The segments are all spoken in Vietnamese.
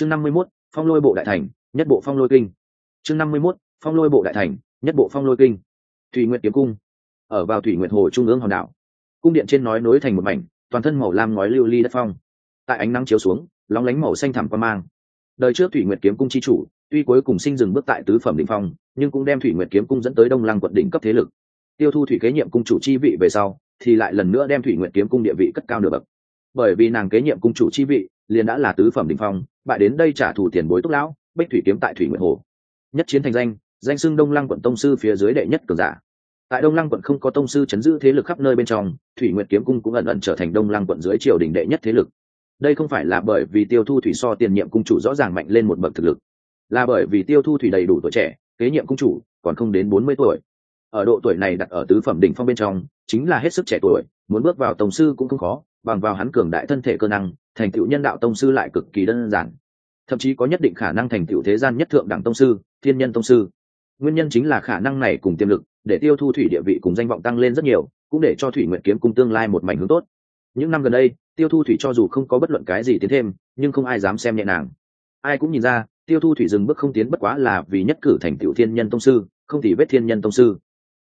chương năm mươi 51, phong lôi bộ đại thành nhất bộ phong lôi kinh. Chương năm mươi 51, phong lôi bộ đại thành nhất bộ phong lôi kinh. Thủy nguyện kiếm cung. Ở vào thủy nguyện hồ trung ương hòn đảo. Cung điện trên nói nối thành một mảnh toàn thân màu lam ngói lưu ly đất phong. Tại ánh nắng chiếu xuống lóng lánh màu xanh thẳm quan mang. Đời trước thủy nguyện kiếm cung chi chủ tuy cuối cùng sinh dừng bước tại tứ phẩm định phong nhưng cũng đem thủy nguyện kiếm cung dẫn tới đông lăng quận đỉnh cấp thế lực. Tiêu thu thủy kế nhiệm cung chủ chi vị về sau thì lại lần nữa đem thủy nguyện kiếm cung địa vị cất cao nửa bậc. Bởi vì nàng kế nhiệm cung chủ chi vị liền đã là tứ phẩm đỉnh phong, bại đến đây trả thù tiền bối túc lão, bích thủy kiếm tại thủy Nguyệt hồ. Nhất chiến thành danh danh xưng đông lăng quận tông sư phía dưới đệ nhất cường giả. Tại đông lăng quận không có tông sư chấn giữ thế lực khắp nơi bên trong, thủy nguyệt kiếm cung cũng ẩn ẩn trở thành đông lăng quận dưới triều đình đệ nhất thế lực. Đây không phải là bởi vì tiêu thu thủy so tiền nhiệm cung chủ rõ ràng mạnh lên một bậc thực lực, là bởi vì tiêu thu thủy đầy đủ tuổi trẻ, kế nhiệm cung chủ còn không đến bốn mươi tuổi. Ở độ tuổi này đặt ở tứ phẩm đỉnh phong bên trong, chính là hết sức trẻ tuổi, muốn bước vào tổng sư cũng không khó bằng vào hắn cường đại thân thể cơ năng, thành tựu nhân đạo tông sư lại cực kỳ đơn giản. Thậm chí có nhất định khả năng thành tựu thế gian nhất thượng đẳng tông sư, thiên nhân tông sư. Nguyên nhân chính là khả năng này cùng tiềm lực, để tiêu thu thủy địa vị cùng danh vọng tăng lên rất nhiều, cũng để cho thủy nguyện kiếm cung tương lai một mảnh hướng tốt. Những năm gần đây, tiêu thu thủy cho dù không có bất luận cái gì tiến thêm, nhưng không ai dám xem nhẹ nàng. Ai cũng nhìn ra, tiêu thu thủy dừng bước không tiến bất quá là vì nhất cử thành tựu thiên nhân tông sư, không thì vết thiên nhân tông sư.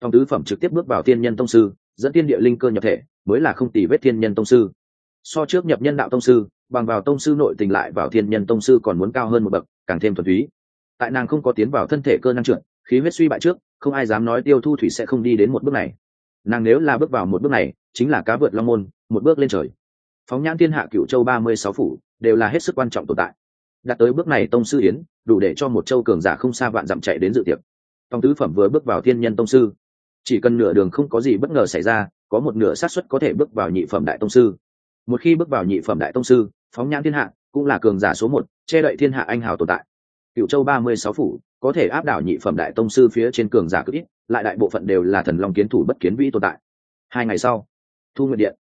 Trong tứ phẩm trực tiếp bước vào thiên nhân tông sư dẫn tiên địa linh cơ nhập thể, mới là không tỷ vết thiên nhân tông sư. So trước nhập nhân đạo tông sư, bằng vào tông sư nội tình lại vào thiên nhân tông sư còn muốn cao hơn một bậc, càng thêm thuần túy. Tại nàng không có tiến vào thân thể cơ năng trượt khí huyết suy bại trước, không ai dám nói tiêu thu thủy sẽ không đi đến một bước này. Nàng nếu là bước vào một bước này, chính là cá vượt long môn, một bước lên trời. Phóng nhãn thiên hạ cựu châu ba mươi sáu phủ, đều là hết sức quan trọng tồn tại. Đạt tới bước này tông sư yến, đủ để cho một châu cường giả không xa vạn dặm chạy đến dự tiệc. Tòng tứ phẩm vừa bước vào thiên nhân tông sư chỉ cần nửa đường không có gì bất ngờ xảy ra, có một nửa xác suất có thể bước vào nhị phẩm đại tông sư. Một khi bước vào nhị phẩm đại tông sư, phóng nhãn thiên hạ, cũng là cường giả số một, che đậy thiên hạ anh hào tồn tại. Cựu châu ba mươi sáu phủ, có thể áp đảo nhị phẩm đại tông sư phía trên cường giả cực ít, lại đại bộ phận đều là thần long kiến thủ bất kiến vĩ tồn tại. Hai ngày sau, thu nguyện điện.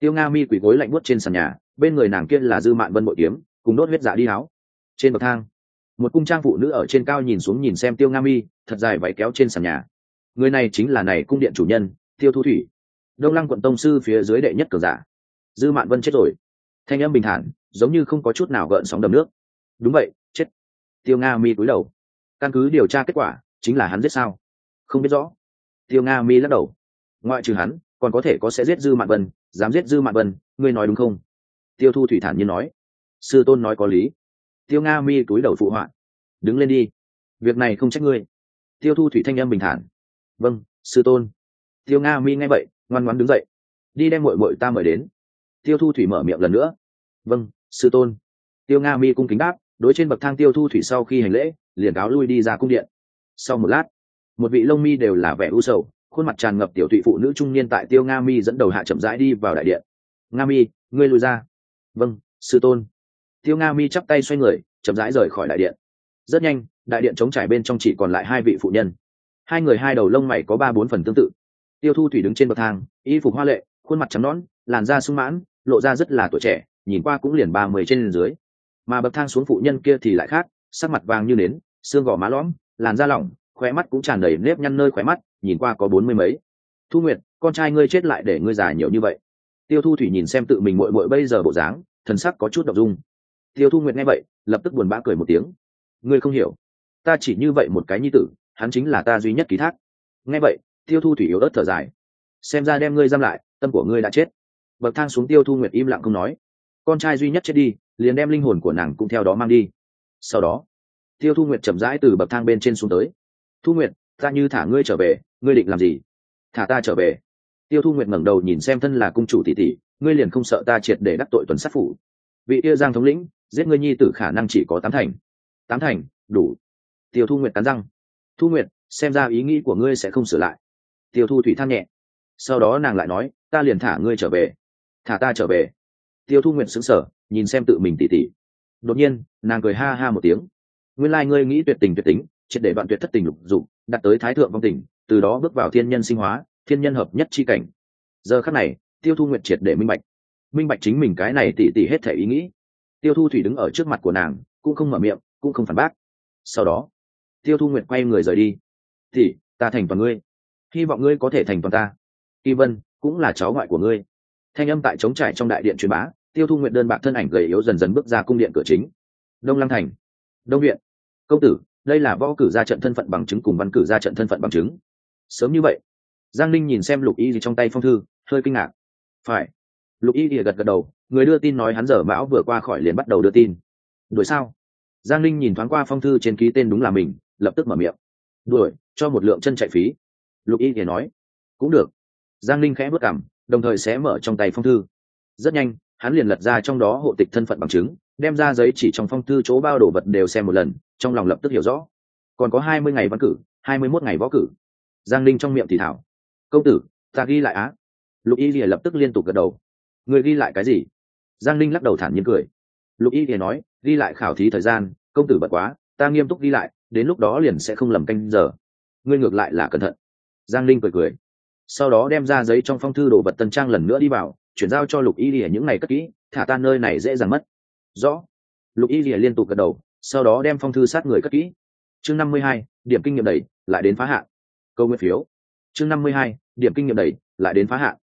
Tiêu nga mi quỳ gối lạnh buốt trên sàn nhà, bên người nàng kia là dư mạn vân bội kiếm, cùng đốt huyết giả đi háo. trên bậc thang, một cung trang phụ nữ ở trên cao nhìn xuống nhìn xem tiêu nga mi, thật dài váy kéo trên sàn nhà người này chính là này cung điện chủ nhân, tiêu thu thủy. Đông lăng quận tông sư phía dưới đệ nhất cường giả. Dư mạn vân chết rồi. Thanh âm bình thản, giống như không có chút nào gợn sóng đầm nước. Đúng vậy, chết. Tiêu nga mi cúi đầu. Căn cứ điều tra kết quả, chính là hắn giết sao? Không biết rõ. Tiêu nga mi lắc đầu. Ngoại trừ hắn, còn có thể có sẽ giết dư mạn vân, dám giết dư mạn vân, ngươi nói đúng không? Tiêu thu thủy thản nhiên nói. Sư tôn nói có lý. Tiêu nga mi cúi đầu phụ họa. Đứng lên đi. Việc này không trách ngươi. Tiêu thu thủy thanh âm bình thản vâng sư tôn. Tiêu nga mi nghe vậy, ngoan ngoan đứng dậy. Đi đem mội mội ta mời đến. Tiêu thu thủy mở miệng lần nữa. Vâng sư tôn. Tiêu nga mi cung kính đáp, đối trên bậc thang tiêu thu thủy sau khi hành lễ, liền cáo lui đi ra cung điện. Sau một lát, một vị lông mi đều là vẻ u sầu, khuôn mặt tràn ngập tiểu thụy phụ nữ trung niên tại tiêu nga mi dẫn đầu hạ chậm rãi đi vào đại điện. Nga mi, ngươi lùi ra. Vâng sư tôn. Tiêu nga mi chắp tay xoay người, chậm rãi rời khỏi đại điện. Rất nhanh, đại điện chống trải bên trong chỉ còn lại hai vị phụ nhân hai người hai đầu lông mày có ba bốn phần tương tự. Tiêu thu thủy đứng trên bậc thang, y phục hoa lệ, khuôn mặt trắng nón làn da sung mãn, lộ ra rất là tuổi trẻ, nhìn qua cũng liền ba mươi trên dưới. Mà bậc thang xuống phụ nhân kia thì lại khác, sắc mặt vàng như nến, xương gò má lõm, làn da lỏng, khóe mắt cũng tràn đầy nếp nhăn nơi khóe mắt, nhìn qua có bốn mươi mấy. Thu nguyệt, con trai ngươi chết lại để ngươi già nhiều như vậy. Tiêu thu thủy nhìn xem tự mình muội muội bây giờ bộ dáng, thần sắc có chút đ ộ n g dung. Tiêu thu nguyệt nghe vậy, lập tức buồn bã cười một tiếng. Ngươi không hiểu, ta chỉ như vậy một cái nhi tử hắn chính là ta duy nhất ký thác. Nghe vậy, tiêu thu thủy yếu ớt thở dài. Xem ra đem ngươi giam lại, tâm của ngươi đã chết. Bậc thang xuống tiêu thu nguyệt im lặng không nói. Con trai duy nhất chết đi, liền đem linh hồn của nàng cũng theo đó mang đi. Sau đó, tiêu thu nguyệt chậm rãi từ bậc thang bên trên xuống tới. Thu nguyệt, ta như thả ngươi trở về, ngươi định làm gì? Thả ta trở về. Tiêu thu nguyệt ngẩng đầu nhìn xem thân là cung chủ tỷ tỷ, ngươi liền không sợ ta triệt để đắc tội tuần sát phủ. Vị yêu giang thống lĩnh, giết ngươi nhi tử khả năng chỉ có tám thành. Tám thành, đủ. Tiêu thu nguyệt cắn răng thu nguyệt, xem ra ý nghĩ của ngươi sẽ không sửa lại. Tiêu thu thủy than nhẹ. Sau đó nàng lại nói, ta liền thả ngươi trở về. Thả ta trở về. Tiêu thu nguyệt xứng sở nhìn xem tự mình tỉ tỉ. Đột nhiên, nàng cười ha ha một tiếng. Nguyên lai、like、ngươi nghĩ tuyệt tình tuyệt tính, triệt để bạn tuyệt thất tình lục dụng đặt tới thái thượng vong tình, từ đó bước vào thiên nhân sinh hóa, thiên nhân hợp nhất chi cảnh. Giờ khắc này, tiêu thu nguyệt triệt để minh bạch. Minh bạch chính mình cái này tỉ tỉ hết thể ý nghĩ. Tiêu thu thủy đứng ở trước mặt của nàng, cũng không mở miệng, cũng không phản bác. Sau đó tiêu thu nguyệt quay người rời đi. Thì ta thành toàn ngươi. Hy vọng ngươi có thể thành toàn ta. Kỳ vân, cũng là cháu ngoại của ngươi. Thanh âm tại trống trải trong đại điện truyền bá, tiêu thu nguyệt đơn bạc thân ảnh gầy yếu dần dần bước ra cung điện cửa chính. Đông lăng thành, đông viện. Công tử, đây là võ cử ra trận thân phận bằng chứng cùng văn cử ra trận thân phận bằng chứng. Sớm như vậy. Giang linh nhìn xem lục y gì trong tay phong thư, hơi kinh ngạc. Phải. Lục y thì gật gật đầu, người đưa tin nói hắn dở bão vừa qua khỏi liền bắt đầu đưa tin. Đuổi sao? Giang linh nhìn thoáng qua phong thư trên ký tên đúng là mình lập tức mở miệng. Đuổi, cho một lượng chân chạy phí. Lục y thì nói. Cũng được. Giang linh khẽ bước cảm đồng thời sẽ mở trong tay phong thư. Rất nhanh, hắn liền lật ra trong đó hộ tịch thân phận bằng chứng, đem ra giấy chỉ trong phong thư chỗ bao đồ vật đều xem một lần, trong lòng lập tức hiểu rõ. Còn có hai mươi ngày văn cử, hai mươi mốt ngày võ cử. Giang linh trong miệng thì thảo. Công tử, ta ghi lại á. Lục y lìa lập tức liên tục gật đầu. Người ghi lại cái gì? Giang linh lắc đầu thản nhiên cười. Lục y lìa nói, ghi lại khảo thí thời gian, công tử bật quá, ta nghiêm túc ghi lại đến lúc đó liền sẽ không lầm canh giờ. Ngươi ngược lại là cẩn thận. Giang linh cười cười. Sau đó đem ra giấy trong phong thư đồ vật tân trang lần nữa đi vào, chuyển giao cho lục y lìa những ngày cất kỹ, thả tan nơi này dễ dàng mất. Rõ. Lục y lìa liên tục gật đầu, sau đó đem phong thư sát người cất kỹ. Chương năm mươi hai, điểm kinh nghiệm đầy, lại đến phá hạn. Câu nguyên phiếu. Chương năm mươi hai, điểm kinh nghiệm đầy, lại đến phá hạn.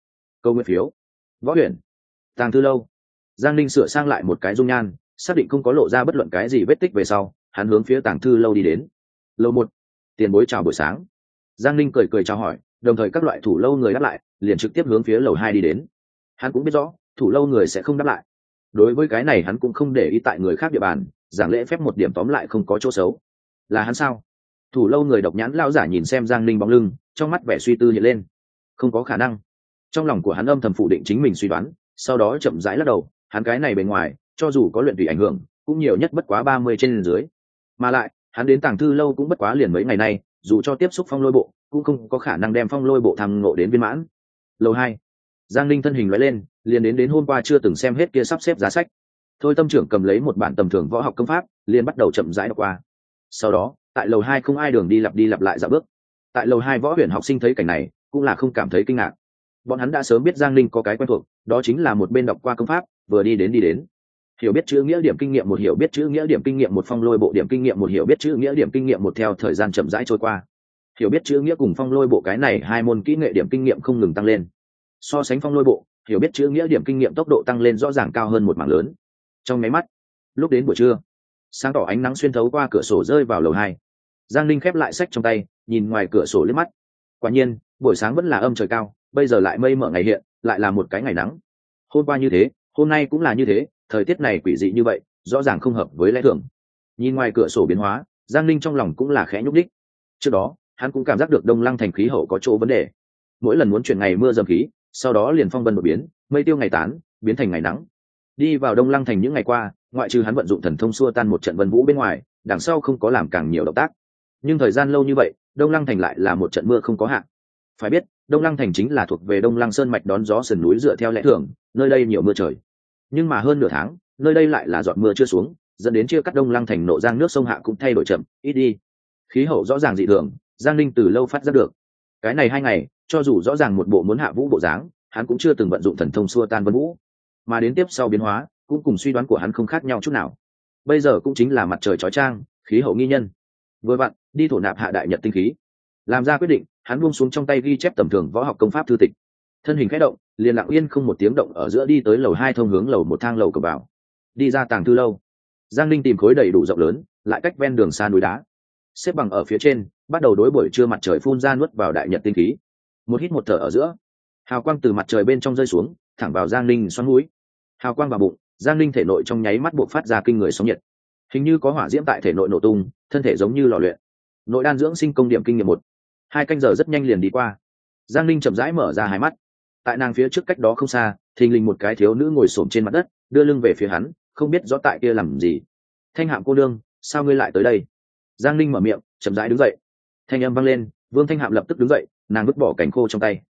Câu nguyên phiếu. Võ huyền. tàng thư lâu. Giang linh sửa sang lại một cái dung nhan, xác định không có lộ ra bất luận cái gì vết tích về sau hắn hướng phía tàng thư lâu đi đến. Lâu một, tiền bối chào buổi sáng. Giang ninh cười cười chào hỏi, đồng thời các loại thủ lâu người đáp lại, liền trực tiếp hướng phía lầu hai đi đến. Hắn cũng biết rõ, thủ lâu người sẽ không đáp lại. Đối với cái này hắn cũng không để ý tại người khác địa bàn, giảng lễ phép một điểm tóm lại không có chỗ xấu. Là hắn sao? Thủ lâu người độc nhãn lao giả nhìn xem giang ninh bóng lưng, trong mắt vẻ suy tư hiện lên. Không có khả năng. Trong lòng của hắn âm thầm phủ định chính mình suy đoán, sau đó chậm rãi lắc đầu, hắn cái này bề ngoài, cho dù có luyện tùy ảnh hưởng, cũng nhiều nhất bất quá ba mươi trên dưới mà lại, hắn đến tàng thư lâu cũng bất quá liền mấy ngày nay, dù cho tiếp xúc phong lôi bộ, cũng không có khả năng đem phong lôi bộ tham ngộ đến viên mãn. Lâu hai, giang linh thân hình loại lên, liền đến đến hôm qua chưa từng xem hết kia sắp xếp giá sách. Thôi tâm trưởng cầm lấy một bản tầm thường võ học công pháp, liền bắt đầu chậm rãi đọc qua. Sau đó, tại lầu hai không ai đường đi lặp đi lặp lại dạo bước. Tại lầu hai võ huyền học sinh thấy cảnh này, cũng là không cảm thấy kinh ngạc. Bọn hắn đã sớm biết giang linh có cái quen thuộc, đó chính là một bên đọc qua công pháp, vừa đi đến đi đến hiểu biết chữ nghĩa điểm kinh nghiệm một hiểu biết chữ nghĩa điểm kinh nghiệm một phong lôi bộ điểm kinh nghiệm một hiểu biết chữ nghĩa điểm kinh nghiệm một theo thời gian chậm rãi trôi qua. Hiểu biết chữ nghĩa cùng phong lôi bộ cái này hai môn kỹ nghệ điểm kinh nghiệm không ngừng tăng lên. So sánh phong lôi bộ, hiểu biết chữ nghĩa điểm kinh nghiệm tốc độ tăng lên rõ ràng cao hơn một mảng lớn. Trong máy mắt, lúc đến buổi trưa, sáng tỏ ánh nắng xuyên thấu qua cửa sổ rơi vào lầu hai. Giang linh khép lại sách trong tay, nhìn ngoài cửa sổ liếc mắt. Quả nhiên, buổi sáng vẫn là âm trời cao, bây giờ lại mây mở ngày hiện, lại là một cái ngày nắng. Hôm qua như thế, hôm nay cũng là như thế thời tiết này quỷ dị như vậy, rõ ràng không hợp với lẽ thường. Nhìn ngoài cửa sổ biến hóa, giang linh trong lòng cũng là khẽ nhúc đích trước đó, hắn cũng cảm giác được đông lăng thành khí hậu có chỗ vấn đề. Mỗi lần muốn chuyển ngày mưa dầm khí, sau đó liền phong vân đột biến, mây tiêu ngày tán, biến thành ngày nắng. Đi vào đông lăng thành những ngày qua, ngoại trừ hắn vận dụng thần thông xua tan một trận vân vũ bên ngoài, đằng sau không có làm càng nhiều động tác. Nhưng thời gian lâu như vậy, đông lăng thành lại là một trận mưa không có hạn. Phải biết, đông lăng thành chính là thuộc về đông lăng sơn mạch đón gió sườn núi dựa theo lẽ thường, nơi đây nhiều mưa trời nhưng mà hơn nửa tháng, nơi đây lại là giọt mưa chưa xuống, dẫn đến chia cắt đông lăng thành nộ giang nước sông hạ cũng thay đổi chậm, ít đi. Khí hậu rõ ràng dị thường, giang linh từ lâu phát ra được. Cái này hai ngày, cho dù rõ ràng một bộ muốn hạ vũ bộ dáng, hắn cũng chưa từng vận dụng thần thông xua tan vân vũ. Mà đến tiếp sau biến hóa, cũng cùng suy đoán của hắn không khác nhau chút nào. Bây giờ cũng chính là mặt trời chói trang khí hậu nghi nhân. Vừa vặn, đi thổ nạp hạ đại nhật tinh khí. Làm ra quyết định, hắn buông xuống trong tay ghi chép tầm thường võ học công pháp thư tịch thân hình khẽ động, liền lặng yên không một tiếng động ở giữa đi tới lầu hai thông hướng lầu một thang lầu cửa vào. Đi ra tàng thư lâu. Giang linh tìm khối đầy đủ rộng lớn, lại cách ven đường xa núi đá. Xếp bằng ở phía trên, bắt đầu đối buổi trưa mặt trời phun ra nuốt vào đại nhật tinh khí. Một hít một thở ở giữa, hào quang từ mặt trời bên trong rơi xuống, thẳng vào giang linh xoắn mũi. Hào quang vào bụng, giang linh thể nội trong nháy mắt buộc phát ra kinh người sóng nhiệt. Hình như có hỏa diễm tại thể nội nổ tung, thân thể giống như lò luyện. Nội đan dưỡng sinh công điểm kinh nghiệm một. Hai canh giờ rất nhanh liền đi qua. Giang linh chậm rãi mở ra hai mắt tại nàng phía trước cách đó không xa, thình lình một cái thiếu nữ ngồi s trên mặt đất, đưa lưng về phía hắn, không biết rõ tại kia làm gì. Thanh hạm cô đương sao ngươi lại tới đây? Giang linh mở miệng, chậm rãi đứng dậy. Thanh âm vang lên, vương thanh hạm lập tức đứng dậy, nàng vứt bỏ cành khô trong tay.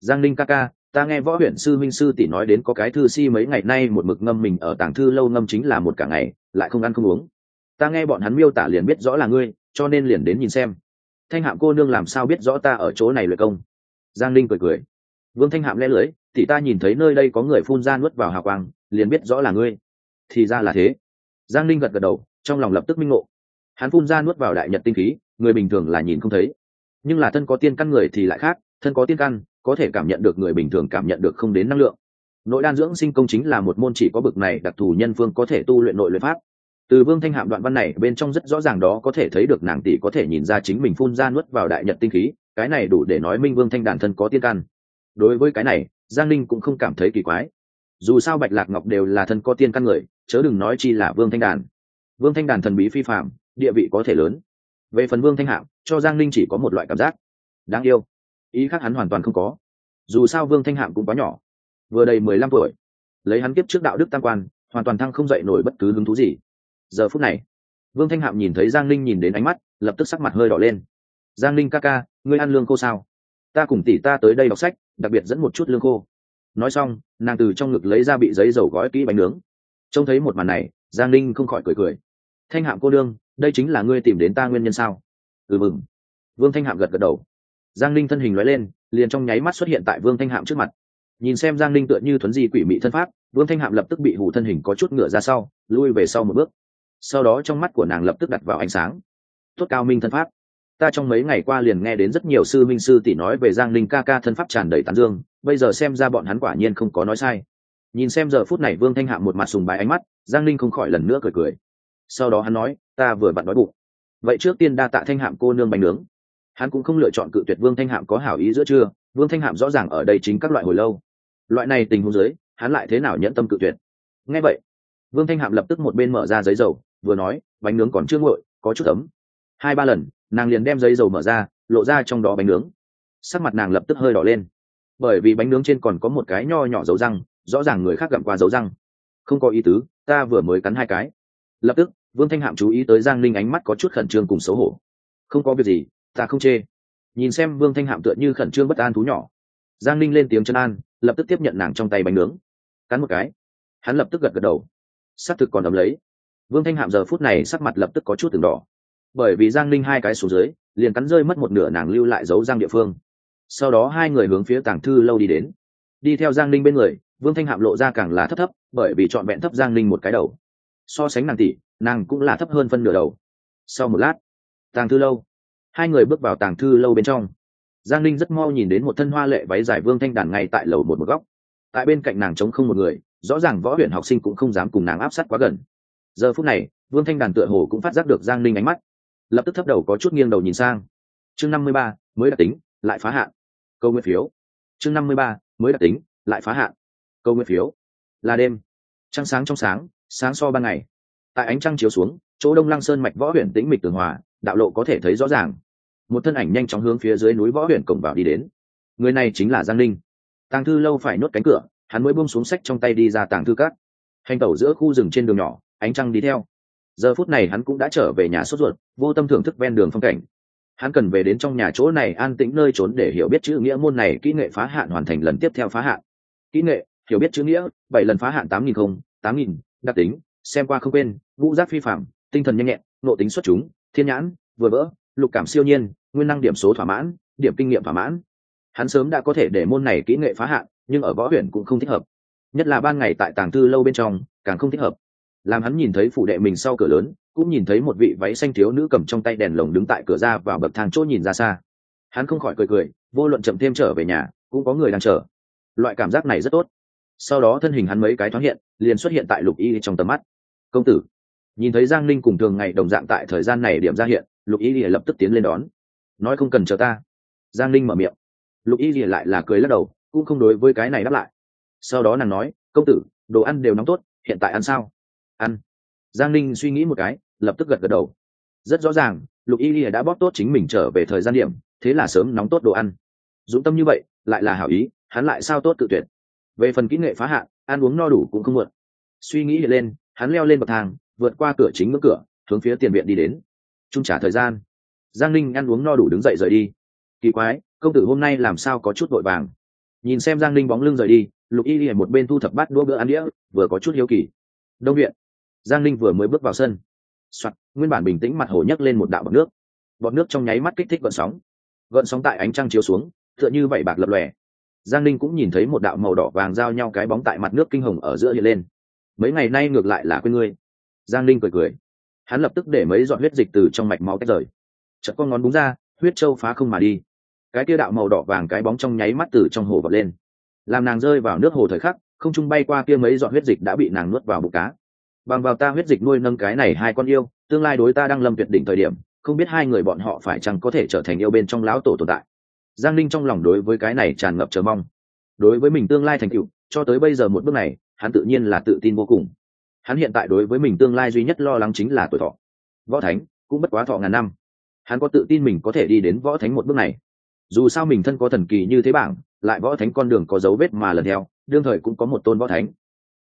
Giang linh ca ca, ta nghe võ huyện sư minh sư tỷ nói đến có cái thư si mấy ngày nay một mực ngâm mình ở tàng thư lâu ngâm chính là một cả ngày, lại không ăn không uống. Ta nghe bọn hắn miêu tả liền biết rõ là ngươi, cho nên liền đến nhìn xem. Thanh hạm cô nương làm sao biết rõ ta ở chỗ này luyện công? Giang linh cười cười vương thanh hạm lẽ lưới thì ta nhìn thấy nơi đây có người phun ra nuốt vào hào quang, liền biết rõ là ngươi. Thì ra là thế. Giang linh gật gật đầu, trong lòng lập tức minh ngộ. Hắn phun ra nuốt vào đại nhật tinh khí, người bình thường là nhìn không thấy. Nhưng là thân có tiên căn người thì lại khác, thân có tiên căn, có thể cảm nhận được người bình thường cảm nhận được không đến năng lượng. Nội đan dưỡng sinh công chính là một môn chỉ có bực này đặc thù nhân phương có thể tu luyện nội luyện pháp. Từ vương thanh hạm đoạn văn này, bên trong rất rõ ràng đó có thể thấy được nàng tỷ có thể nhìn ra chính mình phun ra nuốt vào đại nhật tinh khí, cái này đủ để nói minh vương thanh đàn thân có tiên căn đối với cái này, giang Ninh cũng không cảm thấy kỳ quái. Dù sao bạch lạc ngọc đều là thân có tiên căn người, chớ đừng nói chi là vương thanh đàn. Vương thanh đàn thần bí phi phạm địa vị có thể lớn. Về phần vương thanh Hạo, cho giang Ninh chỉ có một loại cảm giác. Đáng yêu. Ý khác hắn hoàn toàn không có. Dù sao vương thanh hạm cũng quá nhỏ. Vừa đầy mười lăm tuổi. Lấy hắn kiếp trước đạo đức tam quan, hoàn toàn thăng không dậy nổi bất cứ hứng thú gì. Giờ phút này, vương thanh hạm nhìn thấy giang Ninh nhìn đến ánh mắt, lập tức sắc mặt hơi đỏ lên. Giang Ninh ca ca, ngươi ăn lương cô sao? Ta cùng tỷ ta tới đây đọc sách, đặc biệt dẫn một chút lương khô. Nói xong, nàng từ trong ngực lấy ra bị giấy dầu gói kỹ bánh nướng. Trông thấy một màn này, giang linh không khỏi cười cười. Thanh hạm cô đương, đây chính là ngươi tìm đến ta nguyên nhân sao? Ừ mừng. Vương thanh hạm gật gật đầu. Giang linh thân hình loại lên, liền trong nháy mắt xuất hiện tại vương thanh hạm trước mặt. Nhìn xem giang linh tựa như thuấn di quỷ mị thân pháp, vương thanh hạm lập tức bị hủ thân hình có chút ngựa ra sau, lui về sau một bước. Sau đó trong mắt của nàng lập tức đặt vào ánh sáng. Tốt cao minh thân pháp ta trong mấy ngày qua liền nghe đến rất nhiều sư minh sư tỷ nói về giang linh ca ca thân pháp tràn đầy tán dương, bây giờ xem ra bọn hắn quả nhiên không có nói sai. Nhìn xem giờ phút này vương thanh hạ một mặt sùng bái ánh mắt, giang linh không khỏi lần nữa cười cười. Sau đó hắn nói, ta vừa vặn đói bụng. Vậy trước tiên đa tạ thanh hạm cô nương bánh nướng. Hắn cũng không lựa chọn cự tuyệt vương thanh hạm có hảo ý giữa chưa vương thanh hạm rõ ràng ở đây chính các loại hồi lâu. Loại này tình huống dưới, hắn lại thế nào nhẫn tâm cự tuyệt? Nghe vậy, vương thanh hạm lập tức một bên mở ra giấy dầu, vừa nói, bánh nướng còn chưa nguội, có chút ấm. Hai ba lần nàng liền đem giấy dầu mở ra, lộ ra trong đó bánh nướng. Sắc mặt nàng lập tức hơi đỏ lên. Bởi vì bánh nướng trên còn có một cái nho nhỏ dấu răng, rõ ràng người khác gặm qua dấu răng. Không có ý tứ, ta vừa mới cắn hai cái. Lập tức, vương thanh hạm chú ý tới giang linh ánh mắt có chút khẩn trương cùng xấu hổ. Không có việc gì, ta không chê. Nhìn xem vương thanh hạm tựa như khẩn trương bất an thú nhỏ. Giang linh lên tiếng chân an, lập tức tiếp nhận nàng trong tay bánh nướng. Cắn một cái. Hắn lập tức gật gật đầu. S á c thực còn ấm lấy. Vương thanh hạm giờ phút này sắc mặt lập tức có chút từng đỏ bởi vì giang linh hai cái xuống dưới, liền cắn rơi mất một nửa nàng lưu lại giấu giang địa phương. Sau đó hai người hướng phía tàng thư lâu đi đến. Đi theo giang linh bên người, vương thanh hạm lộ ra càng là thấp thấp, bởi vì trọn vẹn thấp giang linh một cái đầu. So sánh nàng tỷ, nàng cũng là thấp hơn phân nửa đầu. Sau một lát, tàng thư lâu, hai người bước vào tàng thư lâu bên trong. Giang linh rất mau nhìn đến một thân hoa lệ váy dài vương thanh đàn ngay tại lầu một một góc. Tại bên cạnh nàng trống không một người, rõ ràng võ huyện học sinh cũng không dám cùng nàng áp sát quá gần. Giờ phút này, vương thanh đàn tựa hồ cũng phát giác được giang linh ánh mắt lập tức thấp đầu có chút nghiêng đầu nhìn sang. Chương năm mươi ba, mới đặc tính, lại phá hạn. Câu nguyên phiếu. Chương năm mươi ba, mới đặc tính, lại phá hạn. Câu nguyên phiếu. Là đêm. Trăng sáng trong sáng sáng so ban ngày. Tại ánh trăng chiếu xuống, chỗ đông lăng sơn mạch võ huyện tĩnh mịch tường hòa, đạo lộ có thể thấy rõ ràng. Một thân ảnh nhanh chóng hướng phía dưới núi võ huyện cổng vào đi đến. Người này chính là giang linh tàng thư lâu phải nốt cánh cửa, hắn mới buông xuống sách trong tay đi ra tàng thư cát hành tẩu giữa khu rừng trên đường nhỏ, ánh trăng đi theo giờ phút này hắn cũng đã trở về nhà sốt ruột, vô tâm thưởng thức ven đường phong cảnh. Hắn cần về đến trong nhà chỗ này an tĩnh nơi trốn để hiểu biết chữ nghĩa môn này kỹ nghệ phá hạn hoàn thành lần tiếp theo phá hạn. Kỹ nghệ, hiểu biết chữ nghĩa, bảy lần phá hạn tám nghìn không, tám nghìn, đặc tính, xem qua không quên, ngũ giác phi phạm tinh thần nhanh nhẹn nộ tính xuất chúng, thiên nhãn, vừa vỡ, lục cảm siêu nhiên, nguyên năng điểm số thỏa mãn, điểm kinh nghiệm thỏa mãn. Hắn sớm đã có thể để môn này kỹ nghệ phá hạn, nhưng ở võ huyện cũng không thích hợp. Nhất là ban ngày tại tàng thư lâu bên trong, càng không thích hợp làm hắn nhìn thấy phụ đệ mình sau cửa lớn, cũng nhìn thấy một vị váy xanh thiếu nữ cầm trong tay đèn lồng đứng tại cửa ra vào bậc thang chỗ nhìn ra xa. Hắn không khỏi cười cười, vô luận chậm thêm trở về nhà, cũng có người đang chờ. Loại cảm giác này rất tốt. Sau đó thân hình hắn mấy cái thoáng hiện, liền xuất hiện tại lục y trong tầm mắt. Công tử. Nhìn thấy giang linh cùng thường ngày đồng dạng tại thời gian này điểm ra hiện, lục y lập tức tiến lên đón. Nói không cần chờ ta. Giang linh mở miệng. Lục y lại là cười lắc đầu, cũng không đối với cái này đáp lại. Sau đó nàng nói, công tử, đồ ăn đều nóng tốt, hiện tại ăn sao? Ăn. Giang ninh suy nghĩ một cái, lập tức gật gật đầu. Rất rõ ràng, lục y đã bóp tốt chính mình trở về thời gian điểm, thế là sớm nóng tốt đồ ăn. Dũng tâm như vậy, lại là hảo ý, hắn lại sao tốt tự tuyệt. Về phần kỹ nghệ phá hạn, ăn uống no đủ cũng không muộn. Suy nghĩ hiện lên, hắn leo lên bậc thang, vượt qua cửa chính ngưỡng cửa, hướng phía tiền viện đi đến. Trung trả thời gian. Giang ninh ăn uống no đủ đứng dậy rời đi. Kỳ quái, công tử hôm nay làm sao có chút vội vàng? Nhìn xem giang ninh bóng lưng rời đi, lục y một bên thu thập bát đũa bữa ăn đĩa, vừa có chút hiếu kỳ. Đông viện giang ninh vừa mới bước vào sân. Soạt, nguyên bản bình tĩnh mặt hồ nhấc lên một đạo bọt nước. Bọt nước trong nháy mắt kích thích gợn sóng. Gợn sóng tại ánh trăng chiếu xuống, tựa như vẩy bạc lập lòe. Giang ninh cũng nhìn thấy một đạo màu đỏ vàng giao nhau cái bóng tại mặt nước kinh hồng ở giữa hiện lên. Mấy ngày nay ngược lại là quên ngươi. Giang ninh cười cười. Hắn lập tức để mấy giọt huyết dịch từ trong mạch máu tách rời. Chợt con ngón búng ra, huyết trâu phá không mà đi. Cái kia đạo màu đỏ vàng cái bóng trong nháy mắt từ trong hồ vật lên. Làm nàng rơi vào nước hồ thời khắc, không trung bay qua kia mấy giọt huyết dịch đã bị nàng nuốt vào bụng cá bằng vào ta huyết dịch nuôi nâng cái này hai con yêu, tương lai đối ta đang lâm tuyệt đỉnh thời điểm, không biết hai người bọn họ phải chăng có thể trở thành yêu bên trong lão tổ tồn tại. Giang linh trong lòng đối với cái này tràn ngập chờ mong. Đối với mình tương lai thành tựu, cho tới bây giờ một bước này, hắn tự nhiên là tự tin vô cùng. Hắn hiện tại đối với mình tương lai duy nhất lo lắng chính là tuổi thọ. Võ thánh, cũng bất quá thọ ngàn năm. Hắn có tự tin mình có thể đi đến võ thánh một bước này. Dù sao mình thân có thần kỳ như thế bảng, lại võ thánh con đường có dấu vết mà lần theo, đương thời cũng có một tôn võ thánh.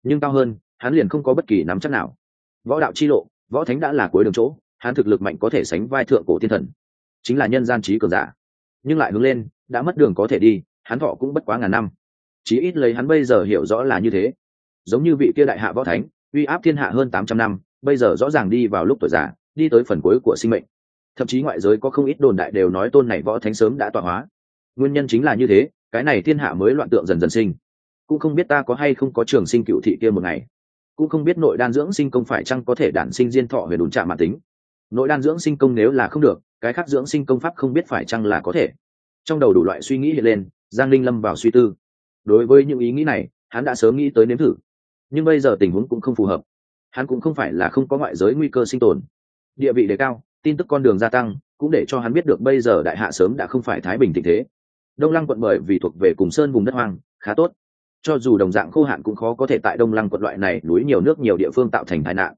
Nhưng cao hơn hắn liền không có bất kỳ nắm chắc nào. Võ đạo chi lộ, võ thánh đã là cuối đường chỗ, hắn thực lực mạnh có thể sánh vai thượng cổ thiên thần. Chính là nhân gian trí cường giả. Nhưng lại hướng lên, đã mất đường có thể đi, hắn thọ cũng bất quá ngàn năm. Chí ít lấy hắn bây giờ hiểu rõ là như thế. Giống như vị kia đại hạ võ thánh, uy áp thiên hạ hơn tám trăm năm, bây giờ rõ ràng đi vào lúc tuổi già, đi tới phần cuối của sinh mệnh. Thậm chí ngoại giới có không ít đồn đại đều nói tôn này võ thánh sớm đã tọa hóa. Nguyên nhân chính là như thế, cái này thiên hạ mới loạn tượng dần dần sinh. Cũng không biết ta có hay không có trường sinh cựu thị kia một ngày cũng không biết nội đan dưỡng sinh công phải chăng có thể đản sinh diên thọ về đùn trạm mạng tính. Nội đan dưỡng sinh công nếu là không được, cái khác dưỡng sinh công pháp không biết phải chăng là có thể. Trong đầu đủ loại suy nghĩ hiện lên, giang linh lâm vào suy tư. Đối với những ý nghĩ này, hắn đã sớm nghĩ tới nếm thử. Nhưng bây giờ tình huống cũng không phù hợp. Hắn cũng không phải là không có ngoại giới nguy cơ sinh tồn. Địa vị đề cao, tin tức con đường gia tăng, cũng để cho hắn biết được bây giờ đại hạ sớm đã không phải thái bình tình thế. Đông lăng quận bởi vì thuộc về cùng sơn vùng đất hoang, khá tốt cho dù đồng dạng khô hạn cũng khó có thể tại đông lăng quận loại này núi nhiều nước nhiều địa phương tạo thành tai nạn.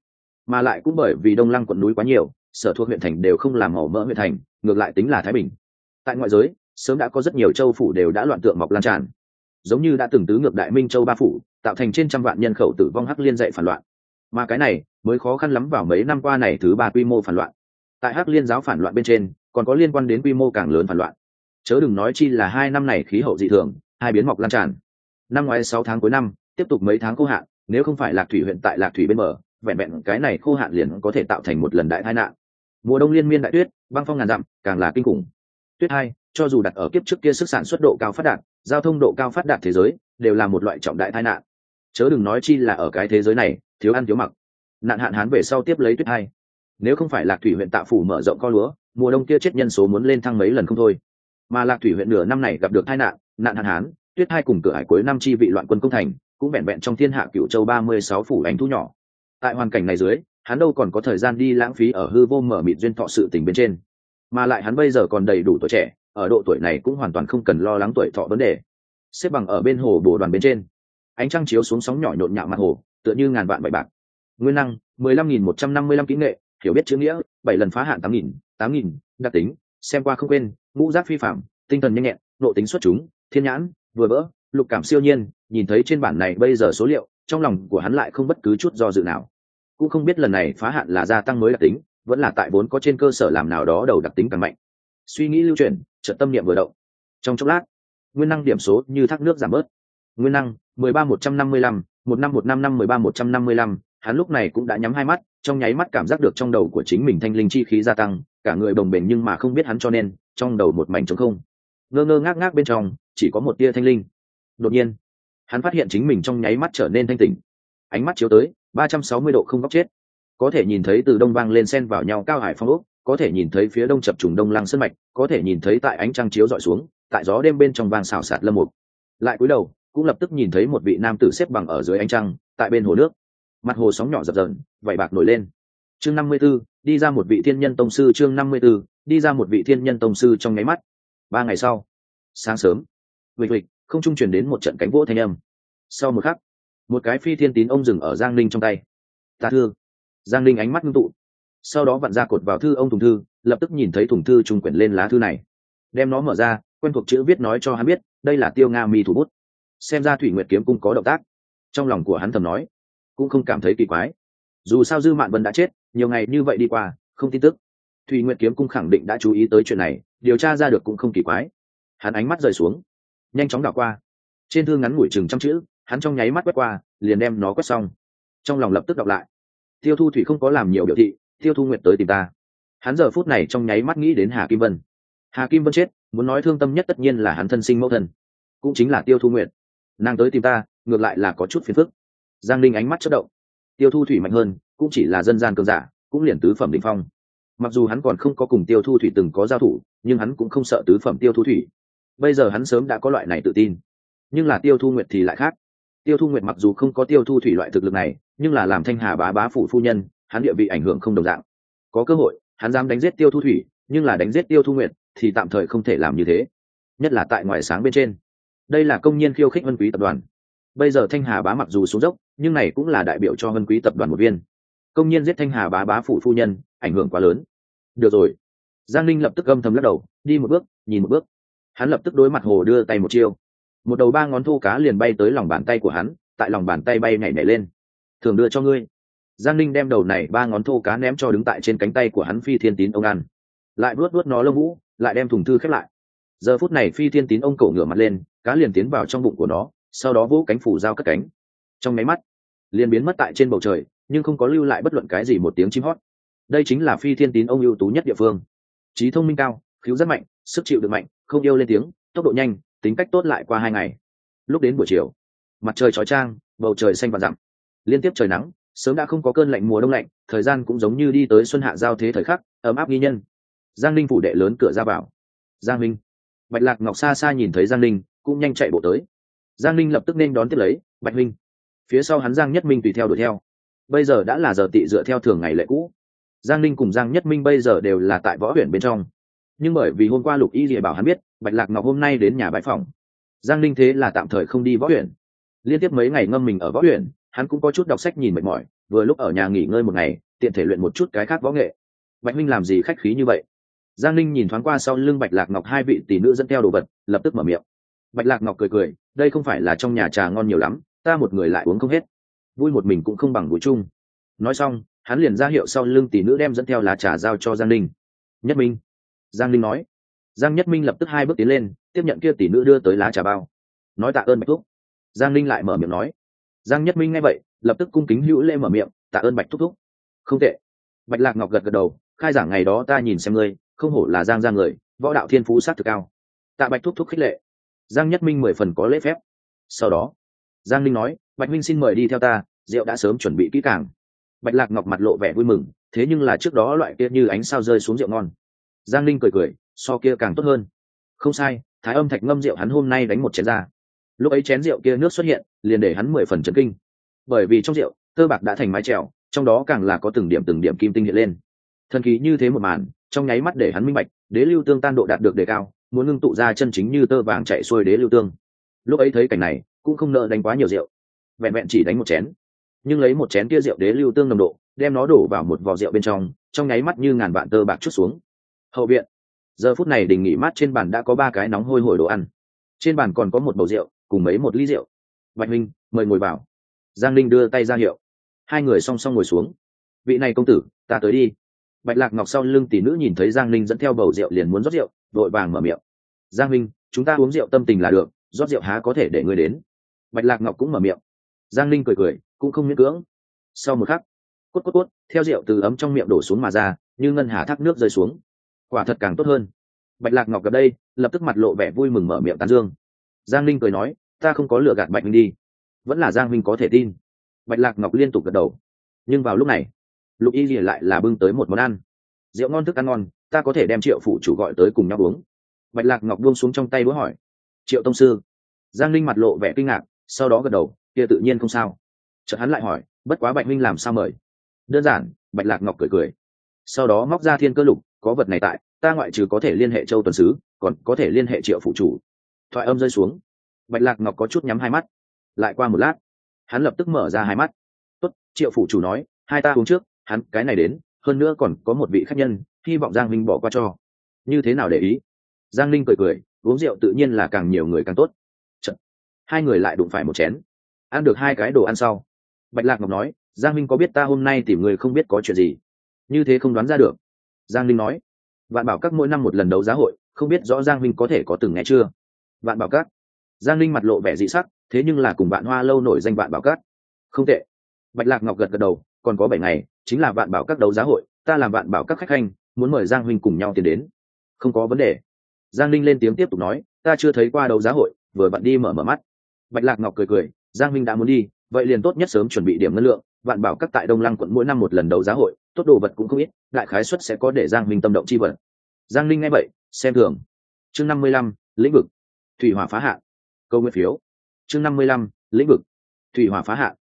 Mà lại cũng bởi vì đông lăng quận núi quá nhiều, sở thuộc huyện thành đều không làm màu mỡ huyện thành, ngược lại tính là thái bình. Tại ngoại giới, sớm đã có rất nhiều châu phủ đều đã loạn tượng mọc lan tràn. Giống như đã từng tứ ngược đại minh châu ba phủ, tạo thành trên trăm vạn nhân khẩu tử vong hắc liên dạy phản loạn. Mà cái này mới khó khăn lắm vào mấy năm qua này thứ ba quy mô phản loạn. Tại hắc liên giáo phản loạn bên trên, còn có liên quan đến quy mô càng lớn phản loạn. Chớ đừng nói chi là hai năm này khí hậu dị thường, hai biến mọc lan tràn năm ngoái sáu tháng cuối năm, tiếp tục mấy tháng khô hạn, nếu không phải lạc thủy huyện tại lạc thủy bên bờ, vẹn vẹn cái này khô hạn liền có thể tạo thành một lần đại tai nạn. Mùa đông liên miên đại tuyết, băng phong ngàn dặm, càng là kinh khủng. Tuyết hai, cho dù đặt ở kiếp trước kia sức sản xuất độ cao phát đạt, giao thông độ cao phát đạt thế giới, đều là một loại trọng đại tai nạn. Chớ đừng nói chi là ở cái thế giới này, thiếu ăn thiếu mặc. Nạn hạn hán về sau tiếp lấy tuyết hai. Nếu không phải lạc thủy huyện tạ phủ mở rộng co lúa, mùa đông kia chết nhân số muốn lên thăng mấy lần không thôi. Mà lạc thủy huyện nửa năm này gặp được tai nạn nạn hạn hán tuyết hai cùng cửa hải cuối năm chi vị loạn quân công thành, cũng vẹn vẹn trong thiên hạ cựu châu ba mươi sáu phủ đánh thu nhỏ. Tại hoàn cảnh này dưới, hắn đâu còn có thời gian đi lãng phí ở hư vô mở mịt duyên thọ sự tình bên trên. Mà lại hắn bây giờ còn đầy đủ tuổi trẻ, ở độ tuổi này cũng hoàn toàn không cần lo lắng tuổi thọ vấn đề. Xếp bằng ở bên hồ bồ đoàn bên trên. Ánh trăng chiếu xuống sóng nhỏ nhộn nhạo mặt hồ, tựa như ngàn vạn bại bạc. Nguyên năng, mười lăm nghìn một trăm năm mươi lăm kỹ nghệ, hiểu biết chữ nghĩa, bảy lần phá hạn tám nghìn tám nghìn, đặc tính, xem qua không quên, ngũ giác phi phạm, tinh thần nhanh nhẹn nộ tính xuất chúng, thiên nhãn vừa vỡ lục cảm siêu nhiên nhìn thấy trên bản này bây giờ số liệu trong lòng của hắn lại không bất cứ chút do dự nào. Cũng không biết lần này phá hạn là gia tăng mới đặc tính vẫn là tại vốn có trên cơ sở làm nào đó đầu đặc tính càng mạnh. Suy nghĩ lưu truyền, trợ tâm niệm vừa động. Trong chốc lát nguyên năng điểm số như thác nước giảm bớt. Nguyên năng mười ba một trăm năm mươi lăm một năm một năm năm mười ba một trăm năm mươi lăm hắn lúc này cũng đã nhắm hai mắt trong nháy mắt cảm giác được trong đầu của chính mình thanh linh chi khí gia tăng cả người bồng bềnh nhưng mà không biết hắn cho nên trong đầu một mảnh trống không. Ngơ ngơ ngác ngác bên trong chỉ có một tia thanh linh. Đột nhiên hắn phát hiện chính mình trong nháy mắt trở nên thanh tỉnh. Ánh mắt chiếu tới ba trăm sáu mươi độ không góc chết. Có thể nhìn thấy từ đông vang lên sen vào nhau cao hải phong ốc có thể nhìn thấy phía đông chập trùng đông lăng sân mạch có thể nhìn thấy tại ánh trăng chiếu dọi xuống tại gió đêm bên trong vang xào sạt lâm mục. Lại cúi đầu cũng lập tức nhìn thấy một vị nam tử xếp bằng ở dưới ánh trăng tại bên hồ nước. Mặt hồ sóng nhỏ dập dờn vảy bạc nổi lên. Chương năm mươi 54, đi ra một vị thiên nhân tông sư chương năm mươi 54, đi ra một vị thiên nhân tông sư trong nháy mắt. Ba ngày sau sáng sớm vịt vịt không trung truyền đến một trận cánh vỗ thanh âm. Sau một khắc, một cái phi thiên tín ông dừng ở giang linh trong tay. Ta thương giang linh ánh mắt ngưng tụ. Sau đó vặn ra cột vào thư ông thùng thư, lập tức nhìn thấy thùng thư trung quyển lên lá thư này. Đem nó mở ra, quen thuộc chữ viết nói cho hắn biết, đây là tiêu nga mi thủ bút. Xem ra thủy nguyệt kiếm cung có động tác. Trong lòng của hắn thầm nói, cũng không cảm thấy kỳ quái. Dù sao dư mạn vân đã chết, nhiều ngày như vậy đi qua, không tin tức. Thủy nguyệt kiếm cung khẳng định đã chú ý tới chuyện này, điều tra ra được cũng không kỳ quái. Hắn ánh mắt rời xuống nhanh chóng đảo qua. Trên thư ngắn ngủi chừng trăm chữ, hắn trong nháy mắt quét qua, liền đem nó quét xong. Trong lòng lập tức đọc lại. Tiêu thu thủy không có làm nhiều biểu thị, tiêu thu nguyệt tới tìm ta. Hắn giờ phút này trong nháy mắt nghĩ đến hà kim vân. Hà kim vân chết, muốn nói thương tâm nhất tất nhiên là hắn thân sinh mẫu thân. Cũng chính là tiêu thu nguyệt. Nàng tới tìm ta, ngược lại là có chút phiền phức. Giang linh ánh mắt chất động. Tiêu thu thủy mạnh hơn, cũng chỉ là dân gian cường giả, cũng liền tứ phẩm định phong. Mặc dù hắn còn không có cùng tiêu thu thủy từng có giao thủ, nhưng hắn cũng không sợ tứ phẩm tiêu thu thủy bây giờ hắn sớm đã có loại này tự tin. Nhưng là tiêu thu nguyệt thì lại khác. Tiêu thu nguyệt mặc dù không có tiêu thu thủy loại thực lực này, nhưng là làm thanh hà bá bá phụ phu nhân, hắn địa vị ảnh hưởng không đồng dạng. Có cơ hội, hắn dám đánh giết tiêu thu thủy, nhưng là đánh giết tiêu thu nguyệt thì tạm thời không thể làm như thế. Nhất là tại ngoài sáng bên trên. Đây là công nhân khiêu khích vân quý tập đoàn. Bây giờ thanh hà bá mặc dù xuống dốc, nhưng này cũng là đại biểu cho vân quý tập đoàn một viên. Công nhân giết thanh hà bá bá phụ phu nhân, ảnh hưởng quá lớn. Được rồi. Giang linh lập tức âm thầm lắc đầu, đi một bước, nhìn một bước hắn lập tức đối mặt hồ đưa tay một chiêu. Một đầu ba ngón thô cá liền bay tới lòng bàn tay của hắn, tại lòng bàn tay bay nhảy nhảy lên. Thường đưa cho ngươi. Giang ninh đem đầu này ba ngón thô cá ném cho đứng tại trên cánh tay của hắn phi thiên tín ông ăn. Lại vuốt vuốt nó lông vũ, lại đem thùng thư khép lại. Giờ phút này phi thiên tín ông cổ ngửa mặt lên, cá liền tiến vào trong bụng của nó, sau đó vỗ cánh phủ dao cất cánh. Trong máy mắt, liền biến mất tại trên bầu trời, nhưng không có lưu lại bất luận cái gì một tiếng chim hót. Đây chính là phi thiên tín ông ưu tú nhất địa phương. Trí thông minh cao khiếu rất mạnh, sức chịu được mạnh, không yêu lên tiếng, tốc độ nhanh, tính cách tốt lại qua hai ngày. Lúc đến buổi chiều, mặt trời chói trang bầu trời xanh và dặm liên tiếp trời nắng, sớm đã không có cơn lạnh mùa đông lạnh, thời gian cũng giống như đi tới xuân hạ giao thế thời khắc, ấm áp nghi nhân. Giang linh phủ đệ lớn cửa ra vào. Giang minh. Bạch lạc ngọc xa xa nhìn thấy giang linh cũng nhanh chạy bộ tới. Giang linh lập tức nên đón tiếp lấy, bạch minh. Phía sau hắn giang nhất minh tùy theo đuổi theo. Bây giờ đã là giờ tị dựa theo thường ngày lệ cũ. Giang linh cùng giang nhất minh bây giờ đều là tại võ huyện bên trong nhưng bởi vì hôm qua lục y rìa bảo hắn biết, bạch lạc ngọc hôm nay đến nhà bãi phòng. Giang linh thế là tạm thời không đi võ huyện. Liên tiếp mấy ngày ngâm mình ở võ huyện, hắn cũng có chút đọc sách nhìn mệt mỏi, vừa lúc ở nhà nghỉ ngơi một ngày, tiện thể luyện một chút cái khác võ nghệ. Bạch minh làm gì khách khí như vậy? Giang linh nhìn thoáng qua sau lưng bạch lạc ngọc hai vị tỷ nữ dẫn theo đồ vật, lập tức mở miệng. Bạch lạc ngọc cười cười, đây không phải là trong nhà trà ngon nhiều lắm, ta một người lại uống không hết. Vui một mình cũng không bằng vui chung. Nói xong, hắn liền ra hiệu sau lưng tỷ nữ đem dẫn theo lá trà giao cho giang linh nhất minh giang linh nói. Giang nhất minh lập tức hai bước tiến lên, tiếp nhận kia tỷ nữ đưa tới lá trà bao. Nói tạ ơn bạch thúc. Giang linh lại mở miệng nói. Giang nhất minh nghe vậy, lập tức cung kính hữu lễ mở miệng, tạ ơn bạch thúc thúc. Không tệ. Bạch lạc ngọc gật gật đầu, khai giảng ngày đó ta nhìn xem ngươi, không hổ là giang ra người, võ đạo thiên phú sát thực cao. Tạ bạch thúc thúc khích lệ. Giang nhất minh mười phần có lễ phép. Sau đó, giang linh nói, bạch minh xin mời đi theo ta, rượu đã sớm chuẩn bị kỹ càng. Bạch lạc ngọc mặt lộ vẻ vui mừng, thế nhưng là trước đó loại kia như ánh sao rơi xuống rượu ngon giang linh cười cười, so kia càng tốt hơn. Không sai, thái âm thạch ngâm rượu hắn hôm nay đánh một chén ra. Lúc ấy chén rượu kia nước xuất hiện, liền để hắn mười phần trấn kinh. Bởi vì trong rượu, tơ bạc đã thành mái trèo trong đó càng là có từng điểm từng điểm kim tinh hiện lên. Thần kỳ như thế một màn, trong nháy mắt để hắn minh bạch, đế lưu tương tan độ đạt được đề cao, muốn ngưng tụ ra chân chính như tơ vàng chạy xuôi đế lưu tương. Lúc ấy thấy cảnh này, cũng không nợ đánh quá nhiều rượu, vẹn vẹn chỉ đánh một chén. Nhưng lấy một chén kia rượu đế lưu tương nồng độ, đem nó đổ vào một vò rượu bên trong trong nháy mắt như ngàn vạn tơ bạc chút xuống hậu viện. Giờ phút này đình nghỉ mát trên bàn đã có ba cái nóng hôi hổi đồ ăn. Trên bàn còn có một bầu rượu, cùng mấy một ly rượu. Bạch minh, mời ngồi vào. Giang linh đưa tay ra hiệu. Hai người song song ngồi xuống. Vị này công tử, ta tới đi. Bạch lạc ngọc sau lưng tỷ nữ nhìn thấy giang linh dẫn theo bầu rượu liền muốn rót rượu, vội vàng mở miệng. Giang minh, chúng ta uống rượu tâm tình là được, rót rượu há có thể để ngươi đến. Bạch lạc ngọc cũng mở miệng. Giang linh cười cười, cũng không miễn cưỡng. Sau một khắc, cốt cốt cốt, theo rượu từ ấm trong miệng đổ xuống mà ra, như ngân hà thác nước rơi xuống quả thật càng tốt hơn. Bạch lạc ngọc gặp đây, lập tức mặt lộ vẻ vui mừng mở miệng tán dương. Giang linh cười nói, ta không có lựa gạt bạch minh đi, vẫn là giang minh có thể tin. Bạch lạc ngọc liên tục gật đầu. Nhưng vào lúc này, lục y lìa lại là bưng tới một món ăn. Rượu ngon thức ăn ngon, ta có thể đem triệu phụ chủ gọi tới cùng nhau uống. Bạch lạc ngọc buông xuống trong tay đũa hỏi, triệu tông sư? Giang linh mặt lộ vẻ kinh ngạc, sau đó gật đầu, kia tự nhiên không sao. Chợt hắn lại hỏi, bất quá bạch minh làm sao mời? Đơn giản, bạch lạc ngọc cười cười. Sau đó móc ra thiên cơ lục có vật này tại, ta ngoại trừ có thể liên hệ châu tuần sứ, còn có thể liên hệ triệu phụ chủ. Thoại âm rơi xuống. Bạch lạc ngọc có chút nhắm hai mắt. Lại qua một lát, hắn lập tức mở ra hai mắt. Tốt, triệu phụ chủ nói, hai ta uống trước, hắn cái này đến, hơn nữa còn có một vị khách nhân, hy vọng giang minh bỏ qua cho. Như thế nào để ý? Giang linh cười cười, uống rượu tự nhiên là càng nhiều người càng tốt. Chật. hai người lại đụng phải một chén. Ăn được hai cái đồ ăn sau. Bạch lạc ngọc nói, giang minh có biết ta hôm nay tìm người không biết có chuyện gì? Như thế không đoán ra được giang linh nói, vạn bảo các mỗi năm một lần đấu giá hội, không biết rõ giang minh có thể có từng nghe chưa? Vạn bảo các? Giang linh mặt lộ vẻ dị sắc, thế nhưng là cùng bạn hoa lâu nổi danh vạn bảo các. Không tệ. Bạch lạc ngọc gật gật đầu, còn có bảy ngày, chính là vạn bảo các đấu giá hội, ta làm vạn bảo các khách khanh, muốn mời giang huynh cùng nhau tiến đến. Không có vấn đề. Giang linh lên tiếng tiếp tục nói, ta chưa thấy qua đấu giá hội, vừa bạn đi mở mở mắt. Bạch lạc ngọc cười cười, giang Minh đã muốn đi, vậy liền tốt nhất sớm chuẩn bị điểm ngân lượng, vạn bảo các tại đông lăng quận mỗi năm một lần đấu giá hội tốt đồ vật cũng không ít, đại khái suất sẽ có để giang minh tâm động chi vật. Giang linh nghe vậy, xem thường. Chương năm mươi lăm, lĩnh vực. Thủy hỏa phá hạn câu nguyên phiếu. Chương năm mươi lăm, lĩnh vực. Thủy hỏa phá hạn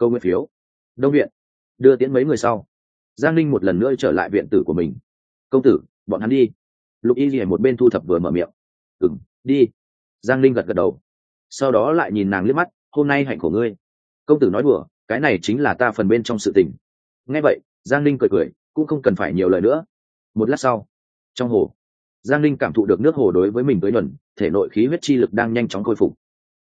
câu nguyện phiếu. Đông viện. Đưa tiễn mấy người sau. Giang linh một lần nữa trở lại viện tử của mình. Công tử, bọn hắn đi. Lục y rỉa một bên thu thập vừa mở miệng. Ừng đi. Giang linh gật gật đầu. Sau đó lại nhìn nàng liếc mắt. Hôm nay hạnh của ngươi. Công tử nói đùa, cái này chính là ta phần bên trong sự tình. Nghe vậy giang linh cười cười, cũng không cần phải nhiều lời nữa. Một lát sau, trong hồ, giang linh cảm thụ được nước hồ đối với mình tới nhuần thể nội khí huyết chi lực đang nhanh chóng khôi phục.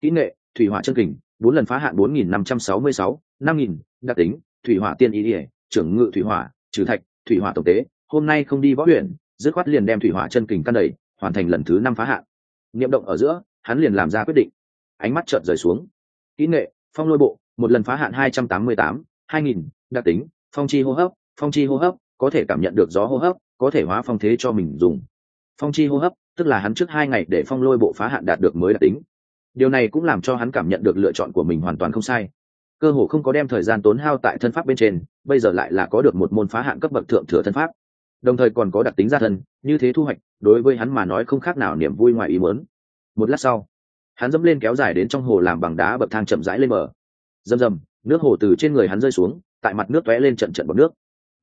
Kỹ nghệ, thủy hỏa chân kình, bốn lần phá hạn bốn nghìn năm trăm sáu mươi sáu, năm nghìn, đặc tính, thủy hỏa tiên ý ỉa trưởng ngự thủy hỏa, trừ thạch, thủy hỏa tổng tế. Hôm nay không đi võ huyện, dứt khoát liền đem thủy hỏa chân kình căn đầy hoàn thành lần thứ năm phá hạn. Niệm động ở giữa, hắn liền làm ra quyết định. Ánh mắt chợt rời xuống. Kỹ nghệ, phong lôi bộ, một lần phá hạn hai trăm tám mươi tám, hai nghìn, đặc tính phong chi hô hấp, phong chi hô hấp, có thể cảm nhận được gió hô hấp, có thể hóa phong thế cho mình dùng. Phong chi hô hấp, tức là hắn trước hai ngày để phong lôi bộ phá hạn đạt được mới đặc tính. Điều này cũng làm cho hắn cảm nhận được lựa chọn của mình hoàn toàn không sai. Cơ hồ không có đem thời gian tốn hao tại thân pháp bên trên, bây giờ lại là có được một môn phá hạn cấp bậc thượng thừa thân pháp. Đồng thời còn có đặc tính gia thân, như thế thu hoạch, đối với hắn mà nói không khác nào niềm vui ngoài ý muốn. Một lát sau, hắn dẫm lên kéo dài đến trong hồ làm bằng đá bậc thang chậm rãi lên bờ. Rầm rầm, nước hồ từ trên người hắn rơi xuống tại mặt nước tóe lên trận trận bọt nước.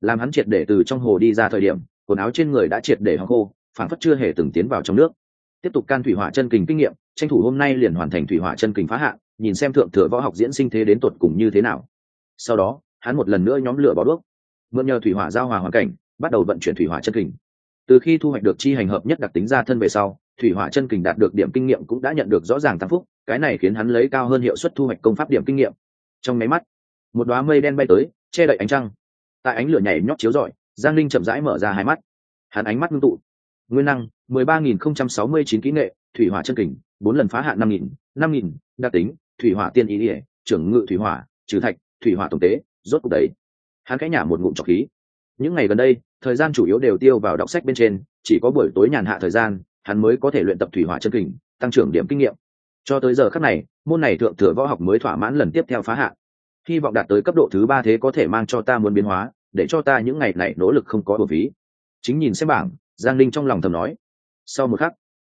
Làm hắn triệt để từ trong hồ đi ra thời điểm, quần áo trên người đã triệt để hong khô, phản phất chưa hề từng tiến vào trong nước. Tiếp tục can thủy hỏa chân kình kinh nghiệm, tranh thủ hôm nay liền hoàn thành thủy hỏa chân kình phá hạn nhìn xem thượng thừa võ học diễn sinh thế đến tột cùng như thế nào. Sau đó, hắn một lần nữa nhóm lửa bó đuốc. Mượn nhờ thủy hỏa giao hòa hoàn cảnh, bắt đầu vận chuyển thủy hỏa chân kình. Từ khi thu hoạch được chi hành hợp nhất đặc tính ra thân về sau, thủy hỏa chân kình đạt được điểm kinh nghiệm cũng đã nhận được rõ ràng tăng phúc, cái này khiến hắn lấy cao hơn hiệu suất thu hoạch công pháp điểm kinh nghiệm. Trong máy mắt một đoá mây đen bay tới, che đậy ánh trăng. Tại ánh lửa nhảy nhót chiếu rọi, giang linh chậm rãi mở ra hai mắt. Hắn ánh mắt ngưng tụ. Nguyên năng, mười ba nghìn không trăm sáu mươi chín kỹ nghệ, thủy hỏa chân kình, bốn lần phá hạn năm nghìn năm nghìn, đặc tính, thủy hỏa tiên ý ỉa trưởng ngự thủy hỏa, trừ thạch, thủy hỏa tổng tế, rốt cuộc đấy. Hắn cãi nhả một ngụm trọc khí. Những ngày gần đây, thời gian chủ yếu đều tiêu vào đọc sách bên trên, chỉ có buổi tối nhàn hạ thời gian, hắn mới có thể luyện tập thủy hỏa chân kình, tăng trưởng điểm kinh nghiệm. Cho tới giờ khắc này, môn này thượng thừa võ học mới thỏa mãn lần tiếp theo phá hạn hy vọng đạt tới cấp độ thứ ba thế có thể mang cho ta muốn biến hóa, để cho ta những ngày này nỗ lực không có bổ phí. Chính nhìn xem bảng, giang linh trong lòng thầm nói. Sau một khắc,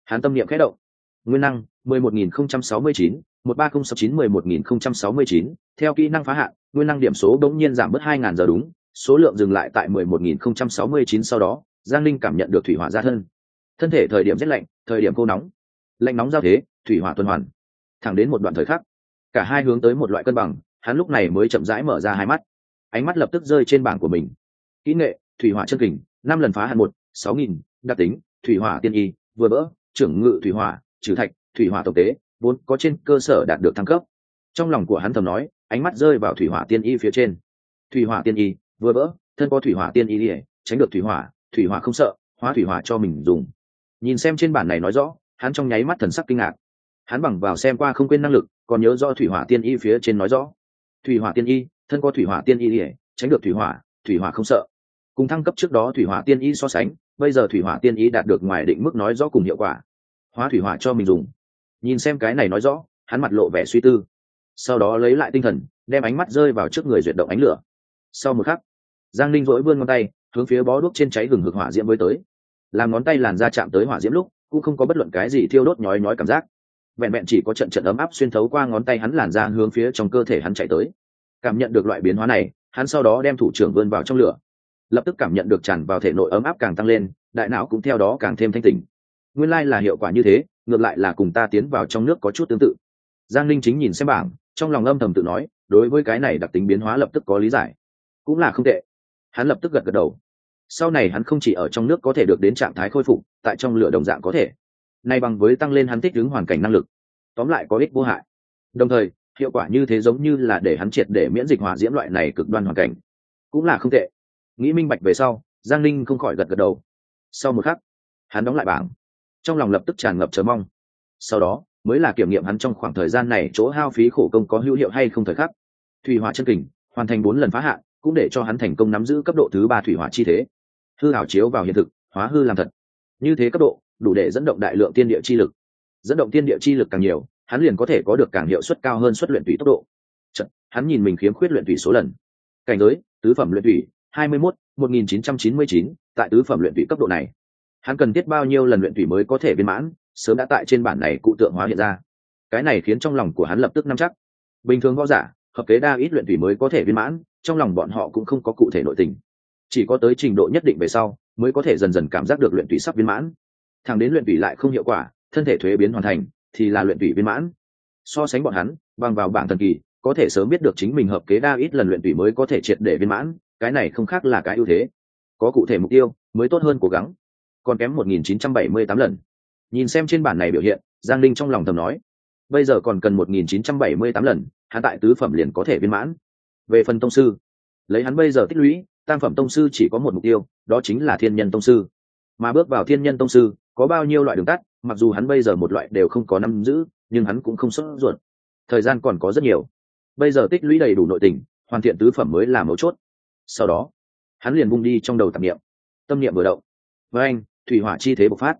hắn tâm niệm khẽ động. Nguyên năng, mười một nghìn không trăm sáu mươi chín, một ba không sáu chín, mười một nghìn không trăm sáu mươi chín. Theo kỹ năng phá hạn, nguyên năng điểm số bỗng nhiên giảm bớt hai ngàn giờ đúng, số lượng dừng lại tại mười một nghìn không trăm sáu mươi chín sau đó, giang linh cảm nhận được thủy hỏa ra thân. Thân thể thời điểm rét lạnh, thời điểm khô nóng. Lạnh nóng giao thế, thủy hỏa tuần hoàn. Thẳng đến một đoạn thời khắc, cả hai hướng tới một loại cân bằng hắn lúc này mới chậm rãi mở ra hai mắt. Ánh mắt lập tức rơi trên bảng của mình. Kỹ nghệ, thủy hỏa chân kình, năm lần phá hạn một, sáu nghìn, đặc tính, thủy hỏa tiên y, vừa bỡ, trưởng ngự thủy hỏa, trừ thạch, thủy hỏa tổng tế, vốn có trên cơ sở đạt được thăng cấp. Trong lòng của hắn thầm nói, ánh mắt rơi vào thủy hỏa tiên y phía trên. Thủy hỏa tiên y, vừa bỡ, thân có thủy hỏa tiên y ỉa tránh được thủy hỏa thủy hỏa không sợ, hóa thủy hỏa cho mình dùng. Nhìn xem trên bản này nói rõ, hắn trong nháy mắt thần sắc kinh ngạc. Hắn bằng vào xem qua không quên năng lực, còn nhớ do thủy hỏa tiên y phía trên nói rõ thủy hỏa tiên y, thân có thủy hỏa tiên y ỉa tránh được thủy hỏa thủy hỏa không sợ. Cùng thăng cấp trước đó thủy hỏa tiên y so sánh, bây giờ thủy hỏa tiên y đạt được ngoài định mức nói rõ cùng hiệu quả. Hóa thủy hỏa cho mình dùng. Nhìn xem cái này nói rõ, hắn mặt lộ vẻ suy tư. Sau đó lấy lại tinh thần, đem ánh mắt rơi vào trước người duyệt động ánh lửa. Sau một khắc, giang linh vỗi vươn ngón tay, hướng phía bó đuốc trên cháy gừng hực hỏa diễm mới tới. Làm ngón tay làn ra chạm tới hỏa diễm lúc, cũng không có bất luận cái gì thiêu đốt nhói nhói cảm giác vẹn vẹn chỉ có trận trận ấm áp xuyên thấu qua ngón tay hắn làn ra hướng phía trong cơ thể hắn chạy tới. Cảm nhận được loại biến hóa này, hắn sau đó đem thủ trưởng vươn vào trong lửa. Lập tức cảm nhận được tràn vào thể nội ấm áp càng tăng lên, đại não cũng theo đó càng thêm thanh tình nguyên lai là hiệu quả như thế, ngược lại là cùng ta tiến vào trong nước có chút tương tự. Giang linh chính nhìn xem bảng, trong lòng âm thầm tự nói, đối với cái này đặc tính biến hóa lập tức có lý giải. Cũng là không tệ. Hắn lập tức gật gật đầu. Sau này hắn không chỉ ở trong nước có thể được đến trạng thái khôi phục, tại trong lửa đồng dạng có thể nay bằng với tăng lên hắn thích ứng hoàn cảnh năng lực. Tóm lại có ích vô hại. Đồng thời, hiệu quả như thế giống như là để hắn triệt để miễn dịch hòa diễm loại này cực đoan hoàn cảnh. Cũng là không tệ. Nghĩ minh bạch về sau, giang linh không khỏi gật gật đầu. Sau một khắc, hắn đóng lại bảng. Trong lòng lập tức tràn ngập chờ mong. Sau đó, mới là kiểm nghiệm hắn trong khoảng thời gian này chỗ hao phí khổ công có hữu hiệu hay không thời khắc. Thủy hỏa chân kình, hoàn thành bốn lần phá hạn, cũng để cho hắn thành công nắm giữ cấp độ thứ ba thủy hỏa chi thế. Hư hảo chiếu vào hiện thực, hóa hư làm thật. Như thế cấp độ đủ để dẫn động đại lượng tiên địa chi lực. Dẫn động tiên địa chi lực càng nhiều hắn liền có thể có được càng hiệu suất cao hơn suất luyện thủy tốc độ. Chật, hắn nhìn mình khiếm khuyết luyện thủy số lần. Cảnh giới tứ phẩm luyện thủy hai mươi mốt một nghìn chín trăm chín mươi chín tại tứ phẩm luyện thủy cấp độ này. Hắn cần thiết bao nhiêu lần luyện thủy mới có thể viên mãn sớm đã tại trên bản này cụ tượng hóa hiện ra. Cái này khiến trong lòng của hắn lập tức nắm chắc. Bình thường võ giả hợp kế đa ít luyện thủy mới có thể viên mãn trong lòng bọn họ cũng không có cụ thể nội tình. Chỉ có tới trình độ nhất định về sau mới có thể dần dần cảm giác được luyện thủy sắp viên mãn thằng đến luyện tủy lại không hiệu quả, thân thể thuế biến hoàn thành, thì là luyện tủy viên mãn. So sánh bọn hắn, bằng vào bảng thần kỳ, có thể sớm biết được chính mình hợp kế đa ít lần luyện tủy mới có thể triệt để viên mãn, cái này không khác là cái ưu thế. Có cụ thể mục tiêu, mới tốt hơn cố gắng. Còn kém 1978 lần. Nhìn xem trên bản này biểu hiện, giang linh trong lòng thầm nói, bây giờ còn cần 1978 lần, hắn tại tứ phẩm liền có thể viên mãn. Về phần tông sư, lấy hắn bây giờ tích lũy, tam phẩm tông sư chỉ có một mục tiêu, đó chính là thiên nhân tông sư. Mà bước vào thiên nhân tông sư có bao nhiêu loại đường tắt, mặc dù hắn bây giờ một loại đều không có năm giữ, nhưng hắn cũng không sốt ruột. Thời gian còn có rất nhiều. Bây giờ tích lũy đầy đủ nội tình, hoàn thiện tứ phẩm mới là mấu chốt. Sau đó, hắn liền bung đi trong đầu tạp niệm. Tâm niệm vừa động. Với anh, thủy hỏa chi thế bộc phát.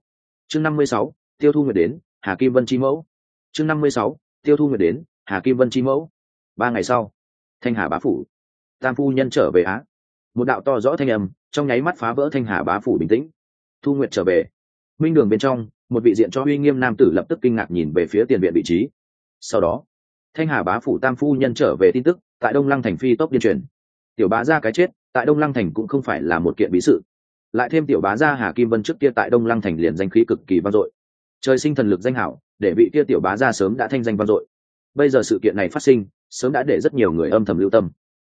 Chương năm mươi sáu, tiêu thu nguyệt đến, hà kim vân chi mẫu. Chương năm mươi sáu, tiêu thu nguyệt đến, hà kim vân chi mẫu. Ba ngày sau, thanh hà bá phủ. Tam phu nhân trở về á. Một đạo to rõ thanh âm, trong nháy mắt phá vỡ thanh hà bá phủ bình tĩnh. Thu nguyệt trở về minh đường bên trong, một vị diện cho uy nghiêm nam tử lập tức kinh ngạc nhìn về phía tiền viện vị trí. Sau đó, thanh hà bá phủ tam phu nhân trở về tin tức, tại đông lăng thành phi tốc điên truyền. Tiểu bá ra cái chết, tại đông lăng thành cũng không phải là một kiện bí sự. Lại thêm tiểu bá gia hà kim vân trước kia tại đông lăng thành liền danh khí cực kỳ vang dội. Trời sinh thần lực danh hảo, để vị kia tiểu bá gia sớm đã thanh danh vang dội. Bây giờ sự kiện này phát sinh, sớm đã để rất nhiều người âm thầm lưu tâm.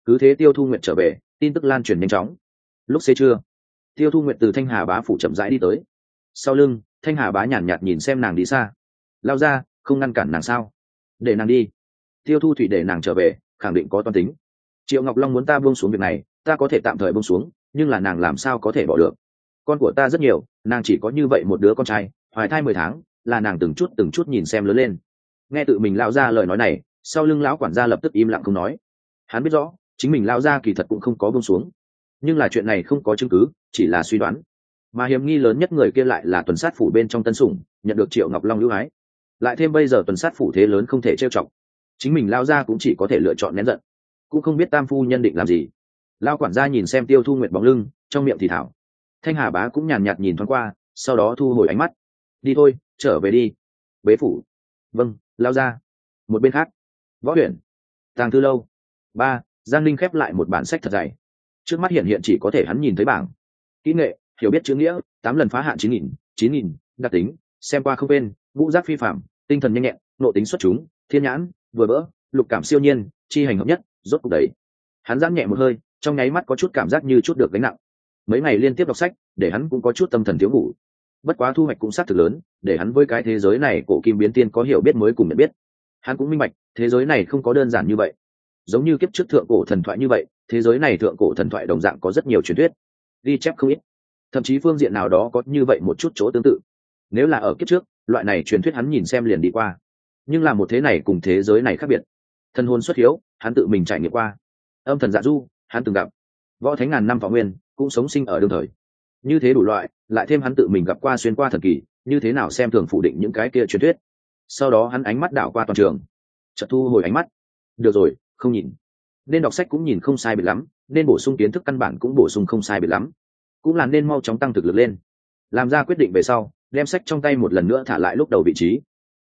Cứ thế tiêu thu nguyện trở về, tin tức lan truyền nhanh chóng. Lúc xế trưa, tiêu thu nguyện từ thanh hà bá phủ chậm rãi đi tới sau lưng thanh hà bá nhàn nhạt, nhìn xem nàng đi xa. Lao ra không ngăn cản nàng sao? Để nàng đi. Tiêu thu thủy để nàng trở về khẳng định có toan tính. Triệu ngọc long muốn ta buông xuống việc này ta có thể tạm thời buông xuống nhưng là nàng làm sao có thể bỏ được? Con của ta rất nhiều nàng chỉ có như vậy một đứa con trai hoài thai mười tháng là nàng từng chút từng chút nhìn xem lớn lên. Nghe tự mình lao ra lời nói này sau lưng lão quản gia lập tức im lặng không nói. Hắn biết rõ chính mình lao ra kỳ thật cũng không có bông xuống. Nhưng là chuyện này không có chứng cứ chỉ là suy đoán mà hiểm nghi lớn nhất người kia lại là tuần sát phủ bên trong tân sủng, nhận được triệu ngọc long lưu ái. Lại thêm bây giờ tuần sát phủ thế lớn không thể trêu chọc. Chính mình lao ra cũng chỉ có thể lựa chọn nén giận. Cũng không biết tam phu nhân định làm gì. Lao quản gia nhìn xem tiêu thu nguyệt bóng lưng, trong miệng thì thảo. Thanh hà bá cũng nhàn nhạt nhìn thoáng qua, sau đó thu hồi ánh mắt. Đi thôi, trở về đi. Bế phủ. Vâng lao ra. Một bên khác. Võ huyền. Tàng thư lâu. Ba, giang linh khép lại một bản sách thật dày. Trước mắt hiện hiện chỉ có thể hắn nhìn thấy bảng. Kỹ nghệ hiểu biết chữ nghĩa, tám lần phá hạn chín nghìn chín nghìn, đặc tính, xem qua không bên ngũ giác phi phạm tinh thần nhanh nhẹn nộ tính xuất chúng, thiên nhãn, vừa bỡ, lục cảm siêu nhiên, chi hành hợp nhất, rốt cuộc đấy. Hắn giãn nhẹ một hơi, trong nháy mắt có chút cảm giác như chút được gánh nặng. Mấy ngày liên tiếp đọc sách, để hắn cũng có chút tâm thần thiếu ngủ. Bất quá thu hoạch cũng xác thực lớn, để hắn với cái thế giới này cổ kim biến tiên có hiểu biết mới cùng nhận biết. Hắn cũng minh bạch, thế giới này không có đơn giản như vậy. Giống như kiếp trước thượng cổ thần thoại như vậy, thế giới này thượng cổ thần thoại đồng dạng có rất nhiều truyền thuyết. Ghi chép không ít thậm chí phương diện nào đó có như vậy một chút chỗ tương tự. Nếu là ở kiếp trước, loại này truyền thuyết hắn nhìn xem liền đi qua. Nhưng là một thế này cùng thế giới này khác biệt. Thân hôn xuất hiếu, hắn tự mình trải nghiệm qua. Âm thần dạ du, hắn từng gặp. Võ thánh ngàn năm võ nguyên, cũng sống sinh ở đương thời. Như thế đủ loại, lại thêm hắn tự mình gặp qua xuyên qua thần kỳ, như thế nào xem thường phủ định những cái kia truyền thuyết. Sau đó hắn ánh mắt đảo qua toàn trường. Chợt thu hồi ánh mắt. Được rồi, không nhìn. Nên đọc sách cũng nhìn không sai biệt lắm, nên bổ sung kiến thức căn bản cũng bổ sung không sai biệt lắm cũng là nên mau chóng tăng thực lực lên. Làm ra quyết định về sau, đem sách trong tay một lần nữa thả lại lúc đầu vị trí.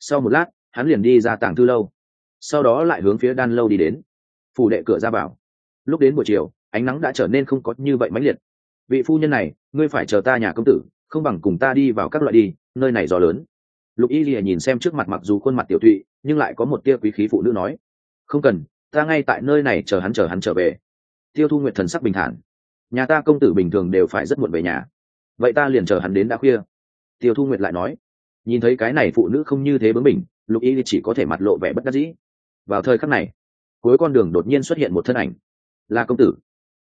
Sau một lát, hắn liền đi ra tàng thư lâu. Sau đó lại hướng phía đan lâu đi đến. Phủ đệ cửa ra vào. Lúc đến buổi chiều, ánh nắng đã trở nên không có như vậy mãnh liệt. Vị phu nhân này, ngươi phải chờ ta nhà công tử, không bằng cùng ta đi vào các loại đi, nơi này gió lớn. Lục y lìa nhìn xem trước mặt mặc dù khuôn mặt tiểu thụy nhưng lại có một tia quý khí phụ nữ nói. Không cần, ta ngay tại nơi này chờ hắn chờ hắn trở về. Tiêu thu nguyện thần sắc bình thản nhà ta công tử bình thường đều phải rất muộn về nhà. Vậy ta liền chờ hắn đến đã khuya. Tiêu thu nguyệt lại nói. Nhìn thấy cái này phụ nữ không như thế bướng mình lục y chỉ có thể mặt lộ vẻ bất đắc dĩ. Vào thời khắc này, cuối con đường đột nhiên xuất hiện một thân ảnh. Là công tử.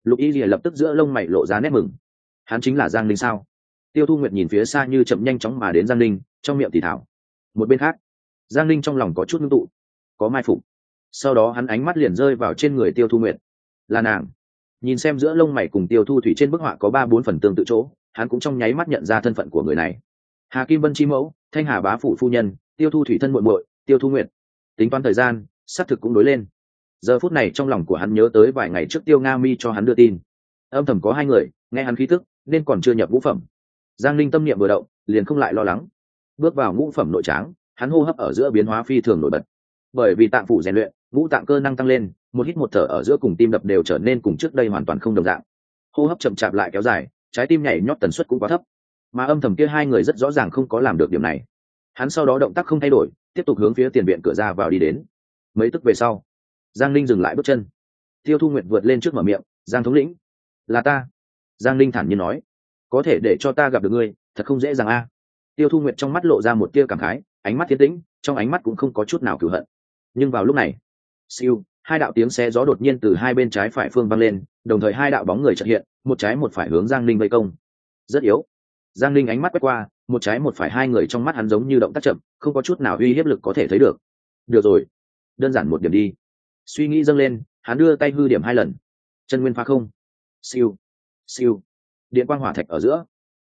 Lục y lìa lập tức giữa lông mày lộ ra nét mừng. Hắn chính là giang linh sao? Tiêu thu nguyệt nhìn phía xa như chậm nhanh chóng mà đến giang linh trong miệng thì thảo một bên khác. Giang linh trong lòng có chút ngưng tụ. Có mai phục. Sau đó hắn ánh mắt liền rơi vào trên người tiêu thu nguyệt. Là nàng nhìn xem giữa lông mày cùng tiêu thu thủy trên bức họa có ba bốn phần tương tự chỗ, hắn cũng trong nháy mắt nhận ra thân phận của người này. Hà kim vân chi mẫu, thanh hà bá phụ phu nhân, tiêu thu thủy thân muội muội, tiêu thu nguyệt. Tính toán thời gian, xác thực cũng đối lên. Giờ phút này trong lòng của hắn nhớ tới vài ngày trước tiêu nga mi cho hắn đưa tin. Âm thầm có hai người, nghe hắn khí tức, nên còn chưa nhập ngũ phẩm. Giang linh tâm niệm vừa động, liền không lại lo lắng. Bước vào ngũ phẩm nội tráng, hắn hô hấp ở giữa biến hóa phi thường nổi bật. Bởi vì tạng phủ rèn luyện, ngũ tạng cơ năng tăng lên một hít một thở ở giữa cùng tim đập đều trở nên cùng trước đây hoàn toàn không đồng dạng. Hô hấp chậm chạp lại kéo dài, trái tim nhảy nhót tần suất cũng quá thấp. Mà âm thầm kia hai người rất rõ ràng không có làm được điểm này. Hắn sau đó động tác không thay đổi, tiếp tục hướng phía tiền viện cửa ra vào đi đến. Mấy tức về sau, giang linh dừng lại bước chân. Tiêu thu nguyệt vượt lên trước mở miệng, giang thống lĩnh, là ta. Giang linh thản nhiên nói, có thể để cho ta gặp được ngươi, thật không dễ dàng a. Tiêu thu nguyệt trong mắt lộ ra một tia cảm khái, ánh mắt thiên tĩnh, trong ánh mắt cũng không có chút nào cửu hận. Nhưng vào lúc này, siêu hai đạo tiếng xe gió đột nhiên từ hai bên trái phải phương vang lên, đồng thời hai đạo bóng người trợ hiện, một trái một phải hướng giang linh vây công. Rất yếu. Giang linh ánh mắt quét qua, một trái một phải hai người trong mắt hắn giống như động tác chậm, không có chút nào uy hiếp lực có thể thấy được. Được rồi, đơn giản một điểm đi. Suy nghĩ dâng lên, hắn đưa tay hư điểm hai lần. Chân nguyên phá không. Siêu. Siêu. Điện quang hỏa thạch ở giữa.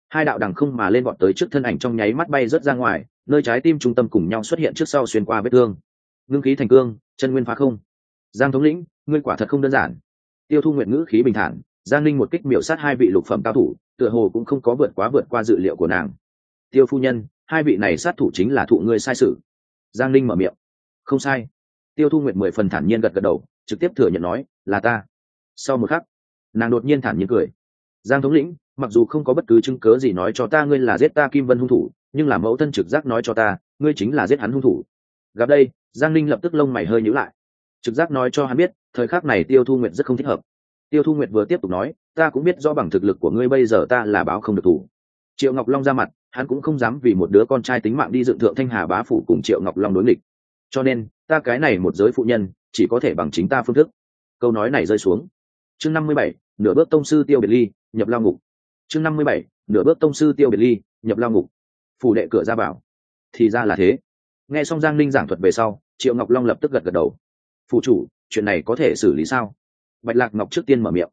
Hai đạo đằng không mà lên bọn tới trước thân ảnh trong nháy mắt bay rớt ra ngoài, nơi trái tim trung tâm cùng nhau xuất hiện trước sau xuyên qua vết thương. Ngưng khí thành cương, chân nguyên phá không giang thống lĩnh, ngươi quả thật không đơn giản. Tiêu thu nguyện ngữ khí bình thản, giang linh một kích miểu sát hai vị lục phẩm cao thủ, tựa hồ cũng không có vượt quá vượt qua dự liệu của nàng. Tiêu phu nhân, hai vị này sát thủ chính là thụ ngươi sai sự. Giang linh mở miệng. Không sai. Tiêu thu nguyện mười phần thản nhiên gật gật đầu, trực tiếp thừa nhận nói, là ta. Sau một khắc, nàng đột nhiên thản nhiên cười. Giang thống lĩnh, mặc dù không có bất cứ chứng cớ gì nói cho ta ngươi là giết ta kim vân hung thủ, nhưng là mẫu thân trực giác nói cho ta, ngươi chính là giết hắn hung thủ. Gặp đây, giang linh lập tức lông mày hơi nhữ lại trực giác nói cho hắn biết, thời khắc này tiêu thu nguyệt rất không thích hợp. Tiêu thu nguyệt vừa tiếp tục nói, ta cũng biết do bằng thực lực của ngươi bây giờ ta là báo không được thủ. Triệu ngọc long ra mặt, hắn cũng không dám vì một đứa con trai tính mạng đi dựng thượng thanh hà bá phủ cùng triệu ngọc long đối nghịch. Cho nên, ta cái này một giới phụ nhân, chỉ có thể bằng chính ta phương thức. Câu nói này rơi xuống. Chương năm mươi bảy, nửa bước tông sư tiêu biệt ly, nhập lao ngục. Chương năm mươi bảy, nửa bước tông sư tiêu biệt ly, nhập lao ngục. Phủ đệ cửa ra bảo thì ra là thế. Nghe xong giang ninh giảng thuật về sau, triệu ngọc long lập tức gật gật đầu phụ chủ chuyện này có thể xử lý sao? Bạch lạc ngọc trước tiên mở miệng.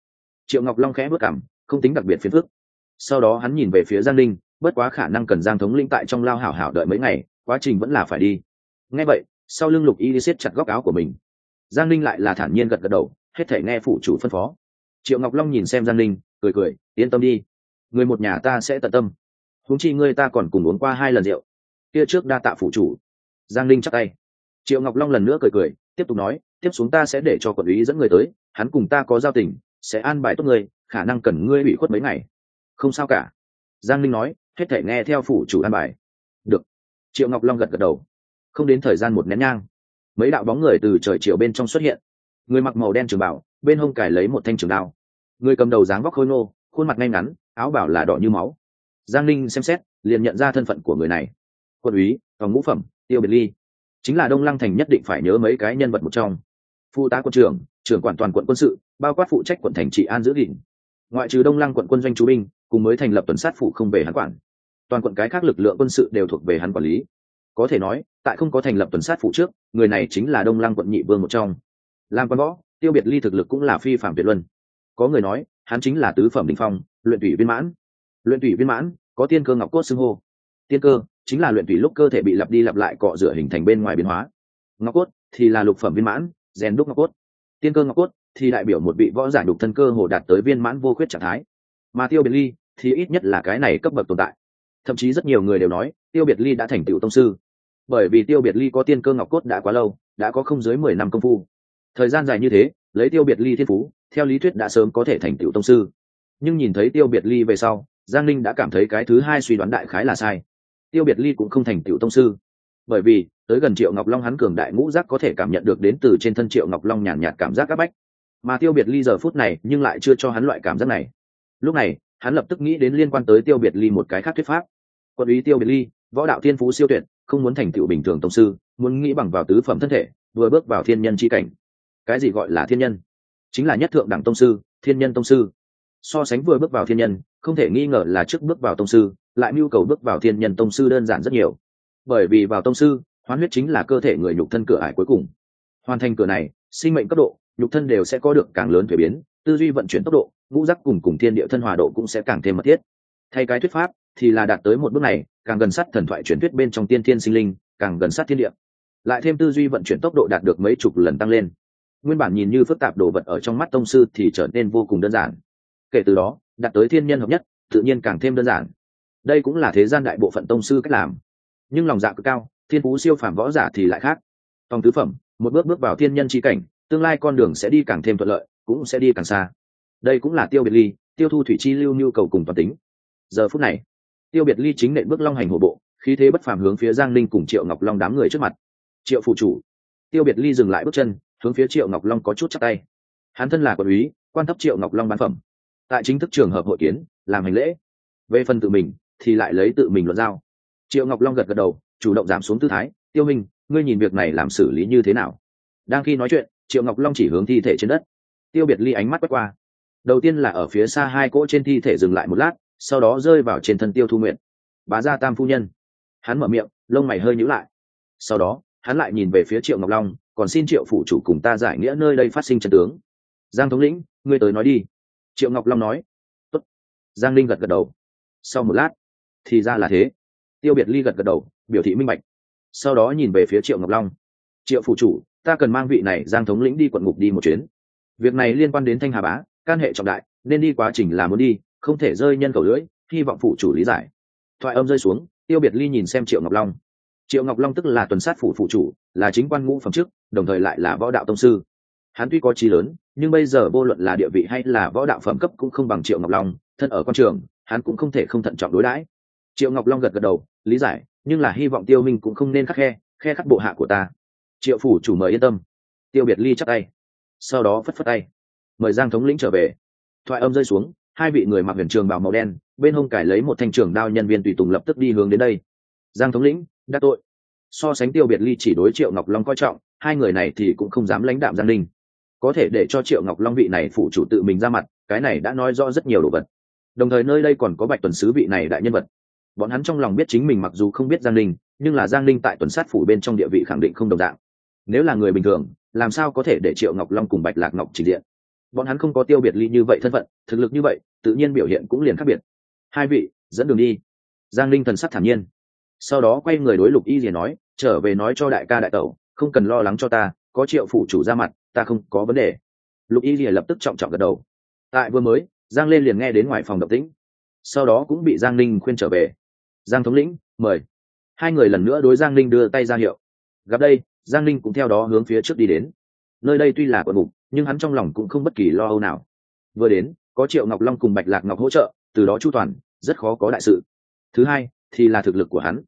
Triệu ngọc long khẽ bước cảm không tính đặc biệt phiền phức. Sau đó hắn nhìn về phía giang Linh, bất quá khả năng cần giang thống linh tại trong lao hảo hảo đợi mấy ngày quá trình vẫn là phải đi. Nghe vậy sau lưng lục y đi siết chặt góc áo của mình. Giang Linh lại là thản nhiên gật gật đầu hết thể nghe phụ chủ phân phó. Triệu ngọc long nhìn xem giang Linh, cười cười yên tâm đi người một nhà ta sẽ tận tâm. Huống chi ngươi ta còn cùng uống qua hai lần rượu. Kia trước đa tạ phụ chủ. Giang Linh chắc tay. Triệu ngọc long lần nữa cười cười tiếp tục nói, tiếp xuống ta sẽ để cho quản lý dẫn người tới, hắn cùng ta có giao tình, sẽ an bài tốt người, khả năng cần ngươi bị khuất mấy ngày. Không sao cả. Giang linh nói, hết thể nghe theo phủ chủ an bài. Được. Triệu ngọc long gật gật đầu. Không đến thời gian một nén nhang, mấy đạo bóng người từ trời chiều bên trong xuất hiện. Người mặc màu đen trường bảo, bên hông cải lấy một thanh trường đao. Người cầm đầu dáng vóc khôi nô khuôn mặt ngay ngắn, áo bảo là đỏ như máu. Giang linh xem xét, liền nhận ra thân phận của người này. Quân úy phòng ngũ phẩm, tiêu biệt ly chính là đông lăng thành nhất định phải nhớ mấy cái nhân vật một trong. Phụ tá quân trưởng trưởng quản toàn quận quân sự, bao quát phụ trách quận thành trị an giữ gìn. Ngoại trừ đông lăng quận quân doanh chú binh, cùng mới thành lập tuần sát phụ không về hắn quản. Toàn quận cái khác lực lượng quân sự đều thuộc về hắn quản lý. Có thể nói, tại không có thành lập tuần sát phụ trước, người này chính là đông lăng quận nhị vương một trong. Làm quan võ, tiêu biệt ly thực lực cũng là phi phạm việt luân. Có người nói, hắn chính là tứ phẩm đình phong, luyện tủy viên mãn. Luyện tủy viên mãn, có tiên cơ ngọc cốt xưng hô. Tiên cơ chính là luyện tùy lúc cơ thể bị lặp đi lặp lại cọ rửa hình thành bên ngoài biến hóa. Ngọc cốt thì là lục phẩm viên mãn, rèn đúc ngọc cốt. Tiên cơ ngọc cốt thì đại biểu một vị võ giả đục thân cơ hồ đạt tới viên mãn vô khuyết trạng thái. Mà tiêu biệt ly thì ít nhất là cái này cấp bậc tồn tại. Thậm chí rất nhiều người đều nói tiêu biệt ly đã thành tựu tông sư. Bởi vì tiêu biệt ly có tiên cơ ngọc cốt đã quá lâu, đã có không dưới mười năm công phu. Thời gian dài như thế, lấy tiêu biệt ly thiên phú, theo lý thuyết đã sớm có thể thành tựu tông sư. Nhưng nhìn thấy tiêu biệt ly về sau, giang linh đã cảm thấy cái thứ hai suy đoán đại khái là sai tiêu biệt ly cũng không thành tựu tông sư. Bởi vì, tới gần triệu ngọc long hắn cường đại ngũ giác có thể cảm nhận được đến từ trên thân triệu ngọc long nhàn nhạt cảm giác áp bách. Mà tiêu biệt ly giờ phút này nhưng lại chưa cho hắn loại cảm giác này. Lúc này, hắn lập tức nghĩ đến liên quan tới tiêu biệt ly một cái khác thuyết pháp. Quân ý tiêu biệt ly, võ đạo thiên phú siêu tuyệt, không muốn thành tựu bình thường tông sư, muốn nghĩ bằng vào tứ phẩm thân thể, vừa bước vào thiên nhân c h i cảnh. Cái gì gọi là thiên nhân? Chính là nhất thượng đẳng tông sư, thiên nhân tông sư so sánh vừa bước vào thiên nhân, không thể nghi ngờ là trước bước vào tông sư, lại mưu cầu bước vào thiên nhân tông sư đơn giản rất nhiều. Bởi vì vào tông sư, hoán huyết chính là cơ thể người nhục thân cửa ải cuối cùng. Hoàn thành cửa này, sinh mệnh cấp độ, nhục thân đều sẽ có được càng lớn thuế biến, tư duy vận chuyển tốc độ, ngũ giác cùng cùng thiên địa thân hòa độ cũng sẽ càng thêm mật thiết. Thay cái thuyết pháp, thì là đạt tới một bước này, càng gần sát thần thoại truyền thuyết bên trong tiên thiên sinh linh, càng gần sát thiên địa. Lại thêm tư duy vận chuyển tốc độ đạt được mấy chục lần tăng lên. Nguyên bản nhìn như phức tạp đồ vật ở trong mắt tông sư thì trở nên vô cùng đơn giản kể từ đó, đạt tới thiên nhân hợp nhất, tự nhiên càng thêm đơn giản. Đây cũng là thế gian đại bộ phận tông sư cách làm. Nhưng lòng dạ cực cao, thiên phú siêu phàm võ giả thì lại khác. Tòng tứ phẩm, một bước bước vào thiên nhân tri cảnh, tương lai con đường sẽ đi càng thêm thuận lợi, cũng sẽ đi càng xa. Đây cũng là tiêu biệt ly, tiêu thu thủy chi lưu nhu cầu cùng toàn tính. Giờ phút này, tiêu biệt ly chính nệ bước long hành hổ bộ, khí thế bất phàm hướng phía giang linh cùng triệu ngọc long đám người trước mặt. Triệu phụ chủ, tiêu biệt ly dừng lại bước chân, hướng phía triệu ngọc long có chút chắc tay. Hắn thân là quản úy, quan thấp triệu ngọc long bán phẩm tại chính thức trường hợp hội kiến, làm hành lễ. Về phần tự mình, thì lại lấy tự mình luận giao. Triệu ngọc long gật gật đầu, chủ động giảm xuống tư thái. Tiêu minh, ngươi nhìn việc này làm xử lý như thế nào? Đang khi nói chuyện, triệu ngọc long chỉ hướng thi thể trên đất. Tiêu biệt ly ánh mắt quét qua. Đầu tiên là ở phía xa hai cỗ trên thi thể dừng lại một lát, sau đó rơi vào trên thân tiêu thu nguyện bá gia tam phu nhân. Hắn mở miệng, lông mày hơi nhíu lại. Sau đó, hắn lại nhìn về phía triệu ngọc long, còn xin triệu phủ chủ cùng ta giải nghĩa nơi đây phát sinh trận tướng. Giang thống lĩnh, ngươi tới nói đi triệu ngọc long nói, Tốt. giang linh gật gật đầu. Sau một lát, thì ra là thế. Tiêu biệt ly gật gật đầu, biểu thị minh bạch. Sau đó nhìn về phía triệu ngọc long. Triệu phủ chủ, ta cần mang vị này giang thống lĩnh đi quận ngục đi một chuyến. Việc này liên quan đến thanh hà bá, can hệ trọng đại, nên đi quá trình là muốn đi, không thể rơi nhân cầu lưỡi, hy vọng phủ chủ lý giải. Thoại âm rơi xuống, tiêu biệt ly nhìn xem triệu ngọc long. Triệu ngọc long tức là tuần sát phủ phụ chủ, là chính quan ngũ phẩm chức, đồng thời lại là võ đạo tông sư. Hắn tuy có trí lớn nhưng bây giờ vô luận là địa vị hay là võ đạo phẩm cấp cũng không bằng triệu ngọc long, thân ở quan trường, hắn cũng không thể không thận trọng đối đãi. Triệu ngọc long gật gật đầu, lý giải, nhưng là hy vọng tiêu minh cũng không nên khắc khe khe khắc bộ hạ của ta. Triệu phủ chủ mời yên tâm. Tiêu biệt ly chắc tay. Sau đó phất phất tay. Mời giang thống lĩnh trở về. Thoại âm rơi xuống, hai vị người mặc huyền trường bào màu đen, bên hông cải lấy một thanh trường đao nhân viên tùy tùng lập tức đi hướng đến đây. Giang thống lĩnh, đắc tội. So sánh tiêu biệt ly chỉ đối triệu ngọc long coi trọng, hai người này thì cũng không dám lãnh đạm giang linh có thể để cho triệu ngọc long vị này phụ chủ tự mình ra mặt, cái này đã nói rõ rất nhiều đồ vật. Đồng thời nơi đây còn có bạch tuần sứ vị này đại nhân vật. Bọn hắn trong lòng biết chính mình mặc dù không biết giang linh nhưng là giang linh tại tuần sát phủ bên trong địa vị khẳng định không đồng dạng. Nếu là người bình thường, làm sao có thể để triệu ngọc long cùng bạch lạc ngọc trình diện? Bọn hắn không có tiêu biệt ly như vậy thân phận, thực lực như vậy, tự nhiên biểu hiện cũng liền khác biệt. Hai vị, dẫn đường đi. Giang linh thần sắc thản nhiên. Sau đó quay người đối lục y rìa nói, trở về nói cho đại ca đại tẩu, không cần lo lắng cho ta có triệu phủ chủ ra mặt, ta không có vấn đề. Lục y rìa lập tức trọng trọng gật đầu. Tại vừa mới, giang lên liền nghe đến ngoài phòng độc tĩnh. Sau đó cũng bị giang ninh khuyên trở về. Giang thống lĩnh, mời. Hai người lần nữa đối giang ninh đưa tay ra hiệu. Gặp đây, giang ninh cũng theo đó hướng phía trước đi đến. Nơi đây tuy là quận mục nhưng hắn trong lòng cũng không bất kỳ lo âu nào. Vừa đến, có triệu ngọc long cùng bạch lạc ngọc hỗ trợ, từ đó chu toàn, rất khó có đại sự. Thứ hai, thì là thực lực của hắn.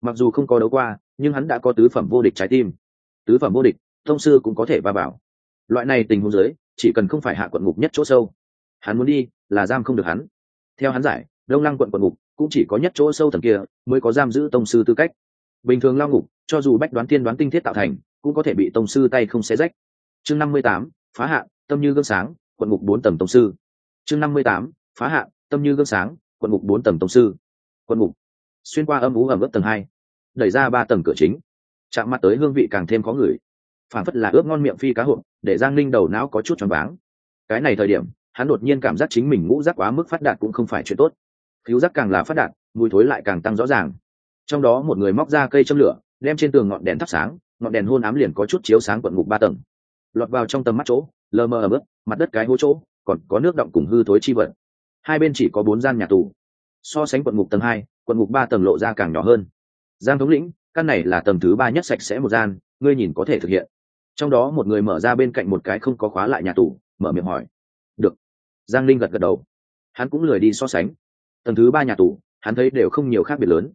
Mặc dù không có đấu qua, nhưng hắn đã có tứ phẩm vô địch trái tim. Tứ phẩm vô địch thông sư cũng có thể va bảo loại này tình huống giới chỉ cần không phải hạ quận ngục nhất chỗ sâu. Hắn muốn đi là giam không được hắn. Theo hắn giải, đông lăng quận quận ngục cũng chỉ có nhất chỗ sâu thần kia mới có giam giữ tông sư tư cách. Bình thường lao ngục, cho dù bách đoán tiên đoán tinh thiết tạo thành, cũng có thể bị tông sư tay không xé rách. Chương năm mươi tám, phá hạ, tâm như gương sáng, quận ngục bốn tầng tông sư. Chương năm mươi tám, phá hạ, tâm như gương sáng, quận ngục bốn tầng tông sư. Quận ngục. Xuyên qua âm ú ẩm ướt tầng hai, đẩy ra ba tầng cửa chính. Chạm mặt tới hương vị càng thêm khó ngửi phản phất là ướp ngon miệng phi cá hộp, để giang linh đầu não có chút choáng váng. Cái này thời điểm, hắn đột nhiên cảm giác chính mình ngũ rác quá mức phát đạt cũng không phải chuyện tốt. Cứu rác càng là phát đạt, mùi thối lại càng tăng rõ ràng. Trong đó một người móc ra cây châm lửa, đem trên tường ngọn đèn thắp sáng, ngọn đèn hôn ám liền có chút chiếu sáng quận ngục ba tầng. Lọt vào trong tầm mắt chỗ, lờ mờ ở bước mặt đất cái hố chỗ, còn có nước động cùng hư thối chi vật. Hai bên chỉ có bốn gian nhà tù. So sánh quận ngục tầng hai, quận ngục ba tầng lộ ra càng nhỏ hơn. Giang thống lĩnh, căn này là tầng thứ ba nhất sạch sẽ một gian, ngươi nhìn có thể thực hiện trong đó một người mở ra bên cạnh một cái không có khóa lại nhà tù, mở miệng hỏi. Được. Giang linh gật gật đầu. Hắn cũng lười đi so sánh. Tầng thứ ba nhà tù, hắn thấy đều không nhiều khác biệt lớn.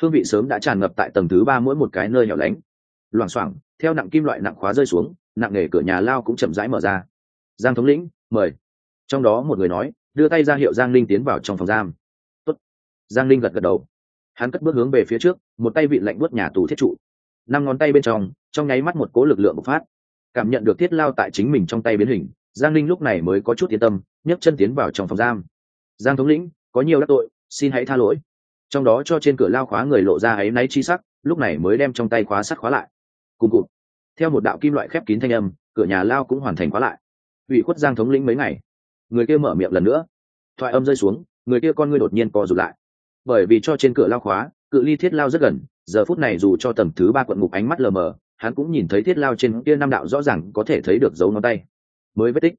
Hương vị sớm đã tràn ngập tại tầng thứ ba mỗi một cái nơi hẻo lánh. Loảng xoảng, theo nặng kim loại nặng khóa rơi xuống, nặng nề cửa nhà lao cũng chậm rãi mở ra. Giang thống lĩnh, mời. Trong đó một người nói, đưa tay ra hiệu giang linh tiến vào trong phòng giam. Tốt. giang linh gật gật đầu. Hắn cất bước hướng về phía trước, một tay vị lạnh bước nhà tù thiết trụ năm ngón tay bên trong trong nháy mắt một cố lực lượng bộc phát. Cảm nhận được thiết lao tại chính mình trong tay biến hình, giang linh lúc này mới có chút yên tâm, nhấc chân tiến vào trong phòng giam. Giang thống lĩnh, có nhiều đắc tội, xin hãy tha lỗi. Trong đó cho trên cửa lao khóa người lộ ra áy náy chi sắc, lúc này mới đem trong tay khóa sắt khóa lại. Cùng cụt. Theo một đạo kim loại khép kín thanh âm, cửa nhà lao cũng hoàn thành khóa lại. Ủy khuất giang thống lĩnh mấy ngày. Người kia mở miệng lần nữa. Thoại âm rơi xuống, người kia con ngươi đột nhiên co rụt lại. Bởi vì cho trên cửa lao khóa, cự ly thiết lao rất gần giờ phút này dù cho tầm thứ ba quận ngục ánh mắt lờ mờ, hắn cũng nhìn thấy thiết lao trên kia năm đạo rõ ràng có thể thấy được dấu ngón tay. Mới vết tích.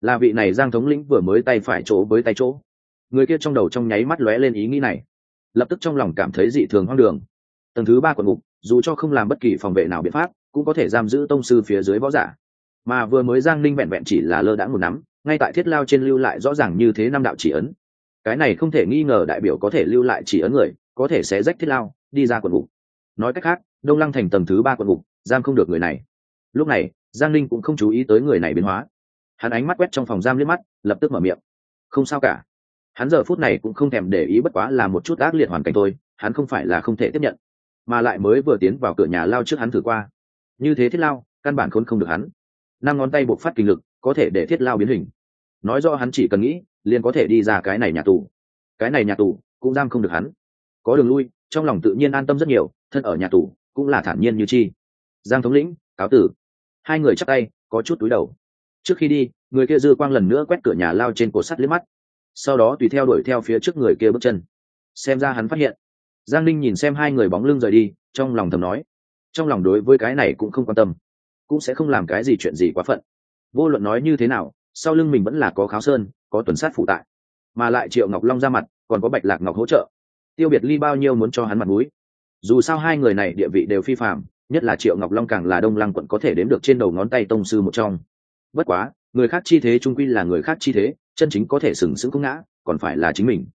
Là vị này giang thống lĩnh vừa mới tay phải chỗ với tay chỗ. Người kia trong đầu trong nháy mắt lóe lên ý nghĩ này. Lập tức trong lòng cảm thấy dị thường hoang đường. Tầng thứ ba quận ngục, dù cho không làm bất kỳ phòng vệ nào biện pháp, cũng có thể giam giữ tông sư phía dưới võ giả. Mà vừa mới giang ninh vẹn vẹn chỉ là lơ đãng một nắm, ngay tại thiết lao trên lưu lại rõ ràng như thế năm đạo chỉ ấn. Cái này không thể nghi ngờ đại biểu có thể lưu lại chỉ ấn người, có thể sẽ rách thiết lao đi ra quận ngục. Nói cách khác, đông lăng thành tầng thứ ba quận ngục, giam không được người này. Lúc này, giang Linh cũng không chú ý tới người này biến hóa. Hắn ánh mắt quét trong phòng giam liếc mắt, lập tức mở miệng. Không sao cả. Hắn giờ phút này cũng không thèm để ý bất quá là một chút ác liệt hoàn cảnh thôi, hắn không phải là không thể tiếp nhận, mà lại mới vừa tiến vào cửa nhà lao trước hắn thử qua. Như thế thiết lao, căn bản khốn không được hắn. Năm ngón tay buộc phát kinh lực, có thể để thiết lao biến hình. Nói do hắn chỉ cần nghĩ, liền có thể đi ra cái này nhà tù. Cái này nhà tù cũng giam không được hắn. Có đường lui trong lòng tự nhiên an tâm rất nhiều, thân ở nhà tù cũng là thản nhiên như chi. Giang thống lĩnh, cáo tử. Hai người chắc tay, có chút túi đầu. Trước khi đi, người kia dư quang lần nữa quét cửa nhà lao trên cột sắt liếc mắt. Sau đó tùy theo đuổi theo phía trước người kia bước chân. Xem ra hắn phát hiện. Giang linh nhìn xem hai người bóng lưng rời đi, trong lòng thầm nói. Trong lòng đối với cái này cũng không quan tâm. Cũng sẽ không làm cái gì chuyện gì quá phận. Vô luận nói như thế nào, sau lưng mình vẫn là có kháo sơn, có tuần sát phụ tại. Mà lại triệu ngọc long ra mặt, còn có bạch lạc ngọc hỗ trợ tiêu biệt ly bao nhiêu muốn cho hắn mặt mũi. Dù sao hai người này địa vị đều phi phạm nhất là triệu ngọc long càng là đông lăng quận có thể đếm được trên đầu ngón tay tông sư một trong. Bất quá, người khác chi thế trung quy là người khác chi thế, chân chính có thể sừng sững không ngã, còn phải là chính mình.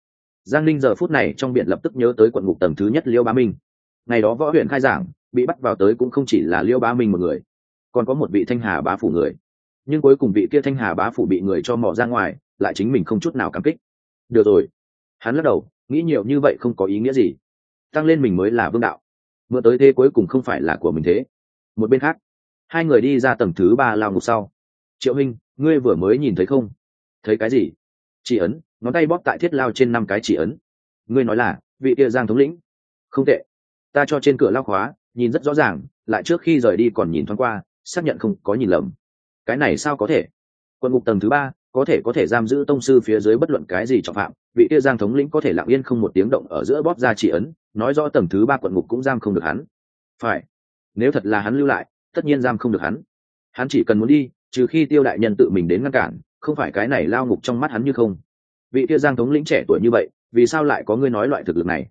Giang linh giờ phút này trong biển lập tức nhớ tới quận ngục tầng thứ nhất liêu bá minh. Ngày đó võ huyện khai giảng, bị bắt vào tới cũng không chỉ là liêu bá minh một người, còn có một vị thanh hà bá phủ người. Nhưng cuối cùng vị kia thanh hà bá phủ bị người cho mỏ ra ngoài, lại chính mình không chút nào cảm kích. Được rồi. Hắn lắc đầu nghĩ nhiều như vậy không có ý nghĩa gì. Tăng lên mình mới là vương đạo. Mượn tới thế cuối cùng không phải là của mình thế. Một bên khác, hai người đi ra tầng thứ ba lao ngục sau. Triệu hình ngươi vừa mới nhìn thấy không? Thấy cái gì? Chỉ ấn, ngón tay bóp tại thiết lao trên năm cái chỉ ấn. Ngươi nói là, vị kia giang thống lĩnh. Không tệ. Ta cho trên cửa lao khóa, nhìn rất rõ ràng, lại trước khi rời đi còn nhìn thoáng qua, xác nhận không có nhìn lầm. Cái này sao có thể? Quận ngục tầng thứ ba có thể có thể giam giữ tông sư phía dưới bất luận cái gì trọng phạm, vị kia giang thống lĩnh có thể lặng yên không một tiếng động ở giữa bóp ra chỉ ấn, nói rõ tầng thứ ba quận ngục cũng giam không được hắn. Phải, nếu thật là hắn lưu lại, tất nhiên giam không được hắn. Hắn chỉ cần muốn đi, trừ khi tiêu đại nhân tự mình đến ngăn cản, không phải cái này lao ngục trong mắt hắn như không. Vị kia giang thống lĩnh trẻ tuổi như vậy, vì sao lại có ngươi nói loại thực lực này?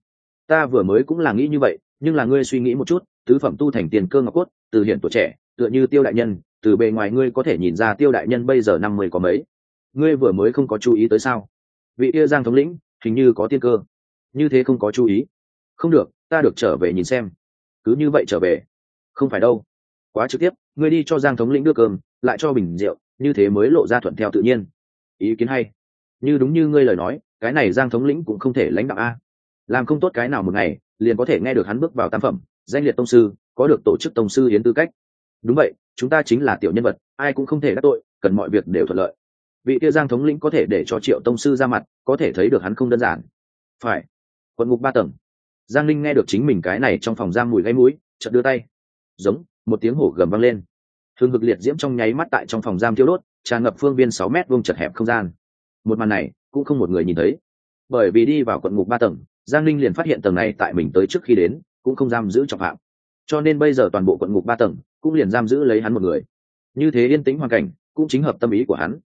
Ta vừa mới cũng là nghĩ như vậy, nhưng là ngươi suy nghĩ một chút, tứ phẩm tu thành tiền cơ ngọc cốt, từ hiện tuổi trẻ, tựa như tiêu đại nhân, từ bề ngoài ngươi có thể nhìn ra tiêu đại nhân bây giờ năm mươi có mấy ngươi vừa mới không có chú ý tới sao? Vị kia giang thống lĩnh, hình như có tiên cơ. Như thế không có chú ý. Không được, ta được trở về nhìn xem. Cứ như vậy trở về. Không phải đâu. Quá trực tiếp, ngươi đi cho giang thống lĩnh đưa cơm, lại cho bình rượu, như thế mới lộ ra thuận theo tự nhiên. Ý kiến hay. Như đúng như ngươi lời nói, cái này giang thống lĩnh cũng không thể lãnh đạo a. Làm không tốt cái nào một ngày, liền có thể nghe được hắn bước vào tam phẩm, danh liệt tông sư, có được tổ chức tông sư hiến tư cách. Đúng vậy, chúng ta chính là tiểu nhân vật, ai cũng không thể đắc tội, cần mọi việc đều thuận lợi vị kia giang thống lĩnh có thể để cho triệu tông sư ra mặt, có thể thấy được hắn không đơn giản. Phải. Quận ngục ba tầng. Giang linh nghe được chính mình cái này trong phòng giam mùi gáy mũi, chợt đưa tay. Giống, một tiếng hổ gầm vang lên. Hương hực liệt diễm trong nháy mắt tại trong phòng giam thiêu đốt, tràn ngập phương viên sáu mét vuông chật hẹp không gian. Một màn này, cũng không một người nhìn thấy. Bởi vì đi vào quận ngục ba tầng, giang linh liền phát hiện tầng này tại mình tới trước khi đến, cũng không giam giữ trọng phạm. Cho nên bây giờ toàn bộ quận ngục ba tầng, cũng liền giam giữ lấy hắn một người. Như thế yên tĩnh hoàn cảnh, cũng chính hợp tâm ý của hắn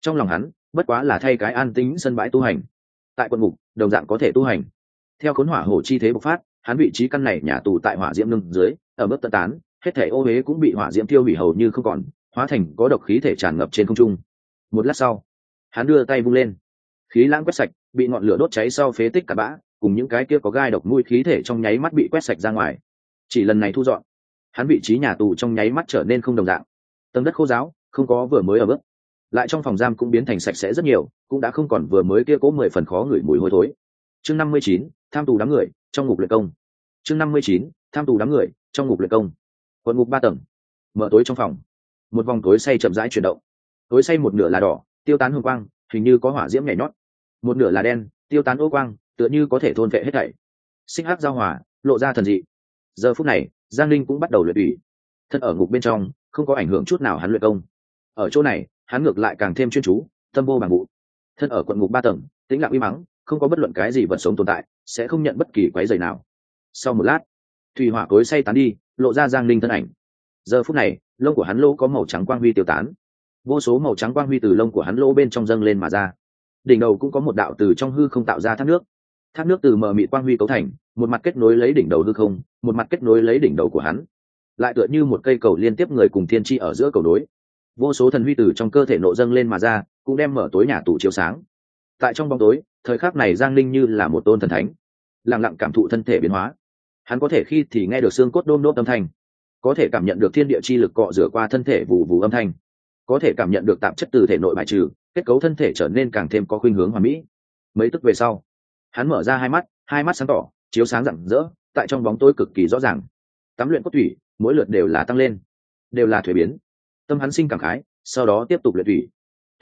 trong lòng hắn, bất quá là thay cái an tính sân bãi tu hành. Tại quận ngục, đồng dạng có thể tu hành. Theo khốn hỏa hổ chi thế bộc phát, hắn vị trí căn này nhà tù tại hỏa diễm nâng dưới, ở mức tận tán, hết thể ô huế cũng bị hỏa diễm tiêu hủy hầu như không còn, hóa thành có độc khí thể tràn ngập trên không trung. Một lát sau, hắn đưa tay vung lên. Khí lãng quét sạch, bị ngọn lửa đốt cháy sau phế tích cả bã, cùng những cái kia có gai độc nuôi khí thể trong nháy mắt bị quét sạch ra ngoài. Chỉ lần này thu dọn, hắn vị trí nhà tù trong nháy mắt trở nên không đồng dạng. Tầng đất khô giáo, không có vừa mới ở bước lại trong phòng giam cũng biến thành sạch sẽ rất nhiều cũng đã không còn vừa mới kia cố mười phần khó ngửi mùi hôi thối. Chương năm mươi chín tham tù đám người trong ngục luyện công. Chương năm mươi chín tham tù đám người trong ngục luyện công. Quận ngục ba tầng. Mở tối trong phòng. Một vòng tối say chậm rãi chuyển động. Tối say một nửa là đỏ tiêu tán hương quang hình như có hỏa diễm nhảy nhót. Một nửa là đen tiêu tán ô quang tựa như có thể thôn vệ hết thảy. Xích hát giao hòa, lộ ra thần dị. Giờ phút này giang linh cũng bắt đầu luyện ủy. Thân ở ngục bên trong không có ảnh hưởng chút nào hắn luyện công. Ở chỗ này hắn ngược lại càng thêm chuyên chú, tâm vô bằng vụ thân ở quận ngục ba tầng, tĩnh lặng uy mắng, không có bất luận cái gì vật sống tồn tại, sẽ không nhận bất kỳ quái dày nào. Sau một lát, thủy hỏa cối say tán đi, lộ ra giang linh thân ảnh. Giờ phút này, lông của hắn lỗ có màu trắng quang huy tiêu tán. Vô số màu trắng quang huy từ lông của hắn lỗ bên trong dâng lên mà ra. Đỉnh đầu cũng có một đạo từ trong hư không tạo ra thác nước. Thác nước từ mờ mị quang huy cấu thành, một mặt kết nối lấy đỉnh đầu hư không, một mặt kết nối lấy đỉnh đầu của hắn. Lại tựa như một cây cầu liên tiếp người cùng thiên tri ở giữa cầu đối vô số thần huy từ trong cơ thể nộ dâng lên mà ra, cũng đem mở tối nhà tù chiếu sáng. Tại trong bóng tối, thời khắc này giang linh như là một tôn thần thánh, lặng lặng cảm thụ thân thể biến hóa. Hắn có thể khi thì nghe được xương cốt đôm đốp âm thanh, có thể cảm nhận được thiên địa chi lực cọ rửa qua thân thể vụ vụ âm thanh, có thể cảm nhận được tạp chất từ thể nội bài trừ, kết cấu thân thể trở nên càng thêm có khuynh hướng hoàn mỹ. Mấy tức về sau, hắn mở ra hai mắt hai mắt sáng tỏ, chiếu sáng rạng rỡ, tại trong bóng tối cực kỳ rõ ràng. Tắm luyện cốt thủy, mỗi lượt đều là tăng lên, đều là thuế biến tâm hắn sinh cảm khái, sau đó tiếp tục luyện thủy.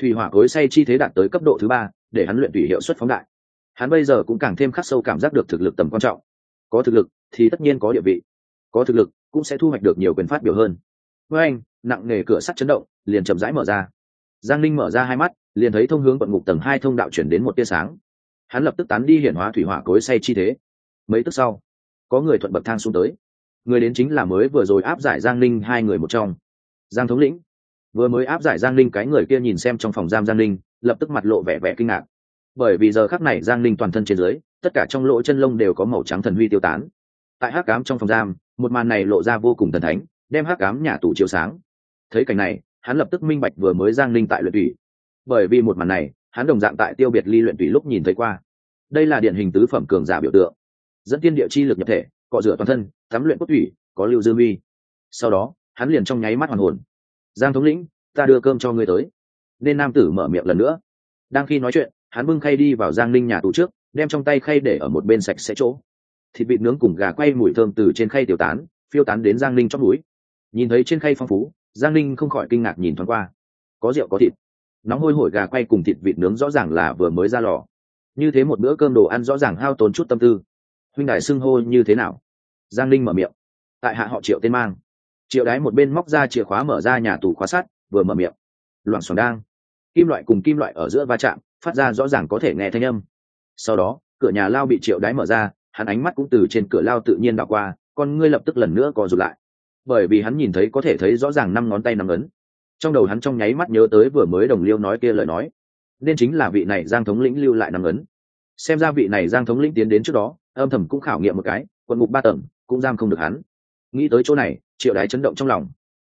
Thủy hỏa cối say chi thế đạt tới cấp độ thứ ba, để hắn luyện thủy hiệu suất phóng đại. Hắn bây giờ cũng càng thêm khắc sâu cảm giác được thực lực tầm quan trọng. Có thực lực thì tất nhiên có địa vị. Có thực lực cũng sẽ thu hoạch được nhiều quyền phát biểu hơn. Với anh, nặng nề cửa sắt chấn động, liền chậm rãi mở ra. Giang linh mở ra hai mắt, liền thấy thông hướng vận ngục tầng hai thông đạo chuyển đến một tia sáng. Hắn lập tức tán đi hiển hóa thủy hỏa cối say chi thế. Mấy tức sau, có người thuận bậc thang xuống tới. Người đến chính là mới vừa rồi áp giải giang linh hai người một trong giang thống lĩnh. Vừa mới áp giải giang linh cái người kia nhìn xem trong phòng giam giang linh lập tức mặt lộ vẻ vẻ kinh ngạc. Bởi vì giờ khắc này giang linh toàn thân trên dưới, tất cả trong lỗ chân lông đều có màu trắng thần huy tiêu tán. Tại hát cám trong phòng giam, một màn này lộ ra vô cùng thần thánh, đem hát cám nhà tù chiếu sáng. Thấy cảnh này, hắn lập tức minh bạch vừa mới giang linh tại luyện tủy bởi vì một màn này, hắn đồng dạng tại tiêu biệt ly luyện tủy lúc nhìn thấy qua. Đây là điển hình tứ phẩm cường giả biểu tượng. Dẫn tiên địa chi lực nhập thể, cọ rửa toàn thân, tắm luyện cốt thủy có lưu dư huy sau đó hắn liền trong nháy mắt hoàn hồn. Giang thống lĩnh, ta đưa cơm cho ngươi tới. Nên nam tử mở miệng lần nữa. Đang khi nói chuyện, hắn bưng khay đi vào giang linh nhà tù trước, đem trong tay khay để ở một bên sạch sẽ chỗ. Thịt vịt nướng cùng gà quay mùi thơm từ trên khay tiểu tán, phiêu tán đến giang linh trong núi. Nhìn thấy trên khay phong phú, giang linh không khỏi kinh ngạc nhìn thoáng qua. Có rượu có thịt. Nóng hôi hổi gà quay cùng thịt vịt nướng rõ ràng là vừa mới ra lò. Như thế một bữa cơm đồ ăn rõ ràng hao tốn chút tâm tư. Huynh đại xưng hô như thế nào? Giang linh mở miệng. Tại hạ họ triệu tên mang triệu đái một bên móc ra chìa khóa mở ra nhà tù khóa sắt, vừa mở miệng. Loảng xoảng đang. Kim loại cùng kim loại ở giữa va chạm, phát ra rõ ràng có thể nghe thanh âm. Sau đó, cửa nhà lao bị triệu đái mở ra, hắn ánh mắt cũng từ trên cửa lao tự nhiên đảo qua, con ngươi lập tức lần nữa co rụt lại. Bởi vì hắn nhìn thấy có thể thấy rõ ràng năm ngón tay nắm ấn. Trong đầu hắn trong nháy mắt nhớ tới vừa mới đồng liêu nói kia lời nói. Nên chính là vị này giang thống lĩnh lưu lại nắm ấn. Xem ra vị này giang thống lĩnh tiến đến trước đó, âm thầm cũng khảo nghiệm một cái quận ngục ba tầng, cũng giam không được hắn. Nghĩ tới chỗ này triệu đái chấn động trong lòng.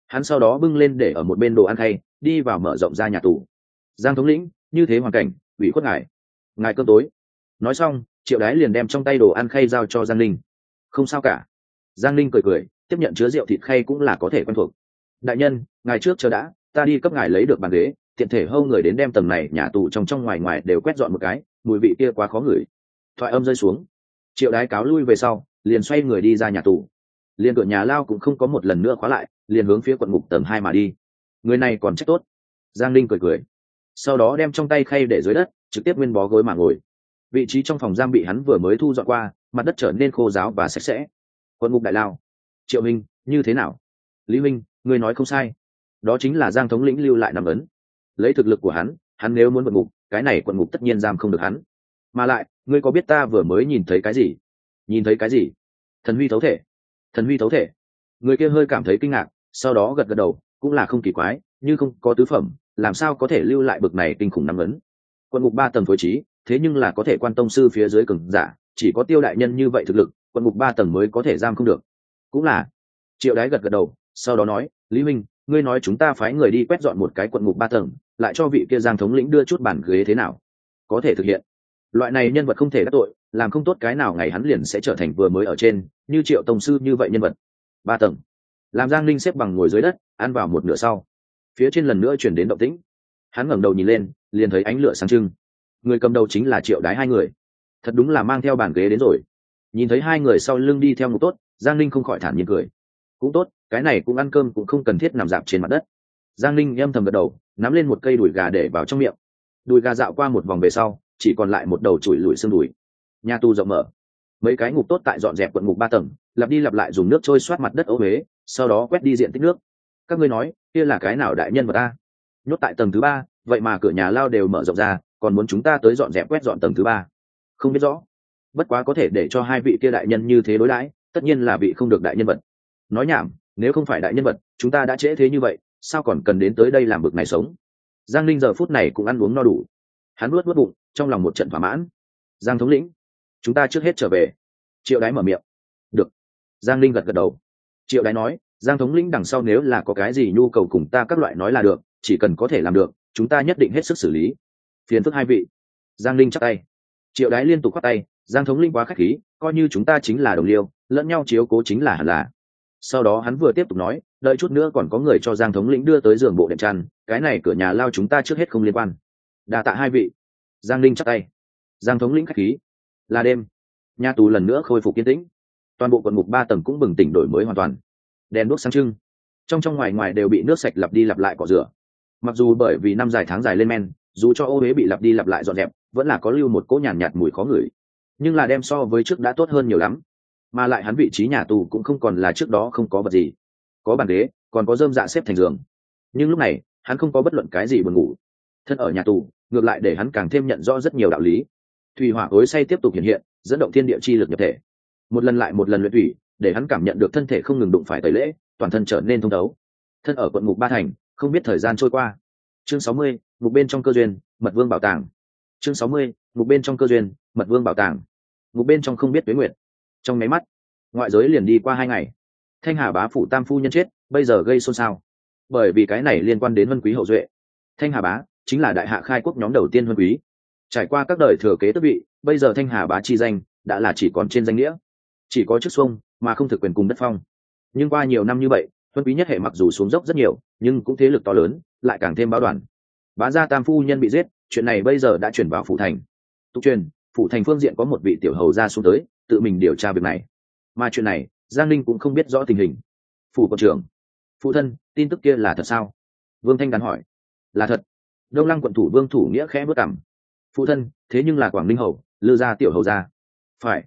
Hắn sau đó bưng lên để ở một bên đồ ăn khay, đi vào mở rộng ra nhà tù. Giang thống lĩnh, như thế hoàn cảnh, ủy khuất ngài. Ngài cơm tối. Nói xong, triệu đái liền đem trong tay đồ ăn khay giao cho giang linh không sao cả. Giang linh cười cười, tiếp nhận chứa rượu thịt khay cũng là có thể quen thuộc. Đại nhân, ngài trước chờ đã, ta đi cấp ngài lấy được bàn ghế, tiện thể hâu người đến đem tầng này nhà tù trong trong ngoài ngoài đều quét dọn một cái, mùi vị kia quá khó ngửi. Thoại âm rơi xuống. Triệu đái cáo lui về sau, liền xoay người đi ra nhà tù liền cửa nhà lao cũng không có một lần nữa khóa lại, liền hướng phía quận ngục tầng hai mà đi. Người này còn trách tốt. Giang linh cười cười. Sau đó đem trong tay khay để dưới đất, trực tiếp nguyên bó gối mà ngồi. Vị trí trong phòng giam bị hắn vừa mới thu dọn qua, mặt đất trở nên khô giáo và sạch sẽ. Quận ngục đại lao. Triệu minh, như thế nào? Lý minh, người nói không sai. Đó chính là giang thống lĩnh lưu lại nằm ấn. Lấy thực lực của hắn hắn nếu muốn vượt ngục, cái này quận ngục tất nhiên giam không được hắn. Mà lại, ngươi có biết ta vừa mới nhìn thấy cái gì? Nhìn thấy cái gì? Thần huy thấu thể thần huy thấu thể. Người kia hơi cảm thấy kinh ngạc, sau đó gật gật đầu, cũng là không kỳ quái, như không có tứ phẩm, làm sao có thể lưu lại bực này kinh khủng nắm ấn? Quận ngục ba tầng phối trí, thế nhưng là có thể quan tông sư phía dưới cường giả, chỉ có tiêu đại nhân như vậy thực lực quận ngục ba tầng mới có thể giam không được. Cũng là. Triệu đái gật gật đầu, sau đó nói, lý minh ngươi nói chúng ta phái người đi quét dọn một cái quận ngục ba tầng, lại cho vị kia giang thống lĩnh đưa chút bản ghế thế nào? Có thể thực hiện. Loại này nhân vật không thể đắc tội làm không tốt cái nào ngày hắn liền sẽ trở thành vừa mới ở trên, như triệu tổng sư như vậy nhân vật. Ba tầng. Làm giang linh xếp bằng ngồi dưới đất, ăn vào một nửa sau. Phía trên lần nữa chuyển đến động tĩnh. Hắn ngẩng đầu nhìn lên, liền thấy ánh lửa sáng trưng. Người cầm đầu chính là triệu đái hai người. Thật đúng là mang theo bàn ghế đến rồi. Nhìn thấy hai người sau lưng đi theo ngục tốt, giang linh không khỏi thản nhiên cười. Cũng tốt, cái này cũng ăn cơm cũng không cần thiết nằm dạp trên mặt đất. Giang linh âm thầm gật đầu, nắm lên một cây đùi gà để vào trong miệng. Đùi gà dạo qua một vòng về sau, chỉ còn lại một đầu chùi lùi xương đùi nhà tù rộng mở. Mấy cái ngục tốt tại dọn dẹp quận ngục ba tầng, lặp đi lặp lại dùng nước trôi xoát mặt đất ấu huế, sau đó quét đi diện tích nước. Các ngươi nói, kia là cái nào đại nhân vật ta nhốt tại tầng thứ ba, vậy mà cửa nhà lao đều mở rộng ra, còn muốn chúng ta tới dọn dẹp quét dọn tầng thứ ba? Không biết rõ. Bất quá có thể để cho hai vị kia đại nhân như thế đối đãi, tất nhiên là vị không được đại nhân vật. Nói nhảm, nếu không phải đại nhân vật, chúng ta đã trễ thế như vậy, sao còn cần đến tới đây làm bực này sống? Giang linh giờ phút này cũng ăn uống no đủ. Hắn nuốt nuốt bụng, trong lòng một trận thỏa mãn. Giang thống lĩnh chúng ta trước hết trở về. Triệu đái mở miệng. Được. Giang linh gật gật đầu. Triệu đái nói, giang thống lĩnh đằng sau nếu là có cái gì nhu cầu cùng ta các loại nói là được, chỉ cần có thể làm được, chúng ta nhất định hết sức xử lý. Phiền phức hai vị. Giang linh chắc tay. Triệu đái liên tục khoác tay, giang thống linh quá k h á c h khí, coi như chúng ta chính là đồng liêu, lẫn nhau chiếu cố chính là hẳn là. Sau đó hắn vừa tiếp tục nói, đợi chút nữa còn có người cho giang thống lĩnh đưa tới giường bộ đệm tràn cái này cửa nhà lao chúng ta trước hết không liên quan. Đà tạ hai vị. Giang linh chắc tay. Giang thống lĩnh k h á c h khí là đêm. Nhà tù lần nữa khôi phục kiên tĩnh. Toàn bộ quận mục ba tầng cũng bừng tỉnh đổi mới hoàn toàn. Đèn đuốc sáng trưng. Trong trong ngoài ngoài đều bị nước sạch lặp đi lặp lại cỏ rửa. Mặc dù bởi vì năm dài tháng dài lên men dù cho ô huế bị lặp đi lặp lại dọn dẹp vẫn là có lưu một cỗ nhàn nhạt, nhạt mùi khó ngửi. Nhưng là đem so với trước đã tốt hơn nhiều lắm. Mà lại hắn vị trí nhà tù cũng không còn là trước đó không có vật gì. Có bàn ghế còn có dơm dạ xếp thành giường. Nhưng lúc này hắn không có bất luận cái gì buồn ngủ. Thân ở nhà tù ngược lại để hắn càng thêm nhận rõ rất nhiều đạo lý thủy hỏa ối say tiếp tục hiện hiện, dẫn động thiên địa chi lực nhập thể. Một lần lại một lần luyện thủy, để hắn cảm nhận được thân thể không ngừng đụng phải tẩy lễ, toàn thân trở nên thông thấu. Thân ở quận mục ba thành, không biết thời gian trôi qua. Chương sáu mươi mục bên trong cơ duyên, mật vương bảo tàng. Chương sáu mươi mục bên trong cơ duyên, mật vương bảo tàng. Mục bên trong không biết tuế nguyệt. Trong máy mắt, ngoại giới liền đi qua hai ngày. Thanh hà bá phụ tam phu nhân chết, bây giờ gây xôn xao. Bởi vì cái này liên quan đến vân quý hậu duệ. Thanh hà bá chính là đại hạ khai quốc nhóm đầu tiên vân quý trải qua các đời thừa kế tước vị, bây giờ thanh hà bá chi danh đã là chỉ còn trên danh nghĩa. Chỉ có chức xuông mà không thực quyền cùng đất phong. Nhưng qua nhiều năm như vậy vân quý nhất hệ mặc dù xuống dốc rất nhiều, nhưng cũng thế lực to lớn, lại càng thêm báo đoàn. Bá gia tam phu nhân bị giết, chuyện này bây giờ đã chuyển vào phủ thành. Tục truyền, phủ thành phương diện có một vị tiểu hầu ra xuống tới, tự mình điều tra việc này. Mà chuyện này, giang linh cũng không biết rõ tình hình. Phủ quận trưởng, phụ thân, tin tức kia là thật sao? Vương thanh đàn hỏi. Là thật. Đông lăng quận thủ vương thủ nghĩa khẽ bước cảm phụ thân, thế nhưng là quảng ninh hầu, lư gia tiểu hầu gia. Phải.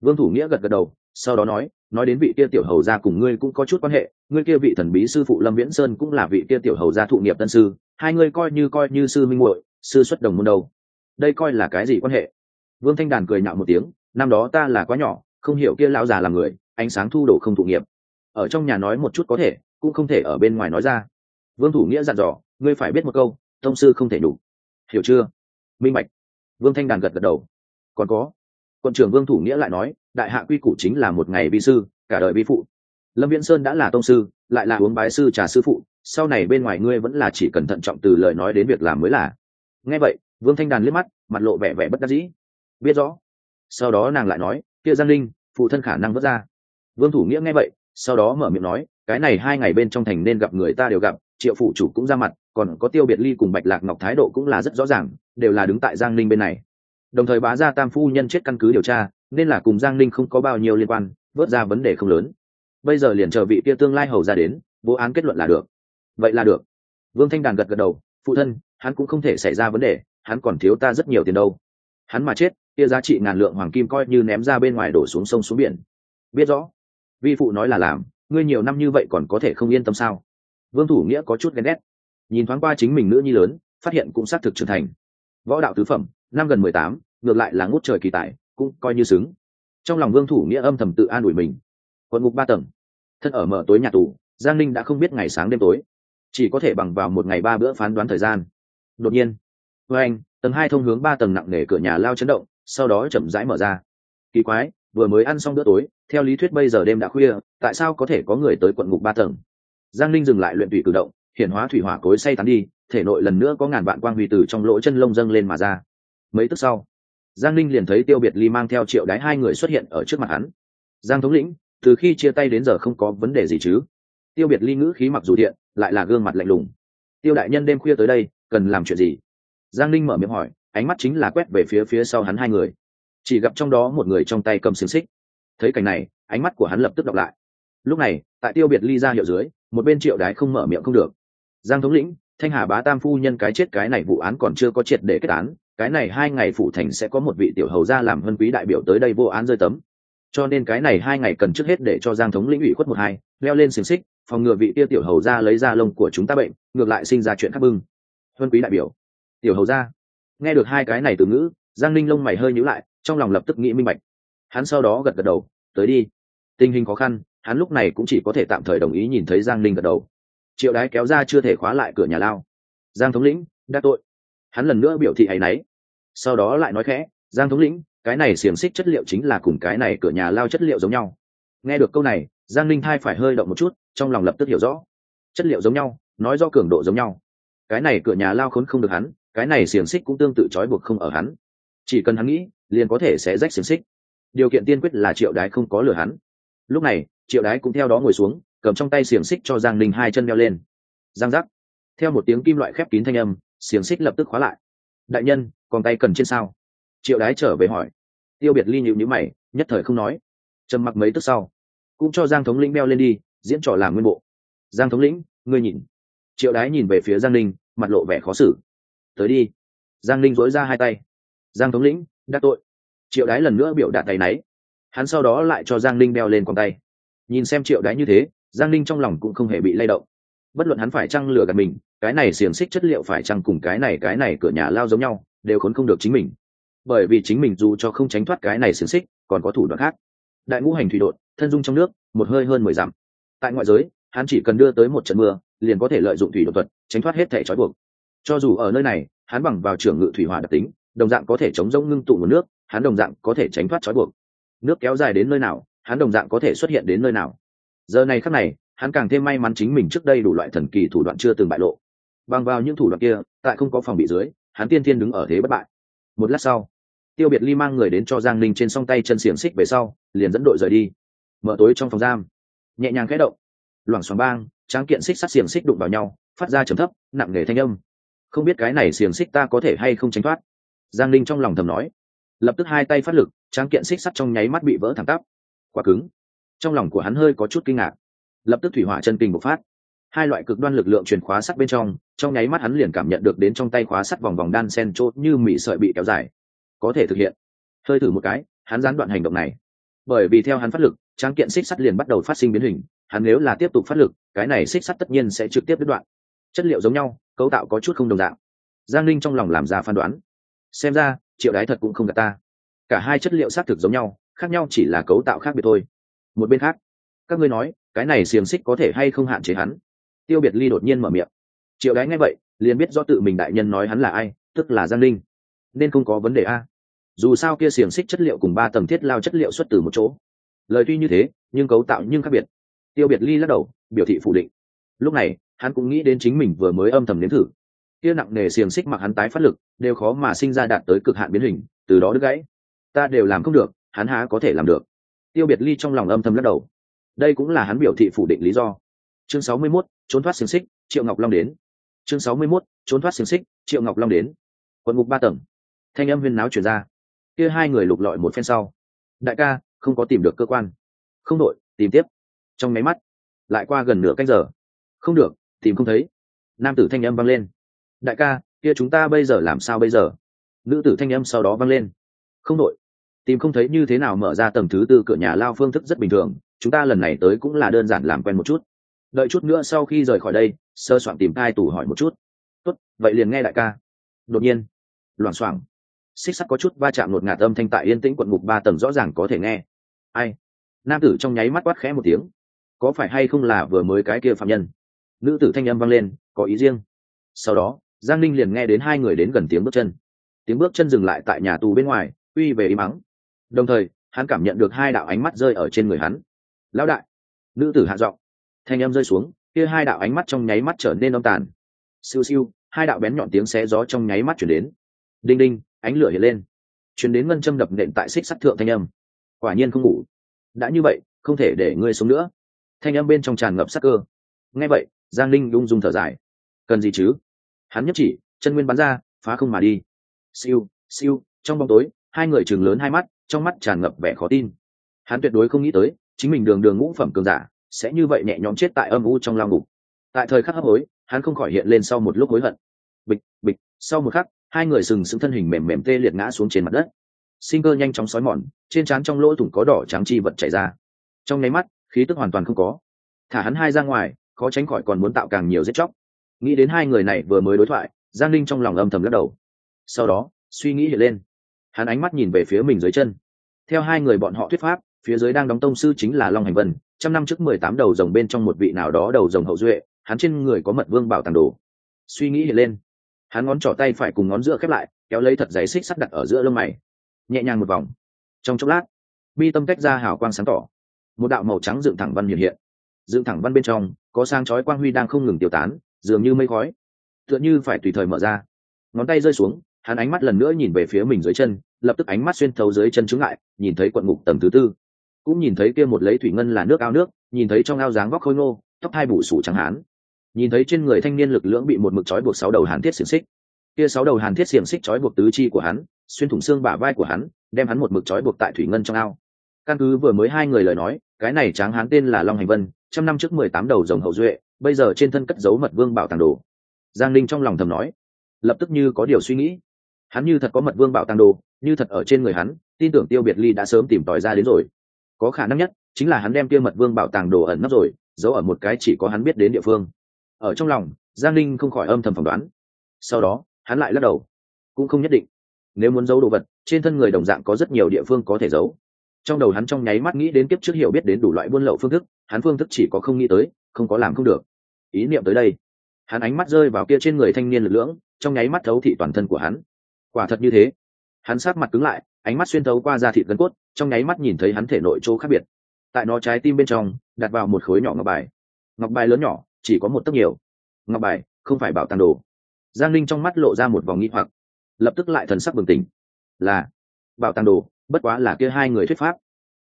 Vương thủ nghĩa gật gật đầu, sau đó nói nói đến vị kia tiểu hầu gia cùng ngươi cũng có chút quan hệ, ngươi kia vị thần bí sư phụ lâm viễn sơn cũng là vị kia tiểu hầu gia thụ nghiệp tân sư, hai ngươi coi như coi như sư minh muội, sư xuất đồng môn đâu. Đây coi là cái gì quan hệ? Vương thanh đàn cười nhạo một tiếng, năm đó ta là quá nhỏ, không hiểu kia lão già là người, ánh sáng thu đổ không thụ nghiệp. Ở trong nhà nói một chút có thể, cũng không thể ở bên ngoài nói ra. Vương thủ nghĩa dặn dò, ngươi phải biết một câu, tông sư không thể đủ. Hiểu chưa? Minh bạch. Vương thanh đàn gật gật đầu. Còn có. Quận trưởng vương thủ nghĩa lại nói, đại hạ quy củ chính là một ngày vi sư, cả đời vi phụ. Lâm viễn sơn đã là tông sư, lại là uống bái sư trà sư phụ, sau này bên ngoài ngươi vẫn là chỉ cần thận trọng từ lời nói đến việc làm mới là. Nghe vậy, vương thanh đàn liếc mắt, mặt lộ vẻ vẻ bất đắc dĩ. Biết rõ. Sau đó nàng lại nói, kia giang linh phụ thân khả năng vất ra. Vương thủ nghĩa nghe vậy, sau đó mở miệng nói, cái này hai ngày bên trong thành nên gặp người ta đều gặp, triệu phụ chủ cũng ra mặt còn có tiêu biệt ly cùng bạch lạc ngọc thái độ cũng là rất rõ ràng, đều là đứng tại giang ninh bên này. Đồng thời bá gia tam phu nhân chết căn cứ điều tra, nên là cùng giang ninh không có bao nhiêu liên quan, vớt ra vấn đề không lớn. Bây giờ liền chờ vị kia tương lai hầu ra đến vô án kết luận là được. Vậy là được. Vương thanh đàn gật gật đầu, phụ thân, hắn cũng không thể xảy ra vấn đề, hắn còn thiếu ta rất nhiều tiền đâu. Hắn mà chết, kia giá trị ngàn lượng hoàng kim coi như ném ra bên ngoài đổ xuống sông xuống biển. Biết rõ. Vi phụ nói là làm, ngươi nhiều năm như vậy còn có thể không yên tâm sao? Vương thủ nghĩa có chút ghen ghét nhìn thoáng qua chính mình nữ nhi lớn, phát hiện cũng xác thực trưởng thành. Võ đạo tứ phẩm, năm gần mười tám, ngược lại là ngút trời kỳ tài, cũng coi như xứng. Trong lòng vương thủ nghĩa âm thầm tự an ủi mình. Quận ngục ba tầng. Thân ở mở tối nhà tù, giang ninh đã không biết ngày sáng đêm tối. Chỉ có thể bằng vào một ngày ba bữa phán đoán thời gian. Đột nhiên, với anh, tầng hai thông hướng ba tầng nặng nề cửa nhà lao chấn động, sau đó chậm rãi mở ra. Kỳ quái, vừa mới ăn xong bữa tối, theo lý thuyết bây giờ đêm đã khuya, tại sao có thể có người tới quận ngục ba tầng? Giang ninh dừng lại luyện tụy cử động hiển hóa thủy hỏa cối say tán đi, thể nội lần nữa có ngàn vạn quang huy từ trong lỗ chân lông dâng lên mà ra. Mấy tức sau, giang ninh liền thấy tiêu biệt ly mang theo triệu đái hai người xuất hiện ở trước mặt hắn. Giang thống lĩnh, từ khi chia tay đến giờ không có vấn đề gì chứ? Tiêu biệt ly ngữ khí mặc dù thiện, lại là gương mặt lạnh lùng. Tiêu đại nhân đêm khuya tới đây, cần làm chuyện gì? Giang ninh mở miệng hỏi, ánh mắt chính là quét về phía phía sau hắn hai người. Chỉ gặp trong đó một người trong tay cầm xiềng xích. Thấy cảnh này, ánh mắt của hắn lập tức đọc lại. Lúc này, tại tiêu biệt ly ra hiệu dưới, một bên triệu đái không mở miệng không được giang thống lĩnh, thanh hà bá tam phu nhân cái chết cái này vụ án còn chưa có triệt để kết án, cái này hai ngày phủ thành sẽ có một vị tiểu hầu ra làm hân quý đại biểu tới đây vô án rơi tấm. Cho nên cái này hai ngày cần trước hết để cho giang thống lĩnh ủy khuất một hai, leo lên xiềng xích, phòng ngừa vị kia tiểu hầu ra lấy ra lông của chúng ta bệnh, ngược lại sinh ra chuyện khác bưng. Huân quý đại biểu, tiểu hầu ra nghe được hai cái này từ ngữ, giang ninh lông mày hơi nhíu lại, trong lòng lập tức nghĩ minh bạch. Hắn sau đó gật gật đầu, tới đi. Tình hình khó khăn, hắn lúc này cũng chỉ có thể tạm thời đồng ý nhìn thấy giang ninh gật đầu triệu đái kéo ra chưa thể khóa lại cửa nhà lao. Giang thống lĩnh, đã tội. Hắn lần nữa biểu thị hay náy. Sau đó lại nói khẽ, giang thống lĩnh, cái này xiềng xích chất liệu chính là cùng cái này cửa nhà lao chất liệu giống nhau. Nghe được câu này, giang linh thai phải hơi động một chút, trong lòng lập tức hiểu rõ. Chất liệu giống nhau, nói do cường độ giống nhau. Cái này cửa nhà lao khốn không được hắn, cái này xiềng xích cũng tương tự trói buộc không ở hắn. Chỉ cần hắn nghĩ, liền có thể sẽ rách xiềng xích. Điều kiện tiên quyết là triệu đái không có lừa hắn. Lúc này, triệu đái cũng theo đó ngồi xuống cầm trong tay xiềng xích cho giang ninh hai chân đeo lên. Giang giác. Theo một tiếng kim loại khép kín thanh âm, xiềng xích lập tức khóa lại. Đại nhân, còn tay cần trên sao? Triệu đái trở về hỏi. Tiêu biệt ly nhịu nhữ mày, nhất thời không nói. Trầm mặc mấy tức sau, cũng cho giang thống lĩnh đeo lên đi, diễn trò làm nguyên bộ. Giang thống lĩnh, ngươi nhìn. Triệu đái nhìn về phía giang ninh, mặt lộ vẻ khó xử. Tới đi. Giang ninh dối ra hai tay. Giang thống lĩnh, đắc tội. Triệu đái lần nữa biểu đạt tay náy. Hắn sau đó lại cho giang ninh đeo lên con tay. Nhìn xem triệu đái như thế giang ninh trong lòng cũng không hề bị lay động. Bất luận hắn phải chăng lừa gạt mình, cái này xiềng xích chất liệu phải chăng cùng cái này cái này cửa nhà lao giống nhau, đều khốn không được chính mình. Bởi vì chính mình dù cho không tránh thoát cái này xiềng xích, còn có thủ đoạn khác. Đại ngũ hành thủy đột, thân dung trong nước, một hơi hơn mười dặm. Tại ngoại giới, hắn chỉ cần đưa tới một trận mưa, liền có thể lợi dụng thủy đột thuật, tránh thoát hết thể trói buộc. Cho dù ở nơi này, hắn bằng vào trưởng ngự thủy hỏa đặc tính, đồng dạng có thể chống rông ngưng tụ nguồn nước, hắn đồng dạng có thể tránh thoát trói buộc. Nước kéo dài đến nơi nào, hắn đồng dạng có thể xuất hiện đến nơi nào giờ này khắc này, hắn càng thêm may mắn chính mình trước đây đủ loại thần kỳ thủ đoạn chưa từng bại lộ. Bằng vào những thủ đoạn kia, tại không có phòng bị dưới, hắn tiên thiên đứng ở thế bất bại. Một lát sau, tiêu biệt ly mang người đến cho giang ninh trên song tay chân xiềng xích về sau, liền dẫn đội rời đi. Mở tối trong phòng giam, nhẹ nhàng khẽ động. Loảng xoảng bang, tráng kiện xích sắt xiềng xích đụng vào nhau, phát ra trầm thấp, nặng nề thanh âm. Không biết cái này xiềng xích ta có thể hay không tránh thoát? Giang ninh trong lòng thầm nói. Lập tức hai tay phát lực, tráng kiện xích sắt trong nháy mắt bị vỡ thẳng tắp. Quả cứng trong lòng của hắn hơi có chút kinh ngạc. Lập tức thủy hỏa chân kinh bộc phát. Hai loại cực đoan lực lượng truyền khóa sắt bên trong trong nháy mắt hắn liền cảm nhận được đến trong tay khóa sắt vòng vòng đan sen chốt như mị sợi bị kéo dài. Có thể thực hiện. Hơi thử một cái, hắn gián đoạn hành động này. Bởi vì theo hắn phát lực, tráng kiện xích sắt liền bắt đầu phát sinh biến hình, hắn nếu là tiếp tục phát lực, cái này xích sắt tất nhiên sẽ trực tiếp đứt đoạn. Chất liệu giống nhau, cấu tạo có chút không đồng dạng. Giang linh trong lòng làm ra phán đoán. Xem ra, triệu đái thật cũng không gạt ta. Cả hai chất liệu xác thực giống nhau, khác nhau chỉ là cấu tạo khác biệt thôi một bên khác. Các ngươi nói, cái này xiềng xích có thể hay không hạn chế hắn? Tiêu biệt ly đột nhiên mở miệng. Triệu đái nghe vậy, liền biết do tự mình đại nhân nói hắn là ai, tức là giang linh nên không có vấn đề a. Dù sao kia xiềng xích chất liệu cùng ba tầng thiết lao chất liệu xuất từ một chỗ. Lời tuy như thế, nhưng cấu tạo nhưng khác biệt. Tiêu biệt ly lắc đầu, biểu thị phủ định. Lúc này, hắn cũng nghĩ đến chính mình vừa mới âm thầm nếm thử. Kia nặng nề xiềng xích mặc hắn tái phát lực, đều khó mà sinh ra đạt tới cực hạn biến hình, từ đó đứt gãy. Ta đều làm không được, hắn há có thể làm được tiêu biệt ly trong lòng âm thầm lắc đầu. Đây cũng là hắn biểu thị phủ định lý do. Chương sáu mươi 61, trốn thoát xiềng xích triệu ngọc long đến. Chương sáu mươi 61, trốn thoát xiềng xích triệu ngọc long đến. Quận ngục ba tầng. Thanh âm viên náo chuyển ra. Kia hai người lục lọi một phen sau. Đại ca không có tìm được cơ quan. Không đội tìm tiếp. Trong máy mắt lại qua gần nửa canh giờ. Không được tìm không thấy. Nam tử thanh âm vang lên. Đại ca kia chúng ta bây giờ làm sao bây giờ? Nữ tử thanh âm sau đó vang lên. Không đội tìm không thấy như thế nào mở ra tầng thứ tư cửa nhà lao phương thức rất bình thường, chúng ta lần này tới cũng là đơn giản làm quen một chút. Đợi chút nữa sau khi rời khỏi đây, sơ soạn tìm thai tủ hỏi một chút. Tốt, vậy liền nghe đại ca. Đột nhiên, loảng xoảng, xích sắt có chút va chạm ngột ngạt âm thanh tại yên tĩnh quận ngục ba tầng rõ ràng có thể nghe. Ai? Nam tử trong nháy mắt quát khẽ một tiếng. Có phải hay không là vừa mới cái kia phạm nhân? Nữ tử thanh âm vang lên, có ý riêng. Sau đó, giang ninh liền nghe đến hai người đến gần tiếng bước chân. Tiếng bước chân dừng lại tại nhà tù bên ngoài, uy về im mắng đồng thời, hắn cảm nhận được hai đạo ánh mắt rơi ở trên người hắn. Lão đại! Nữ tử hạ giọng. Thanh âm rơi xuống, kia hai đạo ánh mắt trong nháy mắt trở nên âm tàn. Siêu siêu, hai đạo bén nhọn tiếng xé gió trong nháy mắt chuyển đến. Đinh đinh, ánh lửa hiện lên. Chuyển đến ngân châm đập nện tại xích sắt thượng thanh âm. Quả nhiên không ngủ. Đã như vậy, không thể để ngươi sống nữa. Thanh âm bên trong tràn ngập sắc cơ. Nghe vậy, giang linh lung dung thở dài. Cần gì chứ? Hắn nhất chỉ, chân nguyên bắn ra, phá không mà đi. Siêu siêu, trong bóng tối, hai người chừng lớn hai mắt trong mắt tràn ngập vẻ khó tin. Hắn tuyệt đối không nghĩ tới, chính mình đường đường ngũ phẩm cường giả, sẽ như vậy nhẹ nhõm chết tại âm u trong lao ngục. Tại thời khắc hấp hối, hắn không khỏi hiện lên sau một lúc hối hận. Bịch bịch, sau một khắc, hai người sừng sững thân hình mềm mềm tê liệt ngã xuống trên mặt đất. Sinh cơ nhanh chóng xói mòn, trên trán trong lỗ thủng có đỏ trắng chi vật chảy ra. Trong nháy mắt, khí tức hoàn toàn không có. Thả hắn hai ra ngoài, khó tránh khỏi còn muốn tạo càng nhiều giết chóc. Nghĩ đến hai người này vừa mới đối thoại, giang linh trong lòng âm thầm lắc đầu. Sau đó, suy nghĩ hiện lên hắn ánh mắt nhìn về phía mình dưới chân. Theo hai người bọn họ thuyết pháp, phía dưới đang đóng tông sư chính là long hành vân, trăm năm trước mười tám đầu rồng bên trong một vị nào đó đầu rồng hậu duệ, hắn trên người có mật vương bảo tàng đồ. Suy nghĩ hiện lên, hắn ngón trỏ tay phải cùng ngón giữa khép lại, kéo lấy thật giấy xích sắt đặt ở giữa lông mày. Nhẹ nhàng một vòng. Trong chốc lát bi tâm tách ra hào quang sáng tỏ. Một đạo màu trắng dựng thẳng văn hiện hiện. Dựng thẳng văn bên trong, có sang chói quang huy đang không ngừng tiêu tán, dường như mây khói. Tựa như phải tùy thời mở ra. Ngón tay rơi xuống, hắn ánh mắt lần nữa nhìn về phía mình dưới chân lập tức ánh mắt xuyên thấu dưới chân chứng lại nhìn thấy quận ngục tầng thứ tư. Cũng nhìn thấy kia một lấy thủy ngân là nước ao nước, nhìn thấy trong ao dáng vóc khôi ngô, tóc hai bù sủ trắng hán. Nhìn thấy trên người thanh niên lực lưỡng bị một mực trói buộc sáu đầu hàn thiết xiềng xích. Kia sáu đầu hàn thiết xiềng xích trói buộc tứ chi của hắn, xuyên thủng xương bả vai của hắn, đem hắn một mực trói buộc tại thủy ngân trong ao. Căn cứ vừa mới hai người lời nói, cái này tráng hán tên là long hành vân, trăm năm trước mười tám đầu rồng hậu duệ, bây giờ trên thân cất giấu mật vương bảo tàng đồ. Giang linh trong lòng thầm nói, lập tức như có điều suy nghĩ hắn như thật có mật vương bảo tàng đồ, như thật ở trên người hắn, tin tưởng tiêu biệt ly đã sớm tìm tòi ra đến rồi. Có khả năng nhất, chính là hắn đem tiêu mật vương bảo tàng đồ ẩn nấp rồi, giấu ở một cái chỉ có hắn biết đến địa phương. Ở trong lòng, giang linh không khỏi âm thầm phỏng đoán. Sau đó, hắn lại lắc đầu. Cũng không nhất định. Nếu muốn giấu đồ vật, trên thân người đồng dạng có rất nhiều địa phương có thể giấu. Trong đầu hắn trong nháy mắt nghĩ đến kiếp trước hiểu biết đến đủ loại buôn lậu phương thức, hắn phương thức chỉ có không nghĩ tới, không có làm không được. Ý niệm tới đây. Hắn ánh mắt rơi vào kia trên người thanh niên lực lưỡng, trong nháy mắt thấu thị toàn thân của hắn quả thật như thế. Hắn sát mặt cứng lại, ánh mắt xuyên thấu qua da thịt gân cốt, trong nháy mắt nhìn thấy hắn thể nội chỗ khác biệt. Tại nó trái tim bên trong, đặt vào một khối nhỏ ngọc bài. Ngọc bài lớn nhỏ, chỉ có một tấc nhiều. Ngọc bài, không phải bảo tàng đồ. Giang linh trong mắt lộ ra một vòng nghi hoặc. Lập tức lại thần sắc bừng tỉnh. Là, bảo tàng đồ, bất quá là kia hai người thuyết pháp.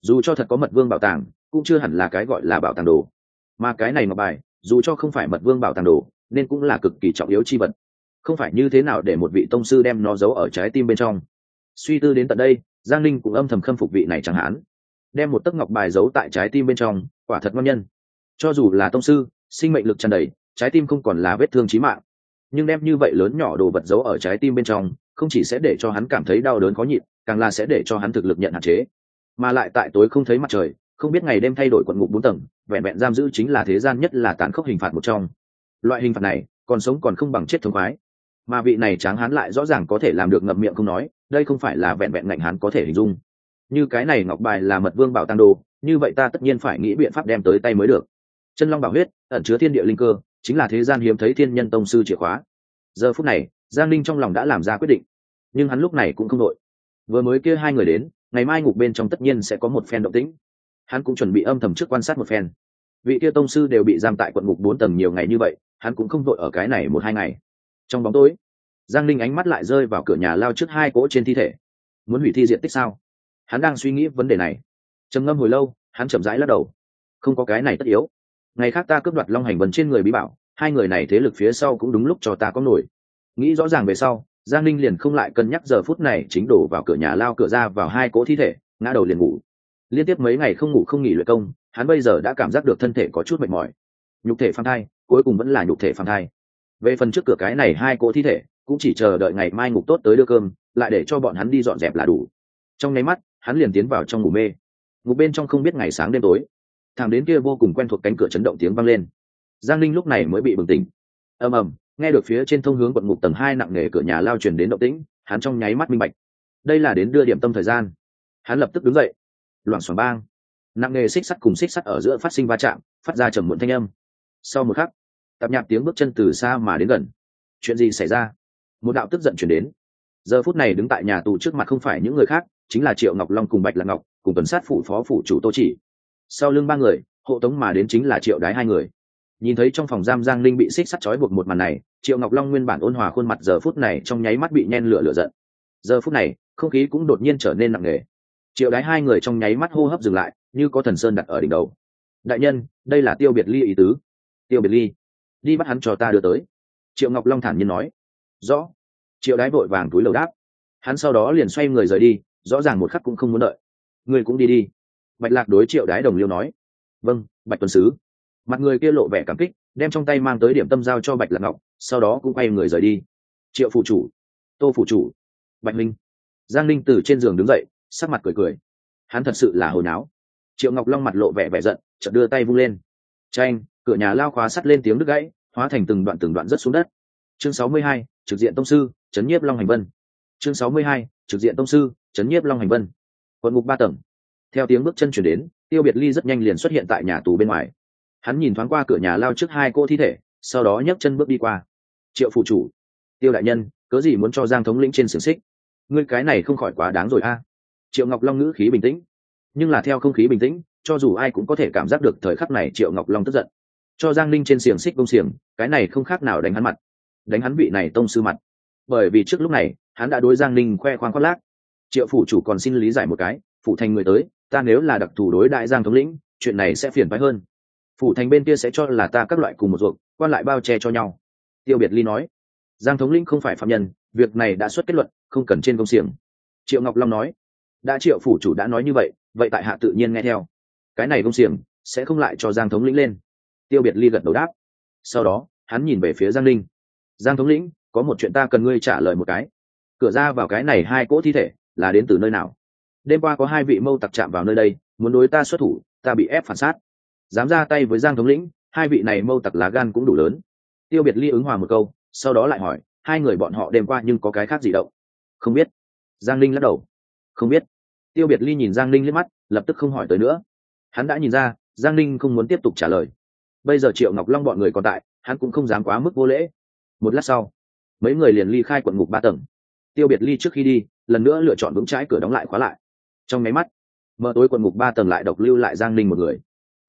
Dù cho thật có mật vương bảo tàng, cũng chưa hẳn là cái gọi là bảo tàng đồ. Mà cái này ngọc bài, dù cho không phải mật vương bảo tàng đồ, nên cũng là cực kỳ trọng yếu chi vật không phải như thế nào để một vị tông sư đem nó giấu ở trái tim bên trong. Suy tư đến tận đây, giang linh cũng âm thầm khâm phục vị này chẳng hạn. Đem một tấc ngọc bài giấu tại trái tim bên trong, quả thật ngon nhân. Cho dù là tông sư, sinh mệnh lực tràn đầy, trái tim không còn là vết thương trí mạng. Nhưng đem như vậy lớn nhỏ đồ vật giấu ở trái tim bên trong, không chỉ sẽ để cho hắn cảm thấy đau đớn khó nhịn, càng là sẽ để cho hắn thực lực nhận hạn chế. Mà lại tại tối không thấy mặt trời, không biết ngày đêm thay đổi quận ngục bốn tầng, vẹn vẹn giam giữ chính là thế gian nhất là tán khốc hình phạt một trong. Loại hình phạt này, còn sống còn không bằng chết thống khoái mà vị này tráng hán lại rõ ràng có thể làm được ngậm miệng không nói, đây không phải là vẹn vẹn ngạnh hán có thể hình dung. Như cái này ngọc bài là mật vương bảo tăng đồ, như vậy ta tất nhiên phải nghĩ biện pháp đem tới tay mới được. Chân long bảo huyết, ẩn chứa thiên địa linh cơ, chính là thế gian hiếm thấy thiên nhân tông sư chìa khóa. Giờ phút này, giang linh trong lòng đã làm ra quyết định, nhưng hắn lúc này cũng không đội. Vừa mới kia hai người đến, ngày mai ngục bên trong tất nhiên sẽ có một phen động tĩnh. Hắn cũng chuẩn bị âm thầm trước quan sát một phen. Vị kia tông sư đều bị giam tại quận ngục bốn tầng nhiều ngày như vậy, hắn cũng không vội ở cái này một hai ngày trong bóng tối. Giang linh ánh mắt lại rơi vào cửa nhà lao trước hai cỗ trên thi thể. Muốn hủy thi diện tích sao? Hắn đang suy nghĩ vấn đề này. Trầm ngâm hồi lâu, hắn chậm rãi lắc đầu. Không có cái này tất yếu. Ngày khác ta cướp đoạt long hành vần trên người bí bảo, hai người này thế lực phía sau cũng đúng lúc cho ta có nổi. Nghĩ rõ ràng về sau, giang linh liền không lại cân nhắc giờ phút này chính đổ vào cửa nhà lao cửa ra vào hai cỗ thi thể, ngã đầu liền ngủ. Liên tiếp mấy ngày không ngủ không nghỉ luyện công, hắn bây giờ đã cảm giác được thân thể có chút mệt mỏi. Nhục thể phang thai, cuối cùng vẫn là nhục thể phang thai về phần trước cửa cái này hai cỗ thi thể, cũng chỉ chờ đợi ngày mai ngục tốt tới đưa cơm, lại để cho bọn hắn đi dọn dẹp là đủ. Trong nháy mắt, hắn liền tiến vào trong ngủ mê. Ngục bên trong không biết ngày sáng đêm tối. Thằng đến kia vô cùng quen thuộc cánh cửa chấn động tiếng vang lên. Giang linh lúc này mới bị bừng tỉnh. Ầm ầm, nghe được phía trên thông hướng quận ngục tầng hai nặng nề cửa nhà lao truyền đến động tĩnh, hắn trong nháy mắt minh bạch. Đây là đến đưa điểm tâm thời gian. Hắn lập tức đứng dậy. Loảng xoảng bang. Nặng nề xích sắt cùng xích sắt ở giữa phát sinh va chạm, phát ra trầm muộn thanh âm. Sau một khắc tạp nhạp tiếng bước chân từ xa mà đến gần. Chuyện gì xảy ra? Một đạo tức giận chuyển đến. Giờ phút này đứng tại nhà tù trước mặt không phải những người khác, chính là triệu ngọc long cùng bạch lạc ngọc, cùng tuần sát phụ phó phủ chủ tô chỉ. Sau lưng ba người, hộ tống mà đến chính là triệu đái hai người. Nhìn thấy trong phòng giam giang linh bị xích sắt trói buộc một màn này, triệu ngọc long nguyên bản ôn hòa khuôn mặt giờ phút này trong nháy mắt bị nhen lửa lửa giận. Giờ phút này, không khí cũng đột nhiên trở nên nặng nề. Triệu đái hai người trong nháy mắt hô hấp dừng lại, như có thần sơn đặt ở đỉnh đầu. Đại nhân, đây là tiêu biệt ly ý tứ. Tiêu biệt ly? Đi bắt hắn cho ta đưa tới. Triệu ngọc long thản nhiên nói. Rõ. Triệu đái vội vàng túi lầu đáp. Hắn sau đó liền xoay người rời đi, rõ ràng một khắc cũng không muốn đợi. Người cũng đi đi. Bạch lạc đối triệu đái đồng liêu nói. Vâng bạch tuần sứ. Mặt người kia lộ vẻ cảm kích, đem trong tay mang tới điểm tâm giao cho bạch lạc ngọc, sau đó cũng quay người rời đi. Triệu phụ chủ. Tô phụ chủ. Bạch minh. Giang linh từ trên giường đứng dậy, sắc mặt cười cười. Hắn thật sự là hồi náo. Triệu ngọc long mặt lộ vẻ vẻ giận, chợt đưa tay vung lên. Tranh cửa nhà lao khóa sắt lên tiếng đứt gãy hóa thành từng đoạn từng đoạn rất xuống đất. Chương 62, trực diện tông sư chấn nhiếp long hành vân. Chương 62, trực diện tông sư chấn nhiếp long hành vân. Quận ngục ba tầng. Theo tiếng bước chân chuyển đến tiêu biệt ly rất nhanh liền xuất hiện tại nhà tù bên ngoài. Hắn nhìn thoáng qua cửa nhà lao trước hai cô thi thể sau đó nhấc chân bước đi qua. Triệu phụ chủ. Tiêu đại nhân cớ gì muốn cho giang thống lĩnh trên xiềng xích? Ngươi cái này không khỏi quá đáng rồi a. À? Triệu ngọc long ngữ khí bình tĩnh. Nhưng là theo không khí bình tĩnh cho dù ai cũng có thể cảm giác được thời khắc này triệu ngọc long tức giận cho giang ninh trên xiềng xích bông xiềng cái này không khác nào đánh hắn mặt đánh hắn vị này tông sư mặt. Bởi vì trước lúc này hắn đã đối giang ninh khoe khoang khoác lác. Triệu phủ chủ còn xin lý giải một cái phủ thành người tới ta nếu là đặc thù đối đại giang thống lĩnh chuyện này sẽ phiền phái hơn. Phủ thành bên kia sẽ cho là ta các loại cùng một ruộng, quan lại bao che cho nhau. Tiêu biệt ly nói giang thống lĩnh không phải phạm nhân việc này đã xuất kết luận không cần trên công xiềng. Triệu ngọc long nói đã triệu phủ chủ đã nói như vậy vậy tại hạ tự nhiên nghe theo. Cái này công xiềng sẽ không lại cho giang thống lĩnh lên tiêu biệt ly gật đầu đáp. Sau đó, hắn nhìn về phía giang linh. Giang thống lĩnh, có một chuyện ta cần ngươi trả lời một cái. Cửa ra vào cái này hai cỗ thi thể là đến từ nơi nào? Đêm qua có hai vị mâu tặc chạm vào nơi đây, muốn đối ta xuất thủ, ta bị ép phản sát dám ra tay với giang thống lĩnh, hai vị này mâu tặc lá gan cũng đủ lớn. Tiêu biệt ly ứng hòa một câu, sau đó lại hỏi, hai người bọn họ đêm qua nhưng có cái khác gì động? Không biết. Giang linh lắc đầu. Không biết. Tiêu biệt ly nhìn giang linh liếc mắt, lập tức không hỏi tới nữa. Hắn đã nhìn ra, giang linh không muốn tiếp tục trả lời bây giờ triệu ngọc long bọn người còn tại hắn cũng không dám quá mức vô lễ một lát sau mấy người liền ly khai quận ngục ba tầng tiêu biệt ly trước khi đi lần nữa lựa chọn vững trái cửa đóng lại khóa lại trong máy mắt mở tối quận ngục ba tầng lại độc lưu lại giang ninh một người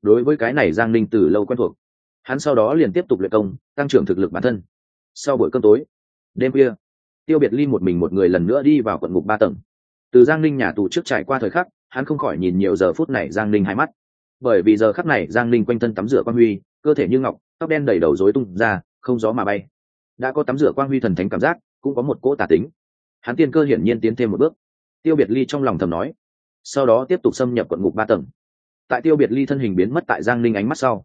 đối với cái này giang ninh từ lâu quen thuộc hắn sau đó liền tiếp tục luyện công tăng trưởng thực lực bản thân sau buổi cơm tối đêm khuya tiêu biệt ly một mình một người lần nữa đi vào quận ngục ba tầng từ giang ninh nhà tù trước trải qua thời khắc hắn không khỏi nhìn nhiều giờ phút này giang ninh hai mắt bởi vì giờ khắc này giang Linh quanh thân tắm rửa quang huy, cơ thể như ngọc, tóc đen đầy đầu rối tung ra, không gió mà bay. Đã có tắm rửa quang huy thần thánh cảm giác, cũng có một cỗ tà tính. Hắn tiên cơ hiển nhiên tiến thêm một bước. Tiêu biệt ly trong lòng thầm nói, sau đó tiếp tục xâm nhập quận ngục ba tầng. Tại tiêu biệt ly thân hình biến mất tại giang Linh ánh mắt sau,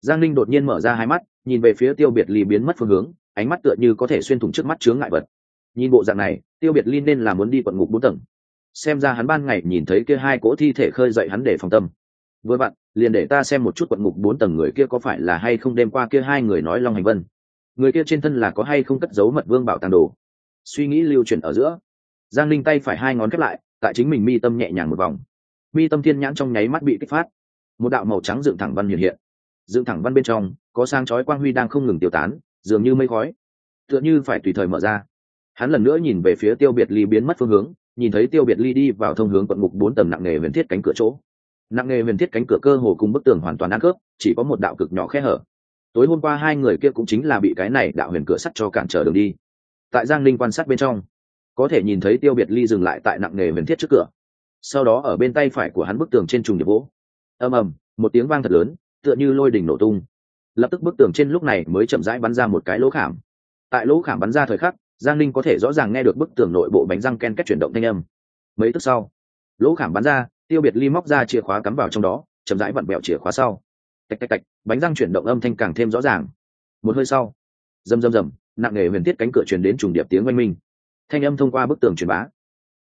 giang Linh đột nhiên mở ra hai mắt, nhìn về phía tiêu biệt ly biến mất phương hướng, ánh mắt tựa như có thể xuyên thủng trước mắt chướng ngại vật. Nhìn bộ dạng này, tiêu biệt ly nên là muốn đi quận ngục bốn tầng. Xem ra hắn ban ngày nhìn thấy kia hai cỗ thi thể khơi dậy hắn để phòng tâm. Vừa vặn liền để ta xem một chút quận ngục bốn tầng người kia có phải là hay không đêm qua kia hai người nói long hành vân. Người kia trên thân là có hay không cất giấu mật vương bảo tàng đồ? Suy nghĩ lưu truyền ở giữa. Giang linh tay phải hai ngón khép lại, tại chính mình mi tâm nhẹ nhàng một vòng. Mi tâm thiên nhãn trong nháy mắt bị kích phát. Một đạo màu trắng dựng thẳng văn hiện hiện. Dựng thẳng văn bên trong, có sang chói quang huy đang không ngừng tiêu tán, dường như mây khói. Tựa như phải tùy thời mở ra. Hắn lần nữa nhìn về phía tiêu biệt ly biến mất phương hướng, nhìn thấy tiêu biệt ly đi vào thông hướng quận ngục bốn tầng nặng nghề huyền thiết cánh cửa chỗ nặng nghề huyền thiết cánh cửa cơ hồ cùng bức tường hoàn toàn ăn cướp, chỉ có một đạo cực nhỏ khe hở. Tối hôm qua hai người kia cũng chính là bị cái này đạo huyền cửa sắt cho cản trở đường đi. Tại giang linh quan sát bên trong có thể nhìn thấy tiêu biệt ly dừng lại tại nặng nghề huyền thiết trước cửa. Sau đó ở bên tay phải của hắn bức tường trên trùng điệp vỗ. Ầm ầm một tiếng vang thật lớn tựa như lôi đỉnh nổ tung. Lập tức bức tường trên lúc này mới chậm rãi bắn ra một cái lỗ khảm. Tại lỗ khảm bắn ra thời khắc giang linh có thể rõ ràng nghe được bức tường nội bộ bánh răng ken kết chuyển động thanh âm. Mấy tức sau lỗ khảm bắn ra tiêu biệt ly móc ra chìa khóa cắm vào trong đó, chậm rãi vặn bẹo chìa khóa sau. Tạch tạch tạch, bánh răng chuyển động âm thanh càng thêm rõ ràng. Một hơi sau, rầm rầm rầm, nặng nề huyền thiết cánh cửa truyền đến trùng điệp tiếng oanh minh. Thanh âm thông qua bức tường truyền bá.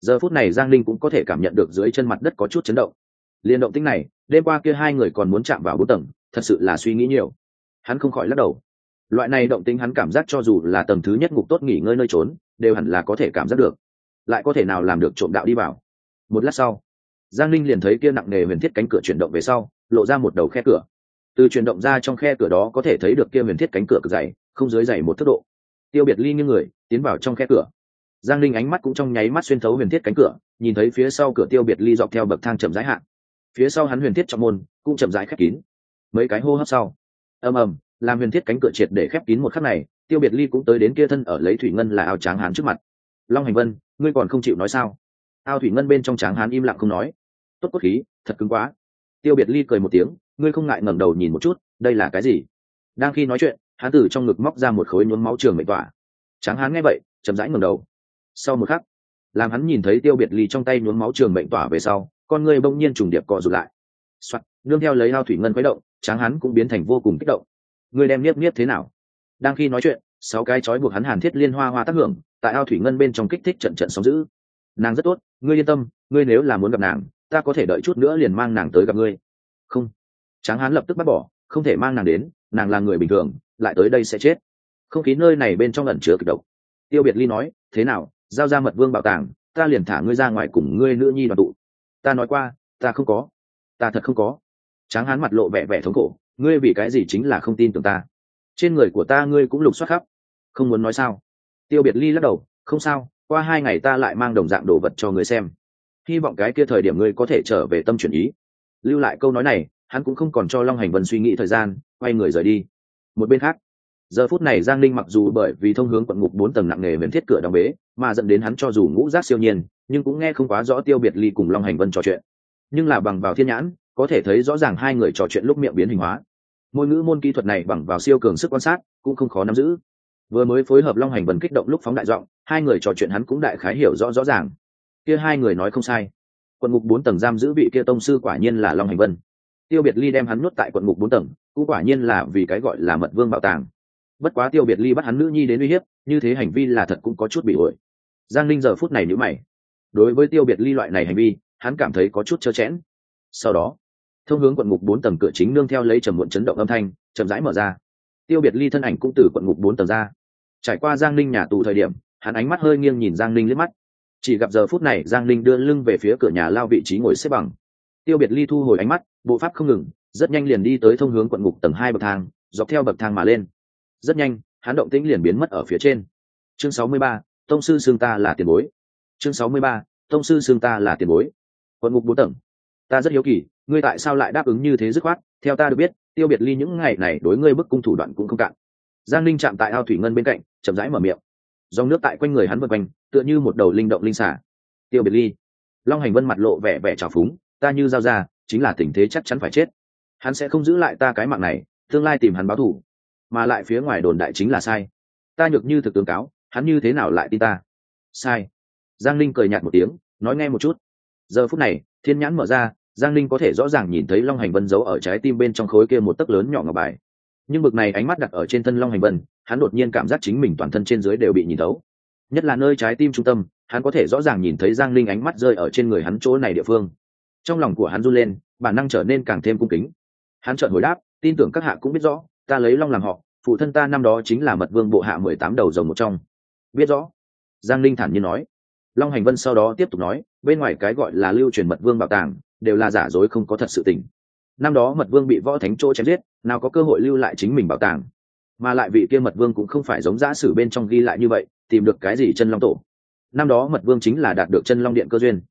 Giờ phút này giang linh cũng có thể cảm nhận được dưới chân mặt đất có chút chấn động. Liên động tính này, đêm qua kia hai người còn muốn chạm vào bốn tầng, thật sự là suy nghĩ nhiều. Hắn không khỏi lắc đầu. Loại này động tính hắn cảm giác cho dù là tầng thứ nhất ngục tốt nghỉ ngơi nơi trốn, đều hẳn là có thể cảm giác được. Lại có thể nào làm được trộm đạo đi vào? Một lát sau giang linh liền thấy kia nặng nề huyền thiết cánh cửa chuyển động về sau, lộ ra một đầu khe cửa. Từ chuyển động ra trong khe cửa đó có thể thấy được kia huyền thiết cánh cửa cực dày, không dưới dày một tốc độ. Tiêu biệt ly như người, tiến vào trong khe cửa. Giang linh ánh mắt cũng trong nháy mắt xuyên thấu huyền thiết cánh cửa, nhìn thấy phía sau cửa tiêu biệt ly dọc theo bậc thang chậm rãi hạn phía sau hắn huyền thiết trong môn cũng chậm rãi khép kín. Mấy cái hô hấp sau. Ầm ầm, làm huyền thiết cánh cửa triệt để khép kín một khắc này, tiêu biệt ly cũng tới đến kia thân ở lấy thủy ngân là áo tráng hán trước mặt. Long hành vân, ngươi còn không chịu nói sao? Ao thủy ngân bên trong tráng hán im lặng không nói. Tốt cốt khí, thật cứng quá. Tiêu biệt ly cười một tiếng, ngươi không ngại ngẩng đầu nhìn một chút, đây là cái gì? Đang khi nói chuyện, hán tử trong ngực móc ra một khối nhuốm máu trường mệnh tỏa tráng hán nghe vậy, chậm rãi ngẩng đầu. Sau một khắc, làm hắn nhìn thấy tiêu biệt ly trong tay nhuốm máu trường mệnh tỏa về sau, con ngươi bỗng nhiên trùng điệp cọ rụt lại. Soạt, nương theo lấy ao thủy ngân khuấy động, tráng hắn cũng biến thành vô cùng kích động. Ngươi đem niết niết thế nào? Đang khi nói chuyện, sáu cái chói buộc hắn hàn thiết liên hoa hoa tác hưởng, tại ao thủy ngân bên trong kích thích trận trận sóng giữ nàng rất tốt, ngươi yên tâm, ngươi nếu là muốn gặp nàng, ta có thể đợi chút nữa liền mang nàng tới gặp ngươi. Không. Tráng hán lập tức bắt bỏ, không thể mang nàng đến, nàng là người bình thường, lại tới đây sẽ chết. Không khí nơi này bên trong ẩn chứa kịch độc. Tiêu biệt ly nói, thế nào, giao ra mật vương bảo tàng, ta liền thả ngươi ra ngoài cùng ngươi nữ nhi đoàn tụ. Ta nói qua, ta không có. Ta thật không có. Tráng hán mặt lộ vẻ vẻ thống khổ, ngươi vì cái gì chính là không tin tưởng ta? Trên người của ta ngươi cũng lục soát khắp. Không muốn nói sao? Tiêu biệt ly lắc đầu, không sao qua hai ngày ta lại mang đồng dạng đồ vật cho ngươi xem. Hy vọng cái kia thời điểm ngươi có thể trở về tâm chuyển ý. Lưu lại câu nói này, hắn cũng không còn cho long hành vân suy nghĩ thời gian, quay người rời đi. Một bên khác, giờ phút này giang linh mặc dù bởi vì thông hướng quận ngục bốn tầng nặng nề miễn thiết cửa đóng bế, mà dẫn đến hắn cho dù ngũ rác siêu nhiên, nhưng cũng nghe không quá rõ tiêu biệt ly cùng long hành vân trò chuyện. Nhưng là bằng vào thiên nhãn, có thể thấy rõ ràng hai người trò chuyện lúc miệng biến hình hóa. Ngôn ngữ môn kỹ thuật này bằng vào siêu cường sức quan sát, cũng không khó nắm giữ vừa mới phối hợp long hành vân kích động lúc phóng đại giọng, hai người trò chuyện hắn cũng đại khái hiểu rõ rõ ràng. Kia hai người nói không sai. Quận ngục bốn tầng giam giữ vị kia tông sư quả nhiên là long hành vân. Tiêu biệt ly đem hắn nuốt tại quận ngục bốn tầng, cũng quả nhiên là vì cái gọi là mật vương bảo tàng. Bất quá tiêu biệt ly bắt hắn nữ nhi đến uy hiếp, như thế hành vi là thật cũng có chút bị ổi. Giang linh giờ phút này nhữ mày. Đối với tiêu biệt ly loại này hành vi, hắn cảm thấy có chút trơ chẽn. Sau đó, thông hướng quận ngục bốn tầng cửa chính nương theo lấy trầm muộn chấn động âm thanh, chậm rãi mở ra tiêu biệt ly thân ảnh cũng từ quận ngục bốn tầng ra. Trải qua giang linh nhà tù thời điểm, hắn ánh mắt hơi nghiêng nhìn giang linh liếc mắt. Chỉ gặp giờ phút này, giang linh đưa lưng về phía cửa nhà lao vị trí ngồi xếp bằng. Tiêu biệt ly thu hồi ánh mắt, bộ pháp không ngừng, rất nhanh liền đi tới thông hướng quận ngục tầng hai bậc thang, dọc theo bậc thang mà lên. Rất nhanh, hắn động tĩnh liền biến mất ở phía trên. Chương sáu mươi ba, tông sư xương ta là tiền bối. Chương sáu mươi ba, tông sư xương ta là tiền bối. Quận ngục bốn tầng. Ta rất hiếu kỳ, ngươi tại sao lại đáp ứng như thế dứt khoát? Theo ta được biết tiêu biệt ly những ngày này đối ngươi bức cung thủ đoạn cũng không cạn. Giang linh chạm tại ao thủy ngân bên cạnh, chậm rãi mở miệng. Dòng nước tại quanh người hắn vân quanh, tựa như một đầu linh động linh xả tiêu biệt ly, long hành vân mặt lộ vẻ vẻ trào phúng, ta như giao ra, chính là tình thế chắc chắn phải chết. Hắn sẽ không giữ lại ta cái mạng này, tương lai tìm hắn báo thù. Mà lại phía ngoài đồn đại chính là sai. Ta nhược như thực tướng cáo, hắn như thế nào lại tin ta? Sai. Giang linh cười nhạt một tiếng, nói nghe một chút. Giờ phút này, thiên nhãn mở ra giang linh có thể rõ ràng nhìn thấy long hành vân giấu ở trái tim bên trong khối kia một tấc lớn nhỏ ngọc bài. Nhưng bực này ánh mắt đặt ở trên thân long hành vân, hắn đột nhiên cảm giác chính mình toàn thân trên dưới đều bị nhìn thấu. Nhất là nơi trái tim trung tâm, hắn có thể rõ ràng nhìn thấy giang linh ánh mắt rơi ở trên người hắn chỗ này địa phương. Trong lòng của hắn run lên, bản năng trở nên càng thêm cung kính. Hắn chợt hồi đáp, tin tưởng các hạ cũng biết rõ, ta lấy long làm họ, phụ thân ta năm đó chính là mật vương bộ hạ mười tám đầu rồng một trong. Biết rõ. Giang linh thản nhiên nói. Long hành vân sau đó tiếp tục nói, bên ngoài cái gọi là lưu truyền mật vương bảo tàng đều là giả dối không có thật sự tình. Năm đó mật vương bị võ thánh chỗ chém giết, nào có cơ hội lưu lại chính mình bảo tàng. Mà lại vị kia mật vương cũng không phải giống giả sử bên trong ghi lại như vậy, tìm được cái gì chân long tổ. Năm đó mật vương chính là đạt được chân long điện cơ duyên.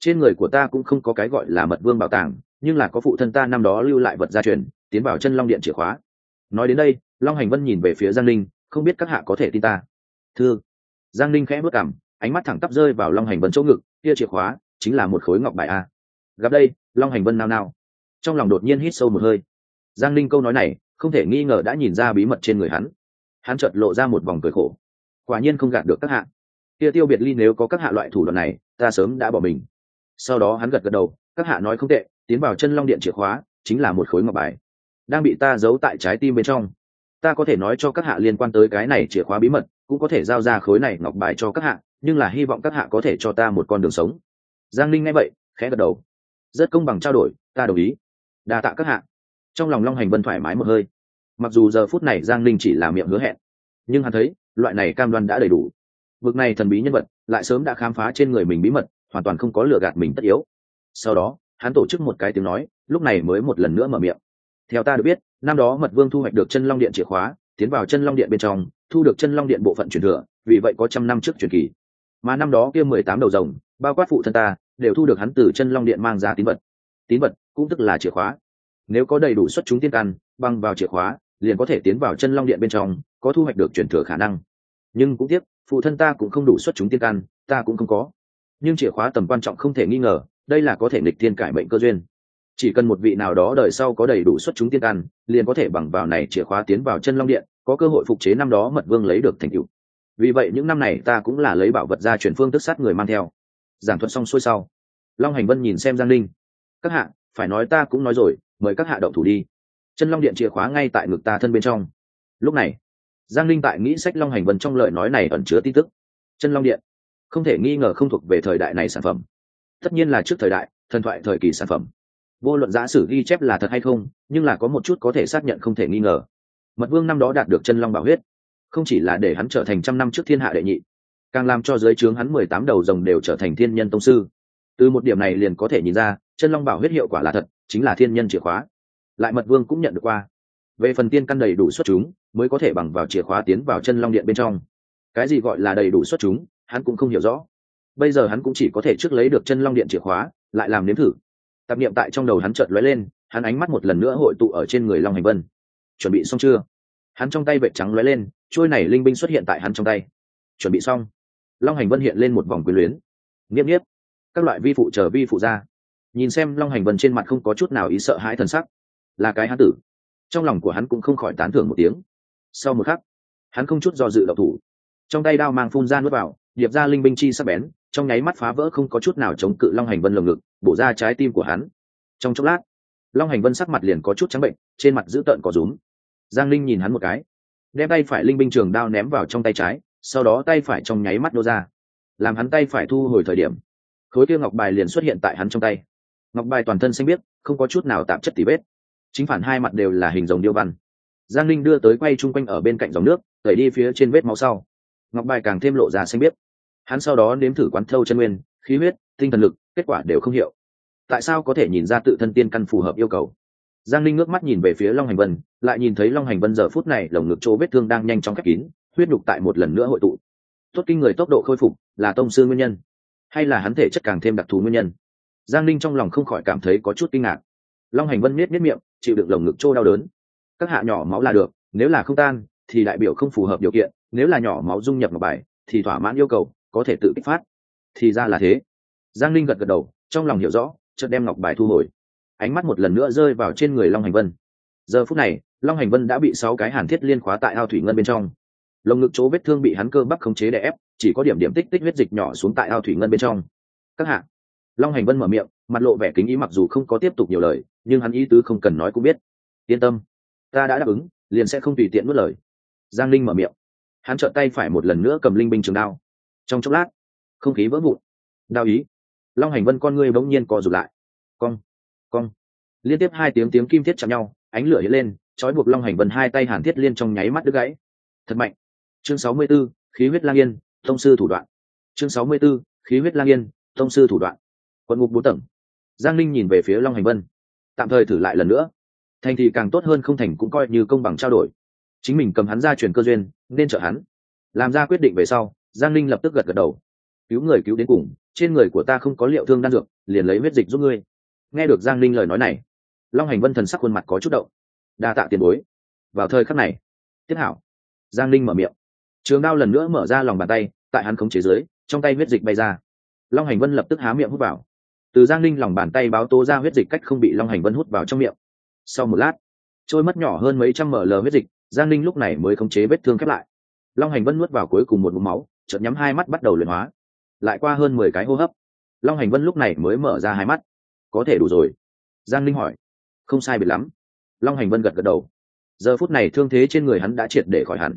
Trên người của ta cũng không có cái gọi là mật vương bảo tàng, nhưng là có phụ thân ta năm đó lưu lại vật gia truyền, tiến vào chân long điện chìa khóa. Nói đến đây, long hành vân nhìn về phía giang linh không biết các hạ có thể tin ta. Thưa. Giang linh khẽ bước cảm ánh mắt thẳng tắp rơi vào long hành vân chỗ ngực, kia chìa khóa chính là một khối ngọc bài a gặp đây, long hành vân nao nao. Trong lòng đột nhiên hít sâu một hơi. Giang linh câu nói này, không thể nghi ngờ đã nhìn ra bí mật trên người hắn. Hắn chợt lộ ra một vòng cười khổ. Quả nhiên không gạt được các hạ. Kia tiêu biệt ly nếu có các hạ loại thủ đoạn này, ta sớm đã bỏ mình. Sau đó hắn gật gật đầu, các hạ nói không tệ, tiến vào chân long điện chìa khóa, chính là một khối ngọc bài. Đang bị ta giấu tại trái tim bên trong. Ta có thể nói cho các hạ liên quan tới cái này chìa khóa bí mật, cũng có thể giao ra khối này ngọc bài cho các hạ, nhưng là hy vọng các hạ có thể cho ta một con đường sống. Giang linh nghe vậy, khẽ gật đầu rất công bằng trao đổi, ta đồng ý. Đa tạ các hạ. Trong lòng long hành vân thoải mái một hơi. Mặc dù giờ phút này giang linh chỉ là miệng hứa hẹn, nhưng hắn thấy, loại này cam đoan đã đầy đủ. Vực này thần bí nhân vật, lại sớm đã khám phá trên người mình bí mật, hoàn toàn không có lừa gạt mình tất yếu. Sau đó, hắn tổ chức một cái tiếng nói, lúc này mới một lần nữa mở miệng. Theo ta được biết, năm đó mật vương thu hoạch được chân long điện chìa khóa, tiến vào chân long điện bên trong, thu được chân long điện bộ phận truyền thừa, vì vậy có trăm năm trước truyền kỳ. Mà năm đó kia mười tám đầu rồng, bao quát phụ thân ta đều thu được hắn từ chân long điện mang ra tín vật. Tín vật cũng tức là chìa khóa. Nếu có đầy đủ xuất chúng tiên căn, băng vào chìa khóa, liền có thể tiến vào chân long điện bên trong, có thu hoạch được truyền thừa khả năng. Nhưng cũng tiếc, phụ thân ta cũng không đủ xuất chúng tiên căn, ta cũng không có. Nhưng chìa khóa tầm quan trọng không thể nghi ngờ, đây là có thể nghịch thiên cải mệnh cơ duyên. Chỉ cần một vị nào đó đời sau có đầy đủ xuất chúng tiên căn, liền có thể bằng vào này chìa khóa tiến vào chân long điện, có cơ hội phục chế năm đó mật vương lấy được thành tựu. Vì vậy những năm này ta cũng là lấy bảo vật ra chuyển phương tức sát người mang theo. Giảng thuật xong xuôi sau long hành vân nhìn xem giang linh các hạ, phải nói ta cũng nói rồi, mời các hạ động thủ đi. Chân long điện chìa khóa ngay tại ngực ta thân bên trong. Lúc này, giang linh tại nghĩ sách long hành vân trong lời nói này ẩn chứa tin tức. Chân long điện, không thể nghi ngờ không thuộc về thời đại này sản phẩm. Tất nhiên là trước thời đại, thần thoại thời kỳ sản phẩm. Vô luận giả sử ghi chép là thật hay không, nhưng là có một chút có thể xác nhận không thể nghi ngờ. Mật vương năm đó đạt được chân long bảo huyết, không chỉ là để hắn trở thành trăm năm trước thiên hạ đệ nhị, càng làm cho giới trướng hắn mười tám đầu rồng đều trở thành thiên nhân tông sư từ một điểm này liền có thể nhìn ra, chân long bảo huyết hiệu quả là thật, chính là thiên nhân chìa khóa. Lại mật vương cũng nhận được qua. Về phần tiên căn đầy đủ xuất chúng, mới có thể bằng vào chìa khóa tiến vào chân long điện bên trong. Cái gì gọi là đầy đủ xuất chúng, hắn cũng không hiểu rõ. Bây giờ hắn cũng chỉ có thể trước lấy được chân long điện chìa khóa, lại làm nếm thử. Tạp niệm tại trong đầu hắn chợt lóe lên, hắn ánh mắt một lần nữa hội tụ ở trên người long hành vân. Chuẩn bị xong chưa? Hắn trong tay vệ trắng lóe lên trôi này linh binh xuất hiện tại hắn trong tay. Chuẩn bị xong. Long hành vân hiện lên một vòng quyền luyến. Nghiếp nghiếp các loại vi phụ chờ vi phụ ra. Nhìn xem long hành vân trên mặt không có chút nào ý sợ hãi thần sắc. Là cái hắn tử. Trong lòng của hắn cũng không khỏi tán thưởng một tiếng. Sau một khắc, hắn không chút do dự độc thủ. Trong tay đao mang phun ra nuốt vào, điệp ra linh binh chi sắc bén, trong nháy mắt phá vỡ không có chút nào chống cự long hành vân lồng ngực, bổ ra trái tim của hắn. Trong chốc lát, long hành vân sắc mặt liền có chút trắng bệnh, trên mặt dữ tợn có rúm. Giang linh nhìn hắn một cái, đem tay phải linh binh trường đao ném vào trong tay trái, sau đó tay phải trong nháy mắt đô ra. Làm hắn tay phải thu hồi thời điểm khối kia ngọc bài liền xuất hiện tại hắn trong tay. Ngọc bài toàn thân xanh biếc, không có chút nào tạp chất tỉ vết. Chính phản hai mặt đều là hình dòng điêu văn. Giang linh đưa tới quay chung quanh ở bên cạnh dòng nước đẩy đi phía trên vết máu sau. Ngọc bài càng thêm lộ ra xanh biếc. Hắn sau đó nếm thử quán thâu chân nguyên, khí huyết, tinh thần lực, kết quả đều không hiệu. Tại sao có thể nhìn ra tự thân tiên căn phù hợp yêu cầu? Giang linh ngước mắt nhìn về phía long hành vân, lại nhìn thấy long hành vân giờ phút này lồng ngực chỗ vết thương đang nhanh chóng khép kín, huyết nhục tại một lần nữa hội tụ. Tốt kinh người tốc độ khôi phục, là tông sư nguyên nhân hay là hắn thể chất càng thêm đặc thù nguyên nhân? Giang linh trong lòng không khỏi cảm thấy có chút kinh ngạc. Long hành vân miết miết miệng, chịu được lồng ngực trô đau đớn. Các hạ nhỏ máu là được, nếu là không tan, thì đại biểu không phù hợp điều kiện, nếu là nhỏ máu dung nhập vào bài, thì thỏa mãn yêu cầu, có thể tự kích phát. Thì ra là thế. Giang linh gật gật đầu, trong lòng hiểu rõ, chợt đem ngọc bài thu hồi. Ánh mắt một lần nữa rơi vào trên người long hành vân. Giờ phút này, long hành vân đã bị sáu cái hàn thiết liên khóa tại ao thủy ngân bên trong. Lồng ngực chỗ vết thương bị hắn cơ bắp khống chế đè ép chỉ có điểm điểm tích tích huyết dịch nhỏ xuống tại ao thủy ngân bên trong. Các hạ. Long hành vân mở miệng mặt lộ vẻ kính ý mặc dù không có tiếp tục nhiều lời nhưng hắn ý tứ không cần nói cũng biết. Yên tâm. Ta đã đáp ứng liền sẽ không tùy tiện nuốt lời. Giang linh mở miệng. Hắn trợn tay phải một lần nữa cầm linh binh trường đao. Trong chốc lát không khí vỡ vụn. Đao ý. Long hành vân con ngươi bỗng nhiên co rụt lại. Cong cong. Liên tiếp hai tiếng tiếng kim thiết chạm nhau ánh lửa hiện lên trói buộc long hành vân hai tay hàn thiết liên trong nháy mắt đứt gãy. Thật mạnh. Chương sáu mươi 64, khí huyết lang yên Tông sư thủ đoạn. Chương sáu mươi 64, khí huyết lang yên Tông sư thủ đoạn. Quận ngục bốn tầng. Giang linh nhìn về phía long hành vân. Tạm thời thử lại lần nữa. Thành thì càng tốt hơn không thành cũng coi như công bằng trao đổi. Chính mình cầm hắn ra truyền cơ duyên nên trợ hắn. Làm ra quyết định về sau giang linh lập tức gật gật đầu. Cứu người cứu đến cùng trên người của ta không có liệu thương đan dược liền lấy huyết dịch giúp ngươi. Nghe được giang linh lời nói này long hành vân thần sắc khuôn mặt có chút động. Đa tạ tiền bối. Vào thời khắc này. Tiếp hảo. Giang linh mở miệng trường đao lần nữa mở ra lòng bàn tay, tại hắn khống chế dưới, trong tay huyết dịch bay ra. Long hành vân lập tức há miệng hút vào. Từ giang linh lòng bàn tay báo tố ra huyết dịch cách không bị long hành vân hút vào trong miệng. Sau một lát, trôi mất nhỏ hơn mấy trăm ml huyết dịch, giang linh lúc này mới khống chế vết thương khép lại. Long hành vân nuốt vào cuối cùng một mũ máu, chợt nhắm hai mắt bắt đầu luyện hóa. Lại qua hơn mười cái hô hấp, long hành vân lúc này mới mở ra hai mắt. Có thể đủ rồi? Giang linh hỏi. Không sai biệt lắm. Long hành vân gật gật đầu. Giờ phút này thương thế trên người hắn đã triệt để khỏi hẳn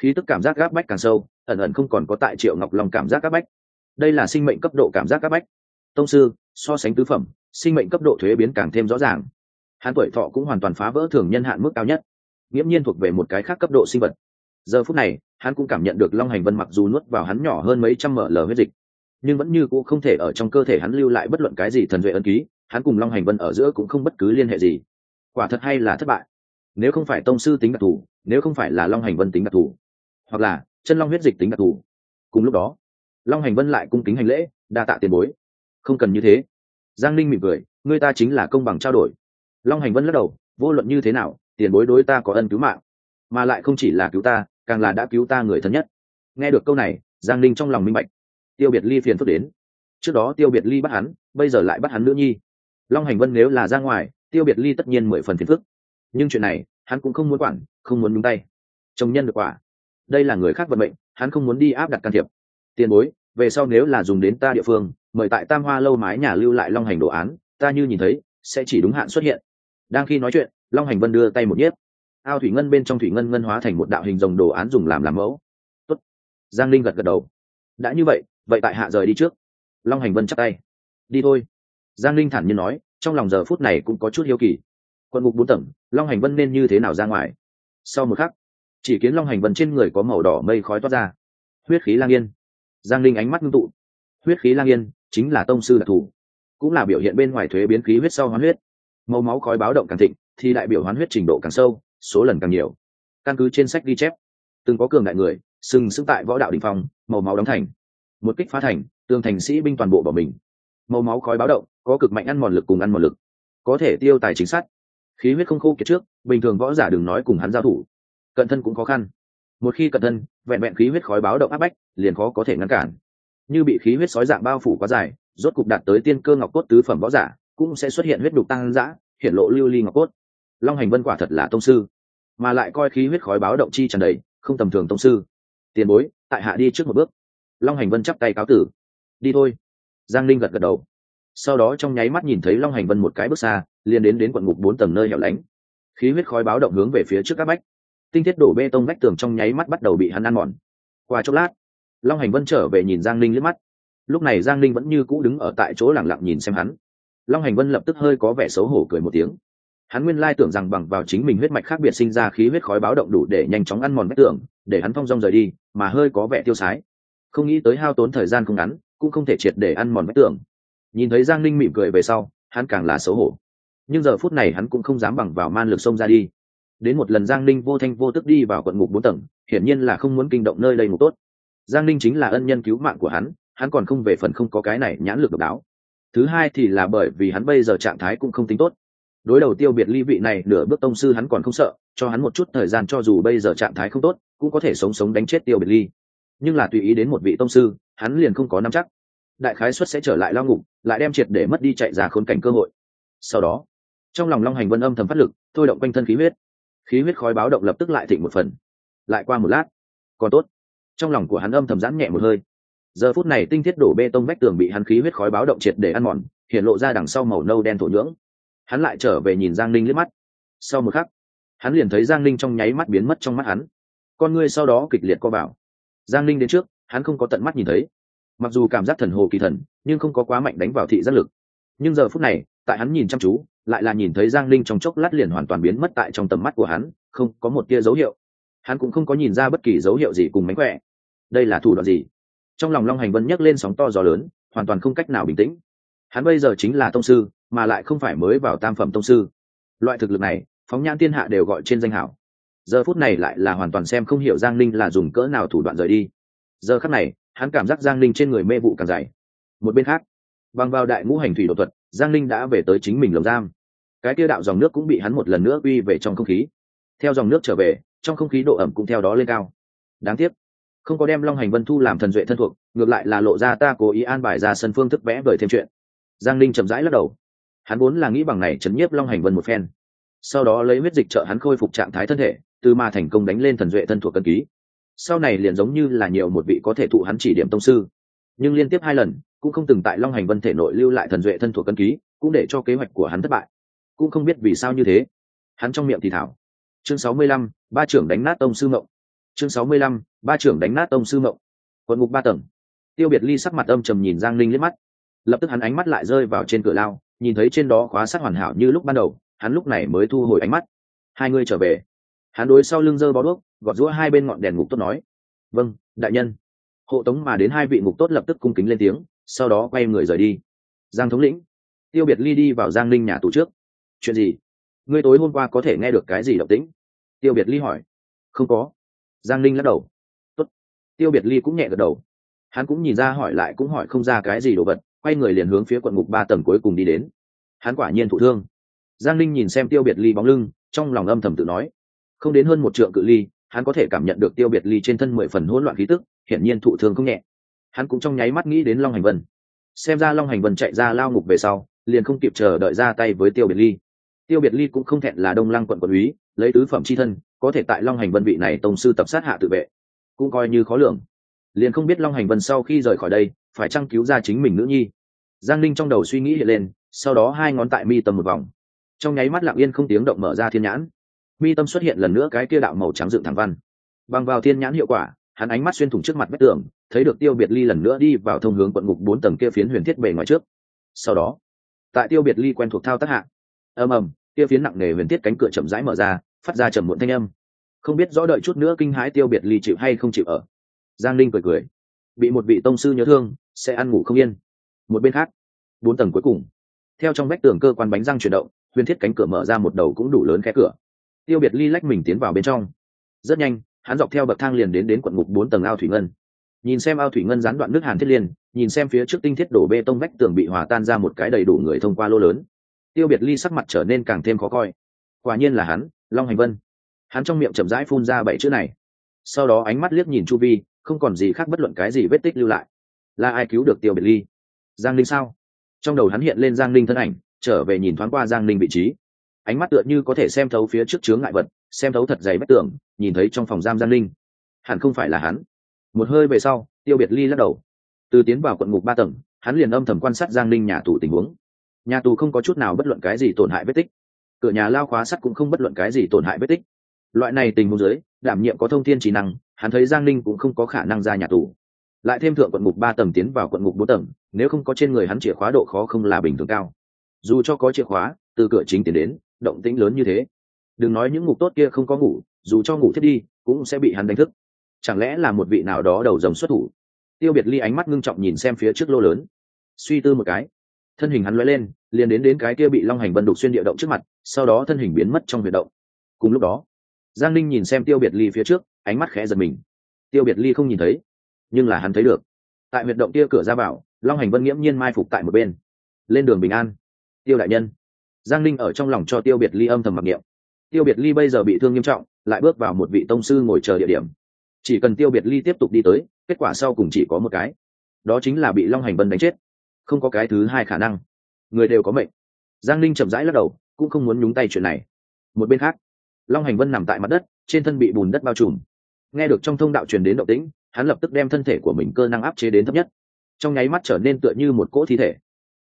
khí tức cảm giác gáp bách càng sâu, ẩn ẩn không còn có tại triệu ngọc long cảm giác gáp bách. Đây là sinh mệnh cấp độ cảm giác gáp bách. Tông sư, so sánh tứ phẩm, sinh mệnh cấp độ thuế biến càng thêm rõ ràng. Hắn tuổi thọ cũng hoàn toàn phá vỡ thường nhân hạn mức cao nhất. Nghiễm nhiên thuộc về một cái khác cấp độ sinh vật. Giờ phút này, hắn cũng cảm nhận được long hành vân mặc dù nuốt vào hắn nhỏ hơn mấy trăm ml huyết dịch, nhưng vẫn như cũng không thể ở trong cơ thể hắn lưu lại bất luận cái gì thần vệ ân ký, hắn cùng long hành vân ở giữa cũng không bất cứ liên hệ gì. Quả thật hay là thất bại. Nếu không phải tông sư tính đặc thù, nếu không phải là long hành vân tính đặc thù hoặc là chân long huyết dịch tính đặc thù. Cùng lúc đó, long hành vân lại cung kính hành lễ, đa tạ tiền bối. Không cần như thế. Giang ninh mỉm cười, người ta chính là công bằng trao đổi. Long hành vân lắc đầu, vô luận như thế nào, tiền bối đối ta có ân cứu mạng, mà lại không chỉ là cứu ta, càng là đã cứu ta người thân nhất. Nghe được câu này, giang ninh trong lòng minh bạch. Tiêu biệt ly phiền phức đến. Trước đó tiêu biệt ly bắt hắn, bây giờ lại bắt hắn nữ nhi. Long hành vân nếu là ra ngoài, tiêu biệt ly tất nhiên mười phần phiền phức. Nhưng chuyện này, hắn cũng không muốn quản, không muốn nhúng tay. Chồng nhân được quả đây là người khác vận mệnh, hắn không muốn đi áp đặt can thiệp. Tiền bối, về sau nếu là dùng đến ta địa phương, mời tại tam hoa lâu mái nhà lưu lại long hành đồ án, ta như nhìn thấy, sẽ chỉ đúng hạn xuất hiện. Đang khi nói chuyện, long hành vân đưa tay một nhiếp. Ao thủy ngân bên trong thủy ngân ngân hóa thành một đạo hình rồng đồ án dùng làm làm mẫu. Tốt. giang linh gật gật đầu. Đã như vậy vậy tại hạ rời đi trước. Long hành vân chắc tay. Đi thôi. Giang linh thản nhiên nói, trong lòng giờ phút này cũng có chút hiếu kỳ. Quận ngục bốn tầng, long hành vân nên như thế nào ra ngoài? Sau một khắc chỉ kiến long hành vân trên người có màu đỏ mây khói toát ra. Huyết khí lang yên. Giang linh ánh mắt ngưng tụ. Huyết khí lang yên chính là tông sư đặc thù, cũng là biểu hiện bên ngoài thuế biến khí huyết sau hoán huyết. Màu máu khói báo động càng thịnh, thì đại biểu hoán huyết trình độ càng sâu, số lần càng nhiều. Căn cứ trên sách ghi chép, từng có cường đại người, sừng sững tại võ đạo đình phong, màu máu đóng thành. Một kích phá thành, tường thành sĩ binh toàn bộ bỏ mình. Màu máu khói báo động, có cực mạnh ăn mòn lực cùng ăn mòn lực, có thể tiêu tài chính sát. Khí huyết không khô kiệt trước, bình thường võ giả đừng nói cùng hắn giao thủ cận thân cũng khó khăn. Một khi cận thân, vẹn vẹn khí huyết khói báo động áp bách, liền khó có thể ngăn cản. Như bị khí huyết sói dạng bao phủ quá dài, rốt cục đạt tới tiên cơ ngọc cốt tứ phẩm võ giả, cũng sẽ xuất hiện huyết đục tăng dã, hiện lộ lưu ly ngọc cốt. Long hành vân quả thật là tông sư, mà lại coi khí huyết khói báo động chi tràn đầy, không tầm thường tông sư. Tiền bối, tại hạ đi trước một bước. Long hành vân chắp tay cáo tử. Đi thôi. Giang linh gật gật đầu. Sau đó trong nháy mắt nhìn thấy long hành vân một cái bước xa, liền đến đến quận ngục bốn tầng nơi hẻo lánh. Khí huyết khói báo động hướng về phía trước các bách tinh thiết đổ bê tông vách tường trong nháy mắt bắt đầu bị hắn ăn mòn. Qua chốc lát, long hành vân trở về nhìn giang linh liếc mắt. Lúc này giang linh vẫn như cũ đứng ở tại chỗ lẳng lặng nhìn xem hắn. Long hành vân lập tức hơi có vẻ xấu hổ cười một tiếng. Hắn nguyên lai tưởng rằng bằng vào chính mình huyết mạch khác biệt sinh ra khí huyết khói báo động đủ để nhanh chóng ăn mòn vách tường, để hắn thong dong rời đi, mà hơi có vẻ tiêu sái. Không nghĩ tới hao tốn thời gian không ngắn, cũng không thể triệt để ăn mòn vách tường. Nhìn thấy giang linh mỉm cười về sau, hắn càng là xấu hổ. Nhưng giờ phút này hắn cũng không dám bằng vào man lực xông ra đi đến một lần giang linh vô thanh vô tức đi vào quận ngục bốn tầng, hiển nhiên là không muốn kinh động nơi đây ngục tốt. Giang linh chính là ân nhân cứu mạng của hắn hắn còn không về phần không có cái này nhãn lực độc đáo. Thứ hai thì là bởi vì hắn bây giờ trạng thái cũng không tính tốt. Đối đầu tiêu biệt ly vị này, nửa bước tông sư hắn còn không sợ, cho hắn một chút thời gian cho dù bây giờ trạng thái không tốt, cũng có thể sống sống đánh chết tiêu biệt ly. Nhưng là tùy ý đến một vị tông sư, hắn liền không có nắm chắc. Đại khái xuất sẽ trở lại lao ngục, lại đem triệt để mất đi chạy ra khốn cảnh cơ hội. Sau đó, trong lòng long hành vân âm thầm phát lực, thôi động quanh thân khí huyết khí huyết khói báo động lập tức lại thịnh một phần. Lại qua một lát, còn tốt. Trong lòng của hắn âm thầm giãn nhẹ một hơi. Giờ phút này tinh thiết đổ bê tông vách tường bị hắn khí huyết khói báo động triệt để ăn mòn, hiện lộ ra đằng sau màu nâu đen thổ nhưỡng. Hắn lại trở về nhìn giang ninh liếc mắt. Sau một khắc, hắn liền thấy giang ninh trong nháy mắt biến mất trong mắt hắn. Con ngươi sau đó kịch liệt co vào. Giang ninh đến trước, hắn không có tận mắt nhìn thấy. Mặc dù cảm giác thần hồ kỳ thần, nhưng không có quá mạnh đánh vào thị giác lực. Nhưng giờ phút này, tại hắn nhìn chăm chú lại là nhìn thấy giang ninh trong chốc lát liền hoàn toàn biến mất tại trong tầm mắt của hắn, không có một tia dấu hiệu. Hắn cũng không có nhìn ra bất kỳ dấu hiệu gì cùng mánh khỏe. Đây là thủ đoạn gì? Trong lòng long hành vân nhấc lên sóng to gió lớn, hoàn toàn không cách nào bình tĩnh. Hắn bây giờ chính là tông sư, mà lại không phải mới vào tam phẩm tông sư. Loại thực lực này, phóng nhãn thiên hạ đều gọi trên danh hảo. Giờ phút này lại là hoàn toàn xem không hiểu giang ninh là dùng cỡ nào thủ đoạn rời đi. Giờ khắc này, hắn cảm giác giang ninh trên người mê vụ càng dày. Một bên khác, bằng vào đại ngũ hành thủy đột thuật, giang ninh đã về tới chính mình lồng giam cái tiêu đạo dòng nước cũng bị hắn một lần nữa uy về trong không khí. Theo dòng nước trở về, trong không khí độ ẩm cũng theo đó lên cao. Đáng tiếc, không có đem long hành vân thu làm thần duệ thân thuộc, ngược lại là lộ ra ta cố ý an bài ra sân phương thức vẽ bởi thêm chuyện. Giang ninh chậm rãi lắc đầu. Hắn vốn là nghĩ bằng này chấn nhiếp long hành vân một phen. Sau đó lấy huyết dịch trợ hắn khôi phục trạng thái thân thể, từ mà thành công đánh lên thần duệ thân thuộc cân ký. Sau này liền giống như là nhiều một vị có thể thụ hắn chỉ điểm tông sư. Nhưng liên tiếp hai lần, cũng không từng tại long hành vân thể nội lưu lại thần duệ thân thuộc cân ký, cũng để cho kế hoạch của hắn thất bại cũng không biết vì sao như thế. Hắn trong miệng thì thảo. Chương sáu mươi lăm, ba trưởng đánh nát tông sư mộng. Chương sáu mươi lăm, ba trưởng đánh nát tông sư mộng. Quận ngục ba tầng. Tiêu biệt ly sắc mặt âm trầm nhìn giang linh liếc mắt. Lập tức hắn ánh mắt lại rơi vào trên cửa lao, nhìn thấy trên đó khóa sát hoàn hảo như lúc ban đầu, hắn lúc này mới thu hồi ánh mắt. Hai người trở về. Hắn đối sau lưng giơ bó đuốc, gọt rũa hai bên ngọn đèn ngục tốt nói. Vâng đại nhân. Hộ tống mà đến hai vị ngục tốt lập tức cung kính lên tiếng, sau đó quay người rời đi. Giang thống lĩnh. Tiêu biệt ly đi vào giang linh nhà tù trước chuyện gì? Ngươi tối hôm qua có thể nghe được cái gì động tĩnh? Tiêu biệt ly hỏi. Không có. Giang linh lắc đầu. Tốt. tiêu biệt ly cũng nhẹ gật đầu. Hắn cũng nhìn ra hỏi lại cũng hỏi không ra cái gì đồ vật, quay người liền hướng phía quận ngục ba tầng cuối cùng đi đến. Hắn quả nhiên thụ thương. Giang linh nhìn xem tiêu biệt ly bóng lưng, trong lòng âm thầm tự nói. Không đến hơn một trượng cự ly, hắn có thể cảm nhận được tiêu biệt ly trên thân mười phần hỗn loạn khí tức, hiển nhiên thụ thương không nhẹ. Hắn cũng trong nháy mắt nghĩ đến long hành vân. Xem ra long hành vân chạy ra lao ngục về sau, liền không kịp chờ đợi ra tay với tiêu biệt ly tiêu biệt ly cũng không thẹn là đông lăng quận quận úy, lấy tứ phẩm c h i thân, có thể tại long hành vân vị này tổng sư tập sát hạ tự vệ. Cũng coi như khó lường. Liền không biết long hành vân sau khi rời khỏi đây, phải chăng cứu ra chính mình nữ nhi. Giang linh trong đầu suy nghĩ hiện lên, sau đó hai ngón tại mi tâm một vòng. Trong nháy mắt lặng yên không tiếng động mở ra thiên nhãn. Mi tâm xuất hiện lần nữa cái kia đạo màu trắng dựng thẳng văn. Bằng vào thiên nhãn hiệu quả, hắn ánh mắt xuyên thủng trước mặt vách tường, thấy được tiêu biệt ly lần nữa đi vào thông hướng quận ngục bốn tầng kia phiến huyền thiết bề ngoài trước. Sau đó, tại tiêu biệt ly quen thuộc thao tác hạ ầm ầm, kia phiến nặng nề huyền thiết cánh cửa chậm rãi mở ra, phát ra trầm muộn thanh âm. Không biết rõ đợi chút nữa kinh hãi tiêu biệt ly chịu hay không chịu ở. Giang linh cười cười. Bị một vị tông sư nhớ thương, sẽ ăn ngủ không yên. Một bên khác, bốn tầng cuối cùng. Theo trong vách tường cơ quan bánh răng chuyển động, huyền thiết cánh cửa mở ra một đầu cũng đủ lớn khe cửa. Tiêu biệt ly lách mình tiến vào bên trong. Rất nhanh, hắn dọc theo bậc thang liền đến đến quận ngục bốn tầng ao thủy ngân. Nhìn xem ao thủy ngân gián đoạn nước hàn thiết liên, nhìn xem phía trước tinh thiết đổ bê tông vách tường bị hòa tan ra một cái đầy đủ người thông qua lô lớn tiêu biệt ly sắc mặt trở nên càng thêm khó coi. Quả nhiên là hắn, long hành vân. Hắn trong miệng chậm rãi phun ra bảy chữ này. Sau đó ánh mắt liếc nhìn chu vi, không còn gì khác bất luận cái gì vết tích lưu lại. Là ai cứu được tiêu biệt ly? Giang linh sao? Trong đầu hắn hiện lên giang linh thân ảnh, trở về nhìn thoáng qua giang linh vị trí. Ánh mắt tựa như có thể xem thấu phía trước chướng ngại vật, xem thấu thật dày bất tường, nhìn thấy trong phòng giam giang linh hẳn không phải là hắn. Một hơi về sau, tiêu biệt ly lắc đầu. Từ tiến vào quận ngục ba tầng, hắn liền âm thầm quan sát giang linh nhà tù tình huống nhà tù không có chút nào bất luận cái gì tổn hại vết tích. Cửa nhà lao khóa sắt cũng không bất luận cái gì tổn hại vết tích. Loại này tình huống dưới, đảm nhiệm có thông tin trí năng, hắn thấy giang linh cũng không có khả năng ra nhà tù. Lại thêm thượng quận ngục ba tầng tiến vào quận ngục bốn tầng, nếu không có trên người hắn chìa khóa độ khó không là bình thường cao. Dù cho có chìa khóa, từ cửa chính tiến đến, động tĩnh lớn như thế. Đừng nói những ngục tốt kia không có ngủ, dù cho ngủ thiết đi, cũng sẽ bị hắn đánh thức. Chẳng lẽ là một vị nào đó đầu rồng xuất thủ? Tiêu biệt ly ánh mắt ngưng trọng nhìn xem phía trước lô lớn. Suy tư một cái thân hình hắn lóe lên, liền đến đến cái kia bị long hành vân đục xuyên địa động trước mặt, sau đó thân hình biến mất trong huyệt động. Cùng lúc đó, giang ninh nhìn xem tiêu biệt ly phía trước, ánh mắt khẽ giật mình. Tiêu biệt ly không nhìn thấy, nhưng là hắn thấy được. Tại huyệt động kia cửa ra vào, long hành vân nghiễm nhiên mai phục tại một bên. Lên đường bình an. Tiêu đại nhân. Giang ninh ở trong lòng cho tiêu biệt ly âm thầm mặc niệm. Tiêu biệt ly bây giờ bị thương nghiêm trọng, lại bước vào một vị tông sư ngồi chờ địa điểm. Chỉ cần tiêu biệt ly tiếp tục đi tới, kết quả sau cùng chỉ có một cái. Đó chính là bị long hành vân đánh chết không có cái thứ hai khả năng. Người đều có mệnh. Giang linh chậm rãi lắc đầu, cũng không muốn nhúng tay chuyện này. Một bên khác, long hành vân nằm tại mặt đất, trên thân bị bùn đất bao trùm. Nghe được trong thông đạo truyền đến động tĩnh, hắn lập tức đem thân thể của mình cơ năng áp chế đến thấp nhất. Trong nháy mắt trở nên tựa như một cỗ thi thể.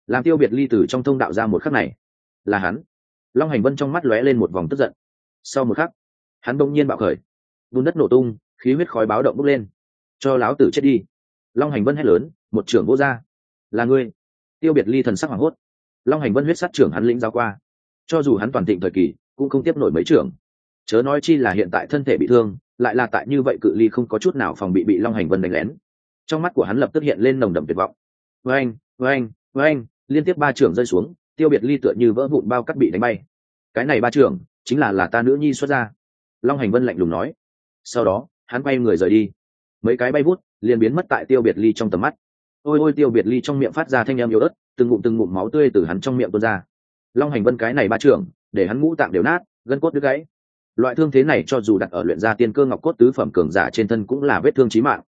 Làm tiêu biệt ly từ trong thông đạo ra một khắc này, là hắn. Long hành vân trong mắt lóe lên một vòng tức giận. Sau một khắc, hắn bỗng nhiên bạo khởi. Bùn đất nổ tung, khí huyết khói báo động bốc lên. Cho láo tử chết đi. Long hành vân hét lớn, một trưởng vô gia là ngươi. Tiêu biệt ly thần sắc hoảng hốt. Long hành vân huyết sát trưởng hắn lĩnh giao qua. Cho dù hắn toàn thịnh thời kỳ, cũng không tiếp nổi mấy trưởng. Chớ nói chi là hiện tại thân thể bị thương, lại là tại như vậy cự ly không có chút nào phòng bị bị long hành vân đánh lén. Trong mắt của hắn lập tức hiện lên nồng đậm tuyệt vọng. Với anh với anh với anh liên tiếp ba trưởng rơi xuống, tiêu biệt ly tựa như vỡ vụn bao cắt bị đánh bay. Cái này ba trưởng, chính là là ta nữ nhi xuất ra. Long hành vân lạnh lùng nói. Sau đó, hắn bay người rời đi. Mấy cái bay vút, liền biến mất tại tiêu biệt ly trong tầm mắt ôi ôi tiêu biệt ly trong miệng phát ra thanh em yếu ớt, từng ngụm từng ngụm máu tươi từ hắn trong miệng tuôn ra. Long hành vân cái này ba trưởng, để hắn ngũ tạm đều nát, gân cốt đứt gãy. Loại thương thế này cho dù đặt ở luyện gia tiên cơ ngọc cốt tứ phẩm cường giả trên thân cũng là vết thương chí mạng.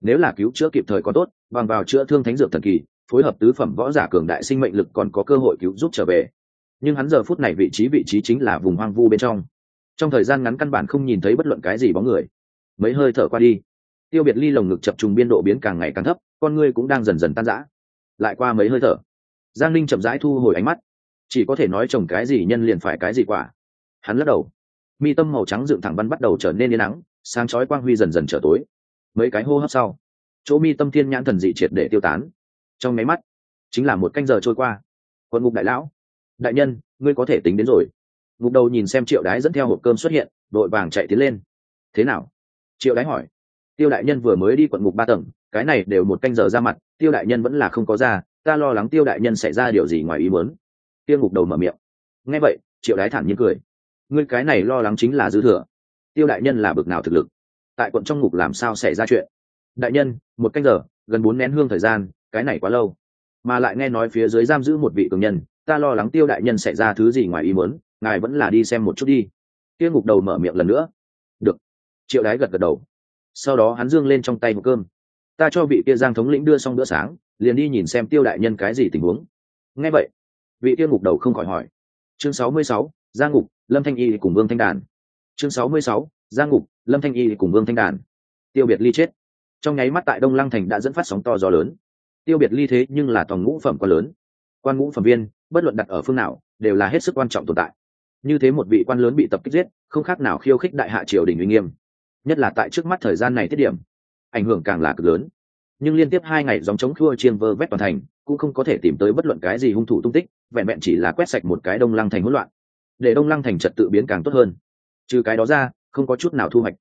Nếu là cứu chữa kịp thời có tốt, bằng vào chữa thương thánh dược thần kỳ, phối hợp tứ phẩm võ giả cường đại sinh mệnh lực còn có cơ hội cứu giúp trở về. Nhưng hắn giờ phút này vị trí vị trí chính là vùng hoang vu bên trong. Trong thời gian ngắn căn bản không nhìn thấy bất luận cái gì bóng người. Mấy hơi thở qua đi tiêu biệt ly lồng ngực chập trùng biên độ biến càng ngày càng thấp, con ngươi cũng đang dần dần tan rã. Lại qua mấy hơi thở, giang linh chậm rãi thu hồi ánh mắt. Chỉ có thể nói trồng cái gì nhân liền phải cái gì quả. Hắn lắc đầu. Mi tâm màu trắng dựng thẳng văn bắt đầu trở nên yên nắng sáng chói quang huy dần dần trở tối. Mấy cái hô hấp sau, chỗ mi tâm thiên nhãn thần dị triệt để tiêu tán. Trong máy mắt, chính là một canh giờ trôi qua. Quận ngục đại lão, đại nhân, ngươi có thể tính đến rồi. Ngục đầu nhìn xem triệu đái dẫn theo hộp cơm xuất hiện, đội vàng chạy tiến lên. Thế nào? Triệu đái hỏi tiêu đại nhân vừa mới đi quận ngục ba tầng, cái này đều một canh giờ ra mặt, tiêu đại nhân vẫn là không có ra, ta lo lắng tiêu đại nhân xảy ra điều gì ngoài ý muốn. Tiêu ngục đầu mở miệng. Nghe vậy, triệu đái thản nhiên cười. Ngươi cái này lo lắng chính là dư thừa. Tiêu đại nhân là bực nào thực lực? Tại quận trong ngục làm sao xảy ra chuyện? Đại nhân, một canh giờ, gần bốn nén hương thời gian, cái này quá lâu. Mà lại nghe nói phía dưới giam giữ một vị cường nhân, ta lo lắng tiêu đại nhân xảy ra thứ gì ngoài ý muốn, ngài vẫn là đi xem một chút đi. Tiêu ngục đầu mở miệng lần nữa. Được. Triệu đái gật gật đầu sau đó hắn dương lên trong tay một cơm. Ta cho vị kia giang thống lĩnh đưa xong bữa sáng liền đi nhìn xem tiêu đại nhân cái gì tình huống. Nghe vậy vị tiêu ngục đầu không khỏi hỏi. Chương 66, giang ngục lâm thanh y cùng vương thanh đàn. Chương 66, giang ngục lâm thanh y cùng vương thanh đàn. Tiêu biệt ly chết. Trong nháy mắt tại đông lăng thành đã dẫn phát sóng to gió lớn. Tiêu biệt ly thế nhưng là toàn ngũ phẩm quá lớn. Quan ngũ phẩm viên bất luận đặt ở phương nào đều là hết sức quan trọng tồn tại. Như thế một vị quan lớn bị tập kích giết không khác nào khiêu khích đại hạ triều đình uy nghiêm nhất là tại trước mắt thời gian này tiết điểm, ảnh hưởng càng là cực lớn. Nhưng liên tiếp hai ngày dòng chống khua chiên vơ vét toàn thành, cũng không có thể tìm tới bất luận cái gì hung thủ tung tích, vẹn vẹn chỉ là quét sạch một cái đông lăng thành hỗn loạn. Để đông lăng thành trật tự biến càng tốt hơn. Trừ cái đó ra, không có chút nào thu hoạch.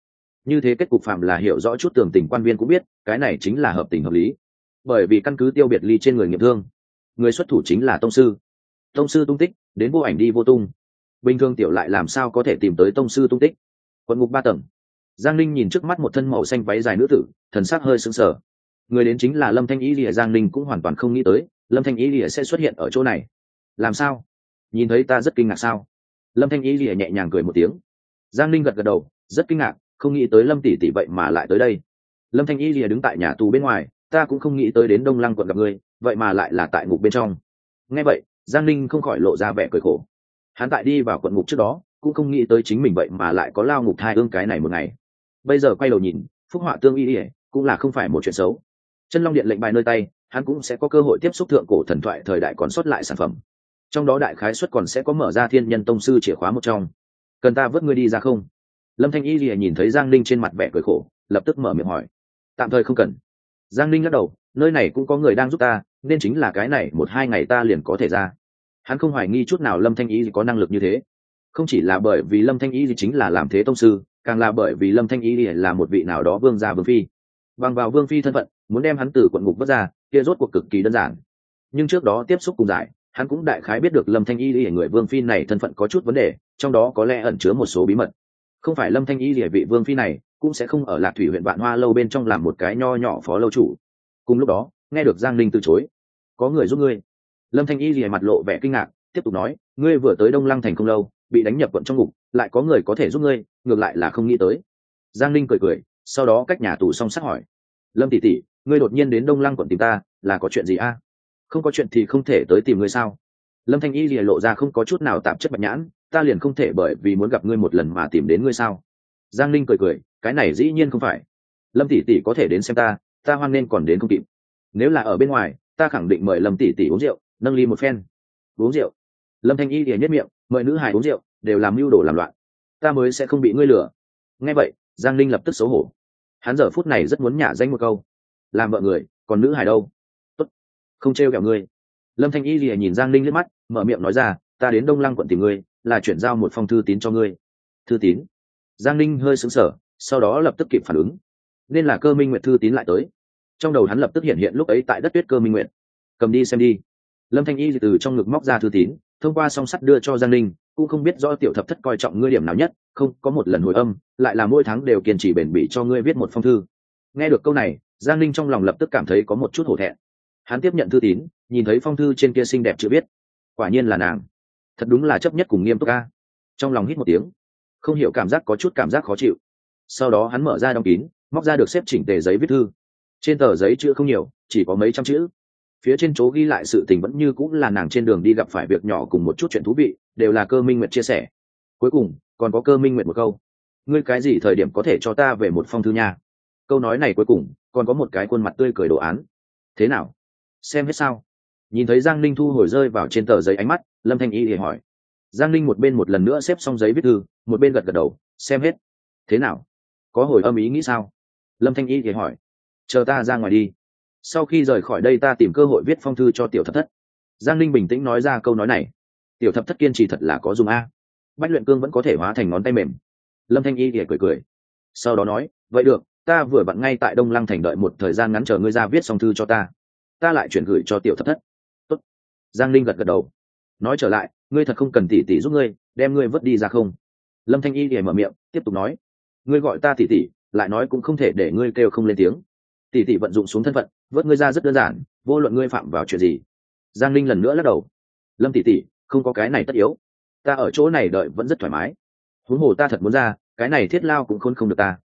Như thế kết cục phạm là hiểu rõ chút tường tình quan viên cũng biết, cái này chính là hợp tình hợp lý. Bởi vì căn cứ tiêu biệt ly trên người nghiệp thương, người xuất thủ chính là tông sư. Tông sư tung tích, đến vô ảnh đi vô tung. Bình thường tiểu lại làm sao có thể tìm tới tông sư tung tích? Quận ngục ba tầng giang linh nhìn trước mắt một thân màu xanh váy dài nữ tử, thần sắc hơi sững sờ. Người đến chính là lâm thanh ý lìa, giang ninh cũng hoàn toàn không nghĩ tới, lâm thanh ý lìa sẽ xuất hiện ở chỗ này. Làm sao? Nhìn thấy ta rất kinh ngạc sao? Lâm thanh ý lìa nhẹ nhàng cười một tiếng. Giang ninh gật gật đầu, rất kinh ngạc, không nghĩ tới lâm tỷ tỷ vậy mà lại tới đây. Lâm thanh ý lìa đứng tại nhà tù bên ngoài, ta cũng không nghĩ tới đến đông lăng quận gặp ngươi vậy mà lại là tại ngục bên trong. Nghe vậy, giang ninh không khỏi lộ ra vẻ cười khổ. Hắn tại đi vào quận ngục trước đó, cũng không nghĩ tới chính mình vậy mà lại có lao ngục thai ương cái này một ngày bây giờ quay đầu nhìn, phúc họa tương y ỉa cũng là không phải một chuyện xấu. Chân long điện lệnh bài nơi tay, hắn cũng sẽ có cơ hội tiếp xúc thượng cổ thần thoại thời đại còn sót lại sản phẩm. Trong đó đại khái xuất còn sẽ có mở ra thiên nhân tông sư chìa khóa một trong. Cần ta vớt ngươi đi ra không? Lâm thanh y lìa nhìn thấy giang ninh trên mặt vẻ cười khổ, lập tức mở miệng hỏi. Tạm thời không cần. Giang ninh lắc đầu, nơi này cũng có người đang giúp ta, nên chính là cái này, một hai ngày ta liền có thể ra. Hắn không hoài nghi chút nào lâm thanh y có năng lực như thế. Không chỉ là bởi vì lâm thanh y chính là làm thế tông sư càng là bởi vì lâm thanh y là một vị nào đó vương gia vương phi. Bằng vào vương phi thân phận, muốn đem hắn từ quận ngục vất ra, kia rốt cuộc cực kỳ đơn giản. Nhưng trước đó tiếp xúc cùng giải, hắn cũng đại khái biết được lâm thanh y lìa người vương phi này thân phận có chút vấn đề, trong đó có lẽ ẩn chứa một số bí mật. Không phải lâm thanh y lìa vị vương phi này cũng sẽ không ở lạc thủy huyện vạn hoa lâu bên trong làm một cái nho nhỏ phó lâu chủ. Cùng lúc đó, nghe được giang linh từ chối, có người giúp ngươi? Lâm thanh y lìa mặt lộ vẻ kinh ngạc, tiếp tục nói, ngươi vừa tới đông lăng thành không lâu, bị đánh nhập quận trong ngục lại có người có thể giúp ngươi, ngược lại là không nghĩ tới. Giang linh cười cười, sau đó cách nhà tù song sắc hỏi. Lâm tỷ tỷ, ngươi đột nhiên đến đông lăng quận tìm ta, là có chuyện gì a? Không có chuyện thì không thể tới tìm ngươi sao? Lâm thanh y lìa lộ ra không có chút nào tạm chất bạch nhãn, ta liền không thể bởi vì muốn gặp ngươi một lần mà tìm đến ngươi sao? Giang linh cười cười, cái này dĩ nhiên không phải. Lâm tỷ tỷ có thể đến xem ta ta hoan nên còn đến không kịp. Nếu là ở bên ngoài, ta khẳng định mời lâm tỷ tỷ uống rượu, nâng ly một phen. Uống rượu. Lâm thanh y lìa nhất miệng, mời nữ hài uống rượu đều làm mưu đồ làm loạn. Ta mới sẽ không bị ngươi lừa. Nghe vậy, giang linh lập tức xấu hổ. Hắn giờ phút này rất muốn nhả danh một câu. Làm vợ người, còn nữ hài đâu? Tốt, không trêu kẹo ngươi. Lâm thanh y lìa nhìn giang linh liếc mắt, mở miệng nói ra, ta đến đông lăng quận tìm ngươi, là chuyển giao một phong thư tín cho ngươi. Thư tín? Giang linh hơi sững sờ, sau đó lập tức kịp phản ứng. Nên là cơ minh nguyện thư tín lại tới. Trong đầu hắn lập tức hiện hiện lúc ấy tại đất tuyết cơ minh nguyện cầm đi xem đi. Lâm thanh y từ trong ngực móc ra thư tín, thông qua song sắt đưa cho giang linh cũng không biết do tiểu thập thất coi trọng ngươi điểm nào nhất, không, có một lần hồi âm, lại là mỗi tháng đều kiên trì bền bỉ cho ngươi viết một phong thư. Nghe được câu này, giang linh trong lòng lập tức cảm thấy có một chút hổ thẹn. Hắn tiếp nhận thư tín, nhìn thấy phong thư trên kia xinh đẹp chữ viết. Quả nhiên là nàng. Thật đúng là chấp nhất cùng nghiêm túc ca trong lòng hít một tiếng. Không hiểu cảm giác có chút cảm giác khó chịu. Sau đó hắn mở ra đóng kín, móc ra được xếp chỉnh tề giấy viết thư. Trên tờ giấy chữ không nhiều, chỉ có mấy trăm chữ. Phía trên chỗ ghi lại sự tình vẫn như cũng là nàng trên đường đi gặp phải việc nhỏ cùng một chút chuyện thú vị đều là cơ minh nguyệt chia sẻ. Cuối cùng, còn có cơ minh nguyệt một câu. Ngươi cái gì thời điểm có thể cho ta về một phong thư nha? Câu nói này cuối cùng, còn có một cái khuôn mặt tươi cười đồ án. Thế nào? Xem hết sao? Nhìn thấy giang ninh thu hồi rơi vào trên tờ giấy ánh mắt, lâm thanh y thì hỏi. Giang ninh một bên một lần nữa xếp xong giấy viết thư, một bên gật gật đầu, xem hết. Thế nào? Có hồi âm ý nghĩ sao? Lâm thanh y thì hỏi. Chờ ta ra ngoài đi. Sau khi rời khỏi đây ta tìm cơ hội viết phong thư cho tiểu Thất thất. Giang ninh bình tĩnh nói ra câu nói này tiểu thập thất kiên trì thật là có dùng a. Bách luyện cương vẫn có thể hóa thành ngón tay mềm. Lâm thanh y thì cười cười. Sau đó nói, vậy được, ta vừa bận ngay tại đông lăng thành đợi một thời gian ngắn chờ ngươi ra viết xong thư cho ta. Ta lại chuyển gửi cho tiểu thập thất. Tốt. giang linh gật gật đầu. Nói trở lại, ngươi thật không cần tỉ tỉ giúp ngươi, đem ngươi vứt đi ra không? Lâm thanh y thì mở miệng, tiếp tục nói, ngươi gọi ta tỉ tỉ, lại nói cũng không thể để ngươi kêu không lên tiếng. Tỉ tỉ vận dụng xuống thân phận, vớt ngươi ra rất đơn giản, vô luận ngươi phạm vào chuyện gì. Giang linh lần nữa lắc đầu. Lâm tỉ tỉ không có cái này tất yếu. Ta ở chỗ này đợi vẫn rất thoải mái. Huống hồ ta thật muốn ra, cái này thiết lao cũng khôn không được ta.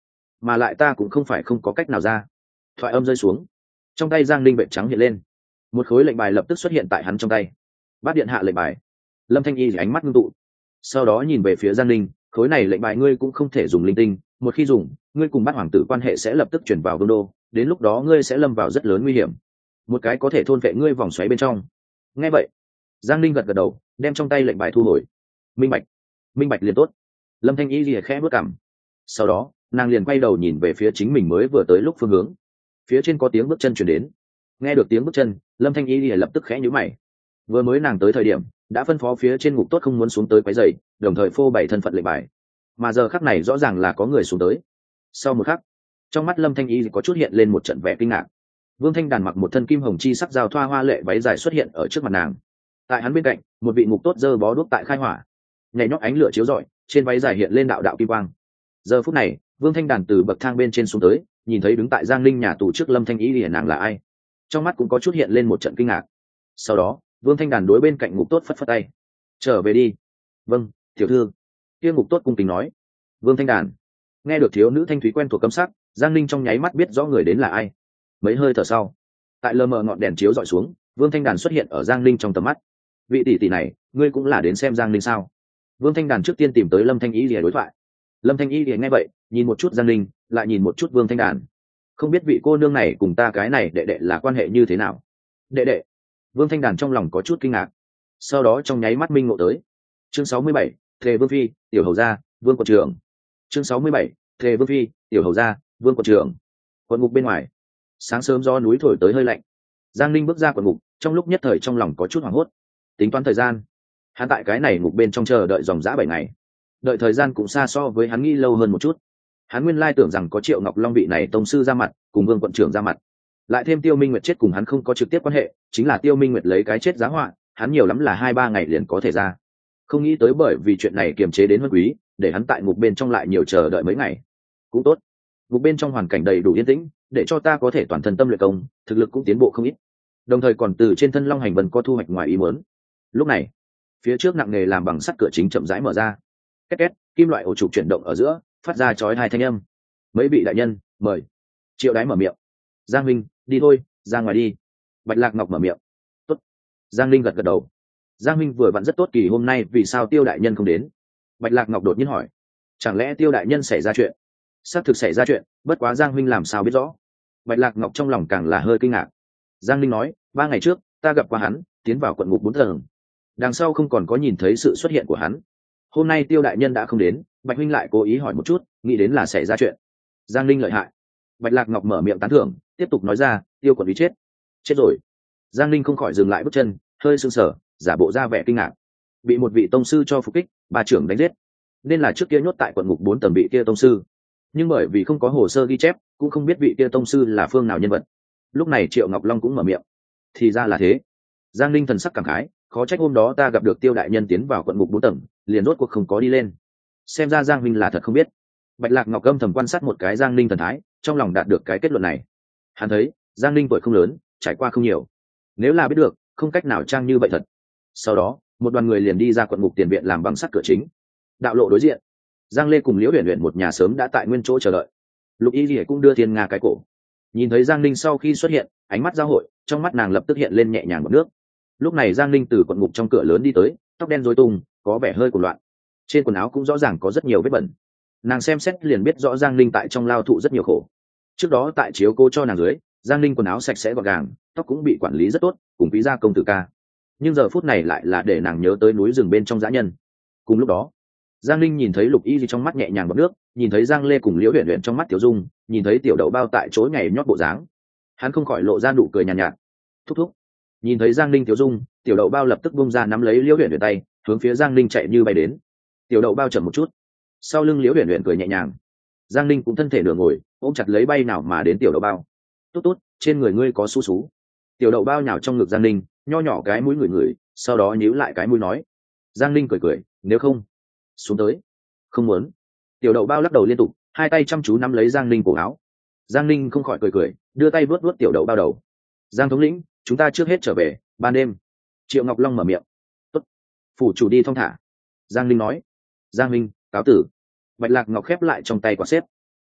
Mà lại ta cũng không phải không có cách nào ra. Thoại âm rơi xuống. Trong tay giang linh bệnh trắng hiện lên. Một khối lệnh bài lập tức xuất hiện tại hắn trong tay. Bát điện hạ lệnh bài. Lâm thanh y ánh mắt ngưng tụ. Sau đó nhìn về phía giang linh khối này lệnh bài ngươi cũng không thể dùng linh tinh, một khi dùng, ngươi cùng bát hoàng tử quan hệ sẽ lập tức chuyển vào vương đô, đến lúc đó ngươi sẽ lâm vào rất lớn nguy hiểm. Một cái có thể thôn vệ ngươi vòng xoáy bên trong. Nghe vậy giang linh gật gật đầu, đem trong tay lệnh bài thu hồi. Minh bạch minh bạch liền tốt. Lâm thanh y lìa khẽ bước cảm sau đó, nàng liền quay đầu nhìn về phía chính mình mới vừa tới lúc phương hướng. Phía trên có tiếng bước chân chuyển đến. Nghe được tiếng bước chân, lâm thanh y lìa lập tức khẽ nhữ mày. Vừa mới nàng tới thời điểm, đã phân phó phía trên ngục tốt không muốn xuống tới quấy dày đồng thời phô bày thân phận lệnh bài. Mà giờ khắc này rõ ràng là có người xuống tới. Sau một khắc, trong mắt lâm thanh y có chút hiện lên một trận vẻ kinh ngạc. Vương thanh đàn mặc một thân kim hồng chi sắc giao thoa hoa lệ váy dài xuất hiện ở trước mặt nàng tại hắn bên cạnh, một vị ngục tốt dơ bó đuốc tại khai hỏa. Nhảy nhót ánh lửa chiếu rọi, trên váy dài hiện lên đạo đạo kim quang. Giờ phút này, vương thanh đàn từ bậc thang bên trên xuống tới, nhìn thấy đứng tại giang linh nhà tù trước lâm thanh ý thì nàng là ai? Trong mắt cũng có chút hiện lên một trận kinh ngạc. Sau đó, vương thanh đàn đối bên cạnh ngục tốt phất phất tay. Trở về đi. Vâng tiểu thư. Kia ngục tốt cung kính nói. Vương thanh đàn. Nghe được thiếu nữ thanh thúy quen thuộc cấm sắc, giang linh trong nháy mắt biết rõ người đến là ai. Mấy hơi thở sau, tại lờ mờ ngọn đèn chiếu dọi xuống, vương thanh đàn xuất hiện ở giang linh trong tầm mắt vị tỷ tỷ này, ngươi cũng là đến xem giang linh sao? Vương thanh đàn trước tiên tìm tới lâm thanh y lìa đối thoại. Lâm thanh y lìa nghe vậy, nhìn một chút giang linh lại nhìn một chút vương thanh đàn. Không biết vị cô nương này cùng ta cái này đệ đệ là quan hệ như thế nào? Đệ đệ. Vương thanh đàn trong lòng có chút kinh ngạc. Sau đó trong nháy mắt minh ngộ tới. Chương sáu mươi bảy, thề vương phi, tiểu hầu gia, vương quận trưởng. Chương sáu mươi bảy, thề vương phi, tiểu hầu gia, vương quận trưởng. Quận ngục bên ngoài. Sáng sớm do núi thổi tới hơi lạnh. Giang linh bước ra quận ngục, trong lúc nhất thời trong lòng có chút hoảng hốt tính toán thời gian. Hắn tại cái này ngục bên trong chờ đợi dòng giã bảy ngày. Đợi thời gian cũng xa so với hắn nghĩ lâu hơn một chút. Hắn nguyên lai tưởng rằng có triệu ngọc long vị này tông sư ra mặt, cùng vương quận trưởng ra mặt. Lại thêm tiêu minh nguyệt chết cùng hắn không có trực tiếp quan hệ, chính là tiêu minh nguyệt lấy cái chết giá họa, hắn nhiều lắm là hai ba ngày liền có thể ra. Không nghĩ tới bởi vì chuyện này kiềm chế đến huân quý, để hắn tại ngục bên trong lại nhiều chờ đợi mấy ngày. Cũng tốt. Ngục bên trong hoàn cảnh đầy đủ yên tĩnh, để cho ta có thể toàn thân tâm luyện công, thực lực cũng tiến bộ không ít. Đồng thời còn từ trên thân long hành vân có thu hoạch ngoài ý muốn lúc này, phía trước nặng nghề làm bằng sắt cửa chính chậm rãi mở ra. Két két, kim loại ổ trục chuyển động ở giữa, phát ra chói hai thanh âm. Mấy vị đại nhân, mời. Triệu đái mở miệng. Giang minh, đi thôi, ra ngoài đi. Bạch lạc ngọc mở miệng. Tốt. giang linh gật gật đầu. Giang minh vừa vặn rất tốt kỳ hôm nay vì sao tiêu đại nhân không đến? Bạch lạc ngọc đột nhiên hỏi. Chẳng lẽ tiêu đại nhân xảy ra chuyện? Xác thực xảy ra chuyện, bất quá giang minh làm sao biết rõ? Bạch lạc ngọc trong lòng càng là hơi kinh ngạc. Giang linh nói, ba ngày trước, ta gặp qua hắn, tiến vào quận ngục bốn tầng đằng sau không còn có nhìn thấy sự xuất hiện của hắn. Hôm nay tiêu đại nhân đã không đến, bạch huynh lại cố ý hỏi một chút, nghĩ đến là xảy ra chuyện. Giang linh lợi hại. Bạch lạc ngọc mở miệng tán thưởng, tiếp tục nói ra, tiêu quản lý chết. Chết rồi. Giang linh không khỏi dừng lại bước chân, hơi sưng sở giả bộ ra vẻ kinh ngạc. Bị một vị tông sư cho phục kích bà trưởng đánh giết. Nên là trước kia nhốt tại quận ngục bốn tầng bị kia tông sư. Nhưng bởi vì không có hồ sơ ghi chép, cũng không biết vị kia tông sư là phương nào nhân vật. Lúc này triệu ngọc long cũng mở miệng. Thì ra là thế. Giang linh thần sắc cảm khái khó trách hôm đó ta gặp được tiêu đại nhân tiến vào quận ngục bốn tầng, liền rốt cuộc không có đi lên. Xem ra giang minh là thật không biết. Bạch lạc ngọc âm thầm quan sát một cái giang ninh thần thái, trong lòng đạt được cái kết luận này. Hắn thấy, giang ninh tuổi không lớn, trải qua không nhiều. Nếu là biết được, không cách nào trang như vậy thật. Sau đó, một đoàn người liền đi ra quận ngục tiền viện làm bằng sắt cửa chính. Đạo lộ đối diện. Giang lê cùng liễu huyền huyền một nhà sớm đã tại nguyên chỗ chờ đợi. Lục y rỉa cũng đưa thiên nga cái cổ. Nhìn thấy giang ninh sau khi xuất hiện, ánh mắt giao hội, trong mắt nàng lập tức hiện lên nhẹ nhàng một nước lúc này giang Linh từ quận ngục trong cửa lớn đi tới tóc đen dối tung có vẻ hơi của loạn. Trên quần áo cũng rõ ràng có rất nhiều vết bẩn. Nàng xem xét liền biết rõ giang linh tại trong lao thụ rất nhiều khổ. Trước đó tại chiếu cô cho nàng dưới giang linh quần áo sạch sẽ gọn gàng tóc cũng bị quản lý rất tốt cùng quý gia công tử ca. Nhưng giờ phút này lại là để nàng nhớ tới núi rừng bên trong dã nhân. Cùng lúc đó giang linh nhìn thấy lục y gì trong mắt nhẹ nhàng bọc nước nhìn thấy giang lê cùng liễu huyện huyện trong mắt tiểu dung nhìn thấy tiểu đậu bao tại chối ngày nhót bộ dáng. Hắn không khỏi lộ ra nụ cười nhàn nhạt, nhạt. Thúc thúc nhìn thấy giang Ninh tiểu dung, tiểu đậu bao lập tức bung ra nắm lấy liễu huyện huyện tay, hướng phía giang Ninh chạy như bay đến. Tiểu đậu bao chậm một chút. Sau lưng liễu huyện huyện cười nhẹ nhàng. Giang ninh cũng thân thể nửa ngồi, ôm chặt lấy bay nào mà đến tiểu đậu bao. Tốt tốt, trên người ngươi có su xú. Tiểu đậu bao nhào trong ngực giang ninh, nho nhỏ cái mũi người người sau đó nhíu lại cái mũi nói. Giang ninh cười cười, nếu không, xuống tới. Không muốn. Tiểu đậu bao lắc đầu liên tục, hai tay chăm chú nắm lấy giang ninh cổ áo. Giang ninh không khỏi cười cười, đưa tay vớt vớt tiểu đậu bao đầu. Giang thống lĩnh chúng ta trước hết trở về, ban đêm. Triệu ngọc long mở miệng. Tốt. phủ chủ đi thong thả. Giang linh nói. Giang minh cáo tử. Bạch lạc ngọc khép lại trong tay quả xếp.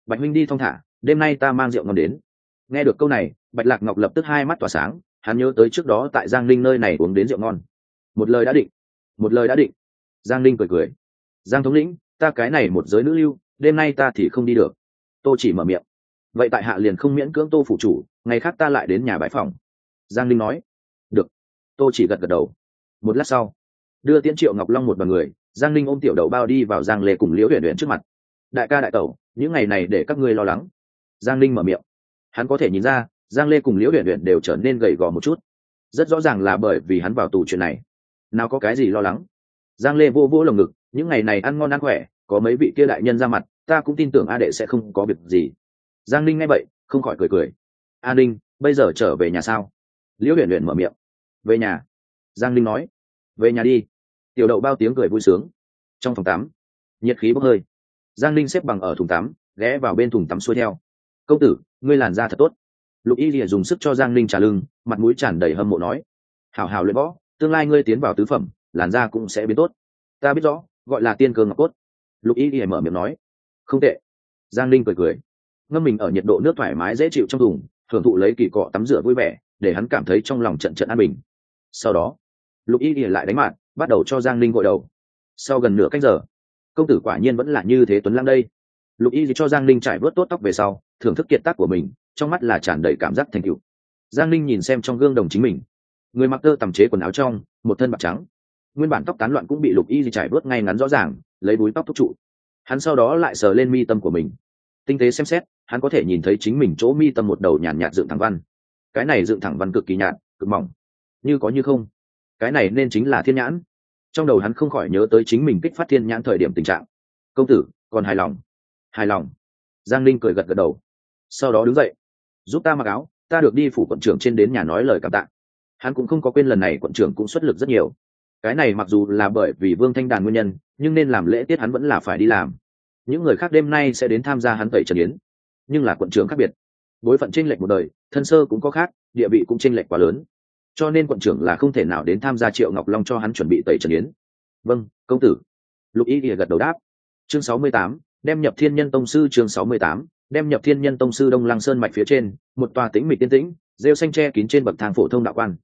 Bạch minh đi thong thả, đêm nay ta mang rượu ngon đến. Nghe được câu này, bạch lạc ngọc lập tức hai mắt tỏa sáng, hắn nhớ tới trước đó tại giang linh nơi này uống đến rượu ngon. Một lời đã định. Một lời đã định. Giang linh cười cười. Giang thống lĩnh, ta cái này một giới nữ lưu, đêm nay ta thì không đi được. Tô chỉ mở miệng. Vậy tại hạ liền không miễn cưỡng tô phủ chủ, ngày khác ta lại đến nhà bãi phòng giang Linh nói, được. Tôi chỉ gật gật đầu. Một lát sau, đưa tiễn triệu ngọc long một bằng người, giang Linh ôm tiểu đầu bao đi vào giang lê cùng liễu huyện huyện trước mặt. Đại ca đại tẩu, những ngày này để các ngươi lo lắng. Giang Linh mở miệng. Hắn có thể nhìn ra, giang lê cùng liễu huyện huyện đều trở nên gầy gò một chút. Rất rõ ràng là bởi vì hắn vào tù chuyện này. Nào có cái gì lo lắng? Giang lê vô vô lồng ngực, những ngày này ăn ngon ăn khỏe, có mấy vị kia đại nhân ra mặt, ta cũng tin tưởng a đệ sẽ không có việc gì. Giang Linh nghe vậy, không khỏi cười cười. A ninh, bây giờ trở về nhà sao? Liễu Huyền Huyền mở miệng. Về nhà. Giang Linh nói. Về nhà đi. Tiểu đậu bao tiếng cười vui sướng. Trong phòng tắm, nhiệt khí bốc hơi. Giang linh xếp bằng ở thùng tắm, ghé vào bên thùng tắm xuôi theo. Công tử, ngươi làn da thật tốt. Lục y lìa dùng sức cho giang Linh trả lưng, mặt mũi tràn đầy hâm mộ nói. Hảo hảo luyện võ, tương lai ngươi tiến vào tứ phẩm, làn da cũng sẽ biến tốt. Ta biết rõ, gọi là tiên cơ ngọc cốt. Lục y lìa mở miệng nói. Không tệ. Giang Linh cười cười. Ngâm mình ở nhiệt độ nước thoải mái dễ chịu trong thùng, thưởng thụ lấy kỳ cọ tắm rửa vui vẻ để hắn cảm thấy trong lòng trận trận an bình. Sau đó lục y ỉa lại đánh mặt bắt đầu cho giang linh gội đầu. Sau gần nửa cách giờ công tử quả nhiên vẫn là như thế tuấn lãng đây. Lục y cho giang linh trải vớt tốt tóc về sau thưởng thức kiệt tác của mình trong mắt là tràn đầy cảm giác thành cựu giang linh nhìn xem trong gương đồng chính mình người mặc tơ tầm chế quần áo trong một thân bạc trắng. Nguyên bản tóc tán loạn cũng bị lục y trải vớt ngay ngắn rõ ràng lấy búi tóc thúc trụ. Hắn sau đó lại sờ lên mi tâm của mình. Tinh tế xem xét hắn có thể nhìn thấy chính mình chỗ mi tâm một đầu nhàn nhạt, nhạt dựng thẳng văn cái này dựng thẳng văn cực kỳ nhạt, cực mỏng. Như có như không. Cái này nên chính là thiên nhãn. Trong đầu hắn không khỏi nhớ tới chính mình kích phát thiên nhãn thời điểm tình trạng. Công tử, còn hài lòng? Hài lòng. Giang linh cười gật gật đầu. Sau đó đứng dậy. Giúp ta mặc áo, ta được đi phủ quận trưởng trên đến nhà nói lời cảm tạ. Hắn cũng không có quên lần này quận trưởng cũng xuất lực rất nhiều. Cái này mặc dù là bởi vì vương thanh đàn nguyên nhân, nhưng nên làm lễ tiết hắn vẫn là phải đi làm. Những người khác đêm nay sẽ đến tham gia hắn tẩy trần yến. Nhưng là quận trưởng khác biệt bối phận tranh lệch một đời, thân sơ cũng có khác, địa vị cũng tranh lệch quá lớn. Cho nên quận trưởng là không thể nào đến tham gia triệu ngọc long cho hắn chuẩn bị tẩy trần yến. Vâng công tử. Lục y gật đầu đáp. Chương sáu mươi tám, đem nhập thiên nhân tông sư chương sáu mươi tám, đem nhập thiên nhân tông sư đông lăng sơn mạch phía trên, một tòa tĩnh mịch tiên tĩnh, rêu xanh tre kín trên bậc thang phổ thông đạo quan.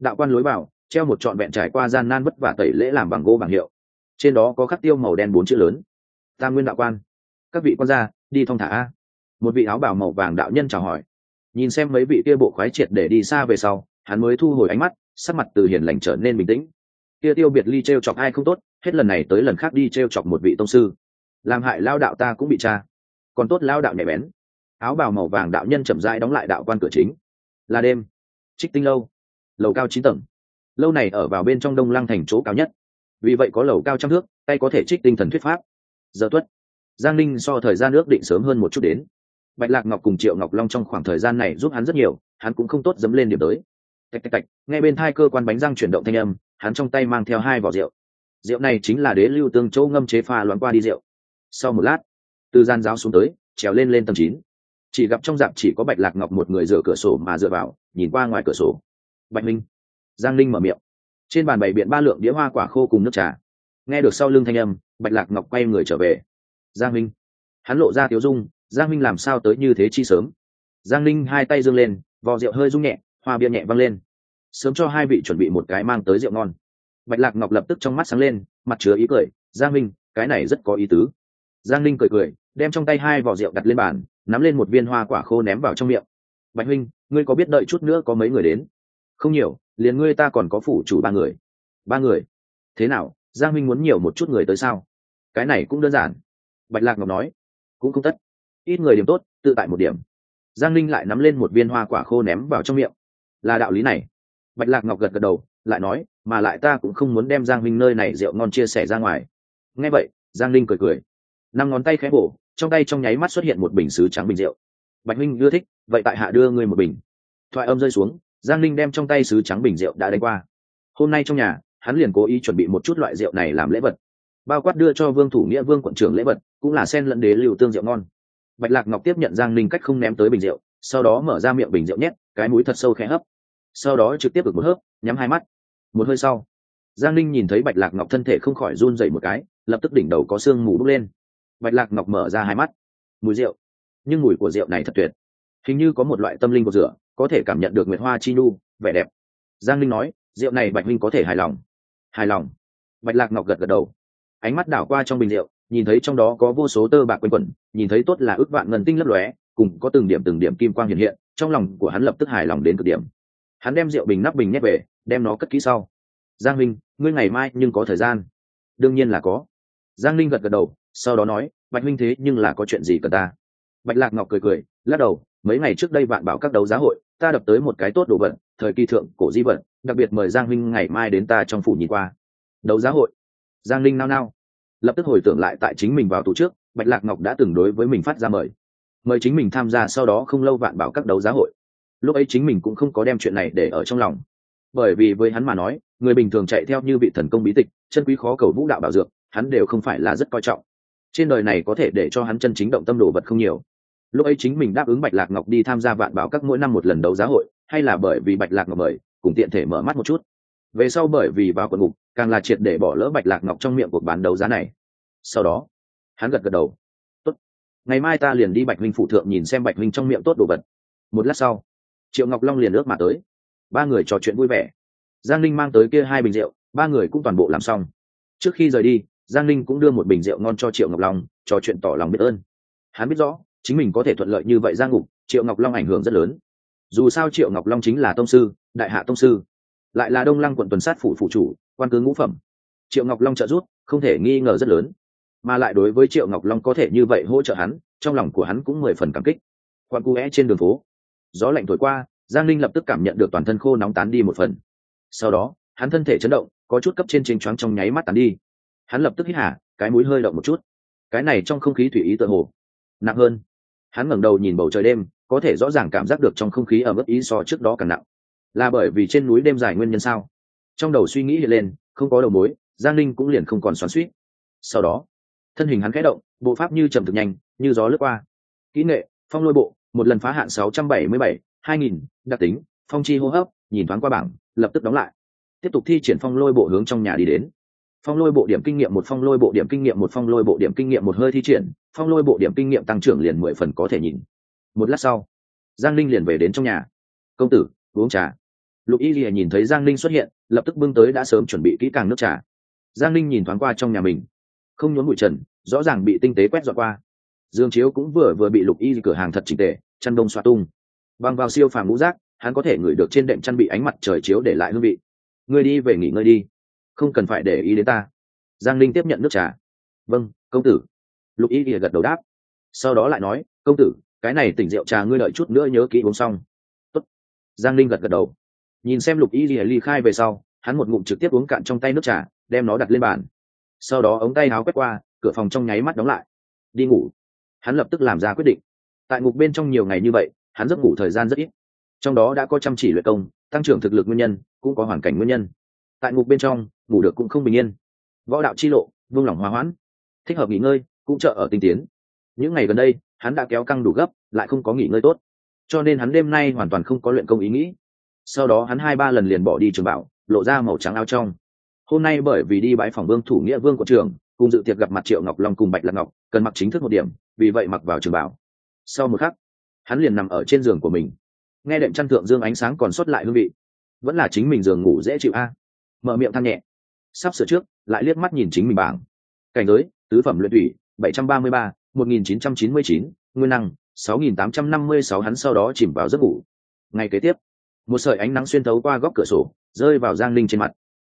Đạo quan lối vào, treo một trọn vẹn trải qua gian nan vất vả tẩy lễ làm bằng gỗ bảng hiệu. Trên đó có khắc tiêu màu đen bốn chữ lớn. Tam nguyên đạo quan. Các vị quan gia, đi thong thả a một vị áo bảo màu vàng đạo nhân chào hỏi. Nhìn xem mấy vị kia bộ khoái triệt để đi xa về sau, hắn mới thu hồi ánh mắt, sắc mặt từ hiền lành trở nên bình tĩnh. Kia tiêu biệt ly t r e o chọc ai không tốt, hết lần này tới lần khác đi t r e o chọc một vị tông sư. Làm hại lao đạo ta cũng bị tra. Còn tốt lao đạo nhạy bén. Áo bào màu vàng đạo nhân chậm rãi đóng lại đạo quan cửa chính. Là đêm. Trích tinh lâu. Lầu cao chín tầng. Lâu này ở vào bên trong đông lăng thành chỗ cao nhất. Vì vậy có lầu cao trăm thước, tay có thể trích tinh thần thuyết pháp. Giờ tuất. Giang ninh so thời gian ước định sớm hơn một chút đến bạch lạc ngọc cùng triệu ngọc long trong khoảng thời gian này giúp hắn rất nhiều, hắn cũng không tốt dấm lên điểm tới. Tạch tạch tạch, ngay bên thai cơ quan bánh răng chuyển động thanh âm, hắn trong tay mang theo hai vỏ rượu. Rượu này chính là đế lưu tương châu ngâm chế pha loạn qua đi rượu. Sau một lát, từ gian giáo xuống tới, trèo lên lên tầng chín. Chỉ gặp trong dạp chỉ có bạch lạc ngọc một người dựa cửa sổ mà dựa vào, nhìn qua ngoài cửa sổ. Bạch minh. Giang linh mở miệng. Trên bàn bày biện ba lượng đĩa hoa quả khô cùng nước trà. Nghe được sau lưng thanh âm, bạch lạc ngọc quay người trở về. Giang minh. Hắn lộ ra tiếu dung giang minh làm sao tới như thế chi sớm? Giang linh hai tay dương lên, vò rượu hơi rung nhẹ, hoa bia nhẹ văng lên. Sớm cho hai vị chuẩn bị một cái mang tới rượu ngon. Bạch lạc ngọc lập tức trong mắt sáng lên, mặt chứa ý cười, giang minh, cái này rất có ý tứ. Giang linh cười cười, đem trong tay hai vỏ rượu đặt lên bàn, nắm lên một viên hoa quả khô ném vào trong miệng. Bạch huynh ngươi có biết đợi chút nữa có mấy người đến? Không nhiều, liền ngươi ta còn có phủ chủ ba người. Ba người? Thế nào, giang minh muốn nhiều một chút người tới sao? Cái này cũng đơn giản. Bạch lạc ngọc nói. Cũng không tất ít người điểm tốt, tự tại một điểm. Giang linh lại nắm lên một viên hoa quả khô ném vào trong miệng. Là đạo lý này. Bạch lạc ngọc gật gật đầu, lại nói, mà lại ta cũng không muốn đem giang linh nơi này rượu ngon chia sẻ ra ngoài. Nghe vậy, giang linh cười cười. Năm ngón tay khẽ bổ trong tay trong nháy mắt xuất hiện một bình xứ trắng bình rượu. Bạch minh ưa thích, vậy tại hạ đưa ngươi một bình. Thoại âm rơi xuống, giang linh đem trong tay sứ trắng bình rượu đã đánh qua. Hôm nay trong nhà, hắn liền cố ý chuẩn bị một chút loại rượu này làm lễ vật. Bao quát đưa cho vương thủ nghĩa vương quận trưởng lễ vật, cũng là sen lẫn đế lưu tương rượu ngon bạch lạc ngọc tiếp nhận giang linh cách không ném tới bình rượu, sau đó mở ra miệng bình rượu nhét, cái mũi thật sâu khẽ hấp. Sau đó trực tiếp được một hớp, nhắm hai mắt. Một hơi sau, giang linh nhìn thấy bạch lạc ngọc thân thể không khỏi run dậy một cái, lập tức đỉnh đầu có sương mù bốc lên. Bạch lạc ngọc mở ra hai mắt. Mùi rượu. Nhưng mùi của rượu này thật tuyệt. Hình như có một loại tâm linh của rửa, có thể cảm nhận được nguyệt hoa chi nu vẻ đẹp. Giang linh nói, rượu này bạch minh có thể hài lòng. Hài lòng. Bạch lạc ngọc gật gật đầu. Ánh mắt đảo qua trong bình rượu nhìn thấy trong đó có vô số tơ bạc quanh quẩn, nhìn thấy tốt là ước vạn ngân tinh lấp lóe, cùng có từng điểm từng điểm kim quang hiện hiện, trong lòng của hắn lập tức hài lòng đến cực điểm. Hắn đem rượu bình nắp bình nhét về, đem nó cất kỹ sau. Giang minh, ngươi ngày mai nhưng có thời gian? Đương nhiên là có. Giang linh gật gật đầu, sau đó nói, bạch minh thế nhưng là có chuyện gì cần ta? Bạch lạc ngọc cười cười, lắc đầu, mấy ngày trước đây vạn bảo các đấu giá hội, ta đập tới một cái tốt đồ vật, thời kỳ thượng cổ di vật, đặc biệt mời giang minh ngày mai đến ta trong phủ nhìn qua. Đấu giá hội? Giang linh nao nao lập tức hồi tưởng lại tại chính mình vào tù trước, bạch lạc ngọc đã từng đối với mình phát ra mời. Mời chính mình tham gia sau đó không lâu vạn bảo các đấu giá hội. Lúc ấy chính mình cũng không có đem chuyện này để ở trong lòng. Bởi vì với hắn mà nói, người bình thường chạy theo như vị thần công bí tịch, chân quý khó cầu vũ đạo bảo dược, hắn đều không phải là rất coi trọng. Trên đời này có thể để cho hắn chân chính động tâm đồ vật không nhiều. Lúc ấy chính mình đáp ứng bạch lạc ngọc đi tham gia vạn bảo các mỗi năm một lần đấu giá hội, hay là bởi vì bạch lạc ngọc mời, cùng tiện thể mở mắt một chút. Về sau bởi vì vào quận ngục càng là triệt để bỏ lỡ bạch lạc ngọc trong miệng cuộc bán đấu giá này. Sau đó, hắn gật gật đầu. Tốt, ngày mai ta liền đi bạch minh phụ thượng nhìn xem bạch minh trong miệng tốt đồ vật. Một lát sau, triệu ngọc long liền ước mà tới. Ba người trò chuyện vui vẻ. Giang linh mang tới kia hai bình rượu, ba người cũng toàn bộ làm xong. Trước khi rời đi, giang linh cũng đưa một bình rượu ngon cho triệu ngọc long, trò chuyện tỏ lòng biết ơn. Hắn biết rõ, chính mình có thể thuận lợi như vậy ra ngục, triệu ngọc long ảnh hưởng rất lớn. Dù sao triệu ngọc long chính là tông sư, đại hạ tông sư lại là đông lăng quận tuần sát phủ phụ chủ, quan cứ ngũ phẩm. Triệu ngọc long trợ giúp, không thể nghi ngờ rất lớn. Mà lại đối với triệu ngọc long có thể như vậy hỗ trợ hắn, trong lòng của hắn cũng mười phần cảm kích. Quan cu é trên đường phố. Gió lạnh thổi qua, giang linh lập tức cảm nhận được toàn thân khô nóng tán đi một phần. Sau đó, hắn thân thể chấn động, có chút cấp trên trên choáng trong nháy mắt tán đi. Hắn lập tức hít hả cái mũi hơi động một chút. Cái này trong không khí thủy ý tựa hồ, nặng hơn. Hắn ngẩng đầu nhìn bầu trời đêm, có thể rõ ràng cảm giác được trong không khí ở mức ý so trước đó càng nặng là bởi vì trên núi đêm dài nguyên nhân sao? Trong đầu suy nghĩ hiện lên, không có đầu mối, giang linh cũng liền không còn xoắn suýt sau đó, thân hình hắn khẽ động, bộ pháp như trầm thực nhanh, như gió lướt qua. Kỹ nghệ, phong lôi bộ, một lần phá hạn sáu trăm bảy mươi bảy, hai nghìn, đặc tính, phong chi hô hấp, nhìn thoáng qua bảng, lập tức đóng lại. Tiếp tục thi triển phong lôi bộ hướng trong nhà đi đến. Phong lôi bộ điểm kinh nghiệm một, phong lôi bộ điểm kinh nghiệm một, phong lôi bộ điểm kinh nghiệm một hơi thi triển, phong lôi bộ điểm kinh nghiệm tăng trưởng liền mười phần có thể nhìn. Một lát sau, giang linh liền về đến trong nhà. Công tử, uống trà lục y lìa nhìn thấy giang linh xuất hiện, lập tức bưng tới đã sớm chuẩn bị kỹ càng nước trà. Giang linh nhìn thoáng qua trong nhà mình. Không nhốn bụi trần, rõ ràng bị tinh tế quét dọn qua. Dương chiếu cũng vừa vừa bị lục y cửa hàng thật trình tề, chăn đông xoa tung. Bằng vào siêu phàm ngũ rác hắn có thể ngửi được trên đệm chăn bị ánh mặt trời chiếu để lại hương vị. Ngươi đi về nghỉ ngơi đi. Không cần phải để ý đến ta. Giang linh tiếp nhận nước trà. Vâng công tử. Lục y ỉa gật đầu đáp. Sau đó lại nói, công tử, cái này tỉnh rượu trà ngươi đợi chút nữa nhớ kỹ uống xong. Tốt. giang linh gật gật đầu nhìn xem lục y ly ly khai về sau, hắn một ngụm trực tiếp uống cạn trong tay nước trà, đem nó đặt lên bàn. Sau đó ống tay áo quét qua, cửa phòng trong nháy mắt đóng lại. Đi ngủ. Hắn lập tức làm ra quyết định. Tại ngục bên trong nhiều ngày như vậy, hắn giấc ngủ thời gian rất ít. Trong đó đã có chăm chỉ luyện công, tăng trưởng thực lực nguyên nhân, cũng có hoàn cảnh nguyên nhân. Tại ngục bên trong, ngủ được cũng không bình yên. Võ đạo chi lộ, vương lòng hòa hoãn. Thích hợp nghỉ ngơi, cũng trợ ở tinh tiến. Những ngày gần đây, hắn đã kéo căng đủ gấp, lại không có nghỉ ngơi tốt. Cho nên hắn đêm nay hoàn toàn không có luyện công ý nghĩ sau đó hắn hai ba lần liền bỏ đi trường bảo, lộ ra màu trắng áo trong. Hôm nay bởi vì đi bãi phòng vương thủ nghĩa vương của trường, cùng dự tiệc gặp mặt triệu ngọc long cùng bạch lạc ngọc, cần mặc chính thức một điểm, vì vậy mặc vào trường bảo. Sau một khắc, hắn liền nằm ở trên giường của mình. Nghe đệm chăn thượng dương ánh sáng còn sót lại hương vị. Vẫn là chính mình giường ngủ dễ chịu a. Mở miệng than nhẹ. Sắp sửa trước, lại liếc mắt nhìn chính mình bảng. Cảnh giới, tứ phẩm luyện thủy, bảy trăm ba mươi ba, một nghìn chín trăm chín mươi chín, nguyên năng, sáu nghìn tám trăm năm mươi sáu hắn sau đó chìm vào giấc ngủ. Ngày kế tiếp một sợi ánh nắng xuyên thấu qua góc cửa sổ, rơi vào giang linh trên mặt.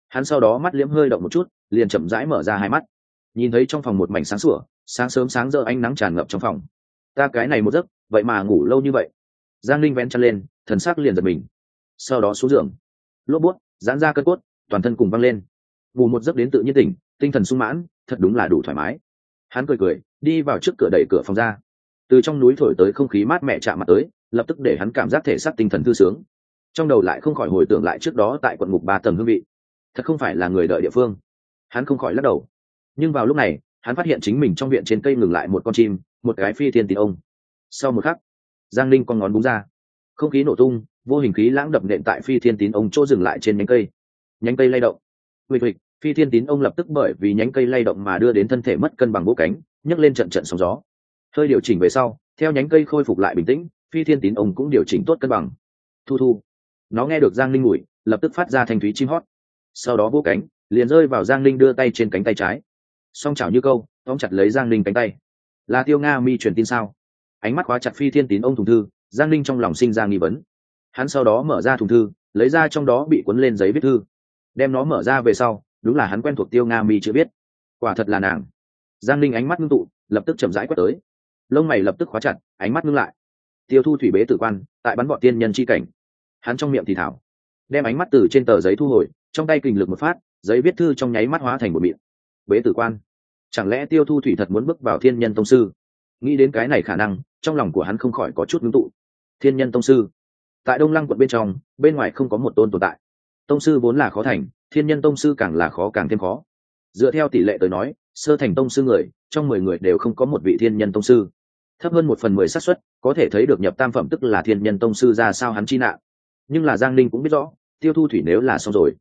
Hắn sau đó mắt liễm hơi động một chút, liền chậm rãi mở ra hai mắt. Nhìn thấy trong phòng một mảnh sáng sủa, sáng sớm sáng giờ ánh nắng tràn ngập trong phòng. Ta cái này một giấc, vậy mà ngủ lâu như vậy. Giang linh vén chân lên, thần sắc liền giật mình. Sau đó xuống giường. Lốp buốt giãn ra cất cốt, toàn thân cùng văng lên. Ngủ một giấc đến tự nhiên tỉnh, tinh thần sung mãn, thật đúng là đủ thoải mái. Hắn cười cười, đi vào trước cửa đẩy cửa phòng ra. Từ trong núi thổi tới không khí mát mẻ chạm mặt tới, lập tức để hắn cảm giác thể xác tinh thần thư sướng trong đầu lại không khỏi hồi tưởng lại trước đó tại quận ngục ba tầng hương vị. Thật không phải là người đợi địa phương. Hắn không khỏi lắc đầu. Nhưng vào lúc này, hắn phát hiện chính mình trong viện trên cây ngừng lại một con chim, một cái phi thiên tín ông. Sau một khắc, giang linh con ngón búng ra. Không khí nổ tung, vô hình khí lãng đập nện tại phi thiên tín ông chỗ dừng lại trên nhánh cây. Nhánh cây lay động. Huỵch huỵch, phi thiên tín ông lập tức bởi vì nhánh cây lay động mà đưa đến thân thể mất cân bằng bố cánh, nhấc lên trận trận sóng gió. Hơi điều chỉnh về sau, theo nhánh cây khôi phục lại bình tĩnh, phi thiên tín ông cũng điều chỉnh tốt cân bằng. Thu thu nó nghe được giang linh ngủi, lập tức phát ra thanh thúy chim hót. Sau đó vỗ cánh, liền rơi vào giang linh đưa tay trên cánh tay trái. Song chảo như câu, tóm chặt lấy giang linh cánh tay. Là tiêu nga mi truyền tin sao? Ánh mắt khóa chặt phi thiên tín ông thùng thư, giang linh trong lòng sinh ra nghi vấn. Hắn sau đó mở ra thùng thư, lấy ra trong đó bị cuốn lên giấy viết thư. Đem nó mở ra về sau, đúng là hắn quen thuộc tiêu nga mi chưa biết. Quả thật là nàng. Giang linh ánh mắt ngưng tụ, lập tức chậm rãi quét tới. Lông mày lập tức khóa chặt, ánh mắt ngưng lại. Tiêu thu thủy bế tử quan, tại bắn bọn tiên nhân chi cảnh hắn trong miệng thì thảo. Đem ánh mắt từ trên tờ giấy thu hồi, trong tay kình lực một phát, giấy viết thư trong nháy mắt hóa thành một miệng. Bế tử quan. Chẳng lẽ tiêu thu thủy thật muốn bước vào thiên nhân tông sư? Nghĩ đến cái này khả năng, trong lòng của hắn không khỏi có chút ngưng tụ. Thiên nhân tông sư. Tại đông lăng quận bên trong, bên ngoài không có một tôn tồn tại. Tông sư vốn là khó thành, thiên nhân tông sư càng là khó càng thêm khó. Dựa theo tỷ lệ tới nói, sơ thành tông sư người, trong mười người đều không có một vị thiên nhân tông sư. Thấp hơn một phần mười xác suất, có thể thấy được nhập tam phẩm tức là thiên nhân tông sư ra sao hắn chi nạn nhưng là giang ninh cũng biết rõ, tiêu thu thủy nếu là xong rồi,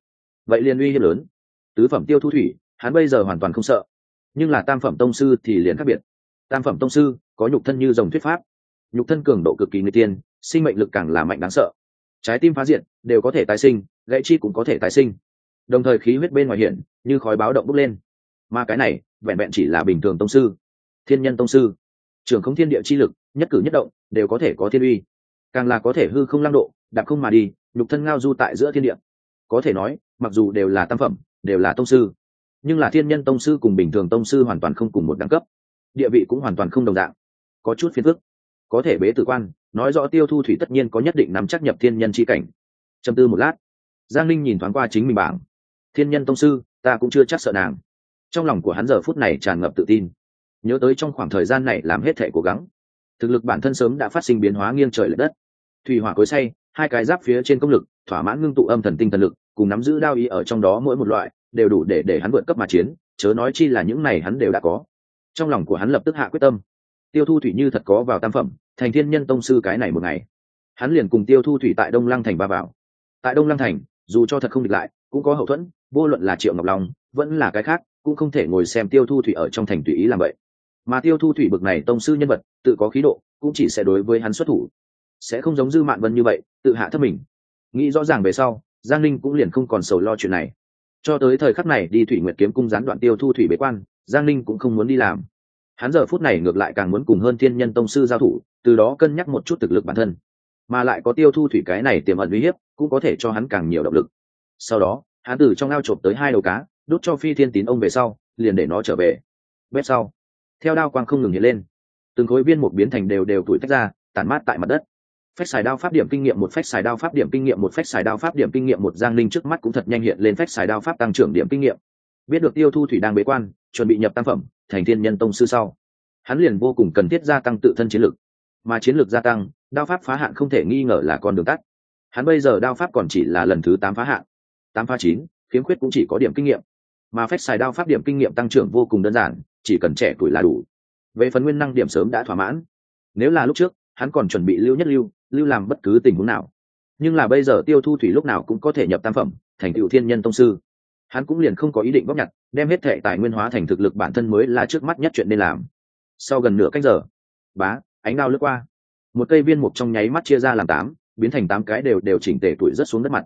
vậy liền uy hiếp lớn. Tứ phẩm tiêu thu thủy, hắn bây giờ hoàn toàn không sợ. Nhưng là tam phẩm tông sư thì liền khác biệt. Tam phẩm tông sư, có nhục thân như dòng thuyết pháp. Nhục thân cường độ cực kỳ người tiên sinh mệnh lực càng là mạnh đáng sợ. Trái tim phá diện đều có thể tái sinh, gãy chi cũng có thể tái sinh. Đồng thời khí huyết bên ngoài hiện, như khói báo động bốc lên. Mà cái này, vẹn vẹn chỉ là bình thường tông sư. Thiên nhân tông sư, trường không thiên địa chi lực, nhất cử nhất động, đều có thể có thiên uy. Càng là có thể hư không lăng độ đạp không mà đi, nhục thân ngao du tại giữa thiên địa. Có thể nói, mặc dù đều là tam phẩm, đều là tông sư, nhưng là thiên nhân tông sư cùng bình thường tông sư hoàn toàn không cùng một đẳng cấp. Địa vị cũng hoàn toàn không đồng dạng. Có chút phiền phức. Có thể bế tử quan, nói rõ tiêu thu thủy tất nhiên có nhất định nắm chắc nhập thiên nhân c h i cảnh. Châm tư một lát, giang linh nhìn thoáng qua chính mình bảng. Thiên nhân tông sư, ta cũng chưa chắc sợ nàng. Trong lòng của hắn giờ phút này tràn ngập tự tin. Nhớ tới trong khoảng thời gian này làm hết thể cố gắng. Thực lực bản thân sớm đã phát sinh biến hóa nghiêng trời l ệ đất. Thủy hỏa cối say hai cái giáp phía trên công lực, thỏa mãn ngưng tụ âm thần tinh thần lực, cùng nắm giữ đao ý ở trong đó mỗi một loại, đều đủ để để hắn vượt cấp mà chiến, chớ nói chi là những này hắn đều đã có. Trong lòng của hắn lập tức hạ quyết tâm. Tiêu thu thủy như thật có vào tam phẩm, thành thiên nhân tông sư cái này một ngày. Hắn liền cùng tiêu thu thủy tại đông lăng thành ba vào. Tại đông lăng thành, dù cho thật không địch lại, cũng có hậu thuẫn, vô luận là triệu ngọc long, vẫn là cái khác, cũng không thể ngồi xem tiêu thu thủy ở trong thành tùy ý làm vậy. Mà tiêu thu thủy bực này tông sư nhân vật, tự có khí độ, cũng chỉ sẽ đối với hắn xuất thủ sẽ không giống dư mạn vân như vậy, tự hạ thấp mình. Nghĩ rõ ràng về sau, giang linh cũng liền không còn sầu lo chuyện này. Cho tới thời khắc này đi thủy nguyệt kiếm cung gián đoạn tiêu thu thủy bế quan, giang linh cũng không muốn đi làm. Hắn giờ phút này ngược lại càng muốn cùng hơn thiên nhân tông sư giao thủ, từ đó cân nhắc một chút thực lực bản thân. Mà lại có tiêu thu thủy cái này tiềm ẩn uy hiếp, cũng có thể cho hắn càng nhiều động lực. Sau đó, hắn từ trong ao trộm tới hai đầu cá, đút cho phi thiên tín ông về sau, liền để nó trở về. Bếp sau, theo đao quang không ngừng hiện lên. Từng khối viên một biến thành đều đều tuổi tách ra, tản mát tại mặt đất phách xài đao pháp điểm kinh nghiệm một, phách xài đao pháp điểm kinh nghiệm một, phách xài đao pháp điểm kinh nghiệm một. Giang linh trước mắt cũng thật nhanh hiện lên phách xài đao pháp tăng trưởng điểm kinh nghiệm. Biết được tiêu thu thủy đang bế quan, chuẩn bị nhập tam phẩm, thành thiên nhân tông sư sau. Hắn liền vô cùng cần thiết gia tăng tự thân chiến lực. Mà chiến lược gia tăng, đao pháp phá hạn không thể nghi ngờ là con đường tắt. Hắn bây giờ đao pháp còn chỉ là lần thứ tám phá hạn. Tám phá chín, khiếm khuyết cũng chỉ có điểm kinh nghiệm. Mà phép xài đao pháp điểm kinh nghiệm tăng trưởng vô cùng đơn giản, chỉ cần trẻ tuổi là đủ. Về phần nguyên năng điểm sớm đã thỏa mãn. Nếu là lúc trước, hắn còn chuẩn bị lưu nhất lưu lưu làm bất cứ tình huống nào. Nhưng là bây giờ tiêu thu thủy lúc nào cũng có thể nhập tam phẩm, thành cựu thiên nhân tông sư. Hắn cũng liền không có ý định góp nhặt, đem hết thệ tài nguyên hóa thành thực lực bản thân mới là trước mắt nhất chuyện nên làm. Sau gần nửa cách giờ, bá, ánh đao lướt qua. Một cây viên mục trong nháy mắt chia ra làm tám, biến thành tám cái đều đều chỉnh tề tuổi rất xuống đất mặt.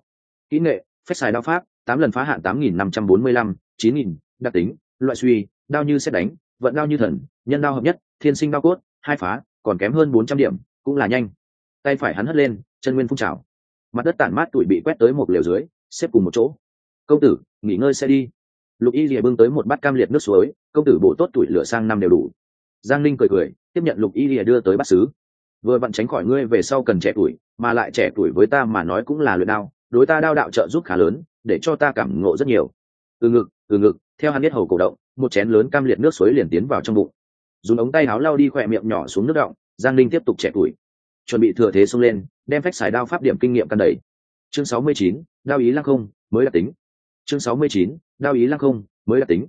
Kỹ nghệ phép xài đao pháp, tám lần phá hạn tám nghìn năm trăm bốn mươi lăm, chín nghìn, đặc tính, loại suy, đao như xét đánh, vận đao như thần, nhân đao hợp nhất, thiên sinh đao cốt, hai phá, còn kém hơn bốn trăm điểm, cũng là nhanh tay phải hắn hất lên, chân nguyên phun trào. Mặt đất tản mát tuổi bị quét tới một lều dưới, xếp cùng một chỗ. Công tử, nghỉ ngơi sẽ đi. Lục y rìa bưng tới một bát cam liệt nước suối, công tử bổ tốt tuổi lửa sang năm đều đủ. Giang linh cười cười, tiếp nhận lục y rìa đưa tới bát xứ vừa vặn tránh khỏi ngươi về sau cần trẻ tuổi, mà lại trẻ tuổi với ta mà nói cũng là luyện đao, đối ta đao đạo trợ giúp khá lớn, để cho ta cảm ngộ rất nhiều. Từ ngực từ ngực, theo hắn biết hầu cổ động, một chén lớn cam liệt nước suối liền tiến vào trong bụng. Dùng ống tay áo lau đi khỏe miệng nhỏ xuống nước động, giang linh tiếp tục trẻ tuổi chuẩn bị thừa thế xông lên, đem phách xài đao pháp điểm kinh nghiệm căn đẩy. chương sáu mươi chín, đao ý lăng không, mới là tính. Chương sáu mươi chín, đao ý lăng không, mới là tính.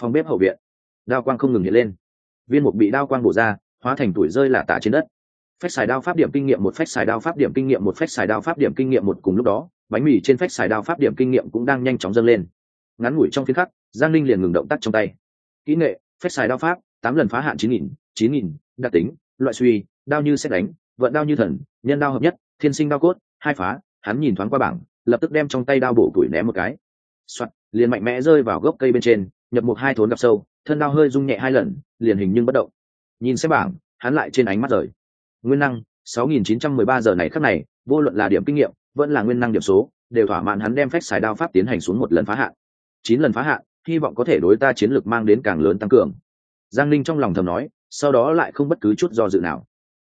Phòng bếp hậu viện, đao quang không ngừng hiện lên. Viên mục bị đao quang bổ ra, hóa thành tuổi rơi là tả trên đất. Phách xài đao pháp điểm kinh nghiệm một, phách xài đao pháp điểm kinh nghiệm một, phách xài đao pháp điểm kinh nghiệm một cùng lúc đó, bánh mì trên phách xài đao pháp điểm kinh nghiệm cũng đang nhanh chóng dâng lên. Ngắn ngủi trong phiên khắc, giang linh liền ngừng động tác trong tay. Kỹ nghệ, phách xài đao pháp, tám lần phá hạn chín nghìn chín nghìn đặc tính, loại suy, đao như xét đánh vận đao như thần, nhân đao hợp nhất, thiên sinh đao cốt, hai phá, hắn nhìn thoáng qua bảng, lập tức đem trong tay đao bổ tuổi ném một cái. Soạt, liền mạnh mẽ rơi vào gốc cây bên trên, nhập một hai thốn gặp sâu, thân đao hơi rung nhẹ hai lần, liền hình nhưng bất động. Nhìn xem bảng, hắn lại trên ánh mắt rời. Nguyên năng 6.913 giờ này khắc này, vô luận là điểm kinh nghiệm, vẫn là nguyên năng điểm số, đều thỏa mãn hắn đem phép xài đao pháp tiến hành xuống một lần phá hạn. Chín lần phá hạn, hy vọng có thể đối ta chiến lược mang đến càng lớn tăng cường. Giang linh trong lòng thầm nói, sau đó lại không bất cứ chút do dự nào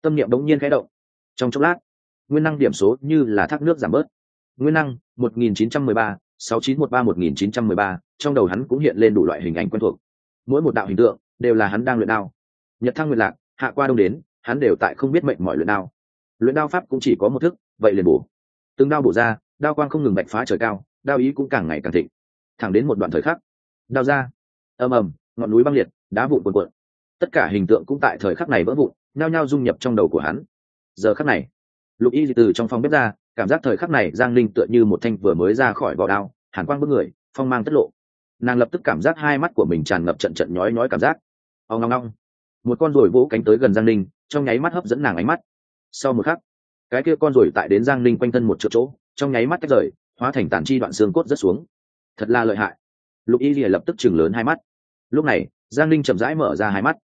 tâm niệm đống nhiên khẽ động. Trong chốc lát nguyên năng điểm số như là thác nước giảm bớt. Nguyên năng 1913, 6913 1913, trong đầu hắn cũng hiện lên đủ loại hình ảnh quen thuộc. Mỗi một đạo hình tượng đều là hắn đang luyện đao. Nhật thăng nguyện lạc hạ qua đông đến hắn đều tại không biết mệnh mọi luyện đao. Luyện đao pháp cũng chỉ có một thức vậy liền bổ. Từng đao bổ ra đao quang không ngừng bạch phá trời cao đao ý cũng càng ngày càng thịnh. Thẳng đến một đoạn thời khắc đao ra ầm ầm ngọn núi băng liệt đá vụn cuồn cuộn tất cả hình tượng cũng tại thời khắc này vỡ vụn, nhao nhao dung nhập trong đầu của hắn. Giờ khắc này, lục y từ trong phòng bếp ra, cảm giác thời khắc này giang linh tựa như một thanh vừa mới ra khỏi vỏ đao, hàn quang bước người, phong mang tất lộ. Nàng lập tức cảm giác hai mắt của mình tràn ngập trận trận nhói nhói cảm giác. Ông ngong ngong một con ruồi vỗ cánh tới gần giang linh trong nháy mắt hấp dẫn nàng ánh mắt. Sau một khắc, cái kia con ruồi tại đến giang linh quanh thân một chỗ chỗ trong nháy mắt tách rời, hóa thành tàn chi đoạn xương cốt rất xuống. Thật là lợi hại. Lục y lìa lập tức chừng lớn hai mắt. Lúc này, giang linh chậm rãi mở ra hai mắt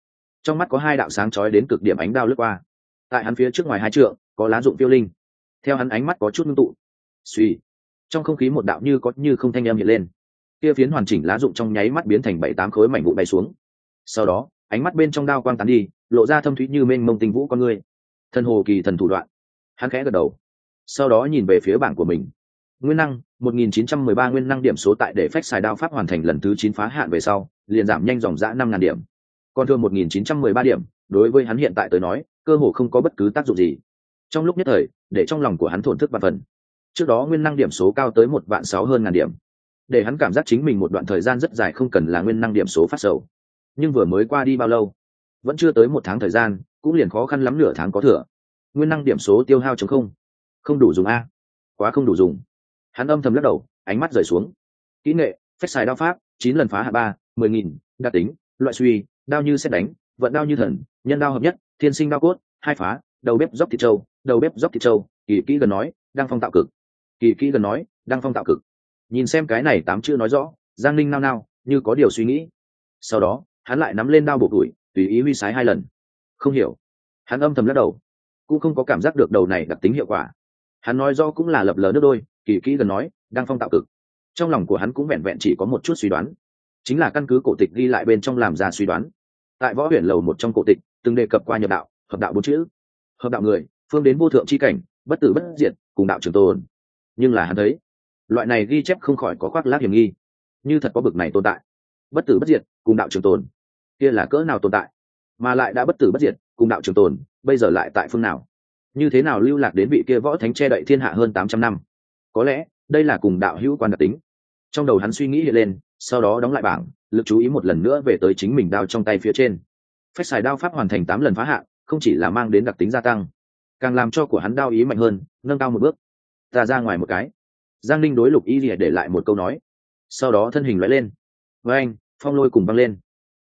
trong mắt có hai đạo sáng chói đến cực điểm ánh đao lướt qua. Tại hắn phía trước ngoài hai trượng, có lá dụng phiêu linh. Theo hắn ánh mắt có chút ngưng tụ. Suy trong không khí một đạo như có như không thanh âm hiện lên. Kia phiến hoàn chỉnh lá dụng trong nháy mắt biến thành bảy tám khối mảnh vụ bay xuống. Sau đó, ánh mắt bên trong đao quang tán đi, lộ ra thâm thúy như mênh mông tinh vũ con người. Thân hồ kỳ thần thủ đoạn. Hắn khẽ gật đầu. Sau đó nhìn về phía bảng của mình. Nguyên năng 1913 nguyên năng điểm số tại để phách xài đao pháp hoàn thành lần thứ chín phá hạn về sau, liền giảm nhanh dòng dã năm ngàn điểm còn thường 1913 điểm, đối với hắn hiện tại tới nói, cơ hồ không có bất cứ tác dụng gì. Trong lúc nhất thời, để trong lòng của hắn thổn thức và phần. Trước đó nguyên năng điểm số cao tới một vạn sáu hơn ngàn điểm. Để hắn cảm giác chính mình một đoạn thời gian rất dài không cần là nguyên năng điểm số phát sầu. Nhưng vừa mới qua đi bao lâu? Vẫn chưa tới một tháng thời gian, cũng liền khó khăn lắm nửa tháng có thừa. Nguyên năng điểm số tiêu hao trống không. Không đủ dùng a. Quá không đủ dùng. Hắn âm thầm lắc đầu, ánh mắt rời xuống. Kỹ nghệ phép xài đao pháp, chín lần phá hạ ba, mười nghìn, đặc tính, loại suy đao như xét đánh, vận đao như thần, nhân đao hợp nhất, thiên sinh đao cốt, hai phá, đầu bếp dốc thịt trâu, đầu bếp dốc thịt trâu, kỳ kỹ gần nói đang phong tạo cực. Kỳ kỹ gần nói đang phong tạo cực. Nhìn xem cái này tám chữ nói rõ, giang ninh nao nao, như có điều suy nghĩ. Sau đó, hắn lại nắm lên đao buộc đuổi, tùy ý huy sái hai lần. Không hiểu. Hắn âm thầm lắc đầu. Cũng không có cảm giác được đầu này đặc tính hiệu quả. Hắn nói do cũng là lập lờ nước đôi, kỳ kỹ gần nói đang phong tạo cực. Trong lòng của hắn cũng vẹn vẹn chỉ có một chút suy đoán chính là căn cứ cổ tịch ghi lại bên trong làm ra suy đoán. Tại võ huyền lầu một trong cổ tịch, từng đề cập qua nhập đạo, hợp đạo bốn chữ. Hợp đạo người, phương đến vô thượng c h i cảnh, bất tử bất diệt, cùng đạo trường tồn. Nhưng là hắn thấy, loại này ghi chép không khỏi có khoác lác hiểm nghi. Như thật có bực này tồn tại. Bất tử bất diệt, cùng đạo trường tồn. Kia là cỡ nào tồn tại? Mà lại đã bất tử bất diệt, cùng đạo trường tồn, bây giờ lại tại phương nào? Như thế nào lưu lạc đến vị kia võ thánh che đậy thiên hạ hơn tám trăm năm? Có lẽ, đây là cùng đạo hữu quan đặc tính. Trong đầu hắn suy nghĩ hiện lên sau đó đóng lại bảng, lực chú ý một lần nữa về tới chính mình đao trong tay phía trên. Phép xài đao pháp hoàn thành tám lần phá hạn không chỉ là mang đến đặc tính gia tăng, càng làm cho của hắn đao ý mạnh hơn, nâng cao một bước. Ta ra ngoài một cái. Giang linh đối lục y lìa để lại một câu nói. Sau đó thân hình loại lên. Với anh, phong lôi cùng băng lên.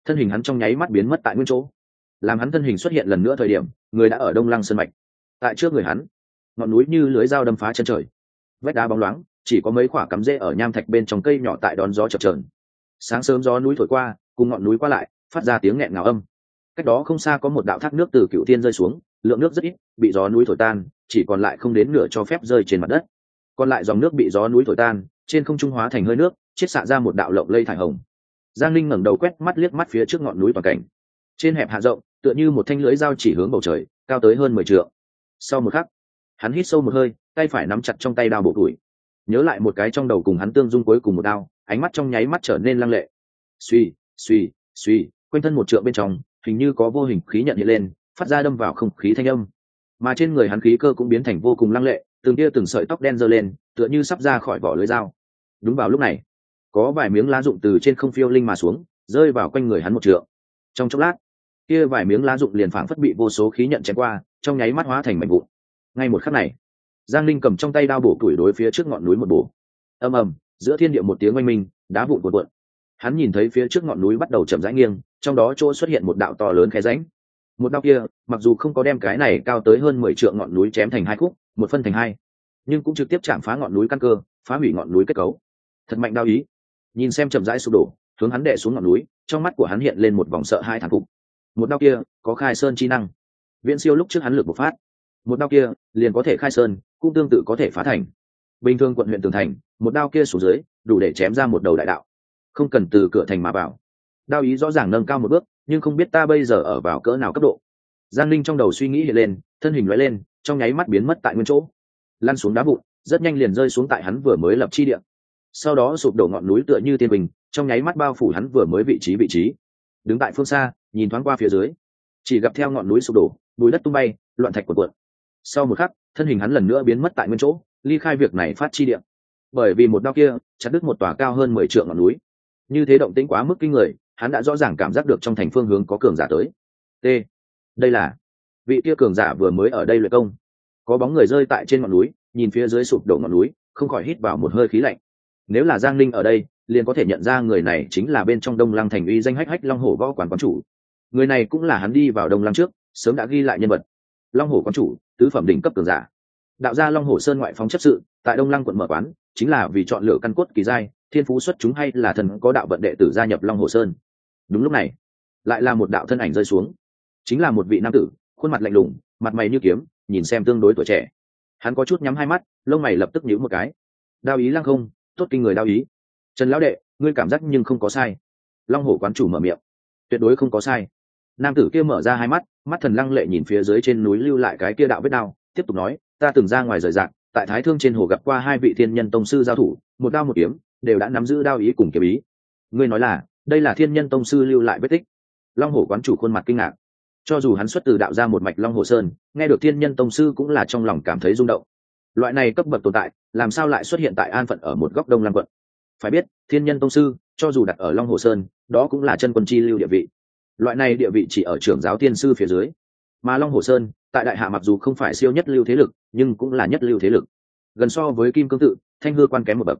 Thân hình hắn trong nháy mắt biến mất tại nguyên chỗ. Làm hắn thân hình xuất hiện lần nữa thời điểm, người đã ở đông lăng sân mạch. Tại trước người hắn, ngọn núi như lưới dao đâm phá chân trời. Vách đá bóng loáng chỉ có mấy khoả cắm rễ ở nham thạch bên trong cây nhỏ tại đón gió chập trờn sáng sớm gió núi thổi qua, cùng ngọn núi qua lại, phát ra tiếng nghẹn ngào âm. Cách đó không xa có một đạo thác nước từ cựu thiên rơi xuống, lượng nước rất ít, bị gió núi thổi tan, chỉ còn lại không đến nửa cho phép rơi trên mặt đất. Còn lại dòng nước bị gió núi thổi tan, trên không trung hóa thành hơi nước, chiết xạ ra một đạo lộng lây thải hồng. Giang linh ngẩng đầu quét mắt liếc mắt phía trước ngọn núi toàn cảnh. Trên hẹp hạ rộng, tựa như một thanh lưới dao chỉ hướng bầu trời, cao tới hơn mười t sau một khắc, hắn hít sâu một hơi, tay phải nắm chặt trong tay đao bộ đuổi nhớ lại một cái trong đầu cùng hắn tương dung cuối cùng một đao, ánh mắt trong nháy mắt trở nên lăng lệ. Suy suy suy quanh thân một trượng bên trong, hình như có vô hình khí nhận hiện lên, phát ra đâm vào không khí thanh âm. Mà trên người hắn khí cơ cũng biến thành vô cùng lăng lệ, từng tia từng sợi tóc đen giơ lên, tựa như sắp ra khỏi vỏ lưới dao. Đúng vào lúc này, có vài miếng lá rụng từ trên không phiêu linh mà xuống, rơi vào quanh người hắn một trượng. Trong chốc lát, kia vài miếng lá rụng liền phảng phất bị vô số khí nhận chém qua, trong nháy mắt hóa thành mảnh vụn. Ngay một khắc này giang linh cầm trong tay đao bổ tuổi đối phía trước ngọn núi một bổ. Ầm ầm, giữa thiên địa một tiếng oanh minh, đá vụn cuộn cuộn. Hắn nhìn thấy phía trước ngọn núi bắt đầu chậm rãi nghiêng, trong đó chỗ xuất hiện một đạo to lớn khe ránh một đao kia, mặc dù không có đem cái này cao tới hơn mười triệu ngọn núi chém thành hai khúc, một phân thành hai, nhưng cũng trực tiếp chạm phá ngọn núi căn cơ, phá hủy ngọn núi kết cấu. Thật mạnh đao ý. Nhìn xem chậm rãi sụp đổ, hướng hắn đệ xuống ngọn núi, trong mắt của hắn hiện lên một vòng sợ hai thằng phục. Một đao kia, có khai sơn chi năng. Viễn siêu lúc trước hắn lực bộc phát. Một đao kia, liền có thể khai sơn cũng tương tự có thể phá thành. Bình thường quận huyện tường thành, một đao kia xuống dưới, đủ để chém ra một đầu đại đạo. Không cần từ cửa thành mà vào. Đao ý rõ ràng nâng cao một bước, nhưng không biết ta bây giờ ở vào cỡ nào cấp độ. Giang linh trong đầu suy nghĩ hiện lên, thân hình loại lên, trong nháy mắt biến mất tại nguyên chỗ. Lăn xuống đá vụn, rất nhanh liền rơi xuống tại hắn vừa mới lập chi địa. Sau đó sụp đổ ngọn núi tựa như tiên bình, trong nháy mắt bao phủ hắn vừa mới vị trí vị trí. Đứng tại phương xa, nhìn thoáng qua phía dưới. Chỉ gặp theo ngọn núi sụp đổ, bùi đất tung bay, loạn thạch quần cuộn. Sau một khắc thân hình hắn lần nữa biến mất tại nguyên chỗ, ly khai việc này phát chi điện bởi vì một đao kia, chặt đứt một tòa cao hơn mười trượng ngọn núi. Như thế động tĩnh quá mức kinh người, hắn đã rõ ràng cảm giác được trong thành phương hướng có cường giả tới. T. Đây là vị kia cường giả vừa mới ở đây luyện công. Có bóng người rơi tại trên ngọn núi, nhìn phía dưới sụp đổ ngọn núi, không khỏi hít vào một hơi khí lạnh. Nếu là giang linh ở đây, liền có thể nhận ra người này chính là bên trong đông lăng thành uy danh hách hách long hổ võ quản quán chủ. Người này cũng là hắn đi vào đông lăng trước, sớm đã ghi lại nhân vật long hổ quán chủ, tứ phẩm đỉnh cấp cường giả. Đạo gia long hổ sơn ngoại phóng chấp sự, tại đông lăng quận mở quán, chính là vì chọn lựa căn cốt kỳ giai, thiên phú xuất chúng hay là thần có đạo vận đệ tử gia nhập long hồ sơn. Đúng lúc này, lại là một đạo thân ảnh rơi xuống. Chính là một vị nam tử, khuôn mặt lạnh lùng, mặt mày như kiếm, nhìn xem tương đối tuổi trẻ. Hắn có chút nhắm hai mắt, lông mày lập tức nhíu một cái. Đao ý lăng không, tốt kinh người đao ý. Trần lão đệ, ngươi cảm giác nhưng không có sai. Long hổ quán chủ mở miệng. Tuyệt đối không có sai nam tử kia mở ra hai mắt mắt thần lăng lệ nhìn phía dưới trên núi lưu lại cái kia đạo vết đao, tiếp tục nói, ta từng ra ngoài rời rạc, tại thái thương trên hồ gặp qua hai vị thiên nhân tông sư giao thủ, một đao một kiếm, đều đã nắm giữ đao ý cùng kiếm ý. Ngươi nói là, đây là thiên nhân tông sư lưu lại vết tích. Long hổ quán chủ khuôn mặt kinh ngạc. Cho dù hắn xuất từ đạo ra một mạch long hồ sơn, nghe được thiên nhân tông sư cũng là trong lòng cảm thấy rung động. Loại này cấp bậc tồn tại, làm sao lại xuất hiện tại an phận ở một góc đông lam quận? Phải biết, thiên nhân tông sư, cho dù đặt ở long hồ sơn, đó cũng là chân quân chi lưu địa vị loại này địa vị chỉ ở trưởng giáo tiên sư phía dưới. Mà long hồ sơn, tại đại hạ mặc dù không phải siêu nhất lưu thế lực, nhưng cũng là nhất lưu thế lực. Gần so với kim cương tự, thanh hư quan kém một bậc.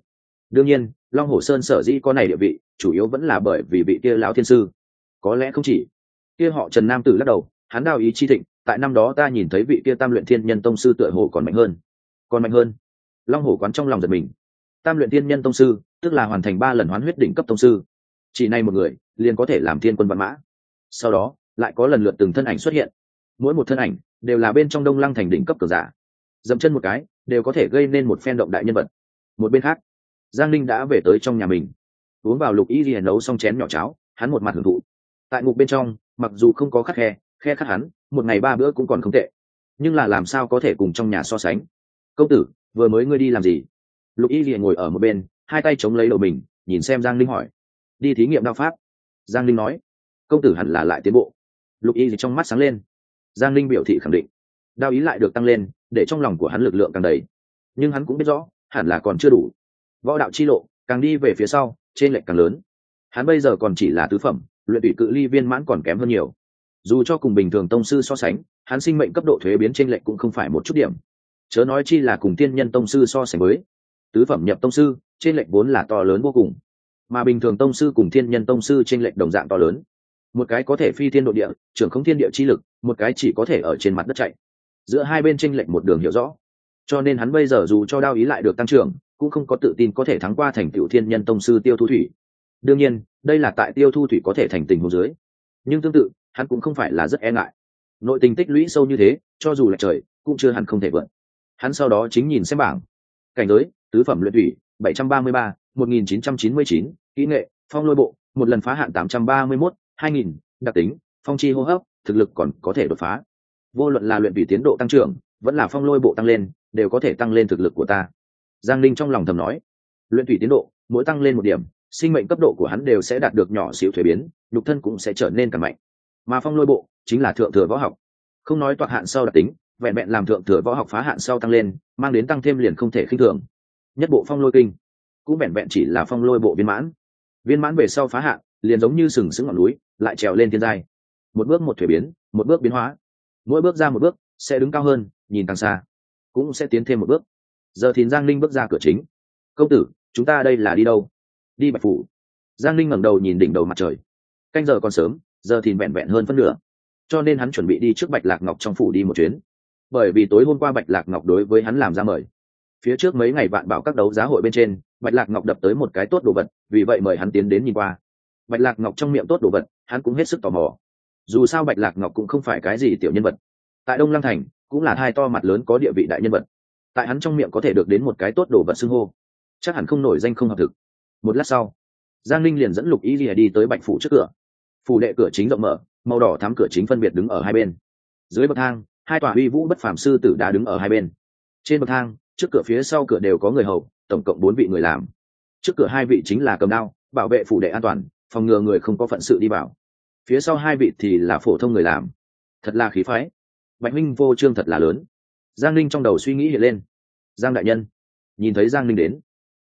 Đương nhiên, long hồ sơn sở dĩ có này địa vị, chủ yếu vẫn là bởi vì vị kia lão thiên sư. Có lẽ không chỉ. Kia họ trần nam tử lắc đầu, hắn đào ý chi thịnh, tại năm đó ta nhìn thấy vị kia tam luyện thiên nhân tông sư tựa hồ còn mạnh hơn. Còn mạnh hơn. Long hồ quán trong lòng giật mình. Tam luyện thiên nhân tông sư, tức là hoàn thành ba lần hoán huyết đỉnh cấp tông sư. Chỉ này một người, liền có thể làm thiên quân văn mã sau đó, lại có lần lượt từng thân ảnh xuất hiện. Mỗi một thân ảnh đều là bên trong đông lăng thành đỉnh cấp cờ giả. Dậm chân một cái, đều có thể gây nên một phen động đại nhân vật. Một bên khác, giang linh đã về tới trong nhà mình. Uống vào lục y liền nấu xong chén nhỏ cháo, hắn một mặt hưởng thụ. Tại ngục bên trong, mặc dù không có khắc khe khe khắc hắn, một ngày ba bữa cũng còn không tệ. Nhưng là làm sao có thể cùng trong nhà so sánh? Công tử, vừa mới ngươi đi làm gì? Lục y liền ngồi ở một bên, hai tay chống lấy đầu mình, nhìn xem giang linh hỏi. Đi thí nghiệm đao pháp. Giang linh nói công tử hẳn là lại tiến bộ. Lục y trong mắt sáng lên. Giang linh biểu thị khẳng định. Đao ý lại được tăng lên, để trong lòng của hắn lực lượng càng đầy. Nhưng hắn cũng biết rõ, hẳn là còn chưa đủ. Võ đạo chi lộ, càng đi về phía sau, trên lệch càng lớn. Hắn bây giờ còn chỉ là tứ phẩm, luyện tụy cự ly viên mãn còn kém hơn nhiều. Dù cho cùng bình thường tông sư so sánh, hắn sinh mệnh cấp độ thuế biến trên lệch cũng không phải một chút điểm. Chớ nói chi là cùng tiên nhân tông sư so sánh với. Tứ phẩm nhập tông sư, trên lệch vốn là to lớn vô cùng. Mà bình thường tông sư cùng thiên nhân tông sư trên lệch đồng dạng to lớn một cái có thể phi thiên độ địa, trưởng không thiên địa chi lực, một cái chỉ có thể ở trên mặt đất chạy. Giữa hai bên tranh lệch một đường hiểu rõ. Cho nên hắn bây giờ dù cho đao ý lại được tăng trưởng, cũng không có tự tin có thể thắng qua thành tiểu thiên nhân tông sư tiêu thu thủy. Đương nhiên, đây là tại tiêu thu thủy có thể thành tình hồ dưới. Nhưng tương tự, hắn cũng không phải là rất e ngại. Nội tình tích lũy sâu như thế, cho dù là trời, cũng chưa hẳn không thể vượt. Hắn sau đó chính nhìn xem bảng. Cảnh giới, tứ phẩm luyện thủy, bảy trăm ba mươi ba, một nghìn chín trăm chín mươi chín, kỹ nghệ, phong lôi bộ, một lần phá hạn tám trăm ba mươi mốt hai nghìn, đặc tính, phong chi hô hấp, thực lực còn có thể đột phá. Vô luận là luyện thủy tiến độ tăng trưởng, vẫn là phong lôi bộ tăng lên, đều có thể tăng lên thực lực của ta. Giang linh trong lòng thầm nói. Luyện thủy tiến độ, mỗi tăng lên một điểm, sinh mệnh cấp độ của hắn đều sẽ đạt được nhỏ xíu thuế biến, nhục thân cũng sẽ trở nên càng mạnh. Mà phong lôi bộ chính là thượng thừa võ học. Không nói toạc hạn sau đặc tính, vẹn vẹn làm thượng thừa võ học phá hạn sau tăng lên, mang đến tăng thêm liền không thể khinh thường. Nhất bộ phong lôi kinh cũng vẹn vẹn chỉ là phong lôi bộ viên mãn. Viên mãn về sau phá hạn liền giống như sừng sững ngọn núi, lại trèo lên thiên giai. Một bước một thuế biến, một bước biến hóa. Mỗi bước ra một bước, sẽ đứng cao hơn, nhìn càng xa. Cũng sẽ tiến thêm một bước. Giờ thìn giang linh bước ra cửa chính. Công tử, chúng ta đây là đi đâu? Đi bạch phủ. Giang linh ngẩng đầu nhìn đỉnh đầu mặt trời. Canh giờ còn sớm, giờ thìn vẹn vẹn hơn phân nửa. Cho nên hắn chuẩn bị đi trước bạch lạc ngọc trong phủ đi một chuyến. Bởi vì tối hôm qua bạch lạc ngọc đối với hắn làm ra mời. Phía trước mấy ngày vạn bảo các đấu giá hội bên trên, bạch lạc ngọc đập tới một cái tốt đồ vật, vì vậy mời hắn tiến đến nhìn qua bạch lạc ngọc trong miệng tốt đồ vật, hắn cũng hết sức tò mò. Dù sao bạch lạc ngọc cũng không phải cái gì tiểu nhân vật. Tại đông lăng thành, cũng là hai to mặt lớn có địa vị đại nhân vật. Tại hắn trong miệng có thể được đến một cái tốt đồ vật xưng hô. Chắc hẳn không nổi danh không hợp thực. Một lát sau, giang linh liền dẫn lục y lìa đi tới bạch phủ trước cửa. Phủ đệ cửa chính rộng mở, màu đỏ thắm cửa chính phân biệt đứng ở hai bên. Dưới bậc thang, hai tòa uy vũ bất phàm sư tử đã đứng ở hai bên. Trên bậc thang, trước cửa phía sau cửa đều có người hầu, tổng cộng bốn vị người làm. Trước cửa hai vị chính là cầm đao, bảo vệ phủ đệ an toàn phòng ngừa người không có phận sự đi vào. Phía sau hai vị thì là phổ thông người làm. Thật là khí phái. Bạch minh vô trương thật là lớn. Giang linh trong đầu suy nghĩ hiện lên. Giang đại nhân, nhìn thấy giang linh đến,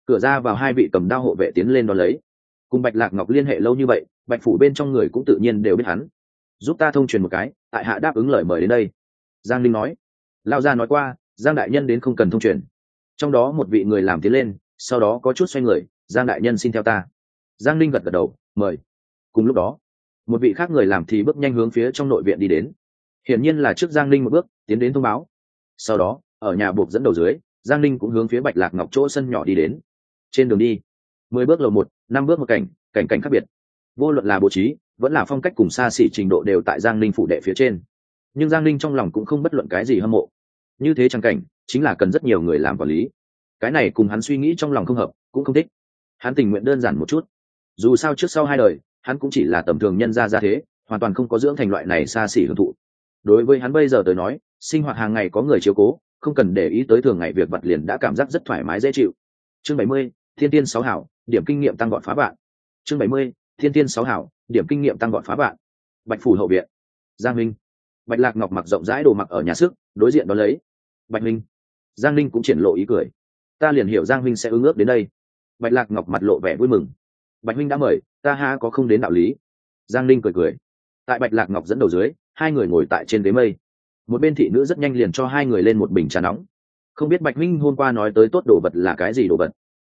cửa ra vào hai vị cầm đao hộ vệ tiến lên đón lấy. Cùng bạch lạc ngọc liên hệ lâu như vậy, bạch phủ bên trong người cũng tự nhiên đều biết hắn. Giúp ta thông truyền một cái, tại hạ đáp ứng lời mời đến đây. Giang linh nói. Lao ra nói qua, giang đại nhân đến không cần thông truyền. Trong đó một vị người làm tiến lên, sau đó có chút xoay người, giang đại nhân xin theo ta. Giang linh gật gật đầu mời. Cùng lúc đó, một vị khác người làm thì bước nhanh hướng phía trong nội viện đi đến. Hiển nhiên là trước giang linh một bước, tiến đến thông báo. Sau đó, ở nhà buộc dẫn đầu dưới, giang linh cũng hướng phía bạch lạc ngọc chỗ sân nhỏ đi đến. Trên đường đi, mười bước lầu một, năm bước một cảnh cảnh cảnh khác biệt. Vô luận là bố trí, vẫn là phong cách cùng xa xỉ trình độ đều tại giang linh phủ đệ phía trên. Nhưng giang linh trong lòng cũng không bất luận cái gì hâm mộ. Như thế trang cảnh, chính là cần rất nhiều người làm quản lý. Cái này cùng hắn suy nghĩ trong lòng không hợp, cũng không thích. Hắn tình nguyện đơn giản một chút dù sao trước sau hai đời, hắn cũng chỉ là tầm thường nhân ra ra thế, hoàn toàn không có dưỡng thành loại này xa xỉ hưởng thụ. Đối với hắn bây giờ tới nói, sinh hoạt hàng ngày có người chiếu cố, không cần để ý tới thường ngày việc vặt liền đã cảm giác rất thoải mái, dễ chịu. Chương bảy mươi, thiên tiên sáu hảo, điểm kinh nghiệm tăng gọn phá bạn. Chương bảy mươi, thiên tiên sáu hảo, điểm kinh nghiệm tăng gọn phá bạn. Bạch phủ hậu viện. Giang minh bạch lạc ngọc mặc rộng rãi đồ mặc ở nhà sức, đối diện đó lấy. Bạch minh giang Minh cũng triển lộ ý cười. Ta liền hiểu giang minh sẽ ứng ước đến đây. Bạch lạc ngọc mặt lộ vẻ vui mừng bạch minh đã mời, ta ha có không đến đạo lý. Giang linh cười cười. Tại bạch lạc ngọc dẫn đầu dưới, hai người ngồi tại trên ghế mây. Một bên thị nữ rất nhanh liền cho hai người lên một bình trà nóng. Không biết bạch minh hôm qua nói tới tốt đồ vật là cái gì đồ vật?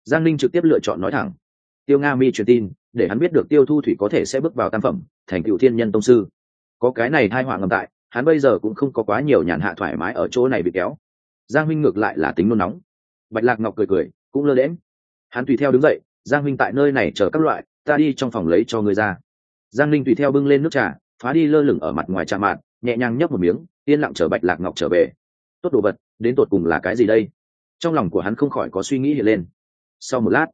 Giang linh trực tiếp lựa chọn nói thẳng. Tiêu nga mi truyền tin, để hắn biết được tiêu thu thủy có thể sẽ bước vào tam phẩm, thành cựu thiên nhân tông sư. Có cái này thai họa ngầm tại, hắn bây giờ cũng không có quá nhiều nhàn hạ thoải mái ở chỗ này bị kéo. Giang huynh ngược lại là tính nôn nóng. Bạch lạc ngọc cười cười, cũng lơ lễm hắn tùy theo đứng dậy giang minh tại nơi này chờ các loại, ta đi trong phòng lấy cho người ra. Giang linh tùy theo bưng lên nước trà, phá đi lơ lửng ở mặt ngoài trà mạn, nhẹ nhàng nhấp một miếng, yên lặng chờ bạch lạc ngọc trở về. Tốt đồ vật, đến tột cùng là cái gì đây? Trong lòng của hắn không khỏi có suy nghĩ hiện lên. Sau một lát,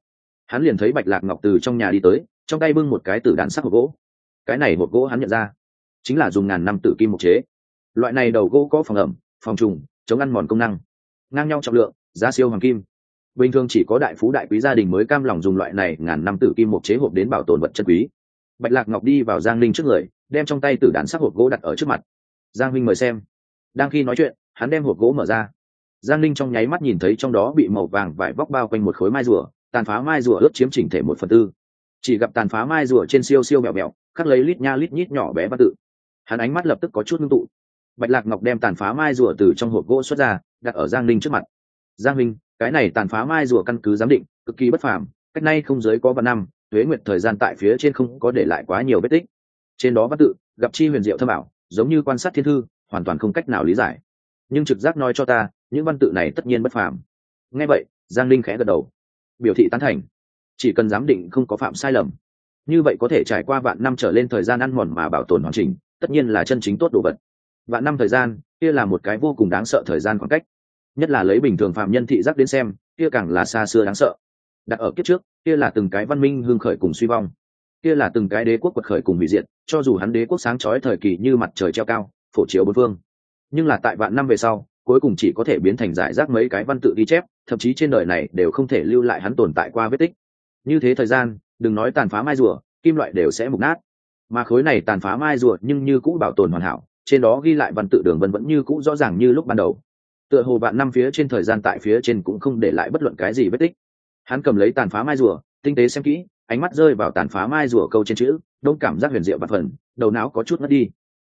hắn liền thấy bạch lạc ngọc từ trong nhà đi tới, trong tay bưng một cái tử đạn sắc hộp gỗ. Cái này hộp gỗ hắn nhận ra, chính là dùng ngàn năm tử kim mục chế. Loại này đầu gỗ có phòng ẩm, phòng trùng, chống ăn mòn công năng, ngang nhau trọng lượng, giá siêu hoàng kim bình thường chỉ có đại phú đại quý gia đình mới cam lòng dùng loại này ngàn năm tử kim một chế hộp đến bảo tồn vật chất quý. Bạch lạc ngọc đi vào giang linh trước người, đem trong tay tử đàn sắc hộp gỗ đặt ở trước mặt. Giang huynh mời xem. Đang khi nói chuyện, hắn đem hộp gỗ mở ra. Giang linh trong nháy mắt nhìn thấy trong đó bị màu vàng vải bóc bao quanh một khối mai rùa, tàn phá mai rùa ướt chiếm chỉnh thể một phần tư. Chỉ gặp tàn phá mai rùa trên siêu siêu mẹo mẹo, khắc lấy lít nha lít nhít nhỏ bé văn tự. Hắn ánh mắt lập tức có chút ngưng tụ. Bạch lạc ngọc đem tàn phá mai rùa từ trong hộp gỗ xuất ra, đặt ở giang linh trước mặt. Giang linh cái này tàn phá mai rùa căn cứ giám định, cực kỳ bất phàm, cách nay không giới có vạn năm, tuế nguyệt thời gian tại phía trên không có để lại quá nhiều vết tích. Trên đó văn tự, gặp chi huyền diệu thâm ảo, giống như quan sát thiên thư, hoàn toàn không cách nào lý giải. Nhưng trực giác nói cho ta, những văn tự này tất nhiên bất phàm. Nghe vậy, giang linh khẽ gật đầu. Biểu thị tán thành. Chỉ cần giám định không có phạm sai lầm. Như vậy có thể trải qua vạn năm trở lên thời gian ăn mòn mà bảo tồn hoàn chỉnh, tất nhiên là chân chính tốt đồ vật. Vạn năm thời gian, kia là một cái vô cùng đáng sợ thời gian khoảng cách nhất là lấy bình thường phạm nhân thị giác đến xem, kia càng là xa xưa đáng sợ. Đặt ở kiếp trước, kia là từng cái văn minh hương khởi cùng suy vong. Kia là từng cái đế quốc quật khởi cùng hủy diệt, cho dù hắn đế quốc sáng trói thời kỳ như mặt trời treo cao, phổ chiếu bốn phương. Nhưng là tại vạn năm về sau, cuối cùng chỉ có thể biến thành giải rác mấy cái văn tự ghi chép, thậm chí trên đời này đều không thể lưu lại hắn tồn tại qua vết tích. Như thế thời gian, đừng nói tàn phá mai rùa, kim loại đều sẽ mục nát. Mà khối này tàn phá mai rùa nhưng như cũ bảo tồn hoàn hảo, trên đó ghi lại văn tự đường vân vẫn như cũ rõ ràng như lúc ban đầu tựa hồ vạn năm phía trên thời gian tại phía trên cũng không để lại bất luận cái gì vết tích. Hắn cầm lấy tàn phá mai rùa, tinh tế xem kỹ, ánh mắt rơi vào tàn phá mai rùa câu trên chữ, đông cảm giác huyền diệu và phần, đầu não có chút mất đi.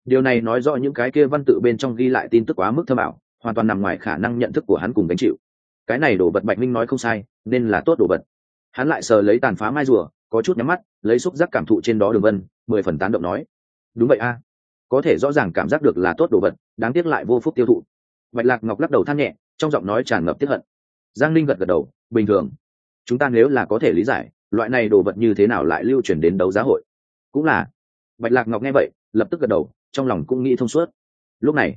Điều này nói rõ những cái kia văn tự bên trong ghi lại tin tức quá mức thơ bảo hoàn toàn nằm ngoài khả năng nhận thức của hắn cùng gánh chịu. Cái này đổ vật bạch minh nói không sai, nên là tốt đổ vật. Hắn lại sờ lấy tàn phá mai rùa, có chút nhắm mắt, lấy xúc giác cảm thụ trên đó đường vân, mười phần tán động nói. Đúng vậy a. Có thể rõ ràng cảm giác được là tốt đồ vật, đáng tiếc lại vô phúc tiêu thụ bạch lạc ngọc lắc đầu than nhẹ, trong giọng nói tràn ngập tiếp hận. Giang linh gật gật đầu, bình thường. Chúng ta nếu là có thể lý giải, loại này đồ vật như thế nào lại lưu truyền đến đấu giá hội. Cũng là. Bạch lạc ngọc nghe vậy, lập tức gật đầu, trong lòng cũng nghĩ thông suốt. Lúc này,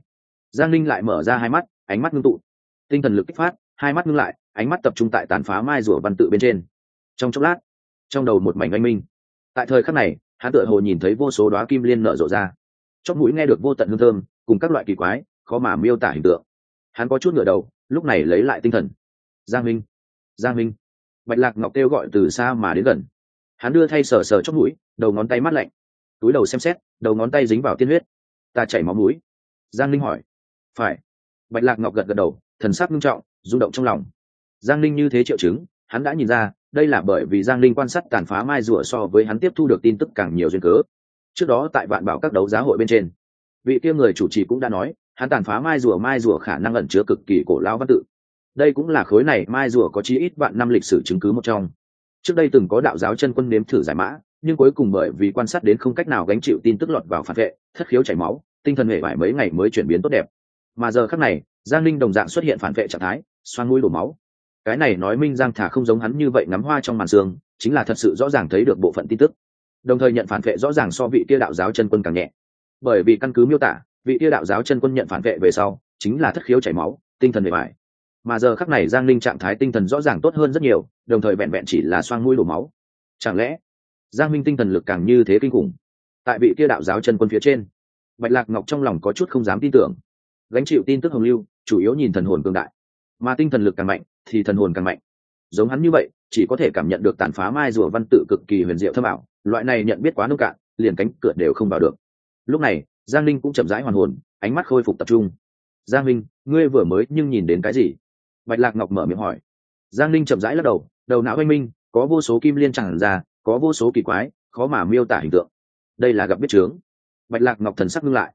giang linh lại mở ra hai mắt, ánh mắt ngưng tụ. Tinh thần lực kích phát, hai mắt ngưng lại, ánh mắt tập trung tại tàn phá mai rùa văn tự bên trên. Trong chốc lát, trong đầu một mảnh anh minh. Tại thời khắc này, hắn tựa hồ nhìn thấy vô số đoá kim liên nở rộ ra. Chót mũi nghe được vô tận hương thơm, cùng các loại kỳ quái, khó mà miêu tả hình tượng hắn có chút ngửa đầu, lúc này lấy lại tinh thần. Giang minh giang minh. Bạch lạc ngọc kêu gọi từ xa mà đến gần. Hắn đưa thay sờ sờ chót mũi, đầu ngón tay mát lạnh. Túi đầu xem xét, đầu ngón tay dính vào tiên huyết. Ta chảy máu mũi. Giang linh hỏi. Phải. Bạch lạc ngọc gật gật đầu, thần sắc nghiêm trọng, rung động trong lòng. Giang linh như thế triệu chứng, hắn đã nhìn ra, đây là bởi vì giang linh quan sát tàn phá mai rùa so với hắn tiếp thu được tin tức càng nhiều duyên cớ. Trước đó tại vạn bảo các đấu giá hội bên trên, vị kia người chủ trì cũng đã nói hắn tàn phá mai rùa mai rùa khả năng ẩn chứa cực kỳ cổ lão văn tự. Đây cũng là khối này, mai rùa có chí ít vạn năm lịch sử chứng cứ một trong. Trước đây từng có đạo giáo chân quân nếm thử giải mã, nhưng cuối cùng bởi vì quan sát đến không cách nào gánh chịu tin tức lọt vào phản vệ, thất khiếu chảy máu, tinh thần hệ vải mấy ngày mới chuyển biến tốt đẹp. Mà giờ khắc này, giang linh đồng dạng xuất hiện phản vệ trạng thái, xoan mũi đổ máu. Cái này nói minh giang thả không giống hắn như vậy ngắm hoa trong màn xương chính là thật sự rõ ràng thấy được bộ phận tin tức. Đồng thời nhận phản vệ rõ ràng so vị kia đạo giáo chân quân càng nhẹ. Bởi vì căn cứ miêu tả vị kia đạo giáo chân quân nhận phản vệ về sau, chính là thất khiếu chảy máu, tinh thần bề mại mà giờ khắc này giang linh trạng thái tinh thần rõ ràng tốt hơn rất nhiều, đồng thời vẹn vẹn chỉ là xoang mũi đổ máu. Chẳng lẽ, giang minh tinh thần lực càng như thế kinh khủng? Tại vị kia đạo giáo chân quân phía trên, bạch lạc ngọc trong lòng có chút không dám tin tưởng. Gánh chịu tin tức hồng lưu, chủ yếu nhìn thần hồn cường đại. Mà tinh thần lực càng mạnh, thì thần hồn càng mạnh. Giống hắn như vậy, chỉ có thể cảm nhận được tàn phá mai rùa văn tự cực kỳ huyền diệu thâm ảo, loại này nhận biết quá nông cạn, liền cánh cửa đều không vào được. Lúc này giang linh cũng chậm rãi hoàn hồn, ánh mắt khôi phục tập trung. Giang linh ngươi vừa mới nhưng nhìn đến cái gì? Bạch lạc ngọc mở miệng hỏi. Giang linh chậm rãi lắc đầu đầu não oanh minh, có vô số kim liên tràn ra, có vô số kỳ quái, khó mà miêu tả hình tượng. Đây là gặp biết trướng bạch lạc ngọc thần sắc ngưng lại.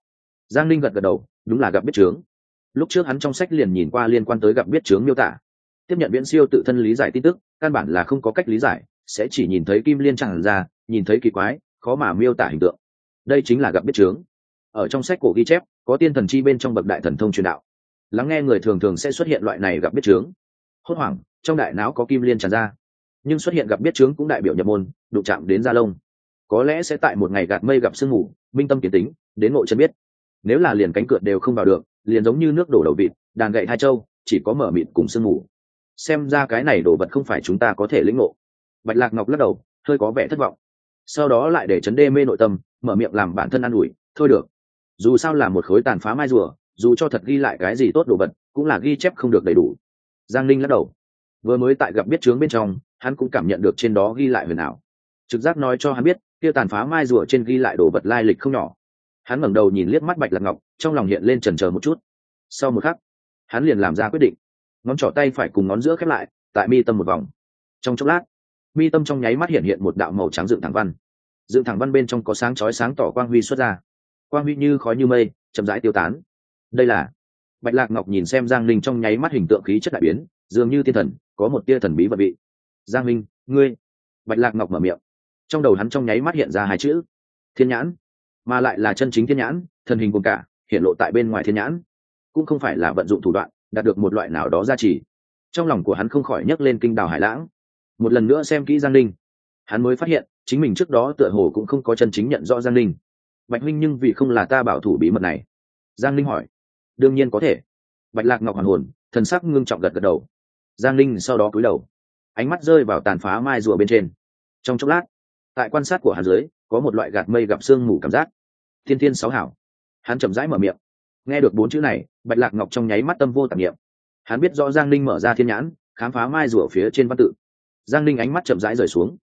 Giang linh gật gật đầu, đúng là gặp biết trướng lúc trước hắn trong sách liền nhìn qua liên quan tới gặp biết trướng miêu tả. Tiếp nhận viễn siêu tự thân lý giải tin tức, căn bản là không có cách lý giải, sẽ chỉ nhìn thấy kim liên tràn ra, nhìn thấy kỳ quái, khó mà miêu tả hình tượng. Đây chính là gặp biết trướng ở trong sách cổ ghi chép, có tiên thần chi bên trong bậc đại thần thông truyền đạo. Lắng nghe người thường thường sẽ xuất hiện loại này gặp biết chướng. Hốt hoảng, trong đại não có kim liên tràn ra. Nhưng xuất hiện gặp biết chướng cũng đại biểu nhập môn, đụng chạm đến gia lông. Có lẽ sẽ tại một ngày gạt mây gặp sương mù, minh tâm kiến tính, đến ngộ chân biết. Nếu là liền cánh cửa đều không vào được, liền giống như nước đổ đầu vịt, đàn gậy hai châu chỉ có mở mịt cùng sương mù. Xem ra cái này đồ vật không phải chúng ta có thể lĩnh ngộ. Bạch lạc ngọc lắc đầu, hơi có vẻ thất vọng. Sau đó lại để chấn đê mê nội tâm, mở miệng làm bản thân an ủi, thôi được dù sao là một khối tàn phá mai rùa, dù cho thật ghi lại cái gì tốt đồ vật, cũng là ghi chép không được đầy đủ. Giang linh lắc đầu. Vừa mới tại gặp biết trướng bên trong, hắn cũng cảm nhận được trên đó ghi lại huyền ảo. Trực giác nói cho hắn biết, kia tàn phá mai rùa trên ghi lại đồ vật lai lịch không nhỏ. Hắn ngẩng đầu nhìn liếc mắt bạch lạc ngọc, trong lòng hiện lên trần trờ một chút. Sau một khắc, hắn liền làm ra quyết định. Ngón trỏ tay phải cùng ngón giữa khép lại, tại mi tâm một vòng. Trong chốc lát, mi tâm trong nháy mắt hiện hiện một đạo màu trắng dựng thẳng văn. Dựng thẳng văn bên trong có sáng chói sáng tỏ quang huy xuất ra quang huy như khói như mây, chậm rãi tiêu tán. Đây là, bạch lạc ngọc nhìn xem giang linh trong nháy mắt hình tượng khí chất đại biến, dường như thiên thần, có một tia thần bí vật vị. Giang linh ngươi. Bạch lạc ngọc mở miệng. Trong đầu hắn trong nháy mắt hiện ra hai chữ, thiên nhãn, mà lại là chân chính thiên nhãn, thần hình cùng cả, hiện lộ tại bên ngoài thiên nhãn. Cũng không phải là vận dụng thủ đoạn, đạt được một loại nào đó giá trị trong lòng của hắn không khỏi nhấc lên kinh đào hải lãng. Một lần nữa xem kỹ giang linh hắn mới phát hiện, chính mình trước đó tựa hồ cũng không có chân chính nhận rõ giang linh bạch huynh nhưng vì không là ta bảo thủ bí mật này. Giang linh hỏi. Đương nhiên có thể. Bạch lạc ngọc hoàn hồn, thần sắc ngưng trọng gật gật đầu. Giang linh sau đó cúi đầu. Ánh mắt rơi vào tàn phá mai rùa bên trên. Trong chốc lát, tại quan sát của hắn dưới, có một loại gạt mây gặp sương mù cảm giác. Thiên thiên sáu hảo. Hắn chậm rãi mở miệng. Nghe được bốn chữ này, bạch lạc ngọc trong nháy mắt tâm vô tạp nghiệm hắn biết rõ giang linh mở ra thiên nhãn, khám phá mai rùa phía trên văn tự. Giang linh ánh mắt chậm rãi rời xuống.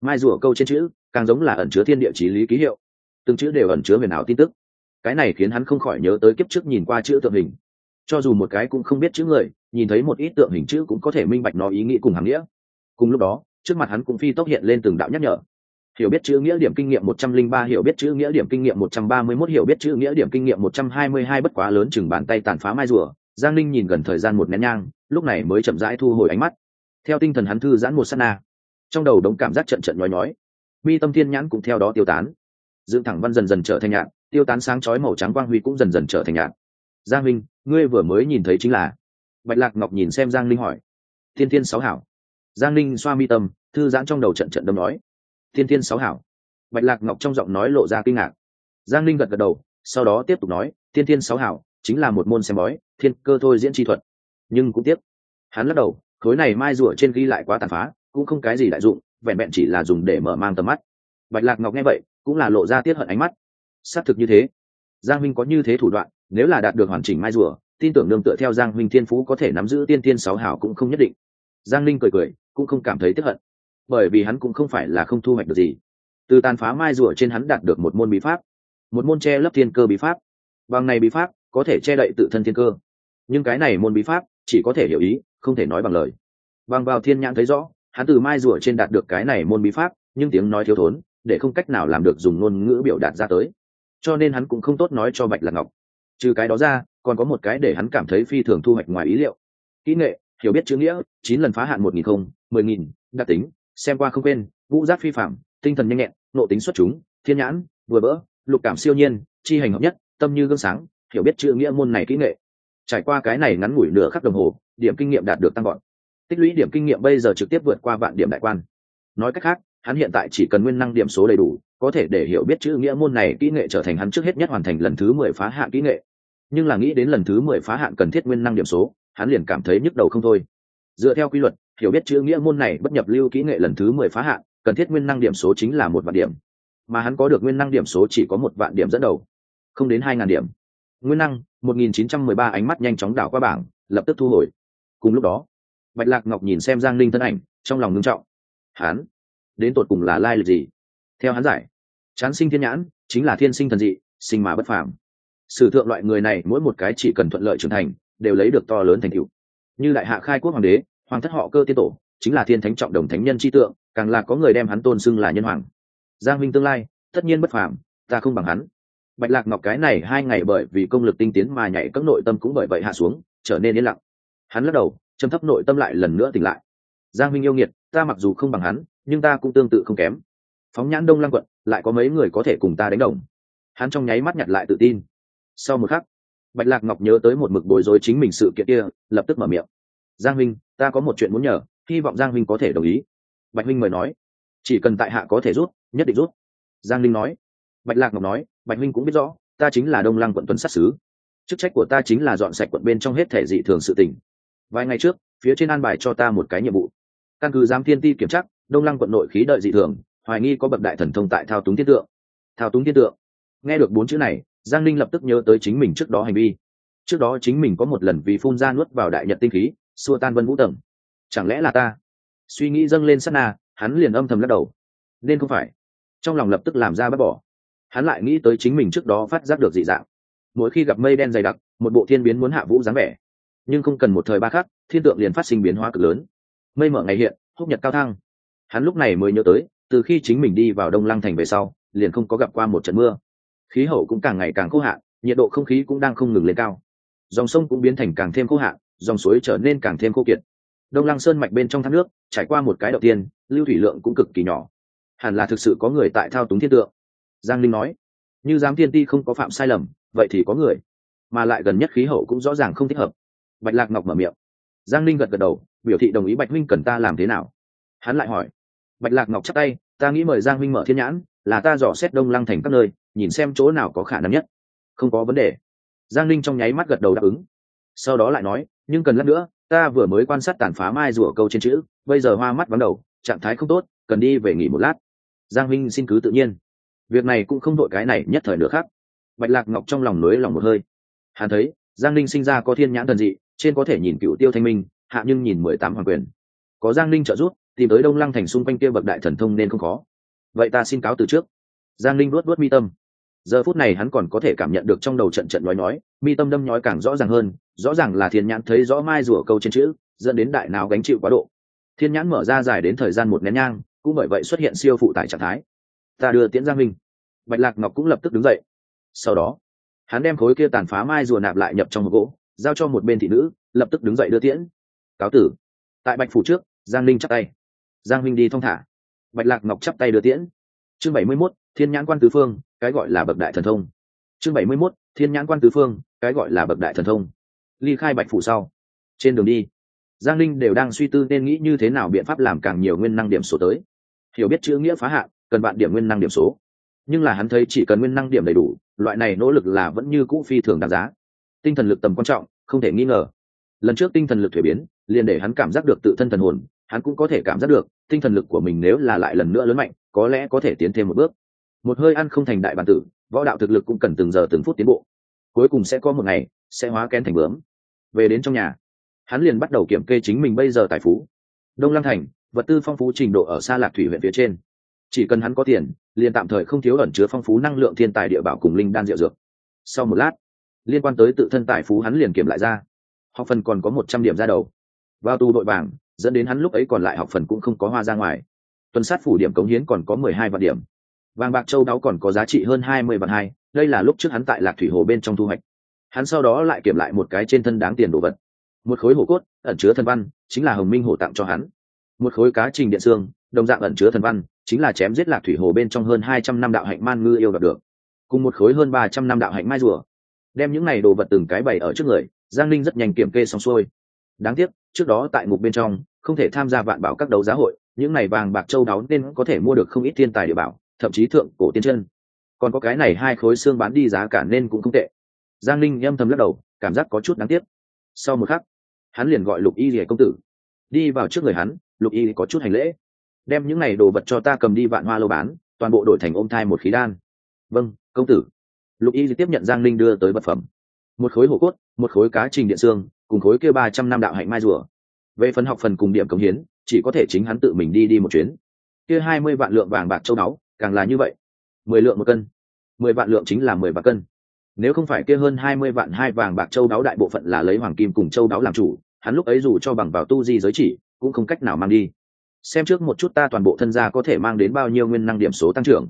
Mai rùa câu trên chữ, càng giống là ẩn chứa thiên địa chí lý ký hiệu từng chữ đều ẩn chứa huyền ảo tin tức. Cái này khiến hắn không khỏi nhớ tới kiếp trước nhìn qua chữ tượng hình. Cho dù một cái cũng không biết chữ người, nhìn thấy một ít tượng hình chữ cũng có thể minh bạch nó ý nghĩ cùng hàm nghĩa. Cùng lúc đó, trước mặt hắn cũng phi tốc hiện lên từng đạo nhắc nhở. Hiểu biết chữ nghĩa điểm kinh nghiệm một trăm linh ba, hiểu biết chữ nghĩa điểm kinh nghiệm một trăm ba mươi 131 hiểu biết chữ nghĩa điểm kinh nghiệm một trăm hai mươi hai bất quá lớn chừng bàn tay tàn phá mai rùa. Giang linh nhìn gần thời gian một nén nhang, lúc này mới chậm rãi thu hồi ánh mắt. Theo tinh thần hắn thư giãn một sát na, trong đầu đống cảm giác trận trận nhói nhói. Mi tâm thiên nhãn cũng theo đó tiêu tán dựng thẳng văn dần dần trở thành nhạn, tiêu tán sáng chói màu trắng quang huy cũng dần dần trở thành nhạn. Giang minh ngươi vừa mới nhìn thấy chính là? Bạch lạc ngọc nhìn xem giang linh hỏi. Thiên thiên sáu hảo. Giang linh xoa mi tâm, thư giãn trong đầu trận trận đâm nói. Thiên thiên sáu hảo. Bạch lạc ngọc trong giọng nói lộ ra kinh ngạc. Giang linh gật gật đầu, sau đó tiếp tục nói, thiên thiên sáu hảo, chính là một môn xem bói, thiên cơ thôi diễn chi thuật. Nhưng cũng tiếc, hắn lắc đầu, khối này mai rủa trên ghi lại quá tàn phá, cũng không cái gì đại dụng, vẹn vẹn chỉ là dùng để mở mang tầm mắt. Bạch lạc ngọc nghe vậy cũng là lộ ra tiết hận ánh mắt. Xác thực như thế. Giang huynh có như thế thủ đoạn, nếu là đạt được hoàn chỉnh mai rùa, tin tưởng nương tựa theo giang huynh thiên phú có thể nắm giữ tiên tiên sáu hảo cũng không nhất định. Giang linh cười cười, cũng không cảm thấy tiếp hận. Bởi vì hắn cũng không phải là không thu hoạch được gì. Từ tàn phá mai rùa trên hắn đạt được một môn bí pháp. Một môn che lấp thiên cơ bí pháp. Bằng này bí pháp, có thể che đậy tự thân thiên cơ. Nhưng cái này môn bí pháp, chỉ có thể hiểu ý, không thể nói bằng lời. Bằng vào thiên nhãn thấy rõ, hắn từ mai rùa trên đạt được cái này môn bí pháp, nhưng tiếng nói thiếu thốn để không cách nào làm được dùng ngôn ngữ biểu đạt ra tới. Cho nên hắn cũng không tốt nói cho bạch lạc ngọc. Trừ cái đó ra, còn có một cái để hắn cảm thấy phi thường thu hoạch ngoài ý liệu. Kỹ nghệ, hiểu biết chữ nghĩa, chín lần phá hạn một nghìn không, mười nghìn, đặc tính, xem qua không quên, vũ giác phi phạm, tinh thần nhanh nhẹn, nộ tính xuất chúng, thiên nhãn, vừa bỡ, lục cảm siêu nhiên, chi hành hợp nhất, tâm như gương sáng, hiểu biết chữ nghĩa môn này kỹ nghệ. Trải qua cái này ngắn ngủi nửa khắc đồng hồ, điểm kinh nghiệm đạt được tăng gọn tích lũy điểm kinh nghiệm bây giờ trực tiếp vượt qua vạn điểm đại quan. Nói cách khác hắn hiện tại chỉ cần nguyên năng điểm số đầy đủ, có thể để hiểu biết chữ nghĩa môn này kỹ nghệ trở thành hắn trước hết nhất hoàn thành lần thứ mười phá hạn kỹ nghệ. Nhưng là nghĩ đến lần thứ mười phá hạn cần thiết nguyên năng điểm số, hắn liền cảm thấy nhức đầu không thôi. Dựa theo quy luật, hiểu biết chữ nghĩa môn này bất nhập lưu kỹ nghệ lần thứ mười phá hạn cần thiết nguyên năng điểm số chính là một vạn điểm. Mà hắn có được nguyên năng điểm số chỉ có một vạn điểm dẫn đầu, không đến hai ngàn điểm. Nguyên năng, một nghìn chín trăm mười ba, ánh mắt nhanh chóng đảo qua bảng, lập tức thu hồi. Cùng lúc đó, bạch lạc ngọc nhìn xem giang linh thân ảnh, trong lòng ngưng trọng. Hắn đến tột cùng là lai lịch gì? Theo hắn giải chán sinh thiên nhãn chính là thiên sinh thần dị, sinh mà bất phàm. Sử thượng loại người này mỗi một cái chỉ cần thuận lợi trưởng thành, đều lấy được to lớn thành tựu. Như đại hạ khai quốc hoàng đế, hoàng thất họ cơ tiên tổ, chính là thiên thánh trọng đồng thánh nhân chi tượng, càng là có người đem hắn tôn xưng là nhân hoàng. Giang minh tương lai, tất nhiên bất phàm, ta không bằng hắn. Bạch lạc ngọc cái này hai ngày bởi vì công lực tinh tiến mà nhảy các nội tâm cũng bởi vậy hạ xuống, trở nên yên lặng. Hắn lắc đầu châm thấp nội tâm lại lần nữa tỉnh lại. Giang minh yêu nghiệt, ta mặc dù không bằng hắn nhưng ta cũng tương tự không kém. Phóng nhãn đông lăng quận, lại có mấy người có thể cùng ta đánh đồng. Hắn trong nháy mắt nhặt lại tự tin. Sau một khắc, bạch lạc ngọc nhớ tới một mực bối rối chính mình sự kiện kia, lập tức mở miệng. Giang minh ta có một chuyện muốn nhờ, hy vọng giang minh có thể đồng ý. Bạch minh mời nói. Chỉ cần tại hạ có thể rút, nhất định rút. Giang linh nói. Bạch lạc ngọc nói, bạch minh cũng biết rõ, ta chính là đông lăng quận tuấn sát xứ chức trách của ta chính là dọn sạch quận bên trong hết thể dị thường sự tình. Vài ngày trước, phía trên an bài cho ta một cái nhiệm vụ. Căn cứ giám thiên ti kiểm tra đông lăng quận nội khí đợi dị thường, hoài nghi có bậc đại thần thông tại thao túng thiên tượng. Thao túng thiên tượng. Nghe được bốn chữ này, giang ninh lập tức nhớ tới chính mình trước đó hành vi. Trước đó chính mình có một lần vì phun ra nuốt vào đại nhật tinh khí, xua tan vân vũ tầng chẳng lẽ là ta? Suy nghĩ dâng lên sát na, hắn liền âm thầm lắc đầu. Nên không phải. Trong lòng lập tức làm ra bác bỏ. Hắn lại nghĩ tới chính mình trước đó phát giác được dị dạng. Mỗi khi gặp mây đen dày đặc, một bộ thiên biến muốn hạ vũ dáng vẻ. Nhưng không cần một thời ba khắc, thiên tượng liền phát sinh biến hóa cực lớn. Mây mở ngày hiện húc nhật cao thăng hắn lúc này mới nhớ tới, từ khi chính mình đi vào đông lăng thành về sau, liền không có gặp qua một trận mưa. Khí hậu cũng càng ngày càng khô hạn, nhiệt độ không khí cũng đang không ngừng lên cao. Dòng sông cũng biến thành càng thêm khô hạn, dòng suối trở nên càng thêm khô kiệt. Đông lăng sơn mạch bên trong thác nước, trải qua một cái đầu tiên, lưu thủy lượng cũng cực kỳ nhỏ. Hẳn là thực sự có người tại thao túng thiên tượng. Giang linh nói, như giám thiên ti không có phạm sai lầm, vậy thì có người. Mà lại gần nhất khí hậu cũng rõ ràng không thích hợp. Bạch lạc ngọc mở miệng. Giang linh gật gật đầu, biểu thị đồng ý bạch huynh cần ta làm thế nào. Hắn lại hỏi bạch lạc ngọc chắc tay, ta nghĩ mời giang minh mở thiên nhãn, là ta dò xét đông lăng thành các nơi, nhìn xem chỗ nào có khả năng nhất. Không có vấn đề. Giang linh trong nháy mắt gật đầu đáp ứng. Sau đó lại nói, nhưng cần lát nữa, ta vừa mới quan sát tàn phá mai rủa câu trên chữ, bây giờ hoa mắt vắng đầu, trạng thái không tốt, cần đi về nghỉ một lát. Giang minh xin cứ tự nhiên. Việc này cũng không đội cái này nhất thời nữa khác. Bạch lạc ngọc trong lòng nới lòng một hơi. Hắn thấy, giang linh sinh ra có thiên nhãn thần dị, trên có thể nhìn cựu tiêu thanh minh, hạ nhưng nhìn mười tám hoàng quyền. Có giang linh trợ giúp tìm tới đông lăng thành xung quanh kia bậc đại thần thông nên không khó. Vậy ta xin cáo từ trước. Giang linh luốt luốt mi tâm. Giờ phút này hắn còn có thể cảm nhận được trong đầu trận trận nói nói, mi tâm đâm nhói càng rõ ràng hơn, rõ ràng là thiên nhãn thấy rõ mai rủa câu trên chữ, dẫn đến đại nào gánh chịu quá độ. Thiên nhãn mở ra dài đến thời gian một nén nhang, cũng bởi vậy xuất hiện siêu phụ tải trạng thái. Ta đưa tiễn giang minh bạch lạc ngọc cũng lập tức đứng dậy. Sau đó, hắn đem khối kia tàn phá mai rùa nạp lại nhập trong một gỗ, giao cho một bên thị nữ, lập tức đứng dậy đưa tiễn. Cáo tử. Tại bạch phủ trước, giang linh chắp tay giang huynh đi thong thả. Bạch lạc ngọc chắp tay đưa tiễn. Chương bảy mươi mốt, thiên nhãn quan tứ phương, cái gọi là bậc đại thần thông. Chương bảy mươi mốt, thiên nhãn quan tứ phương, cái gọi là bậc đại thần thông. Ly khai bạch phủ sau. Trên đường đi, giang linh đều đang suy tư nên nghĩ như thế nào biện pháp làm càng nhiều nguyên năng điểm số tới. Hiểu biết chữ nghĩa phá hạn, cần bạn điểm nguyên năng điểm số. Nhưng là hắn thấy chỉ cần nguyên năng điểm đầy đủ, loại này nỗ lực là vẫn như cũ phi thường đáng giá. Tinh thần lực tầm quan trọng, không thể nghi ngờ. Lần trước tinh thần lực thuế biến, liền để hắn cảm giác được tự thân thần hồn hắn cũng có thể cảm giác được, tinh thần lực của mình nếu là lại lần nữa lớn mạnh, có lẽ có thể tiến thêm một bước. Một hơi ăn không thành đại bản tử, võ đạo thực lực cũng cần từng giờ từng phút tiến bộ. Cuối cùng sẽ có một ngày, sẽ hóa kén thành bướm. Về đến trong nhà, hắn liền bắt đầu kiểm kê chính mình bây giờ tài phú. Đông lăng thành, vật tư phong phú trình độ ở xa lạc thủy huyện phía trên. Chỉ cần hắn có tiền, liền tạm thời không thiếu ẩn chứa phong phú năng lượng thiên tài địa bảo cùng linh đan diệu dược. Sau một lát, liên quan tới tự thân tài phú hắn liền kiểm lại ra. Học phần còn có một trăm điểm ra đầu. Vào tu đội bảng dẫn đến hắn lúc ấy còn lại học phần cũng không có hoa ra ngoài. Tuần sát phủ điểm cống hiến còn có mười hai vạn điểm. Vàng bạc châu đáo còn có giá trị hơn hai mươi vạn hai, đây là lúc trước hắn tại lạc thủy hồ bên trong thu hoạch. Hắn sau đó lại kiểm lại một cái trên thân đáng tiền đồ vật. Một khối hổ cốt, ẩn chứa thần văn, chính là hồng minh hổ tặng cho hắn. Một khối cá trình điện xương, đồng dạng ẩn chứa thần văn, chính là chém giết lạc thủy hồ bên trong hơn hai trăm năm đạo hạnh man ngư yêu gặp được. Cùng một khối hơn ba trăm năm đạo hạnh mai rùa. Đem những này đồ vật từng cái bày ở trước người, giang Ninh rất nhanh kiểm kê xong xuôi đáng tiếc, trước đó tại ngục bên trong, không thể tham gia vạn bảo các đấu giá hội, những này vàng bạc châu đáo nên có thể mua được không ít thiên tài địa bảo, thậm chí thượng cổ tiên chân. Còn có cái này hai khối xương bán đi giá cả nên cũng không tệ. Giang linh âm thầm lắc đầu, cảm giác có chút đáng tiếc. Sau một khắc, hắn liền gọi lục y rỉa công tử. Đi vào trước người hắn, lục y có chút hành lễ. Đem những này đồ vật cho ta cầm đi vạn hoa lâu bán, toàn bộ đổi thành ôm thai một khí đan. Vâng công tử. Lục y tiếp nhận giang linh đưa tới vật phẩm. Một khối hổ cốt, một khối cá trình điện xương cùng khối kia ba trăm năm đạo hạnh mai rùa. Về phần học phần cùng điểm cống hiến, chỉ có thể chính hắn tự mình đi đi một chuyến. Kia hai mươi vạn lượng vàng bạc châu báu, càng là như vậy. mười lượng một cân. mười vạn lượng chính là mười vạn cân. Nếu không phải kia hơn hai mươi vạn hai vàng bạc châu đáo đại bộ phận là lấy hoàng kim cùng châu đáo làm chủ, hắn lúc ấy dù cho bằng vào tu di giới chỉ, cũng không cách nào mang đi. Xem trước một chút ta toàn bộ thân gia có thể mang đến bao nhiêu nguyên năng điểm số tăng trưởng.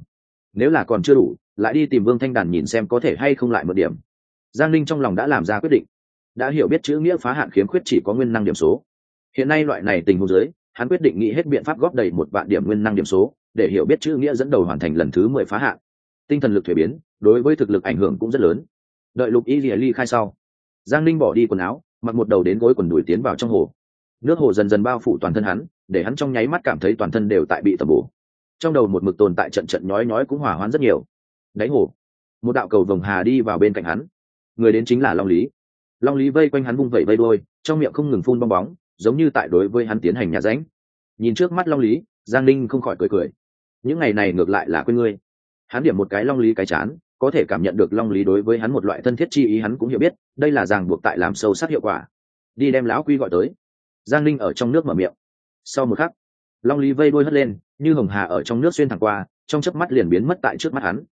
Nếu là còn chưa đủ, lại đi tìm vương thanh đàn nhìn xem có thể hay không lại một điểm. Giang linh trong lòng đã làm ra quyết định đã hiểu biết chữ nghĩa phá hạn khiếm khuyết chỉ có nguyên năng điểm số. Hiện nay loại này tình huống dưới, hắn quyết định nghĩ hết biện pháp góp đầy một vạn điểm nguyên năng điểm số, để hiểu biết chữ nghĩa dẫn đầu hoàn thành lần thứ mười phá hạn. Tinh thần lực thuế biến, đối với thực lực ảnh hưởng cũng rất lớn. Đợi lục y lìa ly khai sau, giang ninh bỏ đi quần áo, mặc một đầu đến gối quần đùi tiến vào trong hồ. Nước hồ dần dần bao phủ toàn thân hắn, để hắn trong nháy mắt cảm thấy toàn thân đều tại bị tầm bổ. Trong đầu một mực tồn tại trận trận nhói nhói cũng hỏa hoãn rất nhiều. Đáy hồ, một đạo cầu vồng hà đi vào bên cạnh hắn. Người đến chính là long lý long lý vây quanh hắn vung vẩy vây đôi trong miệng không ngừng phun bong bóng, giống như tại đối với hắn tiến hành nhà ránh. Nhìn trước mắt long lý, giang ninh không khỏi cười cười. Những ngày này ngược lại là quên ngươi. Hắn điểm một cái long lý cái chán, có thể cảm nhận được long lý đối với hắn một loại thân thiết chi ý hắn cũng hiểu biết, đây là ràng buộc tại làm sâu sắc hiệu quả. Đi đem lão quy gọi tới. Giang ninh ở trong nước mở miệng. Sau một khắc, long lý vây đôi hất lên, như hồng hà ở trong nước xuyên thẳng qua, trong chớp mắt liền biến mất tại trước mắt hắn.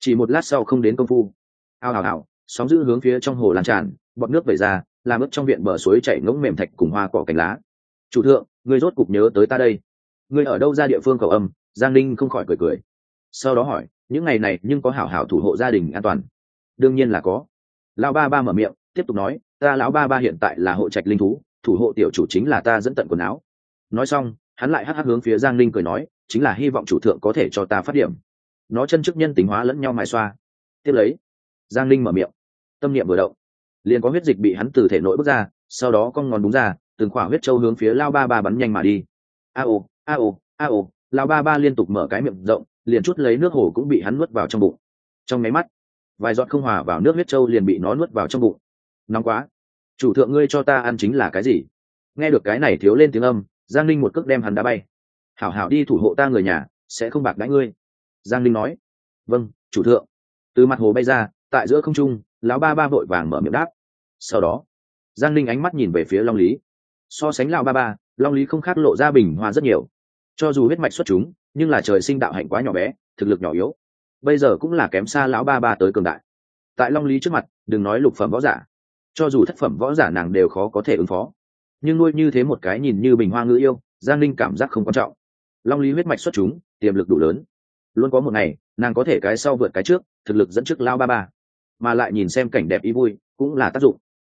Chỉ một lát sau không đến công phu. Ao hào hào, sóng giữ hướng phía trong hồ lan tràn bọt nước vẩy ra, làm ướt trong viện bờ suối chảy ngỗng mềm thạch cùng hoa cỏ cành lá. Chủ thượng người rốt cục nhớ tới ta đây. Người ở đâu ra địa phương cầu âm? Giang linh không khỏi cười cười. Sau đó hỏi, những ngày này nhưng có hảo hảo thủ hộ gia đình an toàn? Đương nhiên là có. Lão ba ba mở miệng, tiếp tục nói, ta lão ba ba hiện tại là hộ trạch linh thú, thủ hộ tiểu chủ chính là ta dẫn tận quần áo. Nói xong, hắn lại hắc hắc hướng phía giang linh cười nói, chính là hy vọng chủ thượng có thể cho ta phát điểm. Nó chân chức nhân tính hóa lẫn nhau mài xoa. Tiếp lấy, giang linh mở miệng. Tâm niệm vừa động liền có huyết dịch bị hắn từ thể nội bước ra, sau đó con ngón đúng ra, từng khỏa huyết trâu hướng phía lao ba ba bắn nhanh mà đi. A ô a ô a ô, lao ba ba liên tục mở cái miệng rộng, liền chút lấy nước hồ cũng bị hắn nuốt vào trong bụng. Trong máy mắt, vài giọt không hòa vào nước huyết trâu liền bị nó nuốt vào trong bụng. Nóng quá. Chủ thượng ngươi cho ta ăn chính là cái gì? Nghe được cái này thiếu lên tiếng âm, giang linh một cước đem hắn đá bay. Hảo hảo đi thủ hộ ta người nhà, sẽ không bạc đãi ngươi. Giang linh nói. Vâng chủ thượng. Từ mặt hồ bay ra, tại giữa không trung lão ba ba vội vàng mở miệng đáp. Sau đó, giang linh ánh mắt nhìn về phía long lý. So sánh lão ba ba, long lý không khác lộ ra bình hoa rất nhiều. Cho dù huyết mạch xuất chúng, nhưng là trời sinh đạo hạnh quá nhỏ bé, thực lực nhỏ yếu. Bây giờ cũng là kém xa lão ba ba tới cường đại. Tại long lý trước mặt, đừng nói lục phẩm võ giả. Cho dù thất phẩm võ giả nàng đều khó có thể ứng phó. Nhưng nuôi như thế một cái nhìn như bình hoa ngữ yêu, giang linh cảm giác không quan trọng. Long lý huyết mạch xuất chúng, tiềm lực đủ lớn. Luôn có một ngày, nàng có thể cái sau vượt cái trước, thực lực dẫn trước lao ba ba mà lại nhìn xem cảnh đẹp ý vui cũng là tác dụng.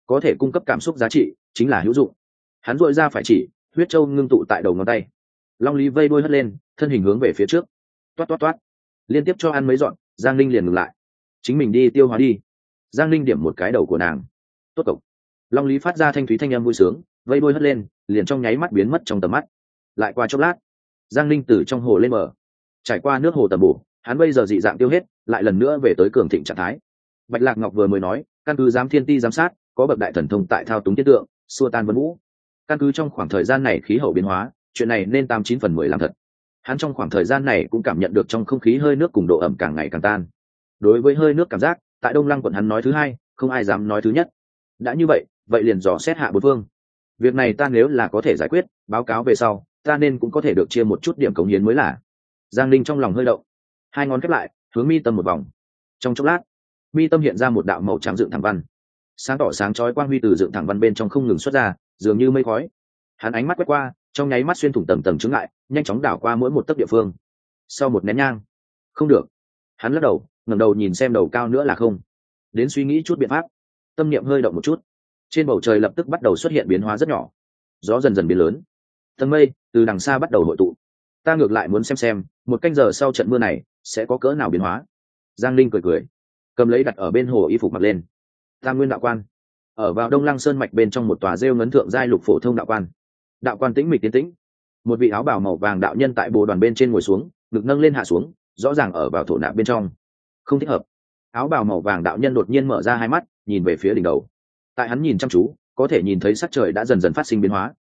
Có thể cung cấp cảm xúc giá trị chính là hữu dụng. Hắn dội ra phải chỉ, huyết châu ngưng tụ tại đầu ngón tay. Long lý vây đuôi hất lên, thân hình hướng về phía trước. Toát toát toát. Liên tiếp cho ăn mấy dọn, giang linh liền ngừng lại. Chính mình đi tiêu hóa đi. Giang linh điểm một cái đầu của nàng. Tốt cộc long lý phát ra thanh thúy thanh âm vui sướng, vây đuôi hất lên, liền trong nháy mắt biến mất trong tầm mắt. Lại qua chốc lát, giang linh từ trong hồ lên mở trải qua nước hồ tầm bổ, hắn bây giờ dị dạng tiêu hết, lại lần nữa về tới cường thịnh trạng thái bạch lạc ngọc vừa mới nói, căn cứ giám thiên ti giám sát, có bậc đại thần thông tại thao túng tiết tượng, xua tan vân vũ. Căn cứ trong khoảng thời gian này khí hậu biến hóa, chuyện này nên tám chín phần mười làm thật. Hắn trong khoảng thời gian này cũng cảm nhận được trong không khí hơi nước cùng độ ẩm càng ngày càng tan. Đối với hơi nước cảm giác, tại đông lăng quận hắn nói thứ hai, không ai dám nói thứ nhất. Đã như vậy vậy liền dò xét hạ bốn phương. Việc này ta nếu là có thể giải quyết, báo cáo về sau, ta nên cũng có thể được chia một chút điểm cống hiến mới là. Giang linh trong lòng hơi động. Hai ngón khép lại, hướng mi tâm một vòng. Trong chốc lát mi tâm hiện ra một đạo màu trắng dựng thẳng văn. Sáng tỏ sáng chói quang huy từ dựng thẳng văn bên trong không ngừng xuất ra, dường như mây khói. Hắn ánh mắt quét qua, trong nháy mắt xuyên thủng tầm tầm chứng lại nhanh chóng đảo qua mỗi một tấc địa phương. Sau một nén nhang, không được. Hắn lắc đầu, ngẩng đầu nhìn xem đầu cao nữa là không. Đến suy nghĩ chút biện pháp. Tâm niệm hơi động một chút. Trên bầu trời lập tức bắt đầu xuất hiện biến hóa rất nhỏ. Gió dần dần biến lớn. Tầng mây từ đằng xa bắt đầu hội tụ. Ta ngược lại muốn xem xem, một canh giờ sau trận mưa này sẽ có cỡ nào biến hóa. Giang linh cười cười cầm lấy đặt ở bên hồ y phục mặc lên. Tam nguyên đạo quan. Ở vào đông lăng sơn mạch bên trong một tòa rêu ngấn thượng giai lục phổ thông đạo quan. Đạo quan tĩnh mịch tiến tĩnh. Một vị áo bào màu vàng đạo nhân tại bồ đoàn bên trên ngồi xuống, ngực nâng lên hạ xuống, rõ ràng ở vào thổ nạp bên trong. Không thích hợp. Áo bào màu vàng đạo nhân đột nhiên mở ra hai mắt, nhìn về phía đỉnh đầu. Tại hắn nhìn chăm chú, có thể nhìn thấy sắc trời đã dần dần phát sinh biến hóa.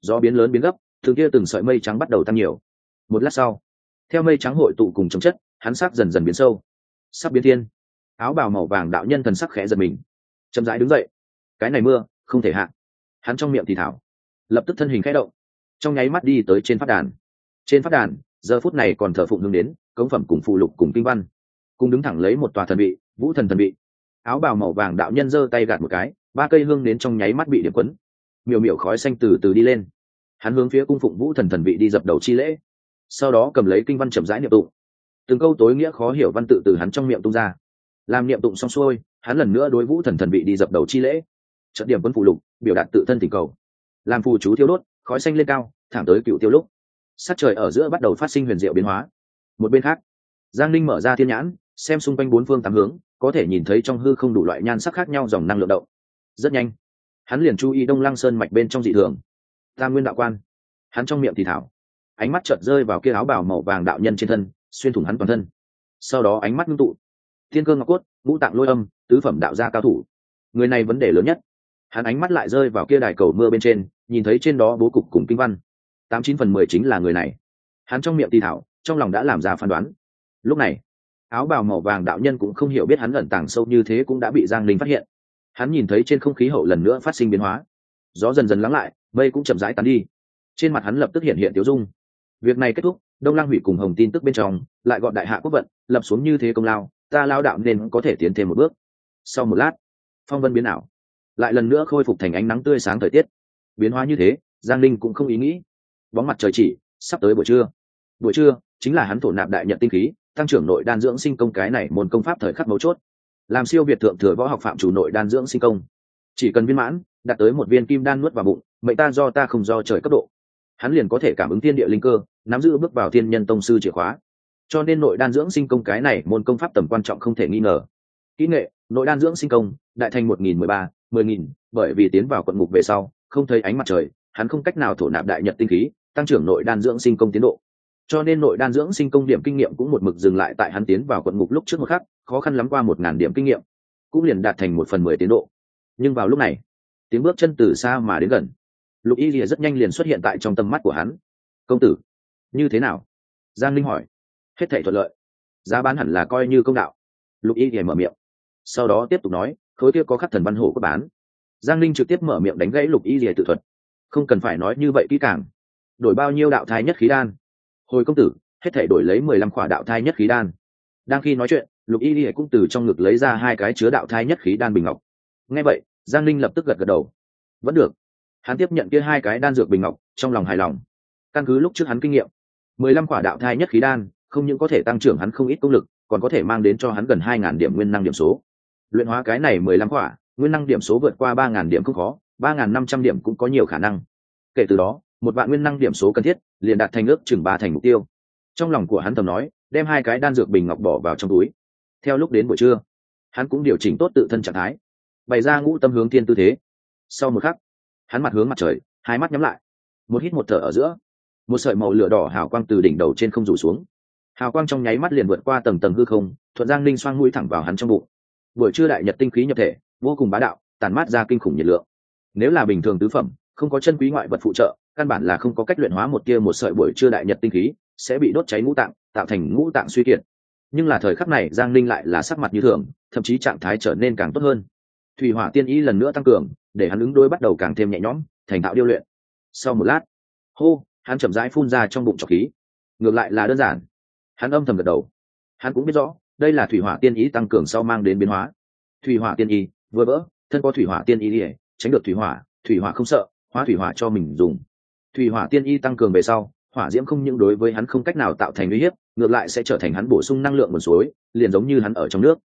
Gió biến lớn biến gấp từ kia từng sợi mây trắng bắt đầu tăng nhiều. Một lát sau, theo mây trắng hội tụ cùng chống chất, hắn sắc dần dần biến sâu. Sắp biến thiên áo bào màu vàng đạo nhân thần sắc khẽ giật mình. Chậm rãi đứng dậy. Cái này mưa, không thể hạ. Hắn trong miệng thì thảo. Lập tức thân hình khẽ động. Trong nháy mắt đi tới trên phát đàn. Trên phát đàn, giờ phút này còn thờ phụng hướng đến, cống phẩm cùng phụ lục cùng kinh văn. Cùng đứng thẳng lấy một tòa thần vị, vũ thần thần vị. Áo bào màu vàng đạo nhân giơ tay gạt một cái, ba cây hương đến trong nháy mắt bị điểm quấn. Miều miều khói xanh từ từ đi lên. Hắn hướng phía cung phụng vũ thần thần vị đi dập đầu chi lễ. Sau đó cầm lấy kinh văn chậm rãi niệm tụng. Từng câu tối nghĩa khó hiểu văn tự từ hắn trong miệng tung ra làm niệm tụng xong xuôi, hắn lần nữa đối vũ thần thần vị đi dập đầu chi lễ. Trận điểm quân phụ lục, biểu đạt tự thân tình cầu. Làm phù chú thiêu đốt, khói xanh lên cao, thẳng tới cựu tiêu lúc. Sát trời ở giữa bắt đầu phát sinh huyền diệu biến hóa. Một bên khác, giang linh mở ra thiên nhãn, xem xung quanh bốn phương tám hướng, có thể nhìn thấy trong hư không đủ loại nhan sắc khác nhau dòng năng lượng động. Rất nhanh, hắn liền chú ý đông lăng sơn mạch bên trong dị thường. Tam nguyên đạo quan. Hắn trong miệng thì thảo. Ánh mắt chợt rơi vào kia áo bào màu vàng đạo nhân trên thân, xuyên thủng hắn toàn thân. Sau đó ánh mắt ngưng tụ thiên cơ ngọc cốt, ngũ tạng lôi âm, tứ phẩm đạo gia cao thủ. Người này vấn đề lớn nhất. Hắn ánh mắt lại rơi vào kia đài cầu mưa bên trên, nhìn thấy trên đó bố cục cùng kinh văn. Tám chín phần mười chính là người này. Hắn trong miệng thì thảo, trong lòng đã làm ra phán đoán. Lúc này, áo bào màu vàng đạo nhân cũng không hiểu biết hắn lẩn tàng sâu như thế cũng đã bị giang linh phát hiện. Hắn nhìn thấy trên không khí hậu lần nữa phát sinh biến hóa. Gió dần dần lắng lại, mây cũng chậm rãi tán đi. Trên mặt hắn lập tức hiện hiện tiếu dung. Việc này kết thúc, đông lang hủy cùng hồng tin tức bên trong, lại gọn đại hạ quốc vận, lập xuống như thế công lao ta lao đạo nên có thể tiến thêm một bước. Sau một lát, phong vân biến ảo, lại lần nữa khôi phục thành ánh nắng tươi sáng thời tiết. Biến hóa như thế, giang linh cũng không ý nghĩ. Bóng mặt trời chỉ, sắp tới buổi trưa. Buổi trưa chính là hắn thổ nạp đại nhận tinh khí, tăng trưởng nội đan dưỡng sinh công cái này môn công pháp thời khắc mấu chốt. Làm siêu việt thượng thừa võ học phạm chủ nội đan dưỡng sinh công. Chỉ cần viên mãn, đạt tới một viên kim đan nuốt vào bụng, mệnh ta do ta không do trời cấp độ. Hắn liền có thể cảm ứng thiên địa linh cơ, nắm giữ bước vào thiên nhân tông sư chìa khóa cho nên nội đan dưỡng sinh công cái này môn công pháp tầm quan trọng không thể nghi ngờ. Kỹ nghệ, nội đan dưỡng sinh công, đại thành một nghìn mười ba, mười nghìn, bởi vì tiến vào quận ngục về sau, không thấy ánh mặt trời, hắn không cách nào thổ nạp đại nhật tinh khí, tăng trưởng nội đan dưỡng sinh công tiến độ. Cho nên nội đan dưỡng sinh công điểm kinh nghiệm cũng một mực dừng lại tại hắn tiến vào quận ngục lúc trước một khắc, khó khăn lắm qua một ngàn điểm kinh nghiệm, cũng liền đạt thành một phần mười tiến độ. Nhưng vào lúc này, tiếng bước chân từ xa mà đến gần. Lục y lìa rất nhanh liền xuất hiện tại trong tầm mắt của hắn. Công tử, như thế nào? Giang linh hỏi hết thể thuận lợi. Giá bán hẳn là coi như công đạo. Lục y thì mở miệng. Sau đó tiếp tục nói, khối kia có khắc thần văn hổ có bán. Giang linh trực tiếp mở miệng đánh gãy lục y thì tự thuật. Không cần phải nói như vậy kỹ càng. Đổi bao nhiêu đạo thai nhất khí đan? Hồi công tử, hết thể đổi lấy mười lăm khỏa đạo thai nhất khí đan. Đang khi nói chuyện, lục y thì cũng từ trong ngực lấy ra hai cái chứa đạo thai nhất khí đan bình ngọc. Nghe vậy, giang linh lập tức gật gật đầu. Vẫn được. Hắn tiếp nhận kia hai cái đan dược bình ngọc, trong lòng hài lòng. Căn cứ lúc trước hắn kinh nghiệm, mười lăm quả đạo thai nhất khí đan không những có thể tăng trưởng hắn không ít công lực, còn có thể mang đến cho hắn gần hai ngàn điểm nguyên năng điểm số. Luyện hóa cái này mười lăm quả nguyên năng điểm số vượt qua ba ngàn điểm không khó, ba ngàn năm trăm điểm cũng có nhiều khả năng. Kể từ đó, một vạn nguyên năng điểm số cần thiết, liền đạt thành ước chừng ba thành mục tiêu. Trong lòng của hắn thầm nói, đem hai cái đan dược bình ngọc bỏ vào trong túi. Theo lúc đến buổi trưa, hắn cũng điều chỉnh tốt tự thân trạng thái, bày ra ngũ tâm hướng thiên tư thế. Sau một khắc, hắn mặt hướng mặt trời, hai mắt nhắm lại. Một hít một thở ở giữa, một sợi màu lửa đỏ hào quang từ đỉnh đầu trên không rủ xuống hào quang trong nháy mắt liền vượt qua tầng tầng hư không, thuận giang linh xoang mũi thẳng vào hắn trong bụng. Buổi trưa đại nhật tinh khí nhập thể, vô cùng bá đạo tàn mát ra kinh khủng nhiệt lượng. Nếu là bình thường tứ phẩm, không có chân quý ngoại vật phụ trợ, căn bản là không có cách luyện hóa một tia một sợi buổi trưa đại nhật tinh khí, sẽ bị đốt cháy ngũ tạng, tạo thành ngũ tạng suy kiệt. Nhưng là thời khắc này, giang linh lại là sắc mặt như thường, thậm chí trạng thái trở nên càng tốt hơn. Thủy hỏa tiên ý lần nữa tăng cường, để hắn ứng đôi bắt đầu càng thêm nhẹ nhõm, thành thạo điêu luyện. Sau một lát, hô, hắn chậm rãi phun ra trong bụng trọc khí. Ngược lại là đơn giản hắn âm thầm gật đầu. Hắn cũng biết rõ, đây là thủy hỏa tiên ý tăng cường sau mang đến biến hóa. Thủy hỏa tiên ý vừa vỡ, thân có thủy hỏa tiên ý ỉa tránh được thủy hỏa thủy hỏa không sợ, hóa thủy hỏa cho mình dùng. Thủy hỏa tiên y tăng cường về sau, hỏa diễm không những đối với hắn không cách nào tạo thành uy hiếp, ngược lại sẽ trở thành hắn bổ sung năng lượng nguồn suối, liền giống như hắn ở trong nước.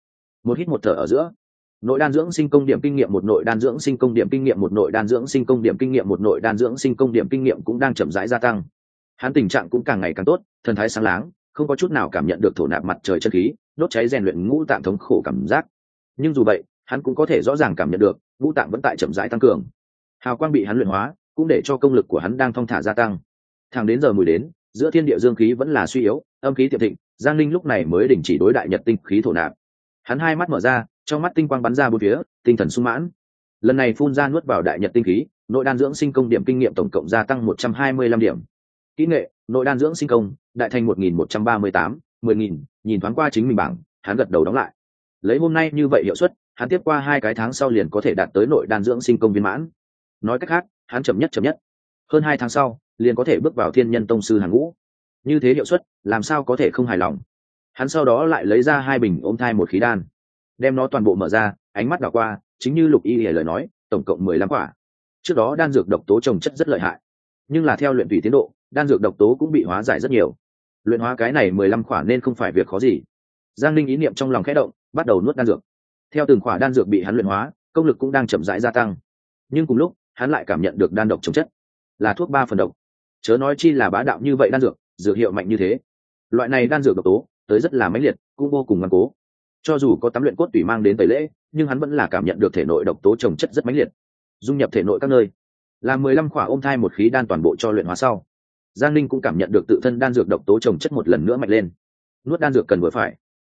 Một hít một thở ở giữa. Nội đan dưỡng sinh công điểm kinh nghiệm một nội đan dưỡng sinh công điểm kinh nghiệm một nội đan dưỡng sinh công điểm kinh nghiệm một nội đan dưỡng sinh công điểm kinh nghiệm cũng đang chậm rãi gia tăng. Hắn tình trạng cũng càng ngày càng tốt, thần thái sáng láng không có chút nào cảm nhận được thổ nạp mặt trời chân khí, đốt cháy rèn luyện ngũ tạng thống khổ cảm giác. Nhưng dù vậy, hắn cũng có thể rõ ràng cảm nhận được, ngũ tạng vẫn tại chậm rãi tăng cường. Hào quang bị hắn luyện hóa, cũng để cho công lực của hắn đang thong thả gia tăng. Thẳng đến giờ mùi đến, giữa thiên địa dương khí vẫn là suy yếu, âm khí tiệm thịnh, giang linh lúc này mới đình chỉ đối đại nhật tinh khí thổ nạp. Hắn hai mắt mở ra, trong mắt tinh quang bắn ra bốn phía, tinh thần sung mãn. Lần này phun ra nuốt vào đại nhật tinh khí, nội đan dưỡng sinh công điểm kinh nghiệm tổng cộng gia tăng một trăm hai mươi lăm điểm. Kỹ nghệ, nội đan dưỡng sinh công đại thành một nghìn một trăm ba mươi tám, mười nghìn, nhìn thoáng qua chính mình bảng, hắn gật đầu đóng lại. Lấy hôm nay như vậy hiệu suất, hắn tiếp qua hai cái tháng sau liền có thể đạt tới nội đan dưỡng sinh công viên mãn. Nói cách khác, hắn chậm nhất chậm nhất. Hơn hai tháng sau, liền có thể bước vào thiên nhân tông sư hàng ngũ. Như thế hiệu suất, làm sao có thể không hài lòng? Hắn sau đó lại lấy ra hai bình ôm thai một khí đan. Đem nó toàn bộ mở ra, ánh mắt đảo qua, chính như lục y hề lời nói, tổng cộng mười lăm quả. Trước đó đan dược độc tố trồng chất rất lợi hại, nhưng là theo luyện tùy tiến độ đan dược độc tố cũng bị hóa giải rất nhiều. Luyện hóa cái này mười lăm khoản nên không phải việc khó gì. Giang linh ý niệm trong lòng khẽ động, bắt đầu nuốt đan dược. Theo từng khoản đan dược bị hắn luyện hóa, công lực cũng đang chậm rãi gia tăng. Nhưng cùng lúc, hắn lại cảm nhận được đan độc chống chất, là thuốc ba phần độc. Chớ nói chi là bá đạo như vậy đan dược dược hiệu mạnh như thế. Loại này đan dược độc tố, tới rất là mãnh liệt, cũng vô cùng ngoan cố. Cho dù có tắm luyện cốt tủy mang đến tẩy lễ, nhưng hắn vẫn là cảm nhận được thể nội độc tố trồng chất rất mãnh liệt. Dung nhập thể nội các nơi. Làm mười lăm khỏa ôm thai một khí đan toàn bộ cho luyện hóa sau giang Ninh cũng cảm nhận được tự thân đan dược độc tố trồng chất một lần nữa mạnh lên. Nuốt đan dược cần vừa phải.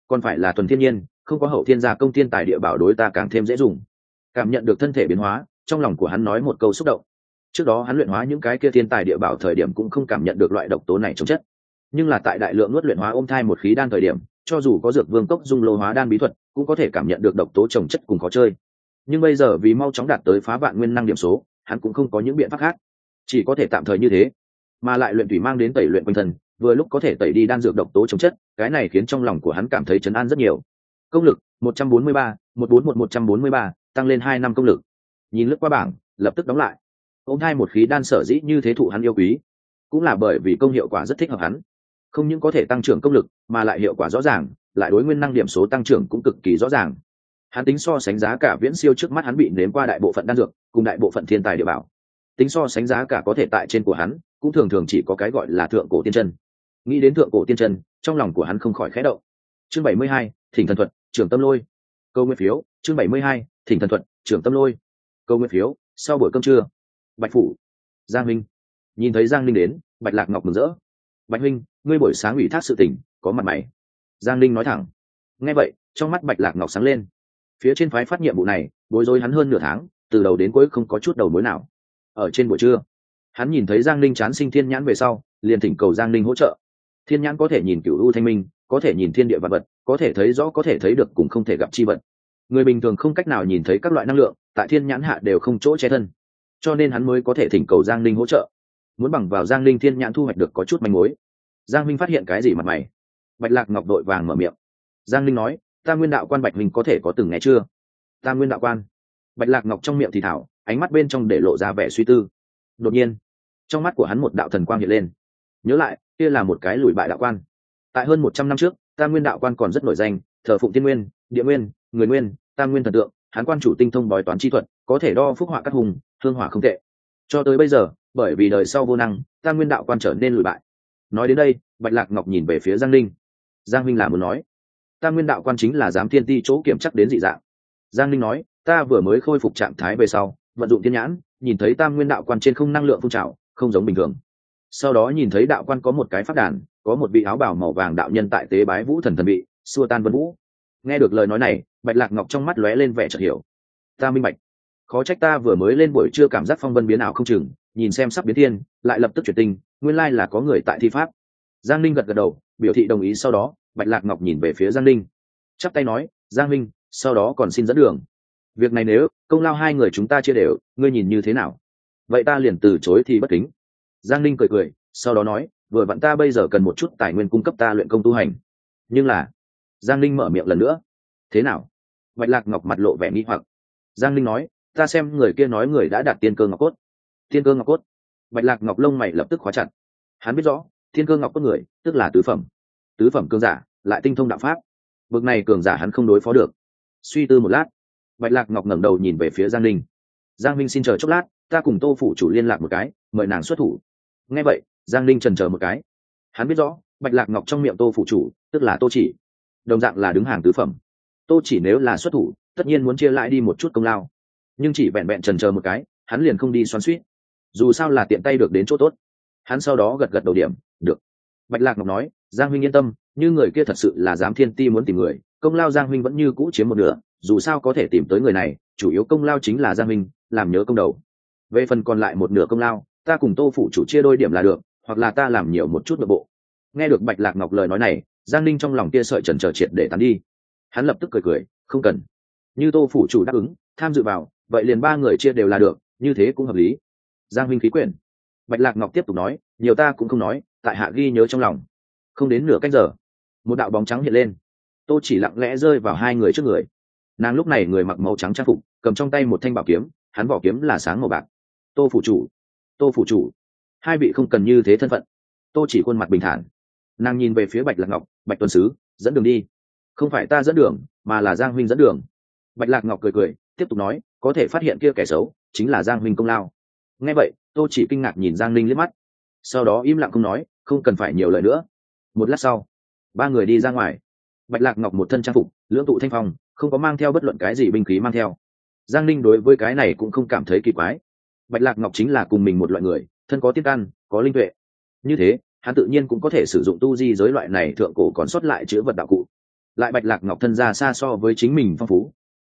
Còn phải là thuần thiên nhiên, không có hậu thiên gia công thiên tài địa bảo đối ta càng thêm dễ dùng. Cảm nhận được thân thể biến hóa, trong lòng của hắn nói một câu xúc động. Trước đó hắn luyện hóa những cái kia thiên tài địa bảo thời điểm cũng không cảm nhận được loại độc tố này trồng chất. Nhưng là tại đại lượng nuốt luyện hóa ôm thai một khí đan thời điểm, cho dù có dược vương cốc dung lô hóa đan bí thuật, cũng có thể cảm nhận được độc tố trồng chất cùng khó chơi. Nhưng bây giờ vì mau chóng đạt tới phá vạn nguyên năng điểm số, hắn cũng không có những biện pháp khác. Chỉ có thể tạm thời như thế mà lại luyện thủy mang đến tẩy luyện quanh thần vừa lúc có thể tẩy đi đan dược độc tố chống chất cái này khiến trong lòng của hắn cảm thấy chấn an rất nhiều. Công lực 143, 141 143, tăng lên hai năm công lực. Nhìn lướt qua bảng lập tức đóng lại. Ông hai một khí đan sở dĩ như thế thụ hắn yêu quý cũng là bởi vì công hiệu quả rất thích hợp hắn. Không những có thể tăng trưởng công lực mà lại hiệu quả rõ ràng lại đối nguyên năng điểm số tăng trưởng cũng cực kỳ rõ ràng. Hắn tính so sánh giá cả viễn siêu trước mắt hắn bị nếm qua đại bộ phận đan dược cùng đại bộ phận thiên tài địa bảo. Tính so sánh giá cả có thể tại trên của hắn cũng thường thường chỉ có cái gọi là thượng cổ tiên chân. Nghĩ đến thượng cổ tiên chân, trong lòng của hắn không khỏi khẽ động. Chương bảy mươi hai, thỉnh thần thuật, trưởng tâm lôi. Câu nguyên phiếu, chương bảy mươi hai, thỉnh thần thuật, trưởng tâm lôi. Câu nguyên phiếu, sau buổi cơm trưa. Bạch phủ, giang minh. Nhìn thấy giang linh đến, bạch lạc ngọc mừng rỡ. Bạch huynh, ngươi buổi sáng ủy thác sự tỉnh có mặt mày. Giang linh nói thẳng. Nghe vậy, trong mắt bạch lạc ngọc sáng lên. Phía trên phái phát nhiệm vụ này, bối rối hắn hơn nửa tháng, từ đầu đến cuối không có chút đầu mối nào. Ở trên buổi trưa hắn nhìn thấy giang linh chán sinh thiên nhãn về sau, liền thỉnh cầu giang linh hỗ trợ. Thiên nhãn có thể nhìn cựu u thanh minh, có thể nhìn thiên địa vật vật, có thể thấy rõ, có thể thấy được cũng không thể gặp chi vật. Người bình thường không cách nào nhìn thấy các loại năng lượng, tại thiên nhãn hạ đều không chỗ che thân. Cho nên hắn mới có thể thỉnh cầu giang linh hỗ trợ. Muốn bằng vào giang linh thiên nhãn thu hoạch được có chút manh mối. Giang minh phát hiện cái gì mặt mày? Bạch lạc ngọc đội vàng mở miệng. Giang linh nói, ta nguyên đạo quan bạch minh có thể có từng nghe chưa? Ta nguyên đạo quan. Bạch lạc ngọc trong miệng thì thảo, ánh mắt bên trong để lộ ra vẻ suy tư đột nhiên, trong mắt của hắn một đạo thần quang hiện lên. Nhớ lại, kia là một cái lùi bại đạo quan. Tại hơn một trăm năm trước ta nguyên đạo quan còn rất nổi danh, thờ phụng tiên nguyên, địa nguyên, người nguyên, tam nguyên thần tượng hán quan chủ tinh thông bói toán chi thuật, có thể đo phúc họa các hùng, hương hỏa không tệ. Cho tới bây giờ, bởi vì đời sau vô năng, tam nguyên đạo quan trở nên lùi bại. Nói đến đây, bạch lạc ngọc nhìn về phía giang linh giang minh là muốn nói ta nguyên đạo quan chính là giám thiên ti chỗ kiểm chắc đến dị dạng. Giang linh nói, ta vừa mới khôi phục trạng thái về sau, vận dụng thiên nhãn nhìn thấy tam nguyên đạo quan trên không năng lượng phun trào, không giống bình thường. Sau đó nhìn thấy đạo quan có một cái phát đàn, có một vị áo bào màu vàng đạo nhân tại tế bái vũ thần thần bị xua tan vân vũ. Nghe được lời nói này, bạch lạc ngọc trong mắt lóe lên vẻ chợt hiểu. Ta minh bạch. Khó trách ta vừa mới lên buổi trưa cảm giác phong vân biến ảo không chừng, nhìn xem sắp biến thiên, lại lập tức chuyển tình nguyên lai là có người tại thi pháp. Giang linh gật gật đầu, biểu thị đồng ý sau đó, bạch lạc ngọc nhìn về phía giang linh chắp tay nói, giang linh sau đó còn xin dẫn đường. Việc này nếu công lao hai người chúng ta chia đều, ngươi nhìn như thế nào? Vậy ta liền từ chối thì bất kính. Giang Ninh cười cười, sau đó nói, vừa vặn ta bây giờ cần một chút tài nguyên cung cấp ta luyện công tu hành. Nhưng là, giang Ninh mở miệng lần nữa, thế nào? Bạch lạc ngọc mặt lộ vẻ nghi hoặc. Giang Ninh nói, ta xem người kia nói người đã đạt tiên cơ ngọc cốt. Tiên cơ ngọc cốt? Bạch lạc ngọc lông mày lập tức khóa chặt. Hắn biết rõ thiên cơ ngọc cốt người, tức là tứ phẩm. Tứ phẩm cường giả, lại tinh thông đạo pháp. Bực này cường giả hắn không đối phó được. Suy tư một lát bạch lạc ngọc ngẩng đầu nhìn về phía giang linh giang minh xin chờ chốc lát, ta cùng tô phủ chủ liên lạc một cái, mời nàng xuất thủ. Nghe vậy, giang linh trần chờ một cái. Hắn biết rõ, bạch lạc ngọc trong miệng tô phủ chủ, tức là tô chỉ. Đồng dạng là đứng hàng tứ phẩm. Tô chỉ nếu là xuất thủ, tất nhiên muốn chia lại đi một chút công lao. Nhưng chỉ vẹn vẹn trần chờ một cái, hắn liền không đi xoắn suýt dù sao là tiện tay được đến chỗ tốt. Hắn sau đó gật gật đầu điểm, được. Bạch lạc ngọc nói, giang huynh yên tâm, như người kia thật sự là dám thiên ti muốn tìm người, công lao giang huynh vẫn như cũ chiếm một nửa dù sao có thể tìm tới người này, chủ yếu công lao chính là giang Minh, làm nhớ công đầu. Về phần còn lại một nửa công lao, ta cùng tô phủ chủ chia đôi điểm là được, hoặc là ta làm nhiều một chút nội bộ. Nghe được bạch lạc ngọc lời nói này, giang ninh trong lòng kia sợi trần trờ triệt để tán đi. Hắn lập tức cười cười, không cần. Như tô phủ chủ đáp ứng, tham dự vào, vậy liền ba người chia đều là được, như thế cũng hợp lý. Giang huynh khí quyển. Bạch lạc ngọc tiếp tục nói, nhiều ta cũng không nói, tại hạ ghi nhớ trong lòng. Không đến nửa cách giờ, một đạo bóng trắng hiện lên. Tô chỉ lặng lẽ rơi vào hai người trước người nàng lúc này người mặc màu trắng trang phục, cầm trong tay một thanh bảo kiếm, hắn vỏ kiếm là sáng màu bạc. Tô phủ chủ, tô phủ chủ. Hai vị không cần như thế thân phận. Tô chỉ khuôn mặt bình thản. Nàng nhìn về phía bạch lạc ngọc, bạch tuần sứ, dẫn đường đi. Không phải ta dẫn đường, mà là giang huynh dẫn đường. Bạch lạc ngọc cười cười, tiếp tục nói, có thể phát hiện kia kẻ xấu, chính là giang huynh công lao. Nghe vậy, tô chỉ kinh ngạc nhìn giang linh liếc mắt. Sau đó im lặng không nói, không cần phải nhiều lời nữa. Một lát sau, ba người đi ra ngoài. Bạch lạc ngọc một thân trang phục, lưỡng tụ thanh phong không có mang theo bất luận cái gì binh khí mang theo. Giang linh đối với cái này cũng không cảm thấy kỳ quái. Bạch lạc ngọc chính là cùng mình một loại người, thân có tiên căn, có linh tuệ. Như thế, hắn tự nhiên cũng có thể sử dụng tu di giới loại này thượng cổ còn sót lại chữ vật đạo cụ. Lại bạch lạc ngọc thân ra xa so với chính mình phong phú.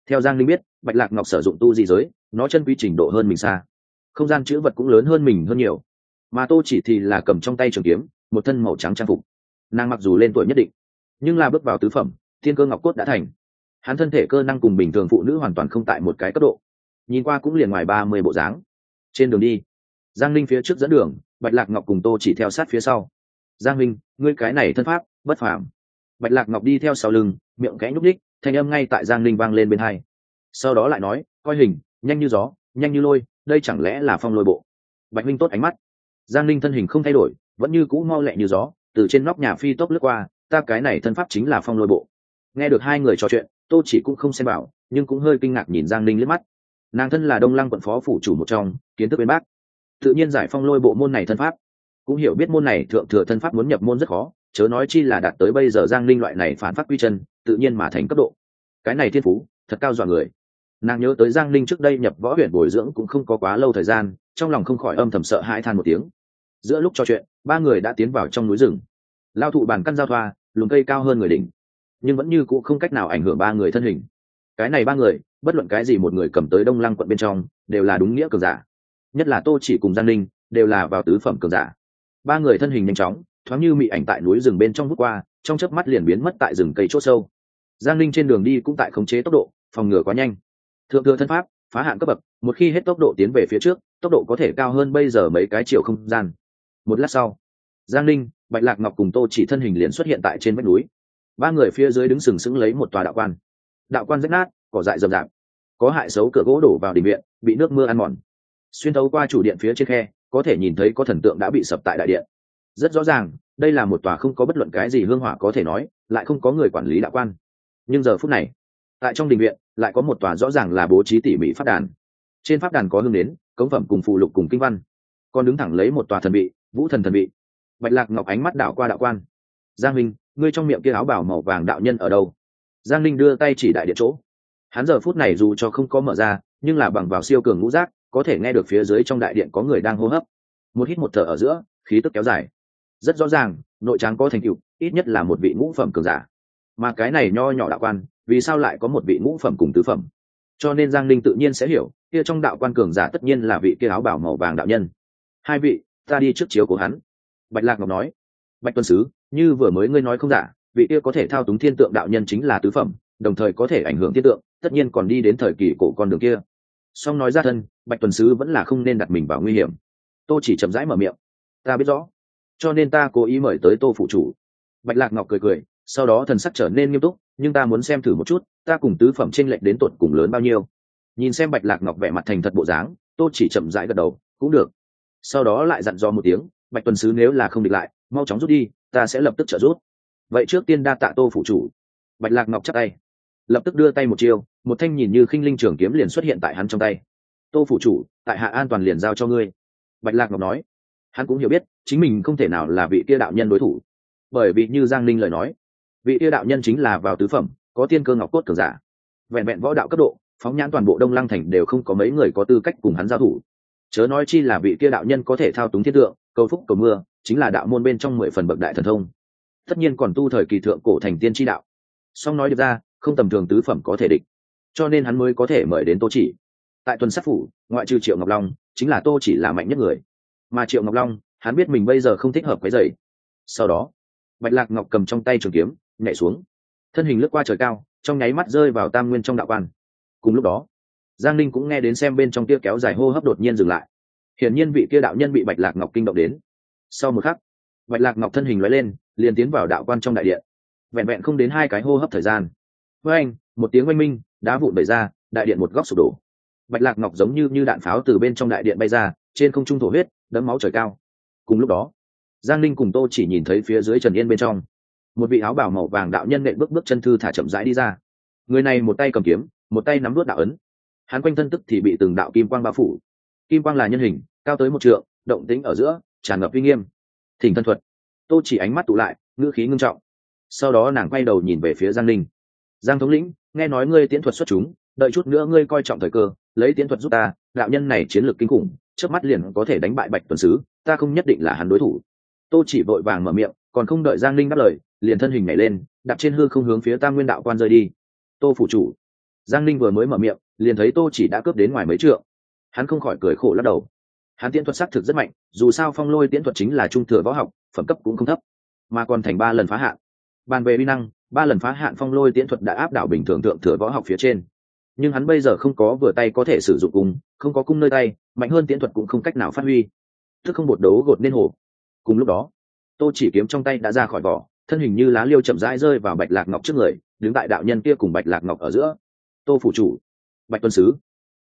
Theo giang linh biết, bạch lạc ngọc sử dụng tu di giới, nó chân quy trình độ hơn mình xa. Không gian chữ vật cũng lớn hơn mình hơn nhiều. Mà tô chỉ thì là cầm trong tay trường kiếm, một thân màu trắng trang phục. Nàng mặc dù lên tuổi nhất định, nhưng là bước vào tứ phẩm, thiên cơ ngọc cốt đã thành hắn thân thể cơ năng cùng bình thường phụ nữ hoàn toàn không tại một cái cấp độ. Nhìn qua cũng liền ngoài ba mươi bộ dáng. Trên đường đi, giang linh phía trước dẫn đường, bạch lạc ngọc cùng tô chỉ theo sát phía sau. Giang minh ngươi cái này thân pháp, bất phàm. Bạch lạc ngọc đi theo sau lưng, miệng kẽ nhúc ních thanh âm ngay tại giang linh vang lên bên hai. Sau đó lại nói, coi hình, nhanh như gió, nhanh như lôi, đây chẳng lẽ là phong lôi bộ? Bạch minh tốt ánh mắt. Giang linh thân hình không thay đổi, vẫn như cũ mau lẹ như gió, từ trên nóc nhà phi tốc lướt qua, ta cái này thân pháp chính là phong lôi bộ. Nghe được hai người trò chuyện tô chỉ cũng không xem bảo, nhưng cũng hơi kinh ngạc nhìn giang Ninh liếc mắt. Nàng thân là đông lăng quận phó phủ chủ một trong, kiến thức bên bác. Tự nhiên giải phong lôi bộ môn này thân pháp. Cũng hiểu biết môn này thượng thừa thân pháp muốn nhập môn rất khó, chớ nói chi là đạt tới bây giờ giang Ninh loại này phản phát quy chân, tự nhiên mà thành cấp độ. Cái này thiên phú, thật cao dọa người. Nàng nhớ tới giang Ninh trước đây nhập võ huyện bồi dưỡng cũng không có quá lâu thời gian, trong lòng không khỏi âm thầm sợ hãi than một tiếng. Giữa lúc trò chuyện, ba người đã tiến vào trong núi rừng. Lao thụ bàn căn giao thoa, lùm cây cao hơn người đỉnh nhưng vẫn như c ũ không cách nào ảnh hưởng ba người thân hình. Cái này ba người, bất luận cái gì một người cầm tới đông lăng quận bên trong, đều là đúng nghĩa cường giả. Nhất là tô chỉ cùng giang linh đều là vào tứ phẩm cường giả. Ba người thân hình nhanh chóng, thoáng như mị ảnh tại núi rừng bên trong vút qua, trong chớp mắt liền biến mất tại rừng cây c h ỗ sâu. Giang linh trên đường đi cũng tại khống chế tốc độ, phòng ngừa quá nhanh. Thượng thừa thân pháp, phá hạn cấp bậc, một khi hết tốc độ tiến về phía trước, tốc độ có thể cao hơn bây giờ mấy cái chiều không gian. Một lát sau, giang linh bạch lạc ngọc cùng tô chỉ thân hình liền xuất hiện tại trên vách núi ba người phía dưới đứng sừng sững lấy một tòa đạo quan. Đạo quan rách nát, cỏ dại rậm rạp. Có hại xấu cửa gỗ đổ vào đình viện, bị nước mưa ăn mòn. Xuyên thấu qua chủ điện phía trên khe, có thể nhìn thấy có thần tượng đã bị sập tại đại điện. Rất rõ ràng, đây là một tòa không có bất luận cái gì hương hỏa có thể nói, lại không có người quản lý đạo quan. Nhưng giờ phút này, tại trong đình viện, lại có một tòa rõ ràng là bố trí tỉ mỉ pháp đàn. Trên pháp đàn có hương đến cống phẩm cùng phụ lục cùng kinh văn. Còn đứng thẳng lấy một tòa thần bị vũ thần thần bị bạch lạc ngọc ánh mắt đảo qua đạo quan. Giang minh ngươi trong miệng kia áo bảo màu vàng đạo nhân ở đâu? Giang linh đưa tay chỉ đại điện chỗ. Hắn giờ phút này dù cho không có mở ra, nhưng là bằng vào siêu cường ngũ giác, có thể nghe được phía dưới trong đại điện có người đang hô hấp. Một hít một thở ở giữa, khí tức kéo dài. Rất rõ ràng, nội tráng có thành tựu, ít nhất là một vị ngũ phẩm cường giả. Mà cái này nho nhỏ đạo quan, vì sao lại có một vị ngũ phẩm cùng tứ phẩm? Cho nên giang linh tự nhiên sẽ hiểu, kia trong đạo quan cường giả tất nhiên là vị kia áo bảo màu vàng đạo nhân. Hai vị, ta đi trước chiếu của hắn. Bạch lạc ngọc nói. Bạch tuân sứ như vừa mới ngươi nói không giả, vị kia có thể thao túng thiên tượng đạo nhân chính là tứ phẩm, đồng thời có thể ảnh hưởng thiên tượng, tất nhiên còn đi đến thời kỳ cổ con đường kia. Song nói ra thân, bạch tuần sứ vẫn là không nên đặt mình vào nguy hiểm. Tôi chỉ chậm rãi mở miệng. Ta biết rõ. Cho nên ta cố ý mời tới tô phụ chủ. Bạch lạc ngọc cười cười, sau đó thần sắc trở nên nghiêm túc, nhưng ta muốn xem thử một chút, ta cùng tứ phẩm tranh lệch đến tột cùng lớn bao nhiêu. Nhìn xem bạch lạc ngọc vẻ mặt thành thật bộ dáng tôi chỉ chậm rãi gật đầu, cũng được. Sau đó lại dặn dò một tiếng, bạch tuần sứ nếu là không địch lại mau chóng rút đi, ta sẽ lập tức trợ rút vậy trước tiên đa tạ tô phủ chủ. Bạch lạc ngọc chắc tay. Lập tức đưa tay một chiêu, một thanh nhìn như khinh linh trường kiếm liền xuất hiện tại hắn trong tay. Tô phủ chủ, tại hạ an toàn liền giao cho ngươi. Bạch lạc ngọc nói. Hắn cũng hiểu biết, chính mình không thể nào là vị kia đạo nhân đối thủ. Bởi vì như giang linh lời nói, vị kia đạo nhân chính là vào tứ phẩm, có tiên cơ ngọc cốt cường giả. Vẹn vẹn võ đạo cấp độ, phóng nhãn toàn bộ đông lăng thành đều không có mấy người có tư cách cùng hắn giao thủ. Chớ nói chi là vị kia đạo nhân có thể thao túng thiên tượng, cầu phúc cầu mưa chính là đạo môn bên trong mười phần bậc đại thần thông. Tất nhiên còn tu thời kỳ thượng cổ thành tiên tri đạo. Song nói được ra, không tầm thường tứ phẩm có thể địch. Cho nên hắn mới có thể mời đến tô chỉ. Tại tuần sát phủ, ngoại trừ triệu ngọc long, chính là tô chỉ là mạnh nhất người. Mà triệu ngọc long, hắn biết mình bây giờ không thích hợp cái giày. Sau đó, bạch lạc ngọc cầm trong tay trường kiếm, nhảy xuống. Thân hình lướt qua trời cao, trong nháy mắt rơi vào tam nguyên trong đạo quan. Cùng lúc đó, giang linh cũng nghe đến xem bên trong kia kéo dài hô hấp đột nhiên dừng lại. Hiển nhiên vị kia đạo nhân bị bạch lạc ngọc kinh động đến sau một khắc, bạch lạc ngọc thân hình nói lên, liền tiến vào đạo quan trong đại điện. Vẹn vẹn không đến hai cái hô hấp thời gian. Với anh, một tiếng oanh minh, đá vụn bày ra, đại điện một góc sụp đổ. Bạch lạc ngọc giống như như đạn pháo từ bên trong đại điện bay ra, trên không trung thổ huyết đấm máu trời cao. Cùng lúc đó, giang linh cùng tô chỉ nhìn thấy phía dưới trần yên bên trong. Một vị áo bảo màu vàng đạo nhân nện bước bước chân thư thả chậm rãi đi ra. Người này một tay cầm kiếm, một tay nắm đuốt đạo ấn. Hắn quanh thân tức thì bị từng đạo kim quang bao phủ. Kim quang là nhân hình, cao tới một trượng, động tĩnh ở giữa tràn ngập uy nghiêm. Thỉnh thân thuật. Tô chỉ ánh mắt tụ lại, ngữ khí ngưng trọng. Sau đó nàng quay đầu nhìn về phía giang linh. Giang thống lĩnh, nghe nói ngươi tiễn thuật xuất chúng, đợi chút nữa ngươi coi trọng thời cơ, lấy tiễn thuật giúp ta, đạo nhân này chiến lược kinh khủng, trước mắt liền có thể đánh bại bạch tuần sứ, ta không nhất định là hắn đối thủ. Tô chỉ vội vàng mở miệng, còn không đợi giang linh đáp lời, liền thân hình nhảy lên đặt trên hư không hướng phía tam nguyên đạo quan rơi đi. Tô phủ chủ. Giang linh vừa mới mở miệng, liền thấy tô chỉ đã cướp đến ngoài mấy trượng. Hắn không khỏi cười khổ lắc đầu hắn tiễn thuật xác thực rất mạnh, dù sao phong lôi tiễn thuật chính là trung thừa võ học, phẩm cấp cũng không thấp, mà còn thành ba lần phá hạn. Bàn về uy năng, ba lần phá hạn phong lôi tiễn thuật đã áp đảo bình thường thượng thừa võ học phía trên. Nhưng hắn bây giờ không có vừa tay có thể sử dụng cung không có cung nơi tay, mạnh hơn tiễn thuật cũng không cách nào phát huy. Tức không bột đấu gột nên hồ cùng lúc đó, tô chỉ kiếm trong tay đã ra khỏi vỏ, thân hình như lá liêu chậm rãi rơi vào bạch lạc ngọc trước người, đứng tại đạo nhân kia cùng bạch lạc ngọc ở giữa. Tô phủ chủ. Bạch tuân sứ.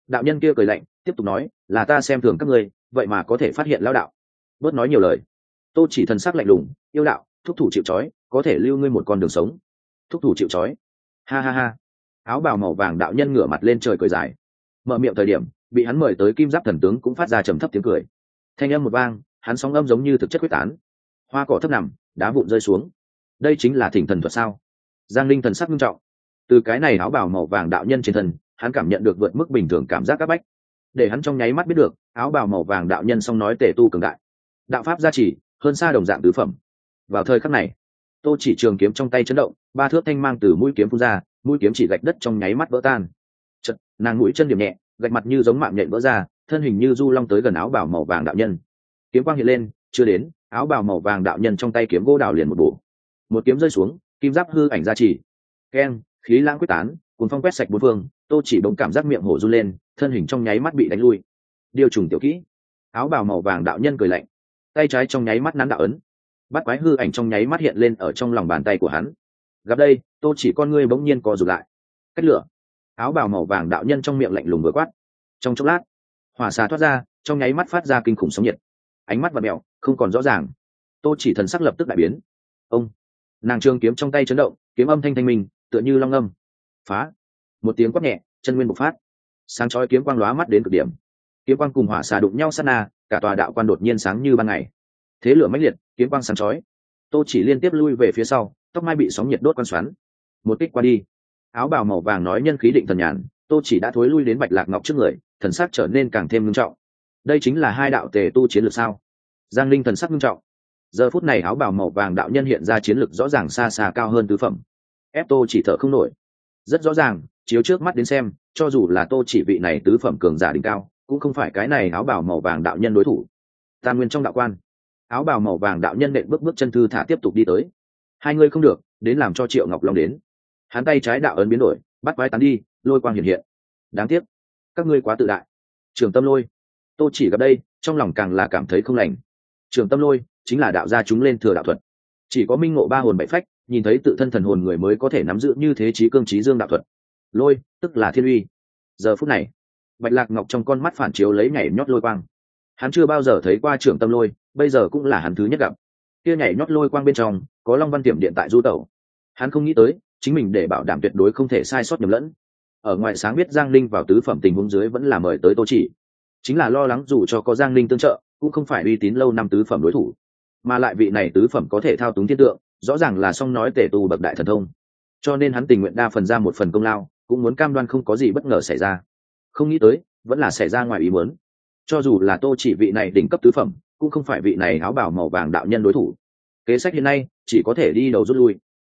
Đạo nhân kia cười lạnh, tiếp tục nói, là ta xem thường các ngươi vậy mà có thể phát hiện lao đạo. Bớt nói nhiều lời. Tô chỉ thần sắc lạnh lùng, yêu đạo, thúc thủ chịu trói, có thể lưu ngươi một con đường sống. Thúc thủ chịu trói. Ha ha ha. Áo bào màu vàng đạo nhân ngửa mặt lên trời cười dài. Mở miệng thời điểm, bị hắn mời tới kim giáp thần tướng cũng phát ra trầm thấp tiếng cười. Thanh âm một vang, hắn sóng âm giống như thực chất quyết tán. Hoa cỏ thấp nằm, đá vụn rơi xuống. Đây chính là thỉnh thần thuật sao? Giang linh thần sắc nghiêm trọng. Từ cái này áo bào màu vàng đạo nhân trên thân, hắn cảm nhận được vượt mức bình thường cảm giác áp bách để hắn trong nháy mắt biết được, áo bào màu vàng đạo nhân xong nói tề tu cường đại. Đạo pháp gia trì, hơn xa đồng dạng tứ phẩm. Vào thời khắc này, tô chỉ trường kiếm trong tay chấn động, ba thước thanh mang từ mũi kiếm phun ra, mũi kiếm chỉ gạch đất trong nháy mắt vỡ tan. Chật nàng mũi chân điểm nhẹ, gạch mặt như giống mạng nhện vỡ ra, thân hình như du long tới gần áo bào màu vàng đạo nhân. Kiếm quang hiện lên, chưa đến, áo bào màu vàng đạo nhân trong tay kiếm gỗ đào liền một bổ. Một kiếm rơi xuống, kim giáp hư ảnh ra chỉ keng, khí lãng quyết tán cùng phong quét sạch bốn phương, tô chỉ đống cảm giác miệng hổ run lên thân hình trong nháy mắt bị đánh lui. Điều trùng tiểu kỹ. Áo bào màu vàng đạo nhân cười lạnh. Tay trái trong nháy mắt nắn đạo ấn. Bắt quái hư ảnh trong nháy mắt hiện lên ở trong lòng bàn tay của hắn. Gặp đây, tô chỉ con ngươi bỗng nhiên co rụt lại. Cách lửa. Áo bào màu vàng đạo nhân trong miệng lạnh lùng vừa quát. Trong chốc lát, hỏa xà thoát ra, trong nháy mắt phát ra kinh khủng sóng nhiệt. Ánh mắt và mẹo không còn rõ ràng. Tô chỉ thần sắc lập tức đại biến. Ông. Nàng trương kiếm trong tay chấn động, kiếm âm thanh thanh minh, tựa như long âm. Phá. Một tiếng quát nhẹ, chân nguyên bộc phát sáng chói kiếm quang lóa mắt đến cực điểm. Kiếm quang cùng hỏa xà đụng nhau sát na, cả tòa đạo quan đột nhiên sáng như ban ngày. Thế lửa mãnh liệt, kiếm quang sáng chói. Tô chỉ liên tiếp lui về phía sau, tóc mai bị sóng nhiệt đốt quan xoắn. Một kích qua đi. Áo bào màu vàng nói nhân khí định thần nhàn, tô chỉ đã thối lui đến bạch lạc ngọc trước người, thần sắc trở nên càng thêm nghiêm trọng. Đây chính là hai đạo tề tu chiến lược sao? Giang linh thần sắc nghiêm trọng. Giờ phút này áo bào màu vàng đạo nhân hiện ra chiến lược rõ ràng xa xa cao hơn tứ phẩm. Ép tô chỉ thở không nổi. Rất rõ ràng, chiếu trước mắt đến xem cho dù là tô chỉ vị này tứ phẩm cường giả đỉnh cao, cũng không phải cái này áo bào màu vàng đạo nhân đối thủ. Tam nguyên trong đạo quan, áo bào màu vàng đạo nhân nện bước bước chân thư thả tiếp tục đi tới. Hai người không được, đến làm cho triệu ngọc long đến. Hắn tay trái đạo ấn biến đổi, bắt quái tán đi, lôi quang hiện hiện. Đáng tiếc, các ngươi quá tự đại. Trường tâm lôi, tô chỉ gặp đây, trong lòng càng là cảm thấy không lành. Trường tâm lôi, chính là đạo gia chúng lên thừa đạo thuật. Chỉ có minh ngộ ba hồn bảy phách, nhìn thấy tự thân thần hồn người mới có thể nắm giữ như thế trí cương trí dương đạo thuật lôi, tức là thiên uy. Giờ phút này, bạch lạc ngọc trong con mắt phản chiếu lấy nhảy nhót lôi quang. Hắn chưa bao giờ thấy qua trưởng tâm lôi, bây giờ cũng là hắn thứ nhất gặp. Kia nhảy nhót lôi quang bên trong, có long văn tiệm điện tại du tẩu. Hắn không nghĩ tới, chính mình để bảo đảm tuyệt đối không thể sai sót nhầm lẫn. Ở ngoài sáng biết giang linh vào tứ phẩm tình huống dưới vẫn là mời tới tô chỉ. Chính là lo lắng dù cho có giang linh tương trợ, cũng không phải uy tín lâu năm tứ phẩm đối thủ. Mà lại vị này tứ phẩm có thể thao túng thiên tượng, rõ ràng là song nói tể tu bậc đại thần thông. Cho nên hắn tình nguyện đa phần ra một phần công lao cũng muốn cam đoan không có gì bất ngờ xảy ra. Không nghĩ tới, vẫn là xảy ra ngoài ý muốn. Cho dù là tô chỉ vị này đỉnh cấp tứ phẩm, cũng không phải vị này áo bảo màu vàng đạo nhân đối thủ. Kế sách hiện nay, chỉ có thể đi đầu rút lui.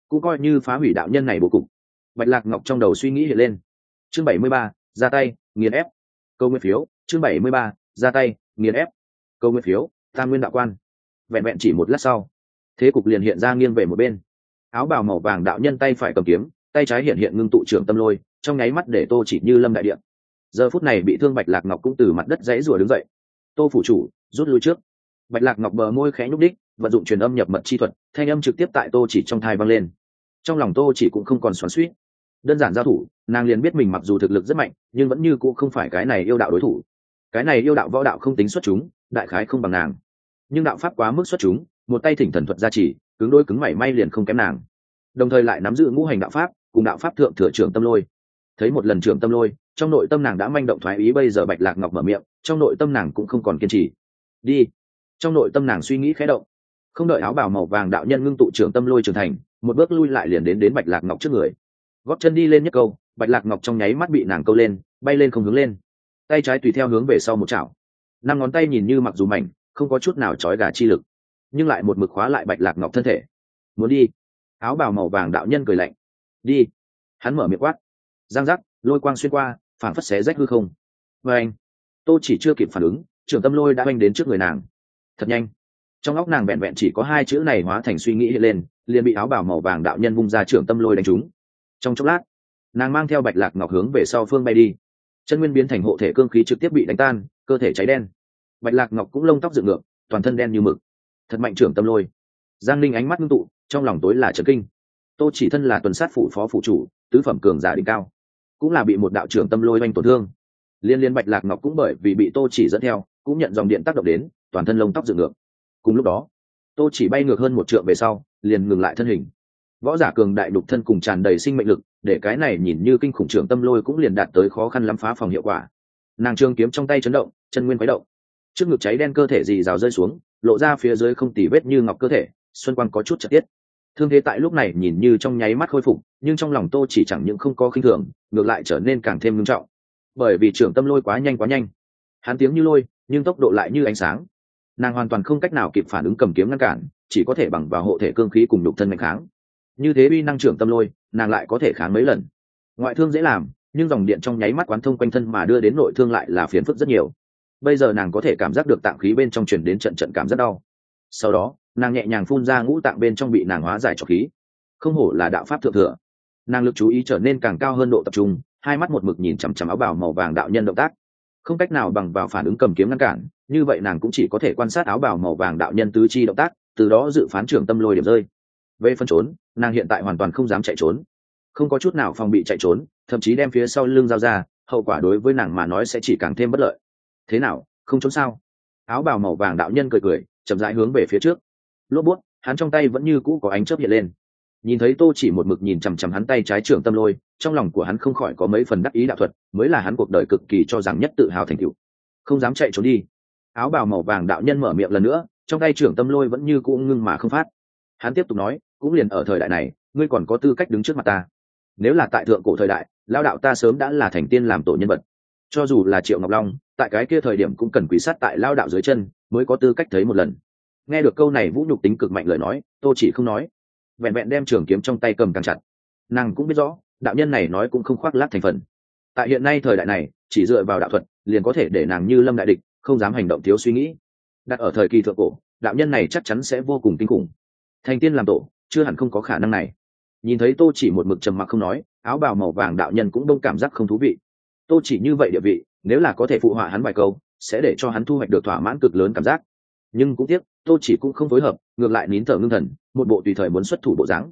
Cũng coi như phá hủy đạo nhân này bố cục. Bạch lạc ngọc trong đầu suy nghĩ hiện lên. Chương bảy mươi ba, ra tay, nghiền ép. Câu nguyên phiếu, chương bảy mươi ba, ra tay, nghiền ép. Câu nguyên phiếu, tam nguyên đạo quan. Vẹn vẹn chỉ một lát sau, thế cục liền hiện ra nghiêng về một bên. Áo bào màu vàng đạo nhân tay phải cầm kiếm tay trái hiện hiện ngưng tụ trưởng tâm lôi, trong nháy mắt để tô chỉ như lâm đại điện giờ phút này bị thương bạch lạc ngọc cũng từ mặt đất dãy rùa đứng dậy. Tô phủ chủ, rút lui trước. Bạch lạc ngọc bờ môi khẽ nhúc đích, vận dụng truyền âm nhập mật chi thuật, thanh âm trực tiếp tại tô chỉ trong thai vang lên. Trong lòng tô chỉ cũng không còn xoắn suýt đơn giản giao thủ, nàng liền biết mình mặc dù thực lực rất mạnh, nhưng vẫn như cũng không phải cái này yêu đạo đối thủ. Cái này yêu đạo võ đạo không tính xuất chúng, đại khái không bằng nàng. Nhưng đạo pháp quá mức xuất chúng, một tay thỉnh thần thuật gia trì, cứng đôi cứng mảy may liền không kém nàng. Đồng thời lại nắm giữ ngũ hành đạo pháp cùng đạo pháp thượng thừa trưởng tâm lôi. Thấy một lần trưởng tâm lôi, trong nội tâm nàng đã manh động thoái ý bây giờ bạch lạc ngọc mở miệng, trong nội tâm nàng cũng không còn kiên trì. Đi. Trong nội tâm nàng suy nghĩ khẽ động. Không đợi áo bào màu vàng đạo nhân ngưng tụ trưởng tâm lôi trưởng thành, một bước lui lại liền đến đến bạch lạc ngọc trước người. Góp chân đi lên nhất câu, bạch lạc ngọc trong nháy mắt bị nàng câu lên, bay lên không hướng lên. Tay trái tùy theo hướng về sau một chảo. Năm ngón tay nhìn như mặc dù mảnh, không có chút nào trói gà chi lực, nhưng lại một mực khóa lại bạch lạc ngọc thân thể. Muốn đi. Áo bào màu vàng đạo nhân cười lạnh đi. Hắn mở miệng quát. Giang giác, lôi quang xuyên qua phản phất xé rách hư không. Và anh, tô chỉ chưa kịp phản ứng, trưởng tâm lôi đã oanh đến trước người nàng. Thật nhanh. Trong óc nàng vẹn vẹn chỉ có hai chữ này hóa thành suy nghĩ hiện lên, liền bị áo bào màu vàng đạo nhân vung ra trưởng tâm lôi đánh trúng. Trong chốc lát, nàng mang theo bạch lạc ngọc hướng về sau phương bay đi. Chân nguyên biến thành hộ thể cương khí trực tiếp bị đánh tan, cơ thể cháy đen. Bạch lạc ngọc cũng lông tóc dựng ngược, toàn thân đen như mực. Thật mạnh trưởng tâm lôi. Giang linh ánh mắt ngưng tụ, trong lòng tối là trấn kinh tô chỉ thân là tuần sát phụ phó phụ chủ, tứ phẩm cường giả đỉnh cao, cũng là bị một đạo trưởng tâm lôi oanh tổn thương. Liên liên bạch lạc ngọc cũng bởi vì bị tô chỉ dẫn theo, cũng nhận dòng điện tác động đến, toàn thân lông tóc dựng ngược. Cùng lúc đó, tô chỉ bay ngược hơn một trượng về sau, liền ngừng lại thân hình. Võ giả cường đại đục thân cùng tràn đầy sinh mệnh lực, để cái này nhìn như kinh khủng trưởng tâm lôi cũng liền đạt tới khó khăn lắm phá phòng hiệu quả. Nàng trương kiếm trong tay chấn động, chân nguyên quấy động. Trước ngực cháy đen cơ thể dì rào rơi xuống, lộ ra phía dưới không tỉ vết như ngọc cơ thể, xuân quang có chút chật tiết thương thế tại lúc này nhìn như trong nháy mắt khôi phục, nhưng trong lòng tô chỉ chẳng những không có khinh thường, ngược lại trở nên càng thêm nghiêm trọng. Bởi vì trưởng tâm lôi quá nhanh quá nhanh. Hắn tiếng như lôi, nhưng tốc độ lại như ánh sáng. Nàng hoàn toàn không cách nào kịp phản ứng cầm kiếm ngăn cản, chỉ có thể bằng vào hộ thể cương khí cùng nhục thân mạnh kháng. Như thế uy năng trưởng tâm lôi, nàng lại có thể kháng mấy lần. Ngoại thương dễ làm, nhưng dòng điện trong nháy mắt quán thông quanh thân mà đưa đến nội thương lại là phiền phức rất nhiều. Bây giờ nàng có thể cảm giác được tạng khí bên trong chuyển đến trận trận cảm rất đau. Sau đó nàng nhẹ nhàng phun ra ngũ tạng bên trong bị nàng hóa giải trọc khí. Không hổ là đạo pháp thượng thừa. Nàng lực chú ý trở nên càng cao hơn độ tập trung, hai mắt một mực nhìn chằm chằm áo bào màu vàng đạo nhân động tác. Không cách nào bằng vào phản ứng cầm kiếm ngăn cản, như vậy nàng cũng chỉ có thể quan sát áo bào màu vàng đạo nhân tứ chi động tác, từ đó dự phán trưởng tâm lôi điểm rơi. Về phân trốn, nàng hiện tại hoàn toàn không dám chạy trốn. Không có chút nào phòng bị chạy trốn, thậm chí đem phía sau lưng dao ra, hậu quả đối với nàng mà nói sẽ chỉ càng thêm bất lợi. Thế nào, không trốn sao? Áo bào màu vàng đạo nhân cười cười, chậm rãi hướng về phía trước lốp bút, hắn trong tay vẫn như cũ có ánh chớp hiện lên. Nhìn thấy tô chỉ một mực nhìn chằm chằm hắn tay trái trưởng tâm lôi, trong lòng của hắn không khỏi có mấy phần đắc ý đạo thuật, mới là hắn cuộc đời cực kỳ cho rằng nhất tự hào thành tựu. Không dám chạy trốn đi. Áo bào màu vàng đạo nhân mở miệng lần nữa, trong tay trưởng tâm lôi vẫn như cũ ngưng mà không phát. Hắn tiếp tục nói, cũng liền ở thời đại này, ngươi còn có tư cách đứng trước mặt ta. Nếu là tại thượng cổ thời đại lao đạo ta sớm đã là thành tiên làm tổ nhân vật. Cho dù là triệu ngọc long, tại cái kia thời điểm cũng cần quỷ sát tại lao đạo dưới chân, mới có tư cách thấy một lần nghe được câu này vũ nhục tính cực mạnh lời nói, tô chỉ không nói. Vẹn vẹn đem trường kiếm trong tay cầm càng chặt. Nàng cũng biết rõ, đạo nhân này nói cũng không khoác lác thành phần. Tại hiện nay thời đại này, chỉ dựa vào đạo thuật, liền có thể để nàng như lâm đại địch, không dám hành động thiếu suy nghĩ. Đặt ở thời kỳ thượng cổ, đạo nhân này chắc chắn sẽ vô cùng kinh khủng. Thành tiên làm tổ, chưa hẳn không có khả năng này. Nhìn thấy tô chỉ một mực trầm mặc không nói, áo bào màu vàng đạo nhân cũng đông cảm giác không thú vị. Tô chỉ như vậy địa vị, nếu là có thể phụ họa hắn vài câu, sẽ để cho hắn thu hoạch được thỏa mãn cực lớn cảm giác nhưng cũng tiếc, tô chỉ cũng không phối hợp, ngược lại nín thở ngưng thần, một bộ tùy thời muốn xuất thủ bộ dáng.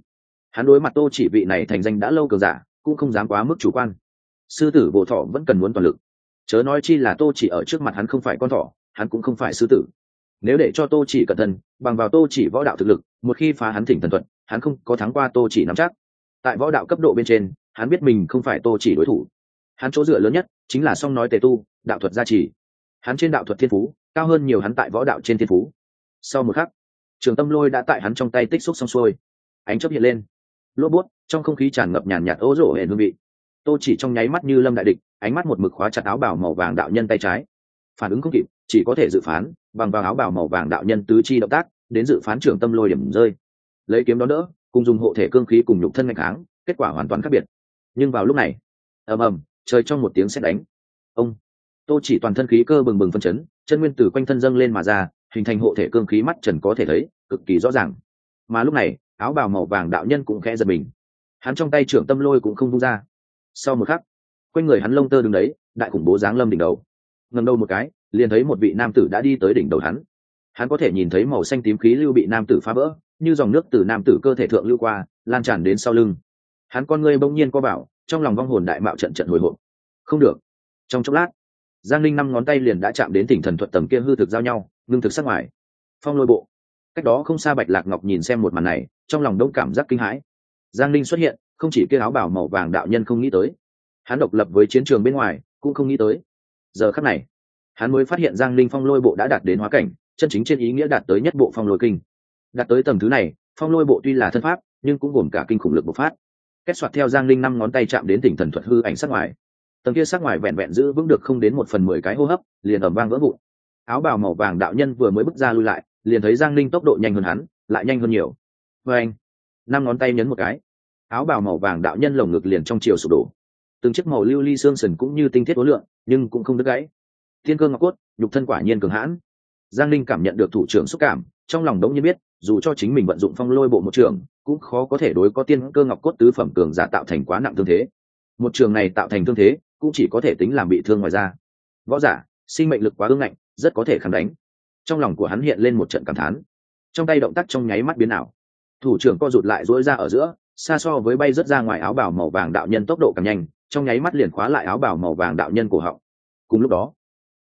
Hắn đối mặt tô chỉ vị này thành danh đã lâu cường giả, cũng không dám quá mức chủ quan. Sư tử bộ thọ vẫn cần muốn toàn lực. Chớ nói chi là tô chỉ ở trước mặt hắn không phải con thỏ, hắn cũng không phải sư tử. Nếu để cho tô chỉ cẩn thận, bằng vào tô chỉ võ đạo thực lực, một khi phá hắn thỉnh thần thuật, hắn không có thắng qua tô chỉ nắm chắc. Tại võ đạo cấp độ bên trên, hắn biết mình không phải tô chỉ đối thủ. Hắn chỗ dựa lớn nhất chính là song nói tề tu, đạo thuật gia trì. Hắn trên đạo thuật thiên phú cao hơn nhiều hắn tại võ đạo trên thiên phú. Sau một khắc, trường tâm lôi đã tại hắn trong tay tích xúc xong xuôi. Ánh chấp hiện lên. Lốp bút, trong không khí tràn ngập nhàn nhạt ố rổ hển hương vị. Tô chỉ trong nháy mắt như lâm đại địch, ánh mắt một mực khóa chặt áo bảo màu vàng đạo nhân tay trái. Phản ứng không kịp, chỉ có thể dự phán, bằng vào áo bảo màu vàng đạo nhân tứ chi động tác, đến dự phán trường tâm lôi điểm rơi. Lấy kiếm đó đỡ, cùng dùng hộ thể cương khí cùng nhục thân ngày kháng, kết quả hoàn toàn khác biệt. Nhưng vào lúc này, ầm ầm, trời trong một tiếng xét đánh. Ông, tô chỉ toàn thân khí cơ bừng bừng phân chấn chân nguyên tử quanh thân dâng lên mà ra, hình thành hộ thể cương khí mắt trần có thể thấy, cực kỳ rõ ràng. Mà lúc này, áo bào màu vàng đạo nhân cũng khẽ giật mình. Hắn trong tay trưởng tâm lôi cũng không vung ra. Sau một khắc, quanh người hắn lông tơ đứng đấy, đại khủng bố giáng lâm đỉnh đầu. Ngầm đầu một cái, liền thấy một vị nam tử đã đi tới đỉnh đầu hắn. Hắn có thể nhìn thấy màu xanh tím khí lưu bị nam tử phá vỡ, như dòng nước từ nam tử cơ thể thượng lưu qua, lan tràn đến sau lưng. Hắn con ngươi bỗng nhiên co bảo trong lòng vong hồn đại mạo trận trận hồi hộp. Không được. Trong chốc lát giang linh năm ngón tay liền đã chạm đến tỉnh thần thuật tầm kia hư thực giao nhau, ngưng thực sắc ngoài. Phong lôi bộ. Cách đó không xa bạch lạc ngọc nhìn xem một màn này, trong lòng đông cảm giác kinh hãi. Giang linh xuất hiện, không chỉ kia áo bảo màu vàng đạo nhân không nghĩ tới, hắn độc lập với chiến trường bên ngoài cũng không nghĩ tới. Giờ khắc này, hắn mới phát hiện giang linh phong lôi bộ đã đạt đến hóa cảnh, chân chính trên ý nghĩa đạt tới nhất bộ phong lôi kinh. Đạt tới tầm thứ này, phong lôi bộ tuy là thân pháp, nhưng cũng gồm cả kinh khủng lực bộc phát. Kết soạt theo giang linh năm ngón tay chạm đến tỉnh thần thuật hư ảnh sắc ngoài tầng kia sắc ngoài vẹn vẹn giữ vững được không đến một phần mười cái hô hấp, liền ẩm vang vỡ vụn. Áo bào màu vàng đạo nhân vừa mới bước ra lui lại, liền thấy giang linh tốc độ nhanh hơn hắn, lại nhanh hơn nhiều. Vê anh, năm ngón tay nhấn một cái. Áo bào màu vàng đạo nhân lồng ngực liền trong chiều sụp đổ. Từng chiếc màu lưu ly xương sần cũng như tinh thiết ối lượng, nhưng cũng không đứt gãy. Thiên cơ ngọc cốt, nhục thân quả nhiên cường hãn. Giang linh cảm nhận được thủ trưởng xúc cảm, trong lòng đống nhiên biết, dù cho chính mình vận dụng phong lôi bộ một trường, cũng khó có thể đối có tiên cơ ngọc cốt tứ phẩm cường giả tạo thành quá nặng thương thế. Một trường này tạo thành thương thế cũng chỉ có thể tính làm bị thương ngoài ra võ giả, sinh mệnh lực quá ương ngạnh, rất có thể khẳng đánh. Trong lòng của hắn hiện lên một trận cảm thán. Trong tay động tác trong nháy mắt biến ảo. Thủ trưởng co rụt lại duỗi ra ở giữa, xa so với bay rớt ra ngoài áo bào màu vàng đạo nhân tốc độ càng nhanh, trong nháy mắt liền khóa lại áo bào màu vàng đạo nhân cổ họng. Cùng lúc đó